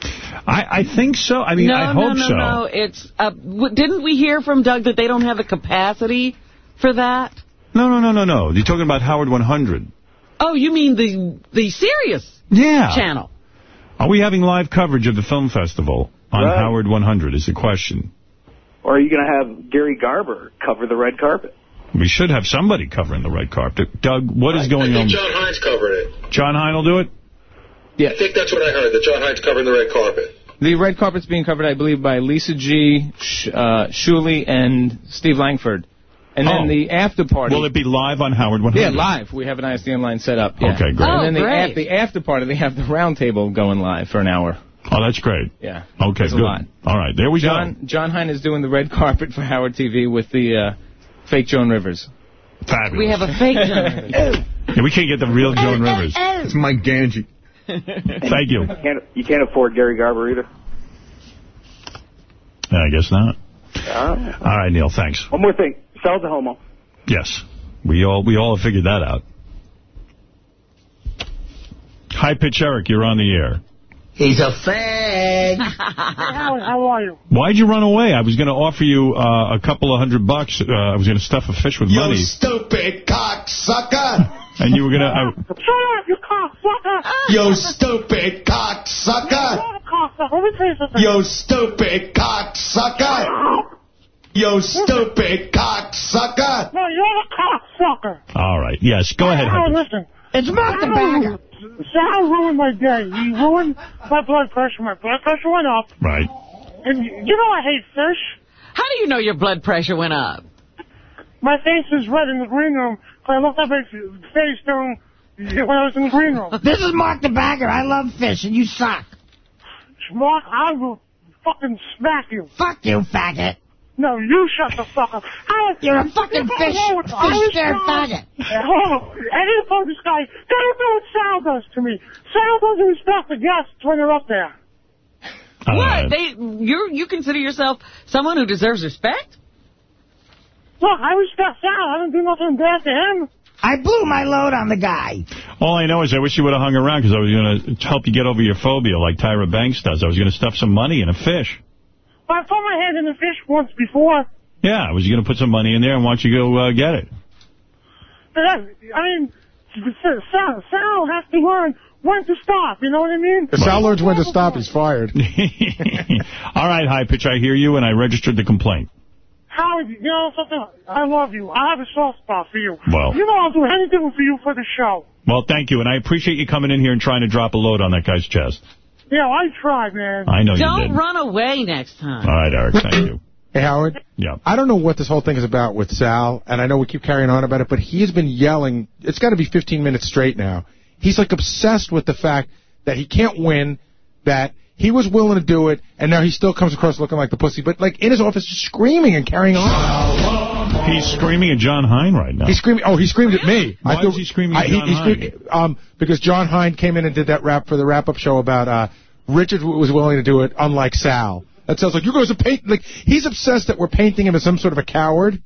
I, I think so. I mean, no, I no, hope no, so. no. It's uh, didn't we hear from Doug that they don't have the capacity for that? No, no, no, no, no. You're talking about Howard 100. Oh, you mean the the Sirius Yeah. channel? Are we having live coverage of the film festival on Right. Howard 100 is the question. Or are you going to have Gary Garber cover the red carpet? We should have somebody covering the red carpet. Doug, what is going I on? think John Hines covered it. John Hine will do it? Yeah. I think that's what I heard, that John Hines covering the red carpet. The red carpet's being covered, I believe, by Lisa G, Sh uh, Shuli, and Steve Langford. And then Oh. the after party. Will it be live on Howard 100? Yeah, live. We have an ISDN line set up. Yeah. Okay, great. And then the, Oh, great. af- the after party, they have the round table going live for an hour. Oh, that's great. Yeah. Okay, It's a good. lot. All right, there we go. John John Hine is doing the red carpet for Howard TV with the uh, fake Joan Rivers. Fabulous. We have a fake John. Yeah, we can't get the real Joan Rivers. It's Mike Gange. Thank you. Can't, you can't afford Gary Garber either. I guess not. Uh, All right, Neil, thanks. one more thing. Sal's a homo. Yes. We all we all have figured that out. High pitch Eric, you're on the air. He's a fag. Howard, how are you? Why'd you run away? I was going to offer you uh, a couple of hundred bucks. Uh, I was going to stuff a fish with money, You stupid cocksucker. and you were going to. Uh, Shut up, you cocksucker. Yo, stupid cocksucker. You're a cocksucker. Let me tell you something. Yo, stupid cocksucker. Yo, stupid cocksucker. No, you're a cocksucker. all right. Yes. Go ahead. Howard, listen. It's Mark the Bagger. Sal ruined my day. He ruined my blood pressure. My blood pressure went up. Right. And you know I hate fish. How do you know your blood pressure went up? My face is red in the green room. I looked up at his face during when I was in the green room. This is Mark the Bagger. I love fish, and you suck. Mark, I will fucking smack you. Fuck you, faggot. No, you shut the fuck up. I, You're a fucking fish- fish I was there, wrong. faggot. Yeah, hold on. And you told this guy, don't do what Sal does to me. Sal doesn't respect the guests when they're up there. What? They you you consider yourself someone who deserves respect? Look, I respect Sal. I don't do nothing bad to him. I blew my load on the guy. All I know is I wish you would have hung around because I was going to help you get over your phobia like Tyra Banks does. I was going to stuff some money in a fish. I put my hand in the fish once before. Yeah, was was going to put some money in there and watch you go uh, get it. But that, I mean, Sal, Sal has to learn when to stop. You know what I mean? If Sal learns when to stop, he's fired. All right, High Pitch, I hear you, and I registered the complaint. Howard, you know something? I love you. I have a soft spot for you. Well. You know I'll do anything for you for the show. Well, thank you, and I appreciate you coming in here and trying to drop a load on that guy's chest. Yeah, I tried, man. I know you Don't did. run away next time. All right, Eric, thank you. Hey, Howard. Yeah. I don't know what this whole thing is about with Sal, and I know we keep carrying on about it, but he's been yelling. It's got to be 15 minutes straight now. He's like obsessed with the fact that he can't win, that he was willing to do it, and now he still comes across looking like the pussy, but like in his office just screaming and carrying on. He's screaming at John Hine right now. He's screaming. Oh, he screamed at me. Why I thought- is he screaming at I- he- John he Hine? screamed- um, because John Hine came in and did that rap for the wrap-up show about uh, Richard was willing to do it, unlike Sal. That sounds like you guys are paint. Like he's obsessed that we're painting him as some sort of a coward.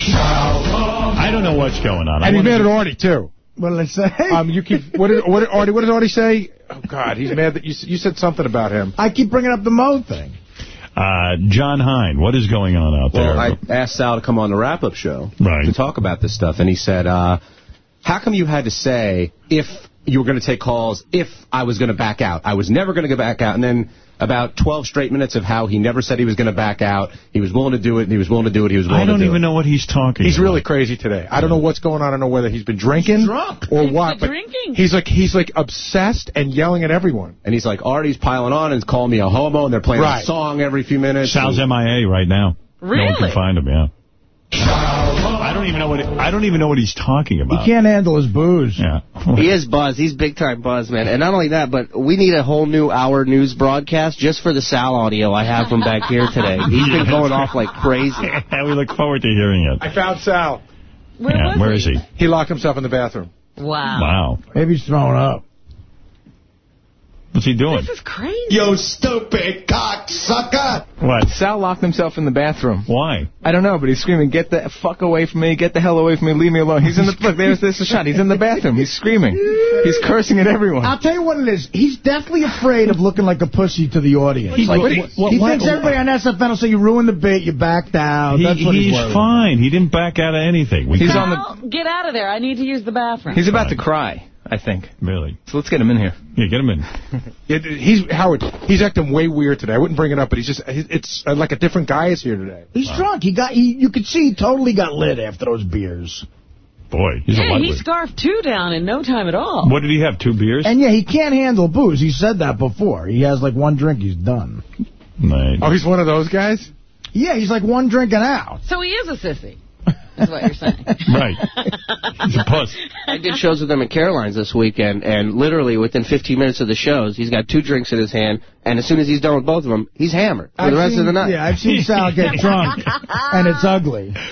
I don't know what's going on. I And he's wanna mad at Artie too. What did I say? Um, you keep what did what did Artie what did Artie say? Oh God, he's mad that you you said something about him. I keep bringing up the Mo thing. Uh, John Hine, what is going on out there? Well, I asked Sal to come on the wrap-up show Right. to talk about this stuff, and he said, uh, how come you had to say if you were going to take calls, if I was going to back out? I was never going to go back out. And then about 12 straight minutes of how he never said he was going to back out. He was willing to do it, and he was willing to do it, he was willing I don't to do even it. know what he's talking He's about. really crazy today. I don't know what's going on. I don't know whether he's been drinking or what. but drinking. He's like he's like obsessed and yelling at everyone. And he's like, Artie's piling on and calling me a homo, and they're playing Right. a song every few minutes. Sal's MIA right now. No one Really? can find him, yeah. I don't even know what I don't even know what he's talking about. He can't handle his booze. Yeah. He is buzz. He's big time buzz, man. And not only that, but we need a whole new hour news broadcast just for the Sal audio I have from back here today. He's been going off like crazy. And we look forward to hearing it. I found Sal. Where Yeah, was where he? is he? He locked himself in the bathroom. Wow. Wow. Maybe he's throwing up. What's he doing? This is crazy. You stupid cocksucker! What? Sal locked himself in the bathroom. Why? I don't know, but he's screaming, get the fuck away from me, get the hell away from me, leave me alone. He's in the, look, there's, there's a shot. He's in the bathroom. He's screaming. He's cursing at everyone. I'll tell you what it is. He's definitely afraid of looking like a pussy to the audience. He's- like, what- he what- he what- thinks everybody on SFN will say you ruined the bit, you backed out. He- That's what he's, he's fine. He didn't back out of anything. We He's on the, Sal, get out of there. I need to use the bathroom. he's about to cry, I think. Really? So let's get him in here. Yeah, get him in. It, he's Howard. He's acting way weird today. I wouldn't bring it up, but he's just it's uh, like a different guy is here today. He's drunk. He got. He, you could see he totally got lit after those beers. Boy, he's a yeah, he scarfed two down in no time at all. What did he have? Two beers? And yeah, he can't handle booze. He said that before. He has like one drink, he's done. Right. Oh, he's one of those guys. Yeah, he's like one drink and out. So he is a sissy, is what you're saying. Right. He's a puss. I did shows with him at Caroline's this weekend, and literally within 15 minutes of the shows, he's got two drinks in his hand, and as soon as he's done with both of them, he's hammered for the I've rest seen- of the night. Yeah, I've seen Sal get drunk, and it's ugly.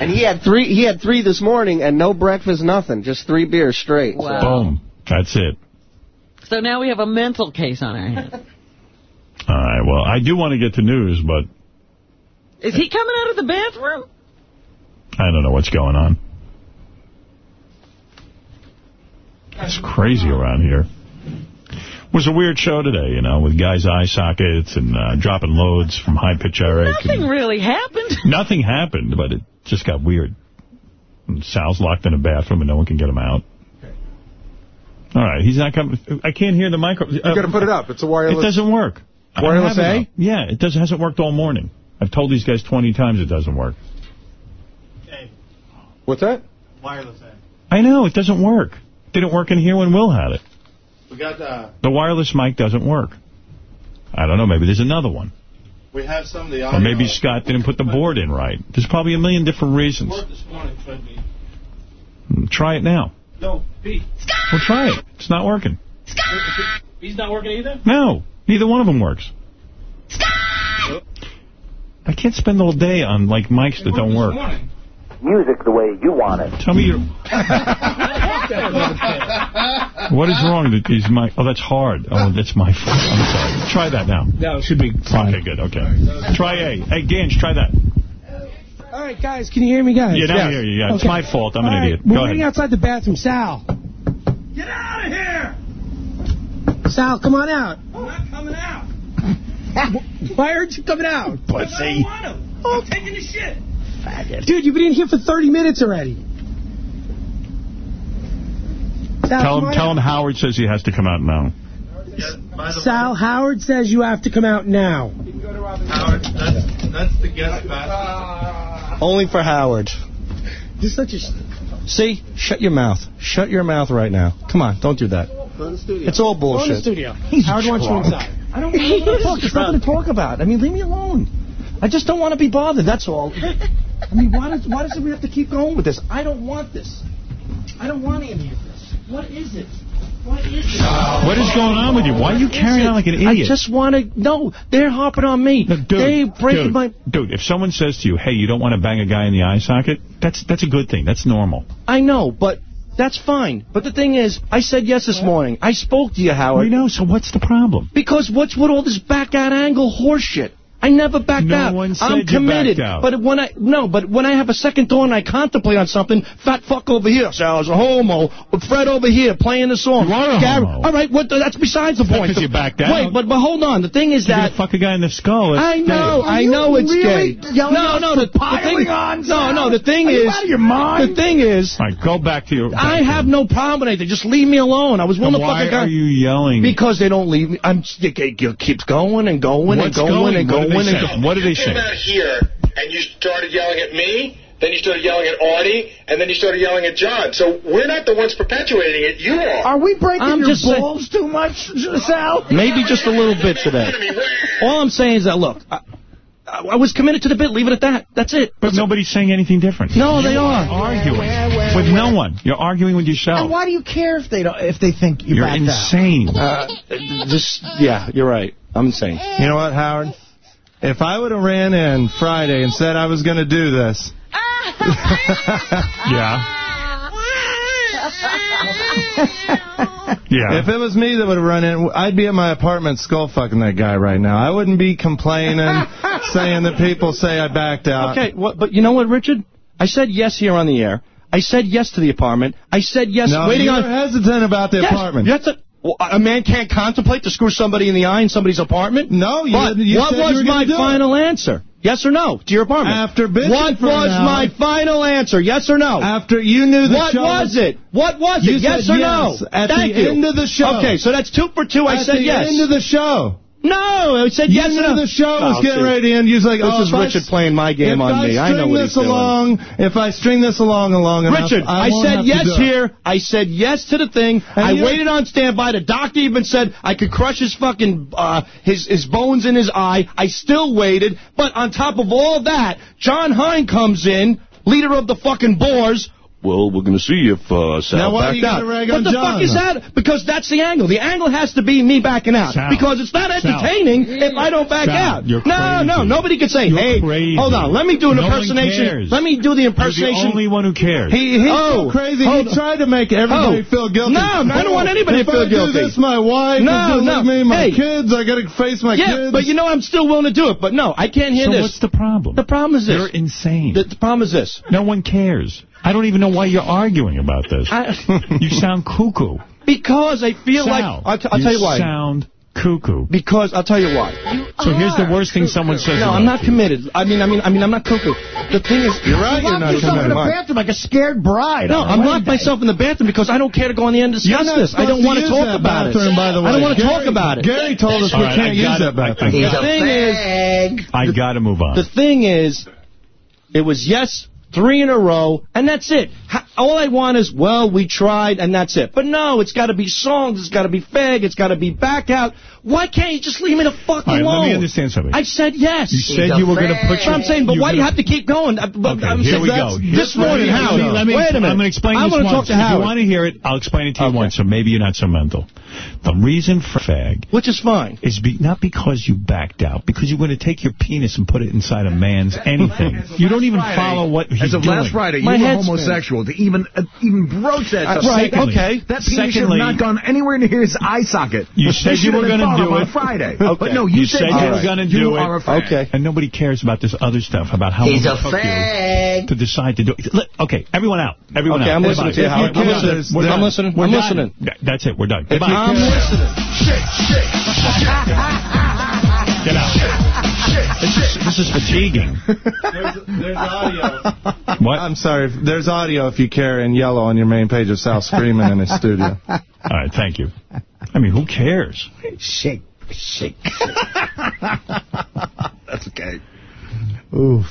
And he had three. He had three this morning, and no breakfast, nothing, just three beers straight. Wow. Boom. That's it. So now we have a mental case on our hands. All right. Well, I do want to get to news, but Is he coming out of the bathroom? I don't know what's going on. It's crazy around here. It was a weird show today, you know, with guys' eye sockets and uh, dropping loads from High Pitch Eric. Nothing really happened. nothing happened, but it just got weird. And Sal's locked in a bathroom and no one can get him out. All right, he's not coming. I can't hear the micro. You got to put it up. It's a wireless. It doesn't work. Wireless have it A? Yeah, it doesn't hasn't worked all morning. I've told these guys 20 times it doesn't work. What's that? Wireless A. I know, it doesn't work. Didn't work in here when Will had it. We got, uh, The wireless mic doesn't work. I don't know, maybe there's another one. we have some of the Or maybe Scott didn't put the board in right. There's probably a million different reasons. This morning, should be. Try it now. No, Pete. Well, try it. It's not working. Scott! He's not working either? No, neither one of them works. I can't spend all day on, like, mics that don't work. Music the way you want it. Tell me your... What is wrong with these mic? Oh, that's hard. Oh, that's my fault. I'm sorry. Try that now. No, it should be fine. Okay, good, okay. Try A. Hey, Gange, try that. All right, guys, can you hear me, guys? Yeah, now I hear you. Yeah, it's my fault. I'm All an right, idiot. We're waiting outside the bathroom. Sal. Get out of here! Sal, come on out. I'm not coming out. Why aren't you coming out? Pussy. I'm oh. taking the shit. Faggot. Dude, you've been in here for 30 minutes already. Sal, Tell him, tell him Howard says he has to come out now. Sal, Howard says you have to come out now. Howard, that's, that's the guest bathroom. Only for Howard. You're such a... See? Shut your mouth. Shut your mouth right now. Come on, don't do that. It's all Go in the bullshit. studio. Howard wants you inside. I don't want to talk. There's nothing to talk about. I mean, leave me alone. I just don't want to be bothered, that's all. I mean, why does, why does we have to keep going with this? I don't want this. I don't want any of this. What is it? What is it? What is going on with you? Why are you carrying on like an idiot? I just want to... No, they're hopping on me. Dude, they breaking dude, my... dude, if someone says to you, hey, you don't want to bang a guy in the eye socket, that's that's a good thing. That's normal. I know, but that's fine. But the thing is, I said yes this morning. I spoke to you, Howard. We know, so what's the problem? Because what's with all this back out angle horseshit? I never backed No out. one said I'm you committed. backed out. But when I no, but when I have a second thought and I contemplate on something, fat fuck over here, Sal's a homo. Fred over here playing the song. You are a Gary- homo. All right, what? That's besides the point. point. 'cause you backed out. Wait, but but hold on. The thing is You're that gonna fuck a guy in the skull. It's I know, gay. I know it's really gay. No, no, the, the thing. on, no, Sal? no, the thing Are you is. out of your mind? The thing is. All right, go back to your... I have no problem with anything. Just leave me alone. I was willing Then to fuck why a guy. are you yelling? Because they don't leave me. I'm it, it keeps going and going What's and going, and going? and What going do they and say? going. What do they You came out here and you started yelling at me. Then you started yelling at Artie, and then you started yelling at John. So we're not the ones perpetuating it. You are. Are we breaking I'm your just saying- balls too much, Sal? Maybe just a little bit today. All I'm saying is that look, I, I was committed to the bit. Leave it at that. That's it. But nobody's saying anything different. No, they You are. arguing with no one. You're arguing with And yourself. why do you care if they don't if they think you You're backed insane. Uh, just yeah, you're right. I'm insane. You know what, Howard? If I would have ran in Friday and said I was going to do this, Yeah. Yeah. if it was me that would have run in, I'd be at my apartment skull fucking that guy right now. I wouldn't be complaining, saying that people say I backed out. Okay, what, but you know what, Richard? I said yes here on the air. I said yes to the apartment. I said yes No, waiting you're on... hesitant about the Yes, apartment. That's a, well, a man can't contemplate to screw somebody in the eye in somebody's apartment? No, you- But you what was my do it. final answer? Yes or no to your apartment? After bitching What was my final answer? Yes or no? After you knew the what show was it? What was it? Yes or yes no? at Thank the you. end of the show. Okay, so that's two for two. I said yes. At the end of the show. No, I said You yes knew the show was Oh, getting see. ready to end. You was like, This oh, is if I Richard s- playing my game on I me. I know what this he's doing. along, if I string this along and long enough, Richard, I, I, won't said have to yes do it. here. I said yes to the thing. I you- waited on standby. The doctor even said I could crush his fucking uh, his his bones in his eye. I still waited. But on top of all that, John Hein comes in, leader of the fucking Boars. Well, we're going to see if uh, Sal Now, why backed out. what the John, fuck is that? Because that's the angle. The angle has to be me backing out. Sal. Because it's not Sal. entertaining if I don't back Sal, out. you're no, crazy. no, nobody could say, You're hey, crazy. hold on, let me do an No one impersonation. cares. Let me do the You're impersonation. the only one who cares. He, he's Oh, so crazy. hold He tried to make everybody Oh. feel guilty. No, I don't want anybody if to feel I guilty. do this, my wife No, is no. leave me, my Hey. kids, I got to face my yeah, kids. but you know I'm still willing to do it. But no, I can't hear so this. what's the problem? the problem is this. You're insane. the, the problem is this. no one cares. I don't even know why you're arguing about this. I, you sound cuckoo. because I feel Sal, like I'll, t- I'll tell you why. sound cuckoo. Because I'll tell you why. So here's the worst thing someone says No, about I'm not you. committed. I mean, I mean, I mean, I'm not cuckoo. The thing is, You're right, you're not Lock yourself in the bathroom like a scared bride. No, on a I'm locked myself in the bathroom because I don't care to go on the end and You're discuss this. I don't want to talk that about bathroom, it. by the way. I don't want to Gary- talk about it. Gary told us All we right, can't use got that bathroom. The thing is, I got to move on. the thing is, it was yes three in a row, and that's it. All I want is, well, we tried, and that's it. But no, it's got to be songs, it's got to be fag, it's got to be back out. Why can't you just leave me the fuck All right, alone? let me understand something. I said yes. You said you were going to put That's your... what I'm saying, but why do you have to keep going? I- but Okay, I'm here saying we go. This morning, let me- let me- Wait a minute. I'm going to explain I this want to once. talk to Howard. If you want to hear it, I'll explain it to you once, so maybe you're not so mental. The reason for fag... Which is fine. Is be, not because you backed out, because you're going to take your penis and put it inside a man's anything. You don't even Friday, follow what he's doing. As of doing. last Friday, My you were head's homosexual to even uh, even broach that. Uh, subject. right, okay. That penis should have not gone anywhere near his eye socket. You said you were going to thought of do on. Friday. Okay. But no, you, said you were going to you do are it. a fan. And nobody cares about this other stuff, about how He's a it took fag. you to decide to do it. Okay, everyone out. Everyone Okay, out. I'm listening to you, Howard. I'm listening. We're I'm done. listening. We're I'm done. listening. That's it. We're done. Goodbye. I'm listening. Get out. This is, this is fatiguing. There's audio. What? I'm sorry. There's audio if you care in yellow on your main page of Sal screaming in his studio. All right, thank you. I mean, who cares? Shake, shake, That's okay. Oof.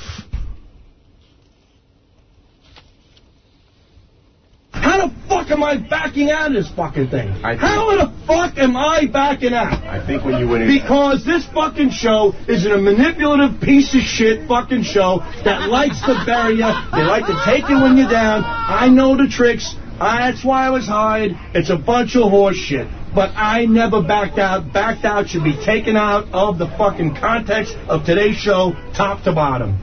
How the fuck am I backing out of this fucking thing? How the fuck am I backing out? I think when you went in... Because this fucking show is a manipulative piece of shit fucking show that likes to bury you. They like to take you when you're down. I know the tricks. I, that's why I was hired. It's a bunch of horse shit. But I never backed out. Backed out should be taken out of the fucking context of today's show, top to bottom.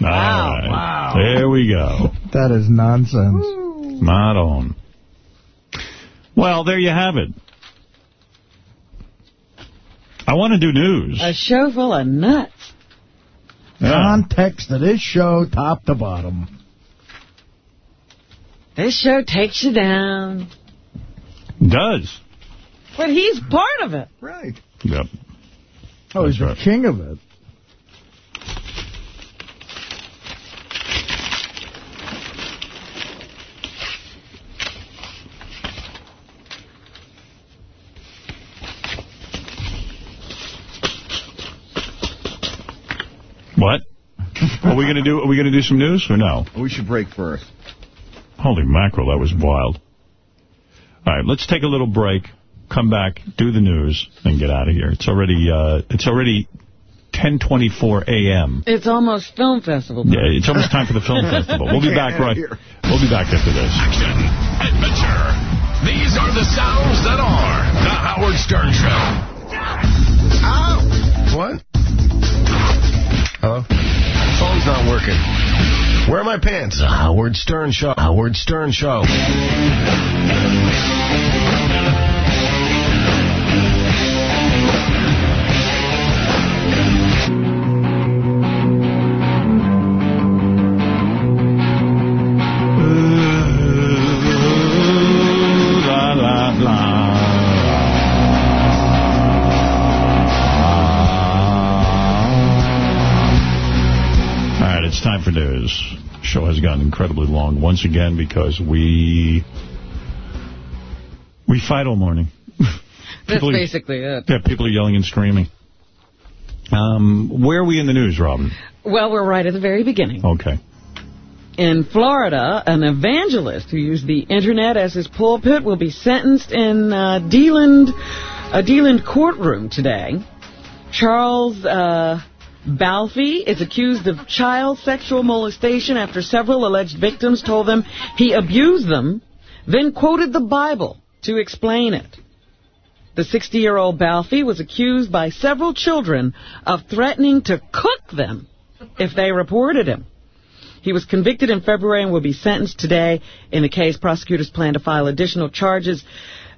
Wow. Wow. There we go. That is nonsense. Not on. Well, there you have it. I want to do news. A show full of nuts. Context of this show, top to bottom. This show takes you down. Does. But he's part of it. Right. Yep. Oh, he's the king of it. What? Are we going to do? Are we going to do some news or no? We should break first. Holy mackerel, that was wild. All right, let's take a little break, come back, do the news, and get out of here. It's already uh, it's already 10:24 a.m. It's almost film festival. Yeah, it's almost time for the film festival. We'll be back right. Here. We'll be back after this. Action, Adventure. These are the sounds that are the Howard Stern Show. Ow! What? Hello? Phone's not working. Where are my pants? Howard Stern Show. Howard Stern Show. Show has gotten incredibly long once again because we we fight all morning. That's are- basically it. Yeah, people are yelling and screaming. Um, where are we in the news, Robin? Well, we're right at the very beginning. Okay. In Florida, an evangelist who used the internet as his pulpit will be sentenced in uh, Deland, a Deland courtroom today. Charles uh, Balfi is accused of child sexual molestation after several alleged victims told them he abused them, then quoted the Bible to explain it. The 60-year-old Balfi was accused by several children of threatening to cook them if they reported him. He was convicted in February and will be sentenced today. In the case, prosecutors plan to file additional charges.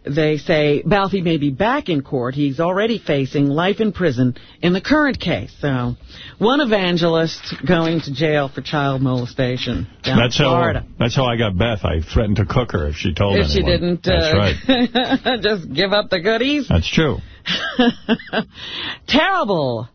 They say Balfi may be back in court. He's already facing life in prison in the current case. So, one evangelist going to jail for child molestation down that's in Florida. how that's how I got Beth. I threatened to cook her if she told if she didn't That's uh, right. just give up the goodies. That's true. Terrible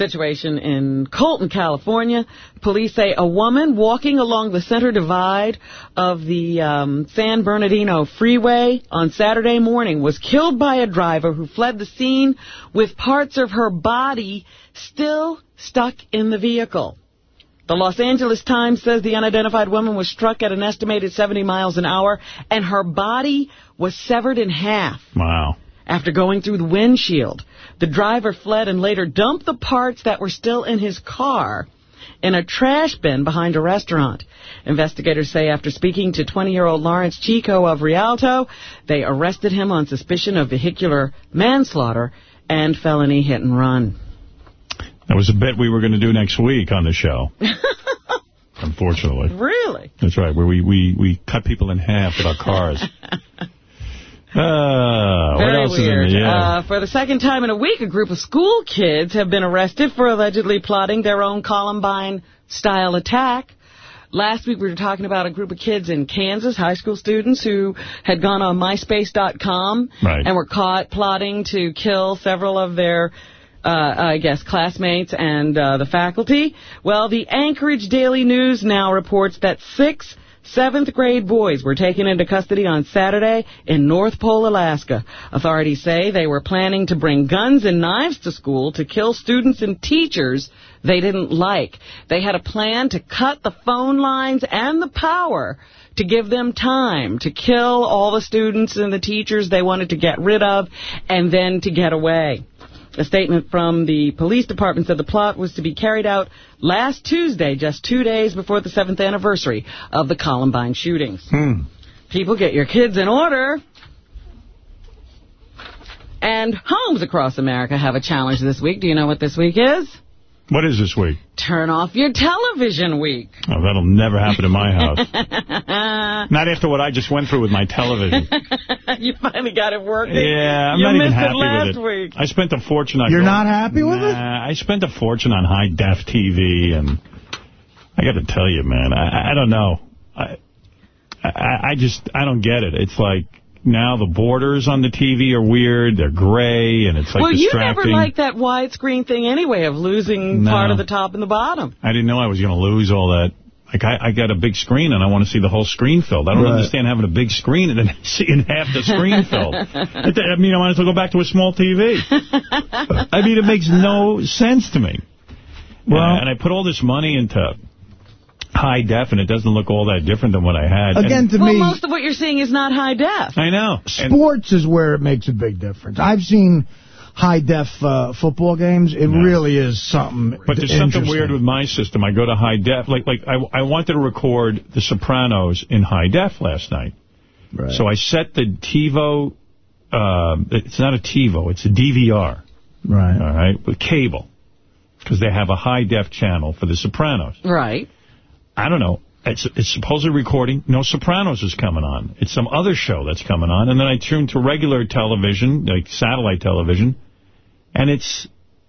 situation in Colton, California. Police say a woman walking along the center divide of the um, San Bernardino freeway on Saturday morning was killed by a driver who fled the scene with parts of her body still stuck in the vehicle. The Los Angeles Times says the unidentified woman was struck at an estimated 70 miles an hour, and her body was severed in half. Wow. After going through the windshield, the driver fled and later dumped the parts that were still in his car in a trash bin behind a restaurant. Investigators say after speaking to 20-year-old Lawrence Chico of Rialto, they arrested him on suspicion of vehicular manslaughter and felony hit and run. That was a bit we were going to do next week on the show. Unfortunately. Really? That's right, where we, we, we cut people in half with our cars. Uh, what Very else weird. is in the yeah. Uh, for the second time in a week, a group of school kids have been arrested for allegedly plotting their own Columbine-style attack. Last week, we were talking about a group of kids in Kansas, high school students, who had gone on MySpace.com Right. and were caught plotting to kill several of their, uh, I guess, classmates and uh, the faculty. Well, the Anchorage Daily News now reports that six seventh grade boys were taken into custody on Saturday in North Pole, Alaska. Authorities say they were planning to bring guns and knives to school to kill students and teachers they didn't like. They had a plan to cut the phone lines and the power to give them time to kill all the students and the teachers they wanted to get rid of and then to get away. A statement from the police department said the plot was to be carried out last Tuesday, just two days before the seventh anniversary of the Columbine shootings. Hmm. People, get your kids in order. And homes across America have a challenge this week. Do you know what this week is? What is this week? Turn off your television week. Oh, that'll never happen in my house. Not after what I just went through with my television. you finally got it working. Yeah, I'm you not even missed happy it last with it. week. I spent a fortune on You're going- not happy with it? Nah, I spent a fortune on high-def TV, and I got to tell you, man, I, I don't know. I, I, I just, I don't get it. It's like, now the borders on the TV are weird, they're gray, and it's like well, you distracting. never liked that widescreen thing anyway of losing No. part of the top and the bottom. I didn't know I was going to lose all that. Like, I, I got a big screen, and I want to see the whole screen filled. I don't Right. understand having a big screen and then seeing half the screen filled. I, I mean, I might as well go back to a small TV. I mean, it makes no sense to me. Well- and, and I put all this money into high def, and it doesn't look all that different than what I had. Again, And- to well, me, most of what you're seeing is not high def. I know. And- sports is where it makes a big difference. I've seen high-def uh, football games. It really is something But there's something weird with my system. I go to high def. Like, like I, I wanted to record The Sopranos in high def last night. Right. So I set the TiVo, uh, it's not a TiVo, it's a DVR, Right. all right, with cable, because they have a high-def channel for The Sopranos. Right. I don't know. It's, it's supposedly recording. No Sopranos is coming on. It's some other show that's coming on. And then I tune to regular television, like satellite television, and it's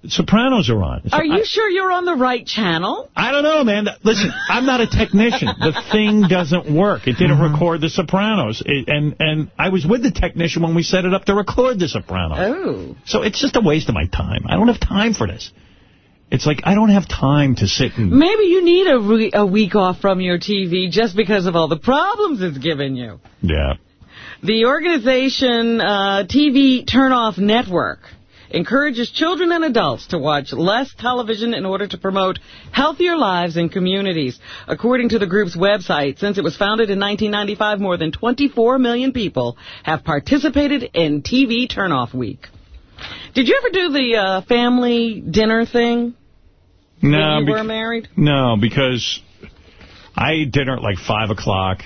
Sopranos are on. So Are you I- sure you're on the right channel? I don't know, man. Listen, I'm not a technician. The thing doesn't work. It didn't mm-hmm. record The Sopranos. It, and and I was with the technician when we set it up to record The Sopranos. Oh. So it's just a waste of my time. I don't have time for this. It's like I don't have time to sit and... Maybe you need a, re- a week off from your TV just because of all the problems it's given you. Yeah. The organization uh, TV Turnoff Network encourages children and adults to watch less television in order to promote healthier lives and communities. According to the group's website, since it was founded in 1995, more than 24 million people have participated in TV Turnoff Week. Did you ever do the uh, family dinner thing No, you were married? No, because I ate dinner at like 5 o'clock.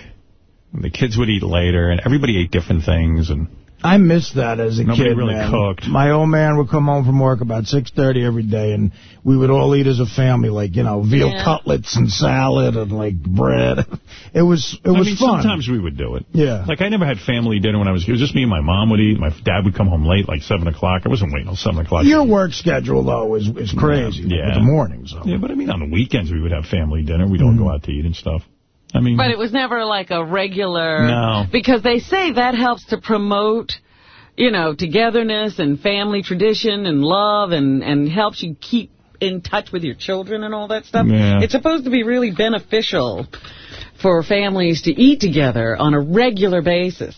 The kids would eat later, and everybody ate different things. And I missed that as a Nobody kid, really man. cooked. My old man would come home from work about 6.30 every day, and we would all eat as a family, like, you know, veal Yeah. cutlets and salad and, like, bread. It was it I was mean, fun. sometimes we would do it. Yeah. Like, I never had family dinner when I was... It was just me and my mom would eat. My dad would come home late, like 7 o'clock. I wasn't waiting till 7 o'clock. Your work schedule, though, is, is crazy. Yeah. With the mornings. So. Yeah, but I mean, on the weekends we would have family dinner. We'd all mm-hmm. go out to eat and stuff. I mean... But it was never like a regular... No. Because they say that helps to promote, you know, togetherness and family tradition and love and, and helps you keep in touch with your children and all that stuff. Yeah. It's supposed to be really beneficial for families to eat together on a regular basis.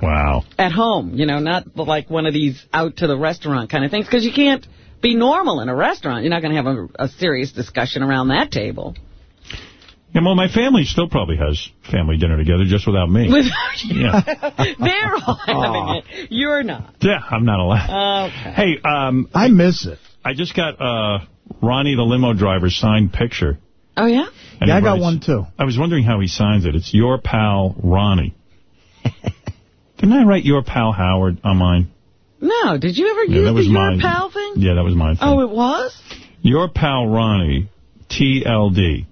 Wow. At home, you know, not like one of these out to the restaurant kind of things, because you can't be normal in a restaurant. You're not going to have a, a serious discussion around that table. Yeah, well, my family still probably has family dinner together just without me. With- yeah. They're all having it. You're not. Yeah, I'm not allowed. Okay. Hey, um... I miss it. I just got uh, Ronnie, the limo driver's signed picture. Oh, yeah? And Yeah, I got writes- one, too. I was wondering how he signs it. It's your pal, Ronnie. Didn't I write your pal, Howard, on mine? No, did you ever Yeah, use that the was your mine. pal thing? Yeah, that was mine. Oh, it was? Your pal, Ronnie, TLD,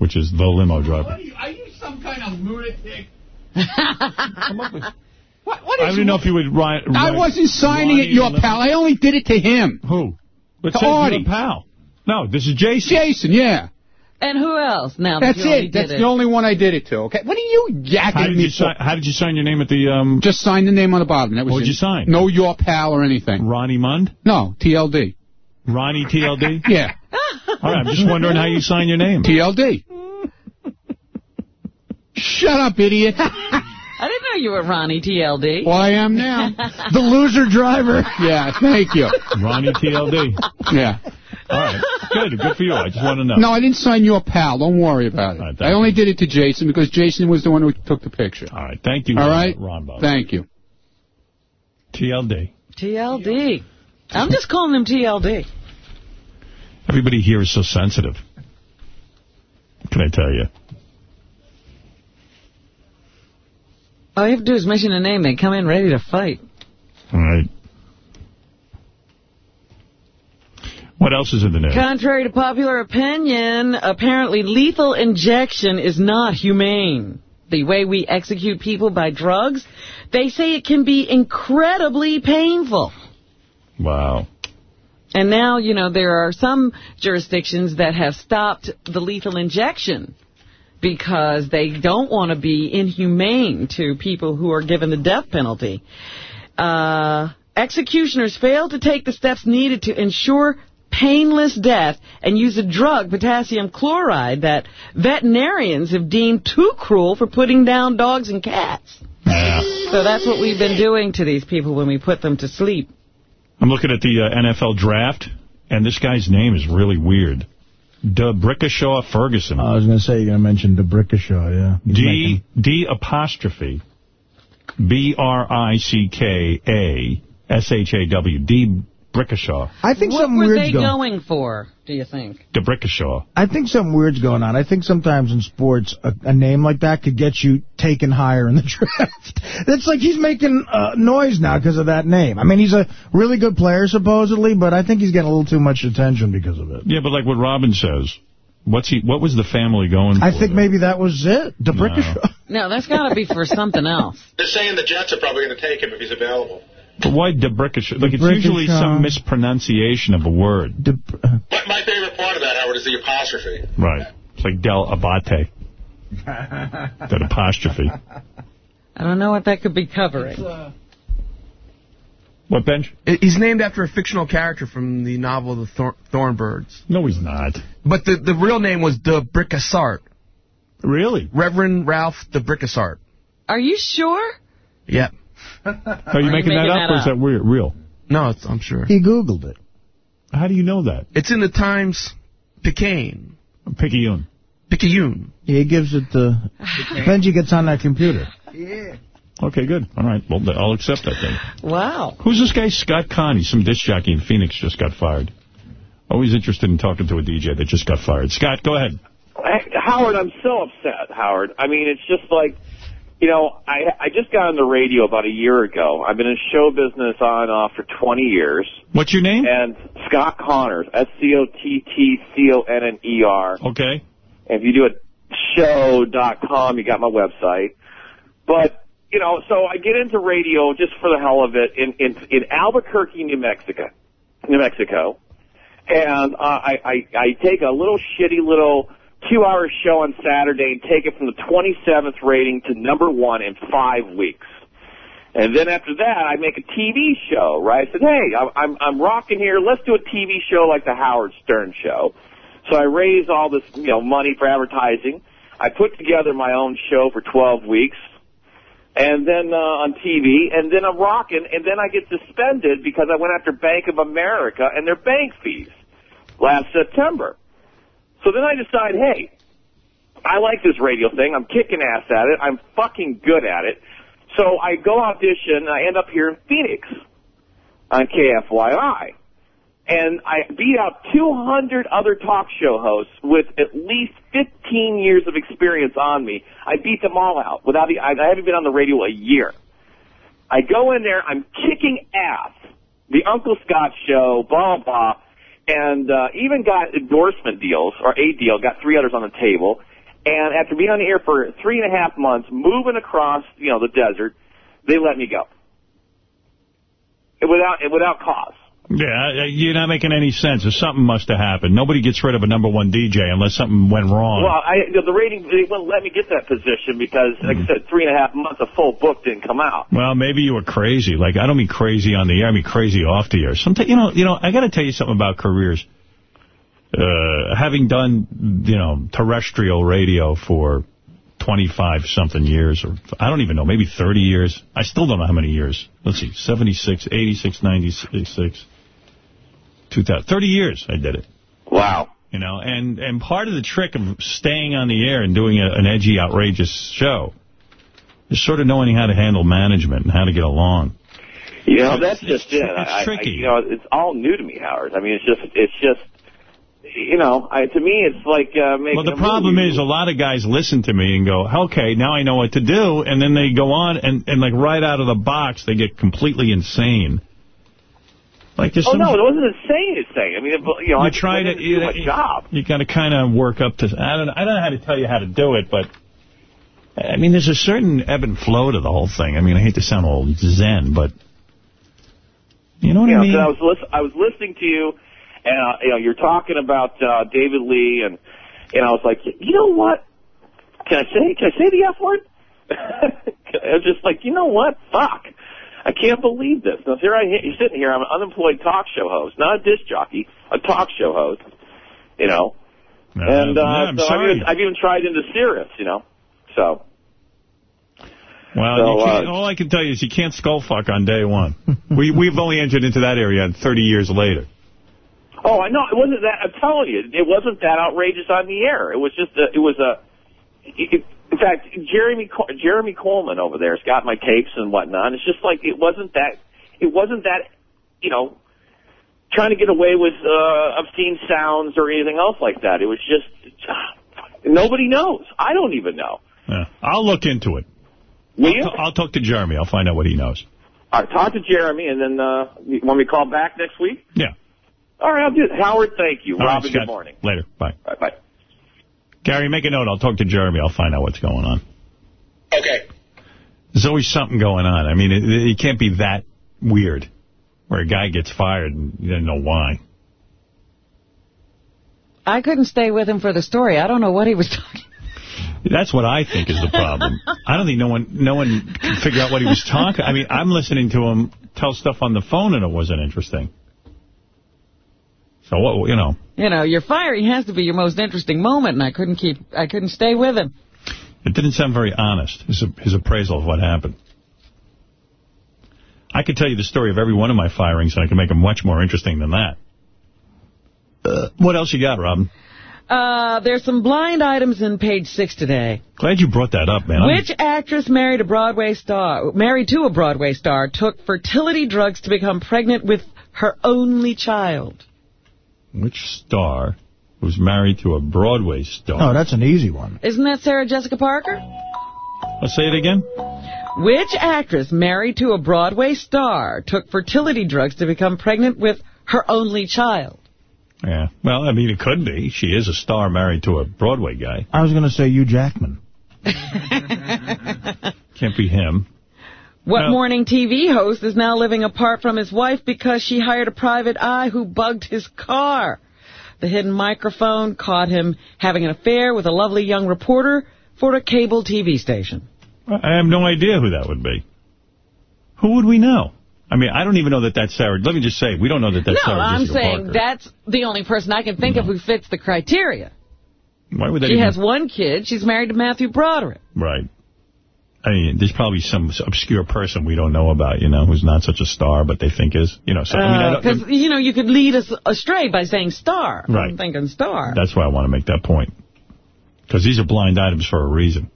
which is the limo driver. Are you some kind of lunatic? What, what I don't know if you would write... I wasn't signing Ronnie it, your the- pal. I only did it to him. Who? But To says your Artie. pal. No, this is Jason. Jason, yeah. And who else? Now That's you already it. did That's the only one I did it to. Okay. What are you yakking How did, me you for? sign, how did you sign your name at the... um? Just sign the name on the bottom. That was What'd it. you sign? No, your pal or anything. Ronnie Mund? No, TLD. Ronnie TLD? Yeah. All right, I'm just wondering how you sign your name. TLD. Shut up, idiot. I didn't know you were Ronnie TLD. Well, I am now. The loser driver. Yeah, thank you. Ronnie TLD. Yeah. All right. Good. Good for you. I just want to know. No, I didn't sign your pal. Don't worry about it. thank I only did it to Jason because Jason was the one who took the picture. All right. Thank you, All right. right? Ron Thank you. TLD. TLD. I'm just calling him TLD. Everybody here is so sensitive. What can I tell you? All you have to do is mention a name. They come in ready to fight. All right. What else is in the news? Contrary to popular opinion, apparently lethal injection is not humane. The way we execute people by drugs, they say it can be incredibly painful. Wow. And now, you know, there are some jurisdictions that have stopped the lethal injection because they don't want to be inhumane to people who are given the death penalty. Uh, executioners fail to take the steps needed to ensure painless death and use a drug, potassium chloride, that veterinarians have deemed too cruel for putting down dogs and cats. So that's what we've been doing to these people when we put them to sleep. I'm looking at the uh, NFL draft, and this guy's name is really weird. D'Brickashaw Ferguson. I was going to say, you're going to mention D'Brickashaw, yeah. He's D D apostrophe B R I C K A S H A W D Brickashaw. I think what something were weird's they going going for, do you think? D'Brickashaw. I think something weird's going on. I think sometimes in sports, a, a name like that could get you taken higher in the draft. It's like he's making uh, noise now because of that name. I mean, he's a really good player, supposedly, but I think he's getting a little too much attention because of it. Yeah, but like what Robin says, what's he? What was the family going for? I think maybe that was it. D'Brickashaw. No, that's got to be for something else. They're saying the Jets are probably going to take him if he's available. But why D'Brickashaw? Like, it's usually some mispronunciation of a word. My, uh. my favorite part of that, Howard, is the apostrophe. Right. It's like Dell'Abate. that apostrophe. I don't know what that could be covering. Uh, what, Bench? He's named after a fictional character from the novel The Thor- Thornbirds. No, he's not. But the, the real name was De Bricassart. Really? Reverend Ralph De Bricassart. Are you sure? Yep. Are you Are you making that making up, that or is that weird, real? No, it's, I'm sure. He Googled it. How do you know that? It's in the Times Picayune. Picayune. Picayune. He gives it the... Benjy gets on that computer. Yeah. Okay, good. All right. Well, I'll accept that then. Wow. Who's this guy? Scott Connie, some disc jockey in Phoenix, just got fired. Always interested in talking to a DJ that just got fired. Scott, go ahead. Hey, Howard, I'm so upset, Howard. I mean, it's just like, you know, I I just got on the radio about a year ago. I've been in show business on and off for 20 years. What's your name? And Scott Connors, S-C-O-T-T-C-O-N-N-E-R. Okay. And if you do it show.com, you got my website. But, you know, so I get into radio just for the hell of it in, in, in Albuquerque, New Mexico, New Mexico. And, uh, I, I, I take a little shitty little two hour show on Saturday and take it from the 27th rating to number one in five weeks. And then after that, I make a TV show, right? I said, hey, I'm, I'm, I'm rocking here. Let's do a TV show like the Howard Stern show. So I raise all this, you know, money for advertising. I put together my own show for 12 weeks. and then uh, on TV, and then I'm rocking, and then I get suspended because I went after Bank of America and their bank fees last September. So then I decide, hey, I like this radio thing. I'm kicking ass at it. I'm fucking good at it. So I go audition, and I end up here in Phoenix on KFYI. And I beat out 200 other talk show hosts with at least 15 years of experience on me. I beat them all out without the, I haven't been on the radio a year. I go in there, I'm kicking ass. The Uncle Scott show, blah, blah, and uh, even got endorsement deals, or a deal, got three others on the table. And after being on the air for three and a half months, moving across, you know, the desert, they let me go. Without, without cause. Yeah, uh, you're not making any sense. Something must have happened. Nobody gets rid of a number one DJ unless something went wrong. Well, I, the rating, they wouldn't let me get that position because, like I said, three and a half months, a full book didn't come out. Well, maybe you were crazy. Like, I don't mean crazy on the air. I mean crazy off the air. Sometimes, you know, you know, I got to tell you something about careers. Uh, having done, you know, terrestrial radio for 25-something years, or I don't even know, maybe 30 years. I still don't know how many years. Let's see, 76, 86, 96, 2000. 30 years I did it. Wow. You know, and, and part of the trick of staying on the air and doing a, an edgy, outrageous show is sort of knowing how to handle management and how to get along. You know, It's- that's just it. it's I, I, tricky. you know, it's all new to me, Howard. I mean, it's just, it's just, you know, I, to me, it's like uh, making Well, the problem movie. is a lot of guys listen to me and go, okay, now I know what to do. And then they go on and, and like right out of the box, they get completely insane. Like there's Oh, no, it wasn't a insane, insane. I mean, it, you know, you I try to you, do my job. You got to kind of work up to. I don't. I don't know how to tell you how to do it, but I mean, there's a certain ebb and flow to the whole thing. I mean, I hate to sound all zen, but you know what you I know, mean. 'cause I was I was listening to you, and uh, you know, you're talking about uh, David Lee, and and I was like, you know what? Can I say can I say the F word? I was just like, you know what? Fuck. I can't believe this. Now here I you're sitting here. I'm an unemployed talk show host, not a disc jockey, a talk show host. You know, and uh, yeah, I'm so I've even, I've even tried into Sirius. You know, so. Well, So, you can't, uh, all I can tell you is you can't skull fuck on day one. we we've only entered into that area 30 years later. Oh, I know. It wasn't that. I'm telling you, it wasn't that outrageous on the air. It was just a. It was a. It, in fact, Jeremy Jeremy Coleman over there's got my tapes and whatnot. It's just like it wasn't that. It wasn't that. You know, trying to get away with uh, obscene sounds or anything else like that. It was just nobody knows. I don't even know. Yeah. I'll look into it. Will you? I'll, I'll talk to Jeremy. I'll find out what he knows. All right, talk to Jeremy, and then uh, me to call back next week? Yeah. All right, I'll do it. Howard, thank you. All right, Robin, Scott. good morning. Later. Bye. Bye. Bye. Gary, make a note. I'll talk to Jeremy. I'll find out what's going on. Okay. There's always something going on. I mean, it, it can't be that weird where a guy gets fired and you don't know why. I couldn't stay with him for the story. I don't know what he was talking That's what I think is the problem. I don't think no one no one can figure out what he was talking. I mean, I'm listening to him tell stuff on the phone and it wasn't interesting. So what you know, You know, your firing has to be your most interesting moment, and I couldn't keep, I couldn't stay with him. it didn't sound very honest. His his appraisal of what happened. I could tell you the story of every one of my firings, and I can make them much more interesting than that. Uh, what else you got, Robin? Uh, there's some blind items in page six today. Glad you brought that up, man. I'm- Which actress married a Broadway star, married to a Broadway star, took fertility drugs to become pregnant with her only child? Which star was married to a Broadway star? Oh, that's an easy one. Isn't that Sarah Jessica Parker? Let's say it again. Which actress married to a Broadway star took fertility drugs to become pregnant with her only child? Yeah. Well, I mean, it could be. She is a star married to a Broadway guy. I was going to say Hugh Jackman. Can't be him. What No. morning TV host is now living apart from his wife because she hired a private eye who bugged his car? The hidden microphone caught him having an affair with a lovely young reporter for a cable TV station. I have no idea who that would be. Who would we know? I mean, I don't even know that that's Sarah. Let me just say, we don't know that that's no, Sarah I'm Jessica saying Parker. that's the only person I can think of who fits the criteria. Why would that She even... has one kid. She's married to Matthew Broderick. Right. I mean, there's probably some obscure person we don't know about, you know, who's not such a star, but they think is. You know, so, I mean, Because, Uh, you know, you could lead us astray by saying star. Right. I'm thinking star. that's why I want to make that point. Because these are blind items for a reason.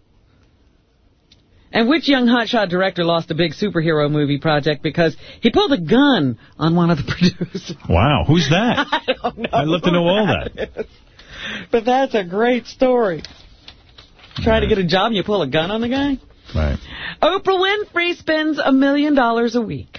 And which young hotshot director lost a big superhero movie project because he pulled a gun on one of the producers? Wow, who's that? I don't know. I'd love to know all that. But that's a great story. Try to get a job and you pull a gun on the guy? Right. Oprah Winfrey spends a million dollars a week.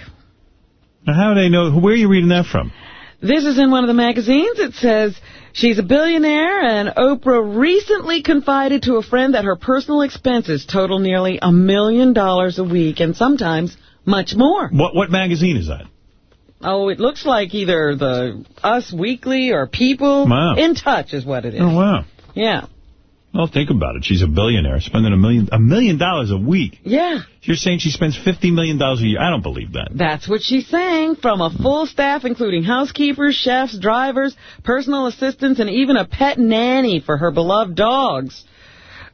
Now, how do they know? Where are you reading that from? This is in one of the magazines. It says she's a billionaire, and Oprah recently confided to a friend that her personal expenses total nearly a million dollars a week, and sometimes much more. What what magazine is that? Oh, it looks like either the Us Weekly or People. Wow. In Touch is what it is. Oh, wow. Yeah. Well, think about it. She's a billionaire, spending a million a million dollars a week. Yeah. You're saying she spends $50 million a year. I don't believe that. That's what she's saying. From a full staff, including housekeepers, chefs, drivers, personal assistants, and even a pet nanny for her beloved dogs.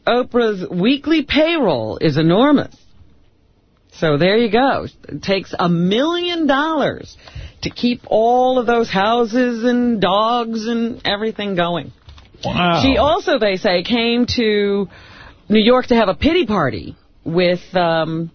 Oprah's weekly payroll is enormous. So there you go. It takes a million dollars to keep all of those houses and dogs and everything going. Wow. She also, they say, came to New York to have a pity party with um,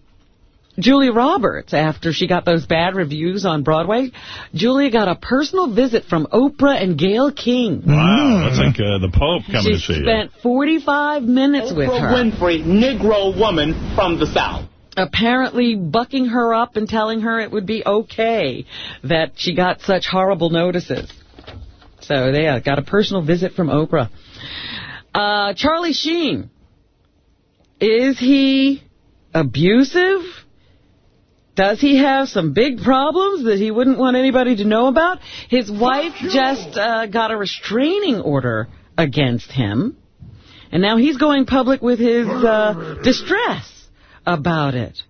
Julia Roberts after she got those bad reviews on Broadway. Julia got a personal visit from Oprah and Gayle King. Wow, that's like uh, the Pope coming She to see you. spent 45 minutes with her. Winfrey, Negro woman from the South. Apparently bucking her up and telling her it would be okay that she got such horrible notices. So they uh, got a personal visit from Oprah. Uh, Charlie Sheen. Is he abusive? Does he have some big problems that he wouldn't want anybody to know about? His wife just uh, got a restraining order against him. And now he's going public with his uh, distress about it.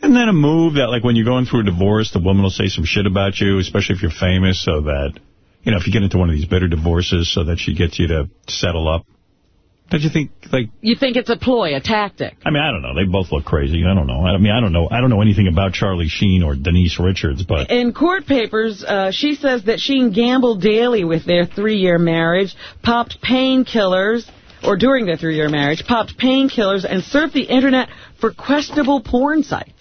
Isn't that a move that, like, when you're going through a divorce, the woman will say some shit about you, especially if you're famous, so that, you know, if you get into one of these bitter divorces, so that she gets you to settle up? Don't you think, like, You think it's a ploy, a tactic? I mean, I don't know. They both look crazy. I don't know. I mean, I don't know. I don't know anything about Charlie Sheen or Denise Richards, but In court papers, uh, she says that Sheen gambled daily with their three-year marriage, popped painkillers, or during their three-year marriage, popped painkillers, and surfed the Internet for questionable porn sites.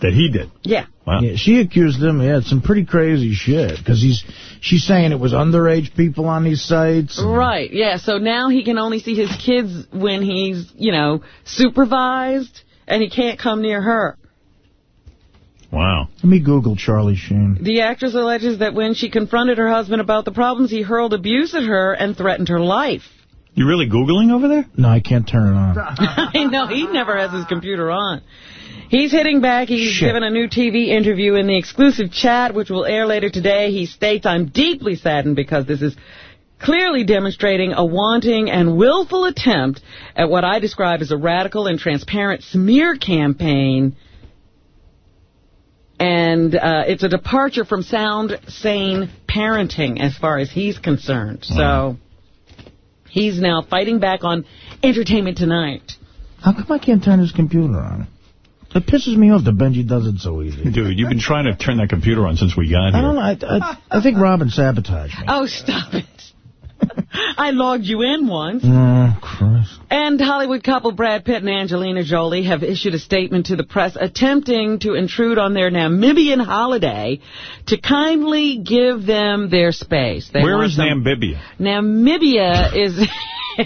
That he did. Yeah. Wow. Yeah, she accused him, yeah, it's some pretty crazy shit. Because he's, she's saying it was underage people on these sites. Right, yeah, so now he can only see his kids when he's, you know, supervised, and he can't come near her. Wow. Let me Google Charlie Sheen. The actress alleges that when she confronted her husband about the problems, he hurled abuse at her and threatened her life. You really Googling over there? No, I can't turn it on. I know, he never has his computer on. He's hitting back. He's Shit. given a new TV interview in the exclusive chat, which will air later today. He states, I'm deeply saddened because this is clearly demonstrating a wanting and willful attempt at what I describe as a radical and transparent smear campaign. And uh, it's a departure from sound, sane parenting as far as he's concerned. So he's now fighting back on Entertainment Tonight. How come I can't turn his computer on? It pisses me off that Benjy does it so easy. Dude, you've been trying to turn that computer on since we got here. I don't know. I, I, I think Robin sabotaged me. Oh, stop it. I logged you in once. Oh, Christ. And Hollywood couple Brad Pitt and Angelina Jolie have issued a statement to the press attempting to intrude on their Namibian holiday to kindly give them their space. They Where want is them- Namibia? Namibia is...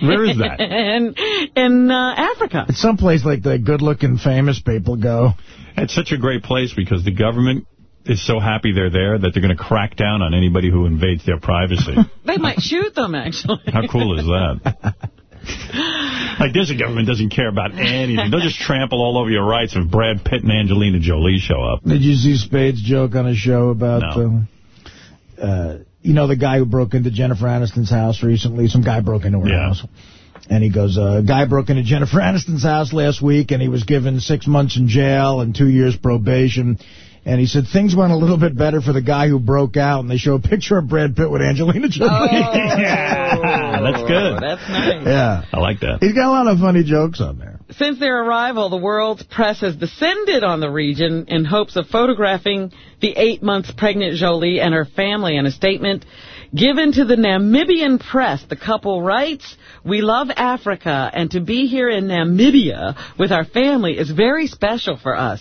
Where is that? in in uh, Africa. It's someplace like the good-looking famous people go. It's such a great place because the government is so happy they're there that they're going to crack down on anybody who invades their privacy. They might shoot them, actually. How cool is that? Like, this government doesn't care about anything. They'll just trample all over your rights if Brad Pitt and Angelina Jolie show up. Did you see Spade's joke on a show about, No. uh, uh, you know, the guy who broke into Jennifer Aniston's house recently? Some guy broke into her Yeah. house. And he goes, uh, a guy broke into Jennifer Aniston's house last week, and he was given six months in jail and two years probation. And he said things went a little bit better for the guy who broke out, and they show a picture of Brad Pitt with Angelina Jolie. Oh. yeah, that's good. That's nice. yeah. I like that. He's got a lot of funny jokes on there. Since their arrival, the world's press has descended on the region in hopes of photographing the eight months pregnant Jolie and her family. In a statement given to the Namibian press, the couple writes, We love Africa, and to be here in Namibia with our family is very special for us.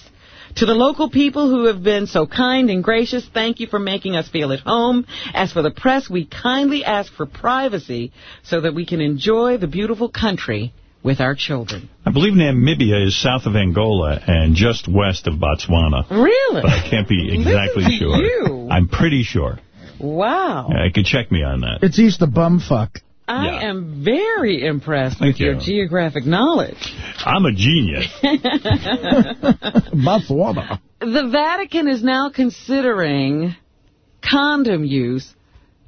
To the local people who have been so kind and gracious, thank you for making us feel at home. As for the press, we kindly ask for privacy so that we can enjoy the beautiful country with our children. I believe Namibia is south of Angola and just west of Botswana. Really? But I can't be exactly Listen to sure. you. I'm pretty sure. Wow. I could check me on that. It's east of bumfuck. I am very impressed Thank with your geographic knowledge. I'm a genius. Botswana. The Vatican is now considering condom use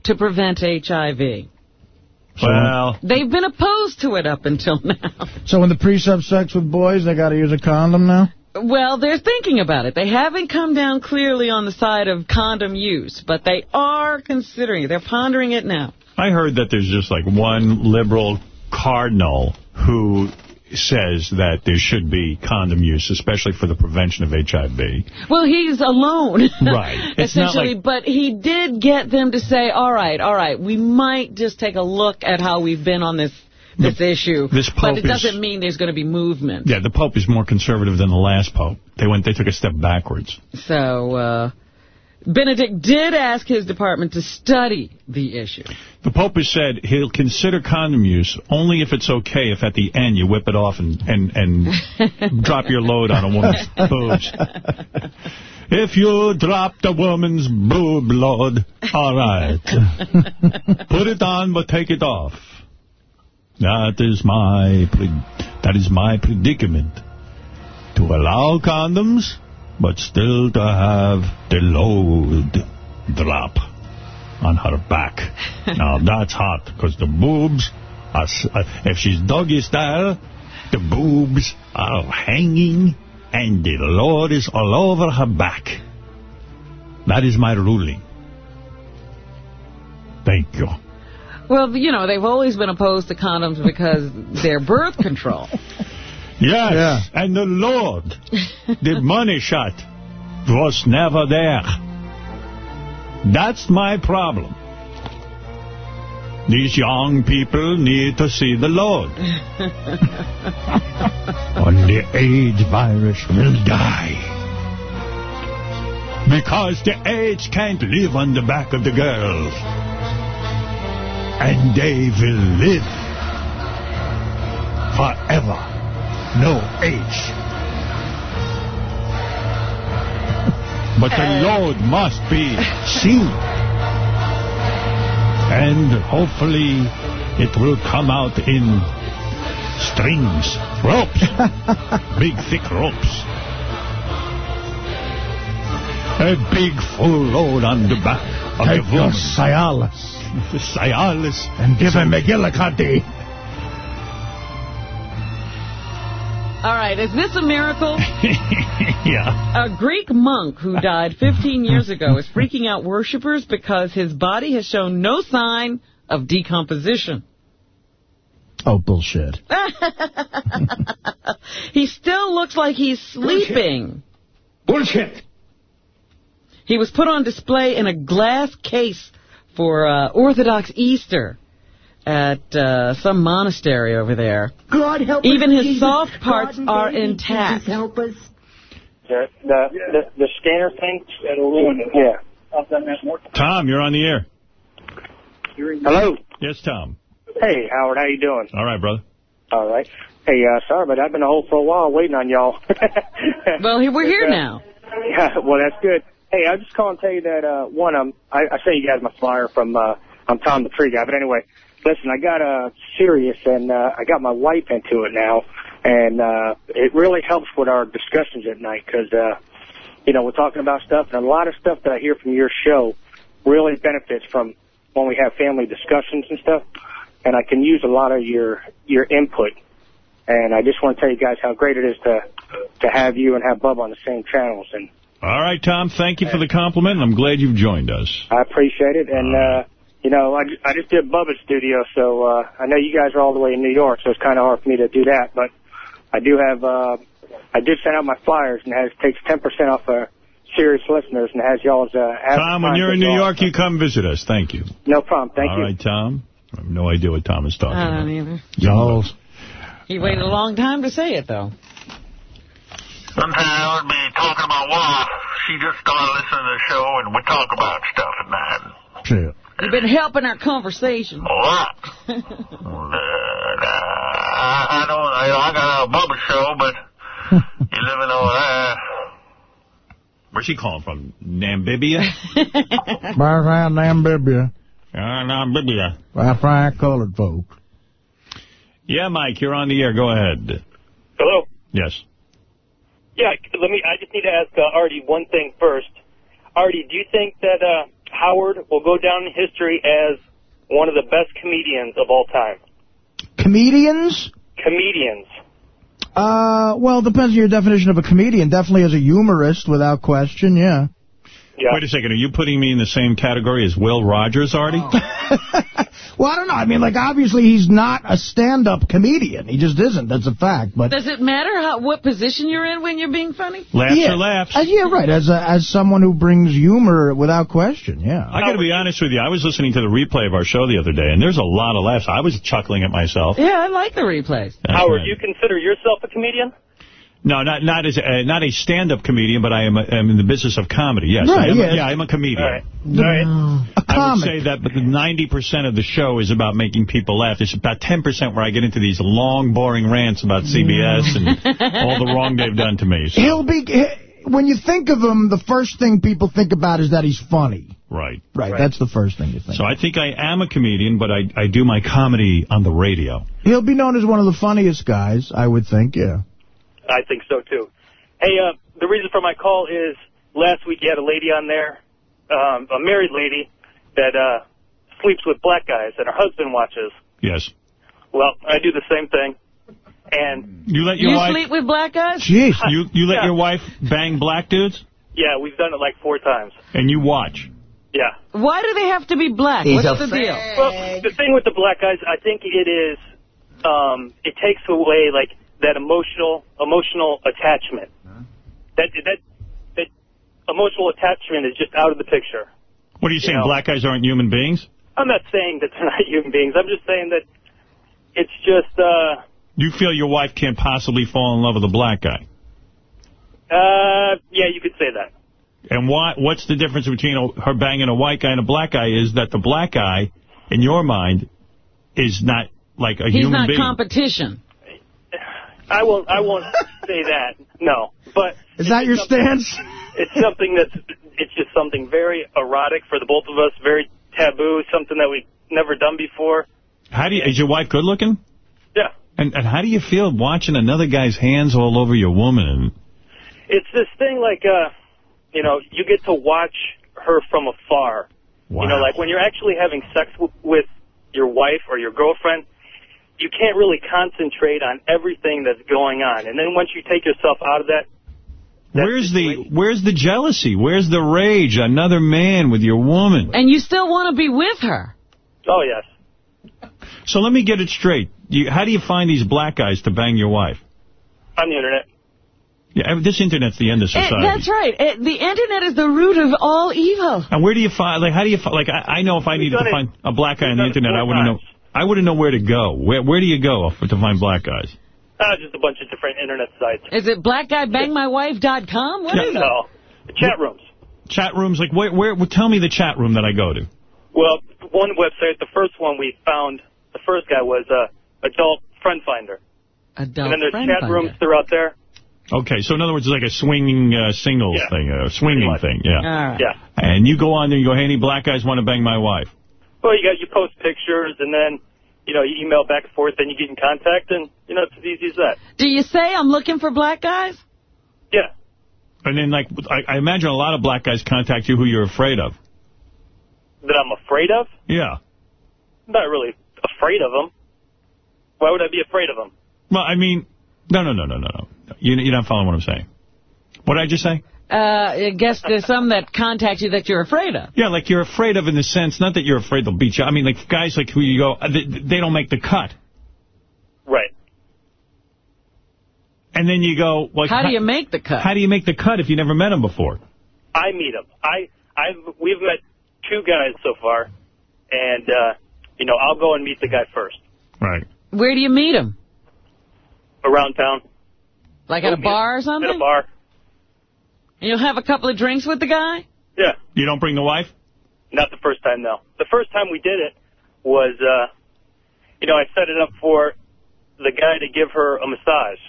to prevent HIV. Well, They've been opposed to it up until now. So when the priests have sex with boys, they got to use a condom now? Well, they're thinking about it. They haven't come down clearly on the side of condom use, but they are considering it. They're pondering it now. I heard that there's just like one liberal cardinal who says that there should be condom use, especially for the prevention of HIV. Well, he's alone. Right. Essentially, like- but he did get them to say, all right, all right, we might just take a look at how we've been on this this issue. this Pope but it doesn't mean there's going to be movement. Yeah, the Pope is more conservative than the last Pope. They went, they took a step backwards. So, uh, Benedict did ask his department to study the issue. The Pope has said he'll consider condom use only if it's okay if at the end you whip it off and, and, and drop your load on a woman's boobs. If you drop the woman's boob load, all right. Put it on, but take it off. That is my pre- that is my predicament. To allow condoms, but still to have the load drop on her back. now that's hot because the boobs are. uh, If she's doggy style, the boobs are hanging and the load is all over her back. That is my ruling. Thank you. Well, you know, they've always been opposed to condoms because they're birth control. Yes, and the Lord, the money shot, was never there. That's my problem. These young people need to see the Lord. or the AIDS virus will die. Because the AIDS can't live on the back of the girls. And they will live forever. No AIDS. But the load must be seen. And hopefully it will come out in strings, ropes, big thick ropes. A big full load on the back of Take the your. Cialis. Cialis. And give him McGillicuddy. All right, is this a miracle? yeah. A Greek monk who died 15 years ago is freaking out worshippers because his body has shown no sign of decomposition. Oh, bullshit. he still looks like he's sleeping. Bullshit. He was put on display in a glass case for uh, Orthodox Easter at uh, some monastery over there. God help Even us, his Jesus. soft parts God are baby, intact. Jesus help us. The, the, the, the scanner thing? That'll ruin it. Yeah. Tom, you're on the air. Hello. Yes, Tom. Hey, Howard, how you doing? All right, brother. All right. Hey, uh, sorry, but I've been on hold for a while waiting on y'all. well, we're here Uh, now. Yeah, well, that's good. Hey, I was just calling to tell you that, uh, one, um, I, I sent you guys my flyer from, uh, I'm Tom the Tree Guy, but anyway, listen, I got, uh, Sirius and, uh, I got my wife into it now, and, uh, it really helps with our discussions at night, cause, uh, you know, we're talking about stuff, and a lot of stuff that I hear from your show really benefits from when we have family discussions and stuff, and I can use a lot of your, your input. And I just want to tell you guys how great it is to, to have you and have Bub on the same channels, and All right, Tom, thank you for the compliment. I'm glad you've joined us. I appreciate it. And, uh, you know, I, I just did Bubba's studio, so uh, I know you guys are all the way in New York, so it's kind of hard for me to do that. But I do have, uh, I did send out my flyers, and it has, takes 10% off uh, Sirius listeners, and has y'all's... Uh, Tom, when you're in New York, you come visit us. Thank you. No problem. Thank All you. right, Tom. I have no idea what Tom is talking I about. don't either. Y'all's. He waited a long time to say it, though. Sometimes I would be talking to my wife. She just started listening to the show, and we talk about stuff and that. Shit. You've been helping our conversation. A lot. uh, I, I don't. I, I got a Bubba show, but you living over there. Where's he calling from? Namibia? Where's that Namibia? Uh, Namibia. Where fine colored folks. Yeah, Mike, you're on the air. Go ahead. Hello. Yes. Yeah, let me. I just need to ask uh, Artie one thing first. Artie, do you think that uh, Howard will go down in history as one of the best comedians of all time? Comedians? Comedians. Uh, well, it depends on your definition of a comedian. Definitely as a humorist, without question, yeah. Wait a second. Are you putting me in the same category as Will Rogers, Artie? Well, I don't know. I mean, like, obviously he's not a stand-up comedian. He just isn't. That's a fact. But Does it matter how what position you're in when you're being funny? Laughs yeah. are laughs. Uh, yeah, right. As a, as someone who brings humor without question, yeah. I got to be honest with you. I was listening to the replay of our show the other day, and there's a lot of laughs. I was chuckling at myself. Yeah, I like the replays. That's Howard, right. you consider yourself a comedian? No, not not as uh, not a stand-up comedian, but I am, a, am in the business of comedy. Yes, Right, I am, yeah. yeah, I'm a comedian. All right. All right. I would say that, but the 90% of the show is about making people laugh. It's about 10% where I get into these long, boring rants about CBS and all the wrong they've done to me. So, He'll be... he- When you think of him, the first thing people think about is that he's funny. right. Right, that's the first thing you think. So I think I am a comedian, but I, I do my comedy on the radio. He'll be known as one of the funniest guys, I would think, yeah. I think so too. Hey, uh, the reason for my call is last week you had a lady on there, um, a married lady that uh, sleeps with black guys and her husband watches. Yes. Well, I do the same thing, and You let your You wife... sleep with black guys? Jeez. You, you let Yeah. your wife bang black dudes, yeah, we've done it like four times. and you watch. Yeah. Why do they have to be black? He's What's a the deal? Well, the thing with the black guys, I think it is, um, it takes away like that emotional emotional attachment. That that that emotional attachment is just out of the picture. What are you saying, know. black guys aren't human beings? I'm not saying that they're not human beings. I'm just saying that it's just, uh, You feel your wife can't possibly fall in love with a black guy. uh, yeah, you could say that. And why? what's the difference between a, her banging a white guy and a black guy is that the black guy, in your mind, is not like a He's human not being. competition. I won't. I won't say that. No, but Is that your stance? it's something that's. It's just something very erotic for the both of us. Very taboo. Something that we've never done before. How do you, is your wife good looking? Yeah. And, and how do you feel watching another guy's hands all over your woman? It's this thing like, uh, you know, you get to watch her from afar. Wow. You know, like when you're actually having sex w- with your wife or your girlfriend, you can't really concentrate on everything that's going on. And then once you take yourself out of that, Where's the Where's the jealousy? Where's the rage? Another man with your woman. And you still want to be with her. oh yes, So let me get it straight. You, how do you find these black guys to bang your wife? on the internet. Yeah, this internet's the end of Eh, society. that's right. Eh, the internet is the root of all evil. And where do you find, like, how do you find, like, I, I know if I needed to it- find a black guy on the internet, I wouldn't know, I wouldn't know where to go. Where, where do you go for, to find black guys? Uh, just a bunch of different internet sites. Is it blackguybangmywife.com? What is it? No, chat rooms. Chat rooms, like, where, where, well, tell me the chat room that I go to. Well, one website, the first one we found, the first guy was uh, Adult Friend Finder. Adult and then there's chat Finder. rooms throughout there. Okay, so in other words, it's like a swinging uh, singles Yeah. thing, a swinging thing, yeah. All right. Yeah. And you go on there and you go, hey, any black guys want to bang my wife? Well, you got you post pictures and then you know you email back and forth, then you get in contact, and you know it's as easy as that. Do you say I'm looking for black guys? Yeah. And then, like, I, I imagine a lot of black guys contact you who you're afraid of. That I'm afraid of. Yeah. I'm not really afraid of them. Why would I be afraid of them? Well, I mean, no, no, no, no, no, no. You, you're not following what I'm saying. What did I just say? Uh, I guess there's some that contact you that you're afraid of. Yeah, like you're afraid of in the sense, not that you're afraid they'll beat you. I mean, like guys like who you go, uh, they, they don't make the cut. Right. And then you go, like, How do you make the cut? How do you make the cut if you never met them before? I meet them. I, I've, we've met two guys so far, and, uh, you know, I'll go and meet the guy first Right. Where do you meet him? around town. Like at a bar or something? At a bar. And you'll have a couple of drinks with the guy? Yeah. You don't bring the wife? Not the first time, no. The first time we did it was, uh, you know, I set it up for the guy to give her a massage.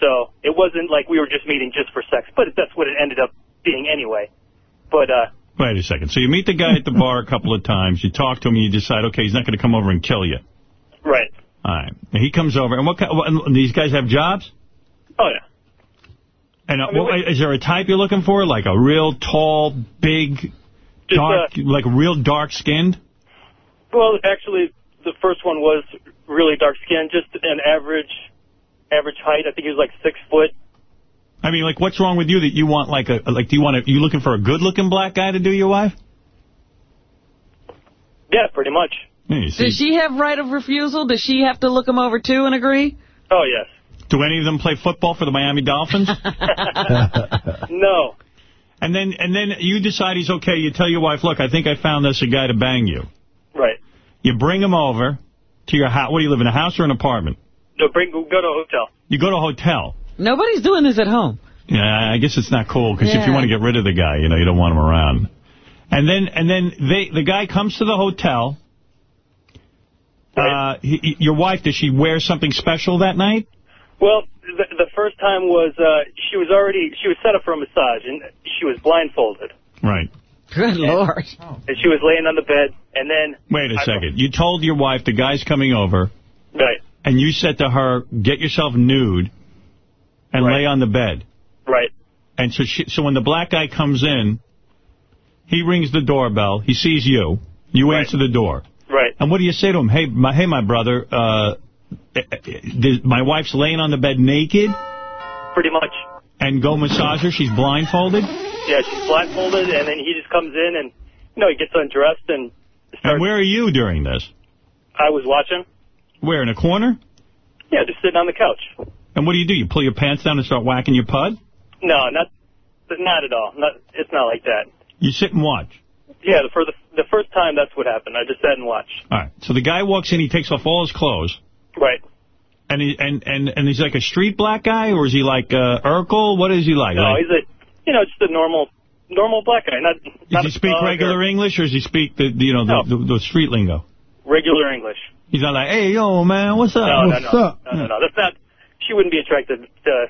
So it wasn't like we were just meeting just for sex, but that's what it ended up being anyway. But, uh, Wait a second. So you meet the guy at the bar a couple of times. You talk to him, and you decide, okay, he's not going to come over and kill you. right. All right. And he comes over. And what kind, what, and these guys have jobs? Oh, yeah. And uh, what, is there a type you're looking for? Like a real tall, big, dark, like real dark-skinned? Well, actually, the first one was really dark skinned, just an average, average height. I think he was like six foot. I mean, like, what's wrong with you that you want, like, a like, do you want to, you looking for a good-looking black guy to do your wife? Yeah, pretty much. Yeah. Does she have right of refusal? Does she have to look him over, too, and agree? Oh, yes. Do any of them play football for the Miami Dolphins? No. And then and then you decide he's okay. You tell your wife, look, I think I found us a guy to bang you. Right. You bring him over to your house. What do you live in, a house or an apartment? No, bring, go to a hotel. You go to a hotel. Nobody's doing this at home. Yeah, I guess it's not cool because if you want to get rid of the guy, you know, you don't want him around. And then and then they the guy comes to the hotel. Uh, he, he- your wife, does she wear something special that night? Well, the, the first time was, uh, she was already, she was set up for a massage, and she was blindfolded. Right. Good Lord. And she was laying on the bed, and then... Wait a I- second. You told your wife the guy's coming over, Right, and you said to her, get yourself nude and lay on the bed. right. And so she, so when the black guy comes in, he rings the doorbell. He sees you. You answer the door. Right. And what do you say to him? Hey, my, hey, my brother, uh, my wife's laying on the bed naked, Pretty much. and go massage her. She's blindfolded. Yeah, she's blindfolded, and then he just comes in, and, you know, he gets undressed, and And where are you during this? I was watching. Where, in a corner? Yeah, just sitting on the couch. And what do you do? You pull your pants down and start whacking your pud? No, not not at all. Not It's not like that. You sit and watch. Yeah, for the, the first time, that's what happened. I just sat and watched. All right. So the guy walks in. He takes off all his clothes. Right. And he and and and he's like a street black guy, or is he like uh, Urkel? What is he like? No, like he's a, you know, just a normal normal black guy. Not, does not he speak thug or regular English, or does he speak the you know the, No. the, the street lingo? regular English. He's not like, hey yo man, what's up? No, no, what's no, up? no, no, no. That's not. She wouldn't be attracted to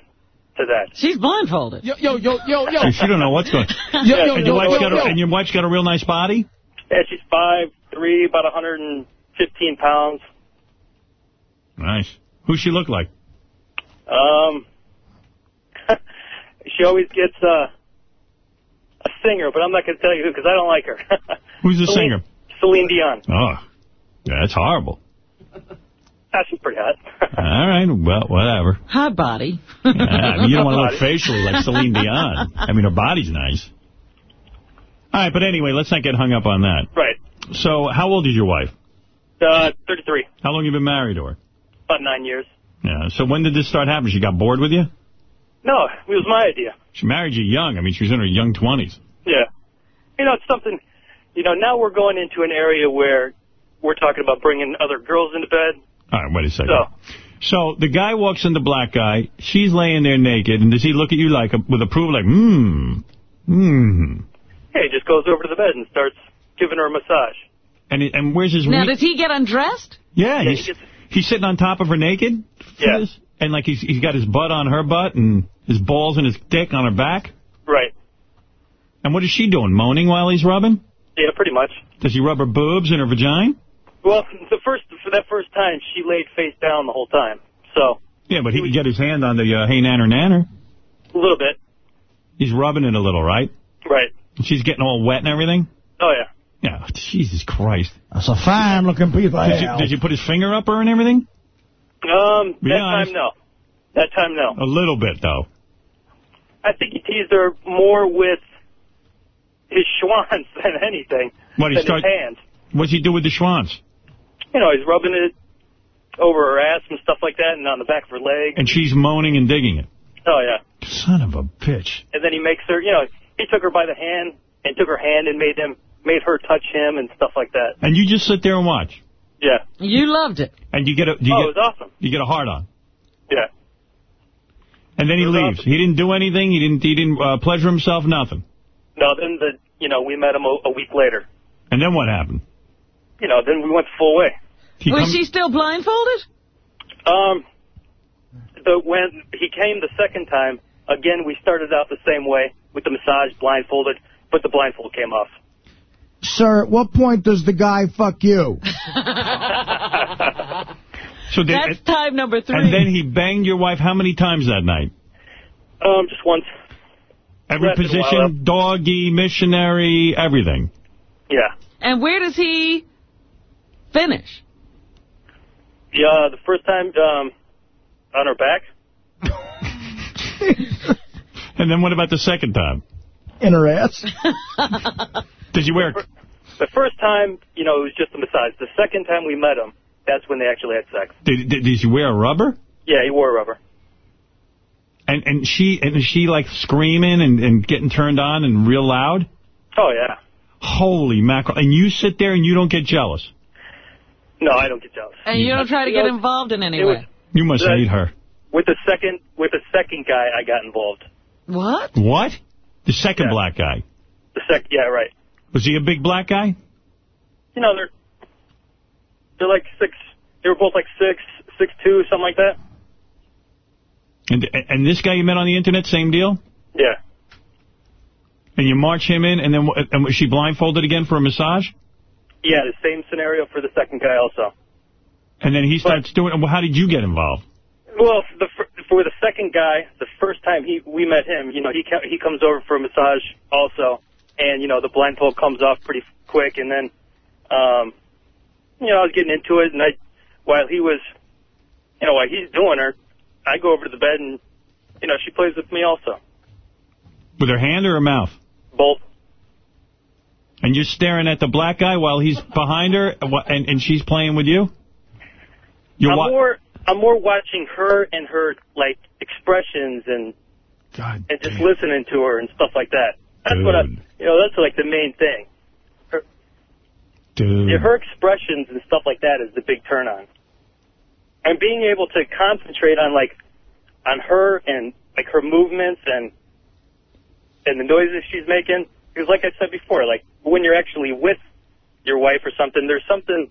to that. She's blindfolded. Yo, yo, yo, yo, yo. She don't know what's going. Yo, yo, and your yo, yo, got a, yo. and your wife's got a real nice body. Yeah, she's five three, about 115 pounds. Nice. Who she look like? Um, she always gets uh, a singer, but I'm not going to tell you who because I don't like her. Who's the Celine- singer? Celine Dion. Oh, yeah, that's horrible. Ah, she's pretty hot. All right, well, whatever. Hot body. Yeah, I mean, you don't want to look facially like Celine Dion. I mean, her body's nice. All right, but anyway, let's not get hung up on that. Right. So, how old is your wife? Uh, 33. How long you been married to her? About nine years. Yeah. So when did this start happening? She got bored with you? No, it was my idea. She married you young. I mean, she was in her young 20s. Yeah. You know, it's something, you know, now we're going into an area where we're talking about bringing other girls into bed. All right, wait a second. So, So the guy walks in, the black guy. She's laying there naked, and does he look at you like with approval, like, hmm, hmm? yeah, he just goes over to the bed and starts giving her a massage. And he- and where's his? Now, does he get undressed? yeah, Yeah, he's he gets- he's sitting on top of her naked. Yeah. And like he's he's got his butt on her butt and his balls and his dick on her back. Right. And what is she doing? Moaning while he's rubbing? Yeah, pretty much. Does he rub her boobs and her vagina? Well, the first for that first time, she laid face down the whole time. So, Yeah, but he can get his hand on the uh, hey nanner nanner. a little bit. He's rubbing it a little, right? Right. She's getting all wet and everything. Oh, yeah. Yeah, Jesus Christ. That's a fine-looking piece of Did you, did you put his finger up her and everything? Um, Be that honest. time, no. That time, no. A little bit, though. I think he teased her more with his schwanz than anything. What, he than start- his hands. What's he do with the schwanz? You know, he's rubbing it over her ass and stuff like that, and on the back of her leg. And she's moaning and digging it. Oh yeah. Son of a bitch. And then he makes her, you know, he took her by the hand and took her hand and made him, made her touch him and stuff like that. And you just sit there and watch. Yeah. You loved it. And you get a you oh, get, it was awesome. you get a hard on. Yeah. And then he leaves. He didn't do anything. He didn't he didn't uh, pleasure himself. Nothing. No, then the, you know, we met him a, a week later. And then what happened? You know, then we went the full way. He Was she still blindfolded? Um, the when he came the second time, again we started out the same way with the massage blindfolded, but the blindfold came off. Sir, at what point does the guy fuck you? So they, That's time number three. and then he banged your wife how many times that night? Um, just once. Every Lasted a while. position, doggy, missionary, everything. Yeah. And where does he finish? Yeah, the first time um, on her back. And then what about the second time? In her ass? Did you wear? The first time, you know, it was just a massage. The second time we met him, that's when they actually had sex. Did, did, did you wear a rubber? Yeah, he wore a rubber. And and she and is she like screaming and, and getting turned on and real loud? Oh, yeah. Holy mackerel! And you sit there and you don't get jealous. No, I don't get jealous. And you don't try to get know, involved in any it was- way. You must That- hate her. With the second, with the second guy, I got involved. What? What? The second black guy. The sec, yeah, right. Was he a big black guy? You know, they're they're like six. They were both like six, six two, something like that. And and this guy you met on the internet, same deal? Yeah. And you march him in, and then and was she blindfolded again for a massage? Yeah, the same scenario for the second guy also. And then he starts doing. Well, how did you get involved? Well, for the for the second guy, the first time he we met him, you know, he he comes over for a massage also, and you know the blindfold comes off pretty quick, and then, um, you know, I was getting into it, and I, while he was, you know, while he's doing her, I go over to the bed, and you know, she plays with me also, With her hand or her mouth? both. And you're staring at the black guy while he's behind her, and and, she's playing with you? You're I'm more I'm more watching her and her like expressions and God and just listening to her and stuff like that. That's what I you know, that's like the main thing. Dude. Her expressions and stuff like that is the big turn on. And being able to concentrate on like on her and like her movements and and the noises she's making. Because like I said before, like when you're actually with your wife or something, there's something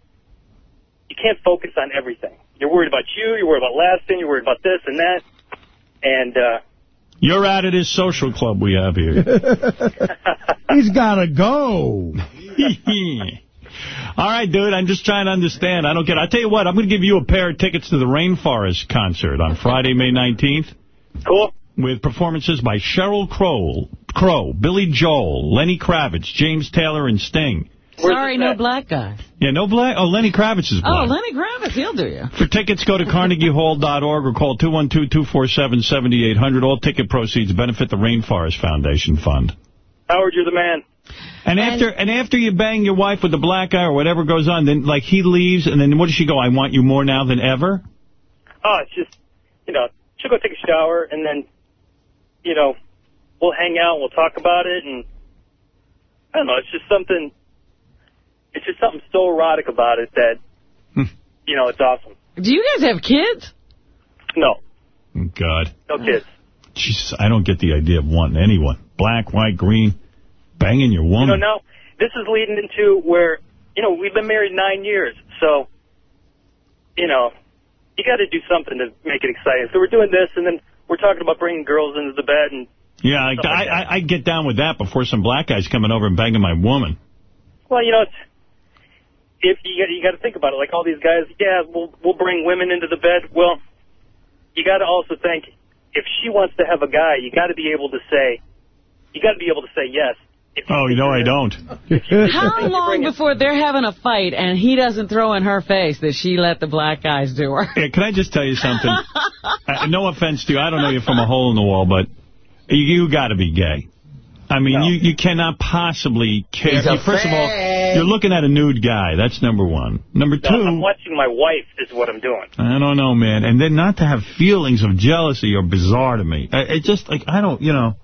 you can't focus on everything. You're worried about you, you're worried about lasting, you're worried about this and that. And uh You're out of this social club we have here. He's got to go. All right, dude, I'm just trying to understand. I don't get it. I'll tell you what, I'm going to give you a pair of tickets to the Rainforest concert on Friday, May 19th. Cool. With performances by Sheryl Crow, Crow, Billy Joel, Lenny Kravitz, James Taylor, and Sting. Sorry, no black guy. Yeah, no black. Oh, Lenny Kravitz is black. Oh. Lenny Kravitz, he'll do you. For tickets, go to carnegiehall.org or call 212-247-7800. All ticket proceeds benefit the Rainforest Foundation Fund. Howard, you're the man. And after and after you bang your wife with the black eye or whatever goes on, then like he leaves, and then what does she go? I want you more now than ever. Oh, it's just, you know, she'll go take a shower and then, you know, we'll hang out, and we'll talk about it, and I don't know, it's just something, it's just something so erotic about it that, hmm. you know, it's awesome. Do you guys have kids? No, Oh, God, no kids. Jesus, I don't get the idea of wanting anyone, black, white, green, banging your You know, woman. now, this is leading into where, you know, we've been married nine years, so, you know, you got to do something to make it exciting. So we're doing this, and then we're talking about bringing girls into the bed, and yeah, I, I, I, I'd get down with that before some black guys coming over and banging my woman. Well, you know, it's, if you got, you got to think about it. Like all these guys, yeah, we'll we'll bring women into the bed. Well, you got to also think if she wants to have a guy, you got to be able to say, you got to be able to say yes. Oh, you know I don't. How long before they're having a fight and he doesn't throw in her face that she let the black guys do her? Yeah, can I just tell you something? uh, no offense to you. I don't know you from a hole in the wall, but you, you got to be gay. I mean, you, you cannot possibly care. He's a You- First of all, you're looking at a nude guy. That's number one. Number No, I'm two, watching my wife is what I'm doing. I don't know, man. And then not to have feelings of jealousy are bizarre to me. I- It just, like, I don't, you know.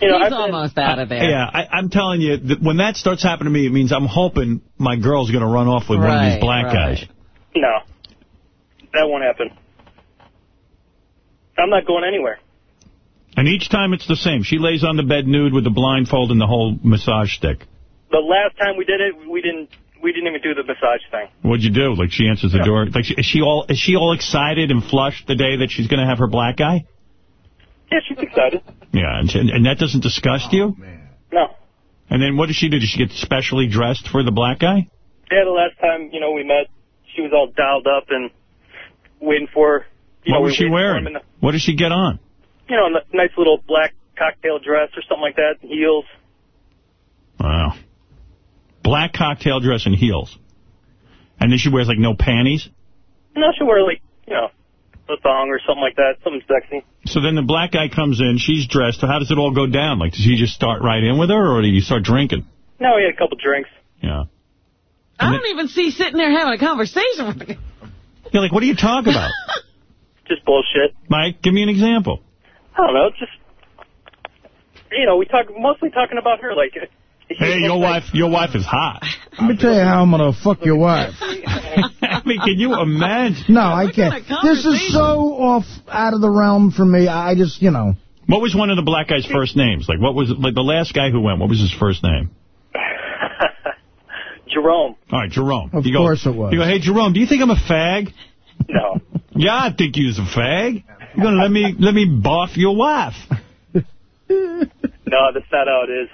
You know, He's I've been- almost out of there. Yeah, I, I'm telling you, that when that starts happening to me, it means I'm hoping my girl's going to run off with one of these black right. guys. No, that won't happen. I'm not going anywhere. And each time it's the same. She lays on the bed nude with the blindfold and the whole massage stick. The last time we did it, we didn't we didn't even do the massage thing. What'd you do? Like, she answers the door. Like, is she all is she all excited and flushed the day that she's going to have her black guy? Yeah, she's excited. Yeah, and, she- and that doesn't disgust you? Oh, no. And then what does she do? Does she get specially dressed for the black guy? Yeah, the last time you know we met, she was all dialed up and waiting for. You What know, was we she waited for wearing? the- What does she get on? You know, a nice little black cocktail dress or something like that, heels. Wow. Black cocktail dress and heels. And then she wears, like, no panties? No, she'll wear like you know a thong or something like that, something sexy. So then the black guy comes in, she's dressed. So how does it all go down? Like, does he just start right in with her, or do you start drinking? No, we had a couple drinks. Yeah. I don't even see sitting there having a conversation with the You're like, what are you talking about? Just bullshit. Mike, give me an example. I don't know, just you know, we talk mostly talking about her. Like, Hey, your wife, your wife is hot. Let me tell you how I'm going to fuck your wife. I mean, can you imagine? No, I can't. This is so off, out of the realm for me. I just, you know. What was one of the black guy's first names? Like, what was like the last guy who went? What was his first name? Jerome. All right, Jerome. Of you go, course it was. You go, hey, Jerome, do you think I'm a fag? No. Yeah, I think you's a fag. You're gonna let me let me boff your wife. No, that's not how it is.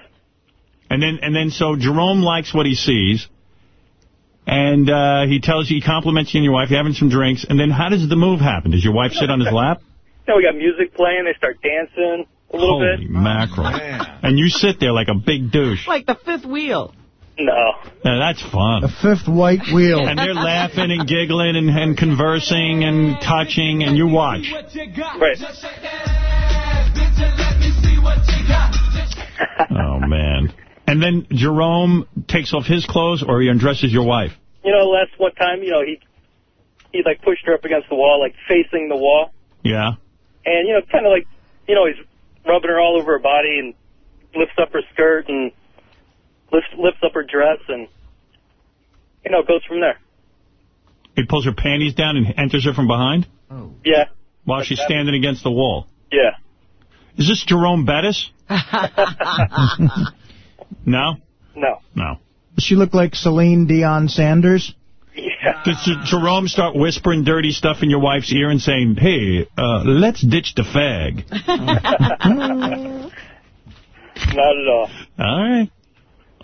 And then and then so Jerome likes what he sees. And uh, he tells you, he compliments you and your wife, you're having some drinks. And then how does the move happen? Does your wife sit on his lap? You know, we got music playing. They start dancing a little Holy bit. mackerel. And you sit there like a big douche. like the fifth wheel. No. Now, that's fun. The fifth white wheel. And they're laughing and giggling and, and conversing and touching, and you watch. Right. Oh, man. And then Jerome takes off his clothes or he undresses your wife. You know, last one time, you know, he he like pushed her up against the wall, like facing the wall, Yeah? and you know, kind of like, you know, he's rubbing her all over her body and lifts up her skirt and lifts lifts up her dress and you know goes from there. He pulls her panties down and enters her from behind Oh. Yeah, while she's standing against the wall. yeah. Is this Jerome Bettis? No? No. No. Does she look like Celine Dion Sanders? Does J- Jerome start whispering dirty stuff in your wife's ear and saying, hey, uh, let's ditch the fag? Not at all. All right.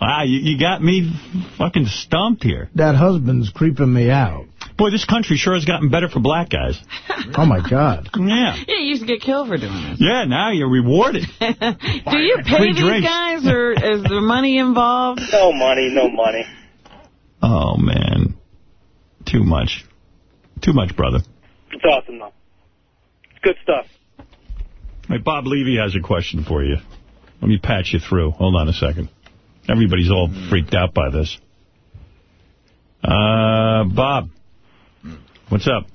Wow, you, you got me fucking stumped here. That husband's creeping me out. Boy, this country sure has gotten better for black guys. Oh, my God. Yeah. Yeah, you used to get killed for doing this. Yeah, now you're rewarded. Do you pay these drinks. guys, or is there money involved? No money, no money. Oh, man. Too much. Too much, brother. It's awesome though. It's good stuff. Hey, Bob Levy has a question for you. Let me patch you through. Hold on a second. Everybody's all freaked out by this. Uh, Bob. What's up?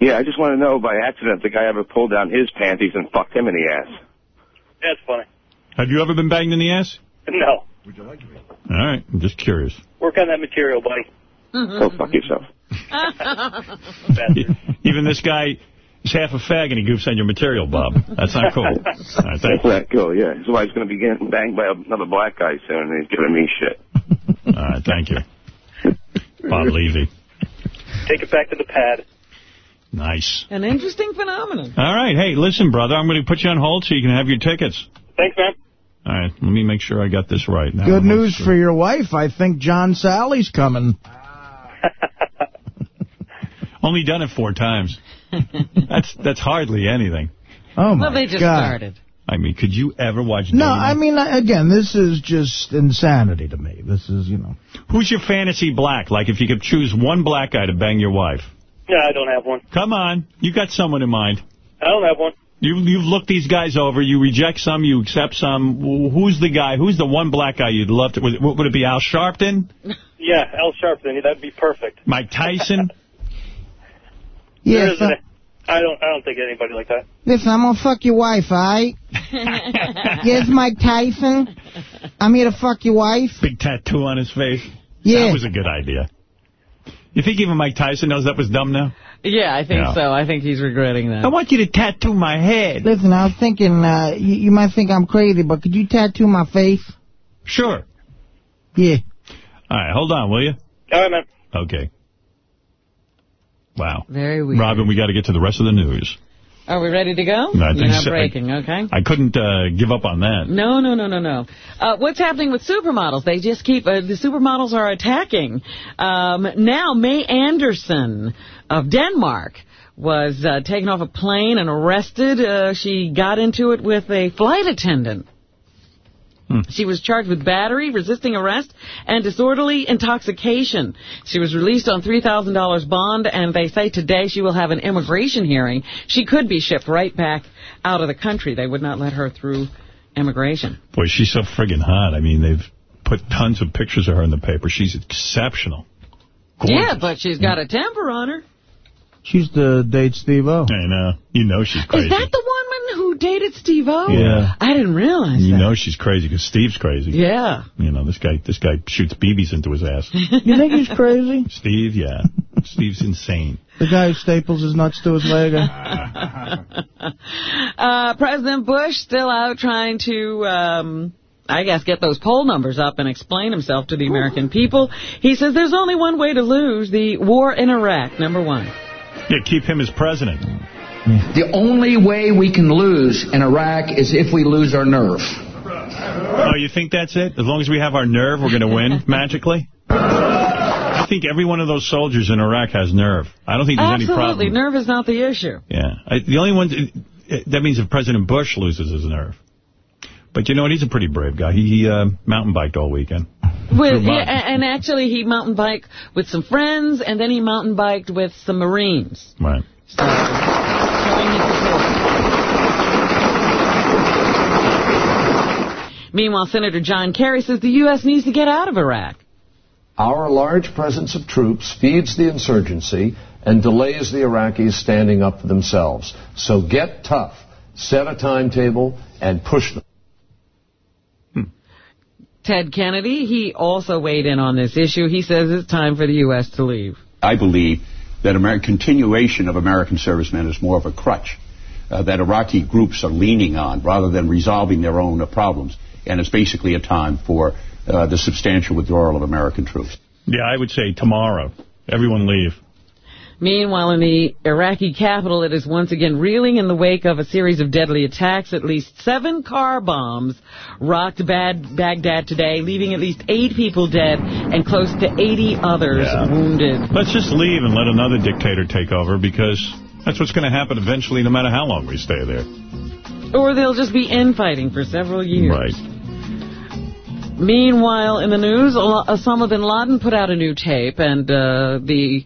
Yeah, I just want to know by accident the guy ever pulled down his panties and fucked him in the ass. That's funny. Have you ever been banged in the ass? No. Would you like to be? All right. I'm just curious. Work on that material, buddy. Go fuck yourself. Even this guy is half a fag and he goofs on your material, Bob. That's not cool. All right, That's thank you. that cool, yeah. His wife's going to be getting banged by another black guy soon, and he's giving me shit. All right, thank you. Bob Levy. Take it back to the pad. Nice. An interesting phenomenon. All right. Hey, listen, brother. I'm going to put you on hold so you can have your tickets. Thanks, man. All right. Let me make sure I got this right. Now Good news sure. for your wife. I think John Salley's coming. Only done it four times. that's that's hardly anything. Oh, my Well, they just God. started. I mean, could you ever watch No, dating? I mean, again, this is just insanity to me. This is, you know. Who's your fantasy black? Like, if you could choose one black guy to bang your wife. Yeah, I don't have one. Come on. You got someone in mind. I don't have one. You, you've looked these guys over. You reject some, you accept some. Who's the guy? Who's the one black guy you'd love to... Would, would it be Al Sharpton? Yeah, Al Sharpton. That'd be perfect. Mike Tyson? There Yeah, isn't a- I don't. I don't think anybody like that. Listen, I'm gonna fuck your wife, alright? yes, Mike Tyson. I'm here to fuck your wife. Big tattoo on his face? Yeah. That was a good idea. You think even Mike Tyson knows that was dumb now? Yeah, I think Yeah. so. I think he's regretting that. I want you to tattoo my head. Listen, I was thinking, uh, you, you might think I'm crazy, but could you tattoo my face? Sure. Yeah. All right, hold on, will you? All right, man. Okay. Wow. Very weird. Robin, we got to get to the rest of the news. Are we ready to go? No, I think You're not so. breaking, okay? I couldn't uh, give up on that. No, no, no, no, no. Uh, what's happening with supermodels? They just keep, uh, the supermodels are attacking. Um, now, May Andersen of Denmark was uh, taken off a plane and arrested. Uh, she got into it with a flight attendant. Mm. She was charged with battery, resisting arrest, and disorderly intoxication. She was released on $3,000 bond, and they say today she will have an immigration hearing. She could be shipped right back out of the country. They would not let her through immigration. Boy, she's so friggin' hot. I mean, they've put tons of pictures of her in the paper. She's exceptional. Yeah, but she's got a mm. temper on her. She's the date Steve-O. I know. You know she's crazy. Is that the woman who dated Steve-O? Yeah. I didn't realize You that. know she's crazy because Steve's crazy. Yeah. You know, this guy this guy shoots BBs into his ass. You think he's crazy? Steve, yeah. Steve's insane. The guy who staples his nuts to his leg? Uh, President Bush still out trying to, um, I guess, get those poll numbers up and explain himself to the American people. He says there's only one way to lose the war in Iraq, number one. Yeah, keep him as president. The only way we can lose in Iraq is if we lose our nerve. Oh, you think that's it? As long as we have our nerve, we're going to win magically? I think every one of those soldiers in Iraq has nerve. I don't think there's any problem. Absolutely. Nerve is not the issue. Yeah. I, the only one, that means if President Bush loses his nerve. But you know what? He's a pretty brave guy. He, he uh, mountain biked all weekend. With, yeah, and actually, he mountain biked with some friends, and then he mountain biked with some Marines. Right. showing his support. Meanwhile, Senator John Kerry says the U.S. needs to get out of Iraq. Our large presence of troops feeds the insurgency and delays the Iraqis standing up for themselves. So get tough, set a timetable, and push them. Ted Kennedy, he also weighed in on this issue. He says it's time for the U.S. to leave. I believe that Amer- continuation of American servicemen is more of a crutch uh, that Iraqi groups are leaning on rather than resolving their own uh, problems. And it's basically a time for uh, the substantial withdrawal of American troops. Yeah, I would say tomorrow. Everyone leave. Meanwhile, in the Iraqi capital, it is once again reeling in the wake of a series of deadly attacks. At least seven car bombs rocked Bad Baghdad today, leaving at least eight people dead and close to 80 others Yeah. wounded. Let's just leave and let another dictator take over because that's what's going to happen eventually no matter how long we stay there. Or they'll just be infighting for several years. Right. Meanwhile, in the news, Osama bin Laden put out a new tape, and uh, the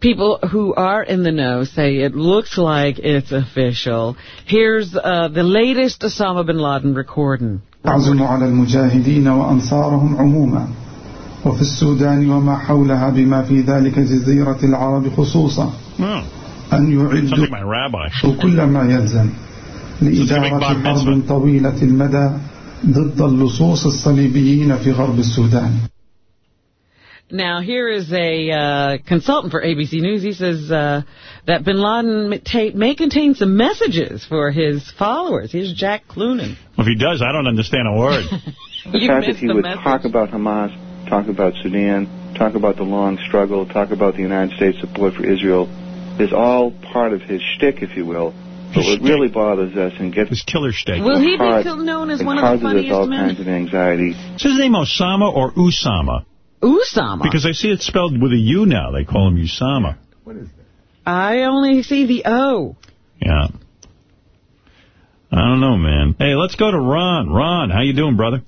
people who are in the know say it looks like it's official. Here's uh, the latest Osama bin Laden recording. أعزم على المجاهدين وأنصارهم عموما وفي السودان وما حولها بما في ذلك جزيرة العرب خصوصا Oh, أن sounds يعدوا like my rabbi. كل ما يلزم لإدارة حرب طويلة المدى ضد اللصوص الصليبيين في غرب السودان Now, here is a uh, consultant for ABC News. He says uh, that bin Laden may contain some messages for his followers. Here's Jack Cloonan. Well, if he does, I don't understand a word. the fact that he would message. talk about Hamas, talk about Sudan, talk about the long struggle, talk about the United States support for Israel, is all part of his shtick, if you will, but what really bothers us and gets his killer shtick. Will he be heart still known as one of the causes us funniest all men? kinds of anxiety. Is his name Osama or Usama? Usama. Because I see it spelled with a U now. They call him Usama. What is that? I only see the O. Yeah. I don't know, man. Hey, let's go to Ron. Ron, how you doing, brother?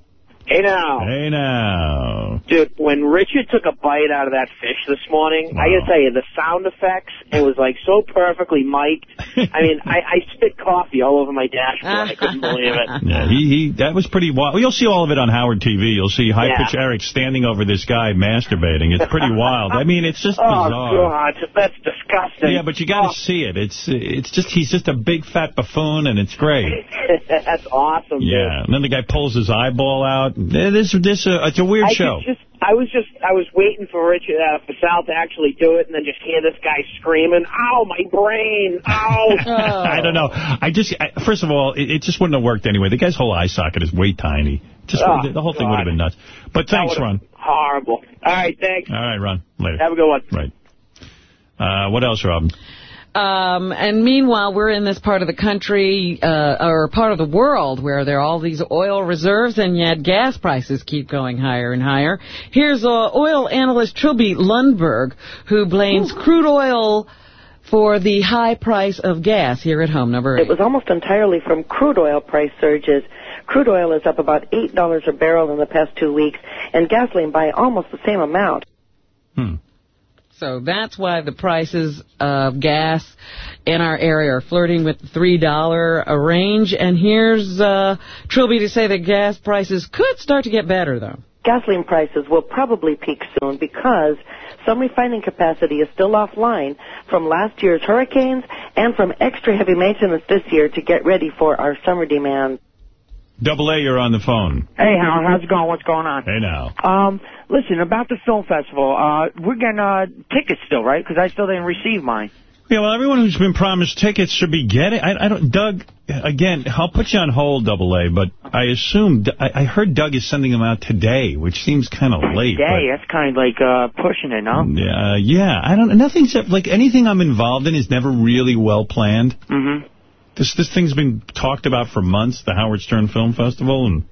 Hey now. Hey now. Dude, when Richard took a bite out of that fish this morning, I gotta tell you, the sound effects, it was like so perfectly mic'd. I mean, I, I spit coffee all over my dashboard. I couldn't believe it. Yeah, he, he that was pretty wild. You'll see all of it on Howard TV. You'll see High Pitch Yeah. Eric standing over this guy masturbating. It's pretty wild. I mean, it's just oh, bizarre. God, that's disgusting. Yeah, but you got to oh. see it. It's it's just he's just a big fat buffoon, and it's great. that's awesome, dude. Yeah, and then the guy pulls his eyeball out. This this uh, it's a weird I show. just, I was just, I was waiting for Richard, uh, for Sal to actually do it, and then just hear this guy screaming, "Ow, my brain! Ow!" I don't know. I just I, first of all, it, it just wouldn't have worked anyway. The guy's whole eye socket is way tiny. Just Oh, the whole thing would have been nuts. But That thanks, Ron. Horrible. All right, thanks. All right, Ron. Later. Have a good one. Right. Uh, what else, Robin? Um, and meanwhile, we're in this part of the country, uh, or part of the world where there are all these oil reserves and yet gas prices keep going higher and higher. Here's uh, oil analyst Trilby Lundberg, who blames crude oil for the high price of gas here at home. Number It was almost entirely from crude oil price surges. Crude oil is up about $8 a barrel in the past two weeks, and gasoline by almost the same amount. So that's why the prices of gas in our area are flirting with the $3 a range. And here's uh, Trilby to say that gas prices could start to get better, though. Gasoline prices will probably peak soon because some refining capacity is still offline from last year's hurricanes and from extra heavy maintenance this year to get ready for our summer demand. Double A, you're on the phone. Hey, Howard, how's it going? What's going on? Hey, now. Um, listen, about the film festival, uh, we're getting, uh, tickets still, right? Because I still didn't receive mine. Yeah, well, everyone who's been promised tickets should be getting. I, I don't. Doug, again, I'll put you on hold, Double A. But I assume I, I heard Doug is sending them out today, which seems kind of late. Day, that's kind of like, uh, pushing it, no? but, uh, yeah, I don't. Nothing's like anything I'm involved in is never really well planned. Mm-hmm. This this thing's been talked about for months, the Howard Stern Film Festival, and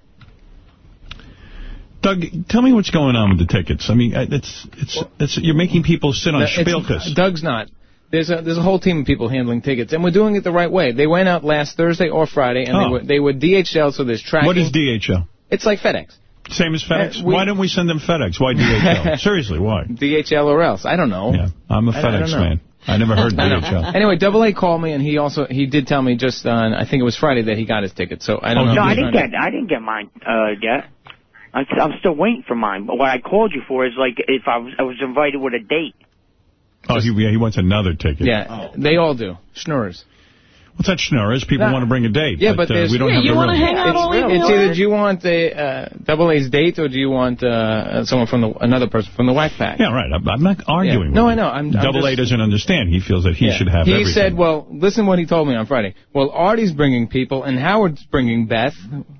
Doug, tell me what's going on with the tickets. I mean, uh, it's it's it's you're making people sit on it's- Doug's not. There's a there's a whole team of people handling tickets, and we're doing it the right way. They went out last Thursday or Friday, and Oh. they were they were DHL, so there's tracking. What is DHL? It's like FedEx. Same as FedEx? Uh, we- why don't we send them FedEx? Why DHL? Seriously, why? DHL or else. I don't know. Yeah, I'm a I- I FedEx know. man. I never heard I know. DHL. Anyway, Double A called me, and he also he did tell me just on I think it was Friday that he got his ticket. So I don't know. no, I didn't trying get, I didn't get mine, uh, yet. I, I'm still waiting for mine. But what I called you for is, like, if I was, I was invited with a date. Oh, he, yeah, he wants another ticket. Yeah, they all do. Schnurrs. What's that schnorrers? People No. want to bring a date. Yeah, but, uh, we don't have the real it's, it's either do you want a uh, double A's date or do you want uh, someone from the another person from the whack pack? Yeah, right. I'm, I'm not arguing. Yeah. No, I know. I'm- I'm Double A doesn't understand. He feels that he Yeah. should have He everything. said, well, listen what he told me on Friday. Well, Artie's bringing people and Howard's bringing Beth.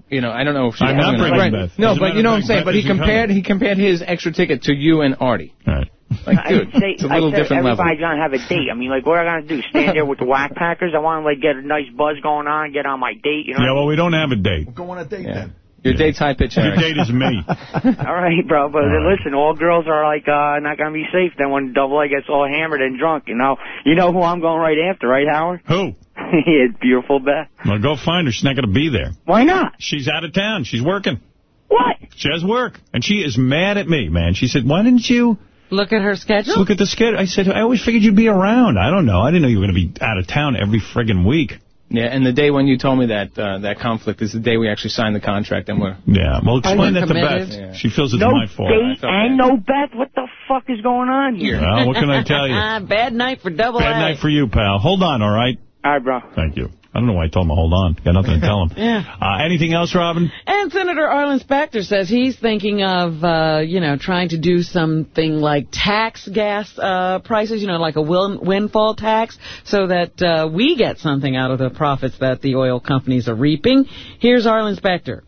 You know, I don't know if she's I'm not bringing Right. Beth. No, As but you know what I'm saying. Beth But he isn't compared he compared his extra ticket to you and Artie. Right. Like, I dude, didn't say, it's a little I said different level. everybody's gonna have a date. I mean, like, what am I gonna do? Stand there with the whack packers? I want to like get a nice buzz going on, get on my date. You know. Yeah, well, we don't have a date. Go on a date then. Your date's high pitch. Your date is me. all right, bro. But listen, all girls are like uh not gonna be safe. Then when Double A gets all hammered and drunk, you know, you know who I'm going right after, right, Howard? Who? yeah, beautiful Beth. Well, go find her. She's not going to be there. Why not? She's out of town. She's working. What? She has work. And she is mad at me, man. She said, why didn't you... Look at her schedule? Look at the schedule. I said, I always figured you'd be around. I don't know. I didn't know you were going to be out of town every friggin' week. Yeah, and the day when you told me that uh, that conflict is the day we actually signed the contract, and we're Yeah, well, explain you that to committed? Beth. Yeah. She feels it's no my fault. date and no Beth. What the fuck is going on here? Well, what can I tell you? Bad night for double Bad A. night for you, pal. Hold on, all right? All right, bro. Thank you. I don't know why I told him to hold on. Got nothing to tell him. Yeah. Uh, anything else, Robin? And Senator Arlen Specter says he's thinking of, uh, you know, trying to do something like tax gas uh, prices, you know, like a windfall tax, so that uh, we get something out of the profits that the oil companies are reaping. Here's Arlen Specter.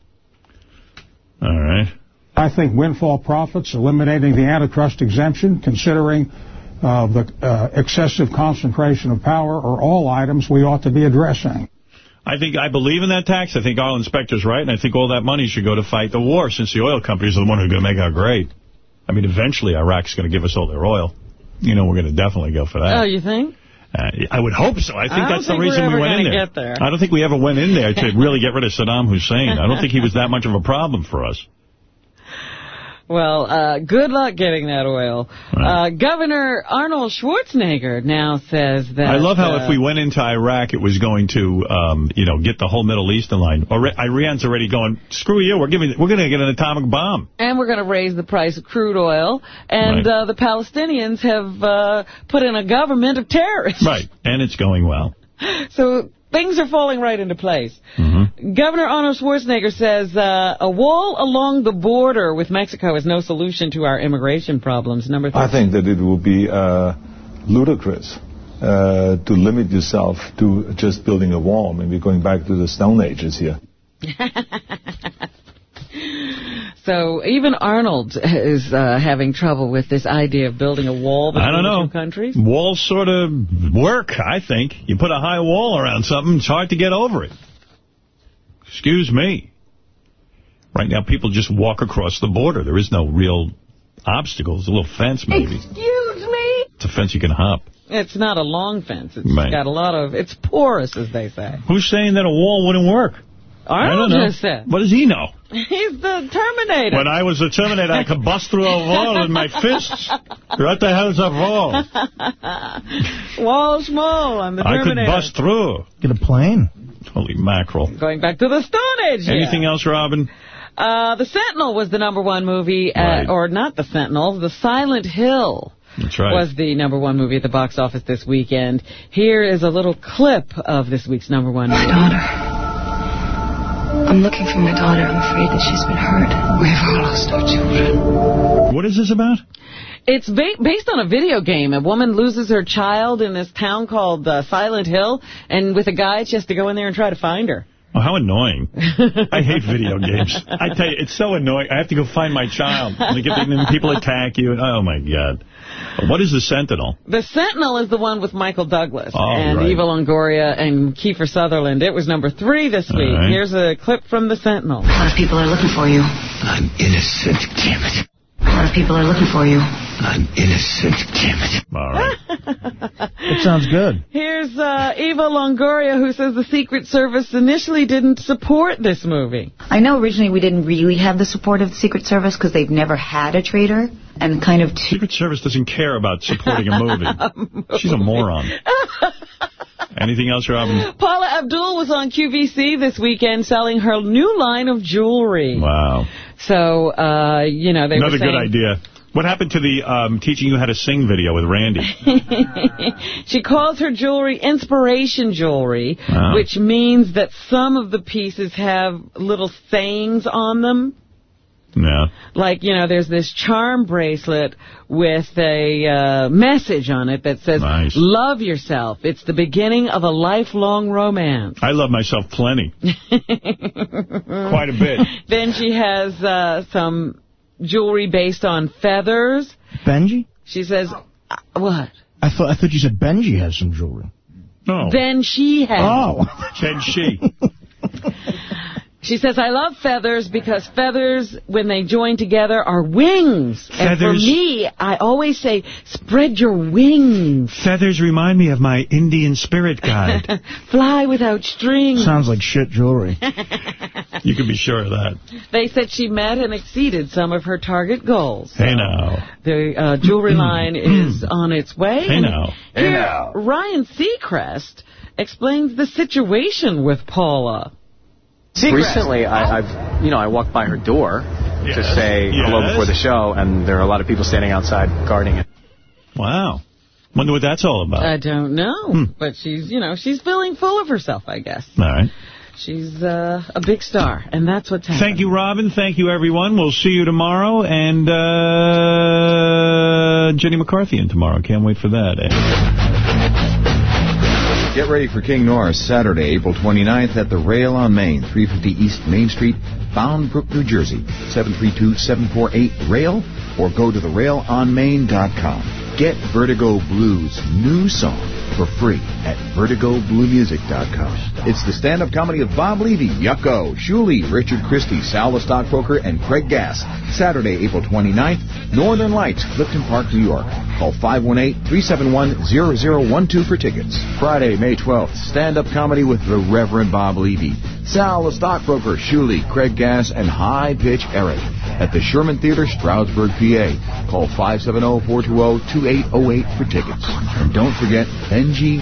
All right. I think windfall profits, eliminating the antitrust exemption, considering uh, the uh, excessive concentration of power are all items we ought to be addressing. I think I believe in that tax. I think Arlen Specter's right, and I think all that money should go to fight the war, since the oil companies are the one who are going to make our great. I mean, eventually Iraq's going to give us all their oil. You know, we're going to definitely go for that. Oh, you think? Uh, I would hope so. I think I that's the think we're reason we went in there. get there. I don't think we ever went in there to really get rid of Saddam Hussein. I don't think he was that much of a problem for us. Well, uh, good luck getting that oil. Uh, Governor Arnold Schwarzenegger now says that... I love how uh, if we went into Iraq, it was going to, um, you know, get the whole Middle East in line. Iran's already going, screw you, we're giving, we're going to get an atomic bomb. And we're going to raise the price of crude oil. And Right. uh, the Palestinians have uh, put in a government of terrorists. Right, and it's going well. So things are falling right into place. Mm-hmm. Governor Arnold Schwarzenegger says uh, a wall along the border with Mexico is no solution to our immigration problems. Number three. I think that it will be uh, ludicrous uh, to limit yourself to just building a wall. I mean, we're going back to the Stone Ages here. So even Arnold is uh, having trouble with this idea of building a wall between I don't know. two countries. Walls sort of work, I think. You put a high wall around something, it's hard to get over it. Excuse me. Right now, people just walk across the border. There is no real obstacles. A little fence, maybe. Excuse me? It's a fence you can hop. It's not a long fence. It's Right. got a lot of, it's porous, as they say. Who's saying that a wall wouldn't work? I Arnold don't know. just said. What does he know? He's the Terminator. When I was a Terminator, I could bust through a wall with my fists. What the hell's a wall? Wall small, I'm the Terminator. I could Terminator. bust through. Get a plane. Holy mackerel. Going back to the Stone Age here. Anything else, Robin? Uh, the Sentinel was the number one movie, uh, Right. or not the Sentinel, The Silent Hill. That's right. Was the number one movie at the box office this weekend. Here is a little clip of this week's number one movie. I'm looking for my daughter. I'm afraid that she's been hurt. We've all lost our children. What is this about? It's ba based on a video game. A woman loses her child in this town called uh, Silent Hill, and with a guide, she has to go in there and try to find her. Oh, how annoying. I hate video games. I tell you, it's so annoying. I have to go find my child. And they get- and then people attack you. And, oh, my God. What is the Sentinel? The Sentinel is the one with Michael Douglas Oh, and right. Eva Longoria and Kiefer Sutherland. It was number three this week. right. Here's a clip from The Sentinel. A lot of people are looking for you. I'm innocent, damn it. A lot of people are looking for you. I'm innocent, damn it. All right. It sounds good. Here's uh, Eva Longoria, who says the Secret Service initially didn't support this movie. I know originally we didn't really have the support of the Secret Service because they've never had a traitor, and kind of two. Secret Service doesn't care about supporting a movie. She's a moron. Anything else, Robin? Paula Abdul was on QVC this weekend selling her new line of jewelry. Wow. So, uh, you know, they Another good idea. What happened to the um, teaching you how to sing video with Randy? she calls her jewelry inspiration jewelry, Wow. which means that some of the pieces have little sayings on them. Yeah. Like, you know, there's this charm bracelet with a uh, message on it that says, Nice. love yourself. It's the beginning of a lifelong romance. I love myself plenty. Quite a bit. Then she has uh, some jewelry based on feathers. Benjy? She says, uh, what? I thought I thought you said Benjy has some jewelry. No. Then she has. Oh. Then she. She says, I love feathers because feathers, when they join together, are wings. Feathers. And for me, I always say, spread your wings. Feathers remind me of my Indian spirit guide. Fly without strings. Sounds like shit jewelry. you can be sure of that. They said she met and exceeded some of her target goals. Hey now. The uh, jewelry line is on its way. Hey now. Hey Here, now. Ryan Seacrest explains the situation with Paula. Recently, I, I've you know I walked by her door to Yes. say hello before the show, and there are a lot of people standing outside guarding it. Wow. Wonder what that's all about. I don't know, Hmm. but she's, you know, she's feeling full of herself, I guess. all right. She's uh, a big star, and that's what's happening. Thank you, Robin. Thank you, everyone. We'll see you tomorrow. And uh, Jenny McCarthy in tomorrow. Can't wait for that. Get ready for King Norris Saturday, April 29th at the Rail on Main, 350 East Main Street, Bound Brook, New Jersey, 732-748-RAIL, or go to therailonmain.com. Get Vertigo Blues' new song for free at vertigobluemusic.com. It's the stand-up comedy of Bob Levy, Yucko, Shuli, Richard Christie, Sal the Stockbroker, and Craig Gass. Saturday, April 29th, Northern Lights, Clifton Park, New York. Call 518-371-0012 for tickets. Friday, May 12th, stand-up comedy with the Reverend Bob Levy, Sal the Stockbroker, Shuli, Craig Gass, and High Pitch Eric. at the Sherman Theater, Stroudsburg, PA. Call 2808 for tickets. And don't forget, ngprom.com.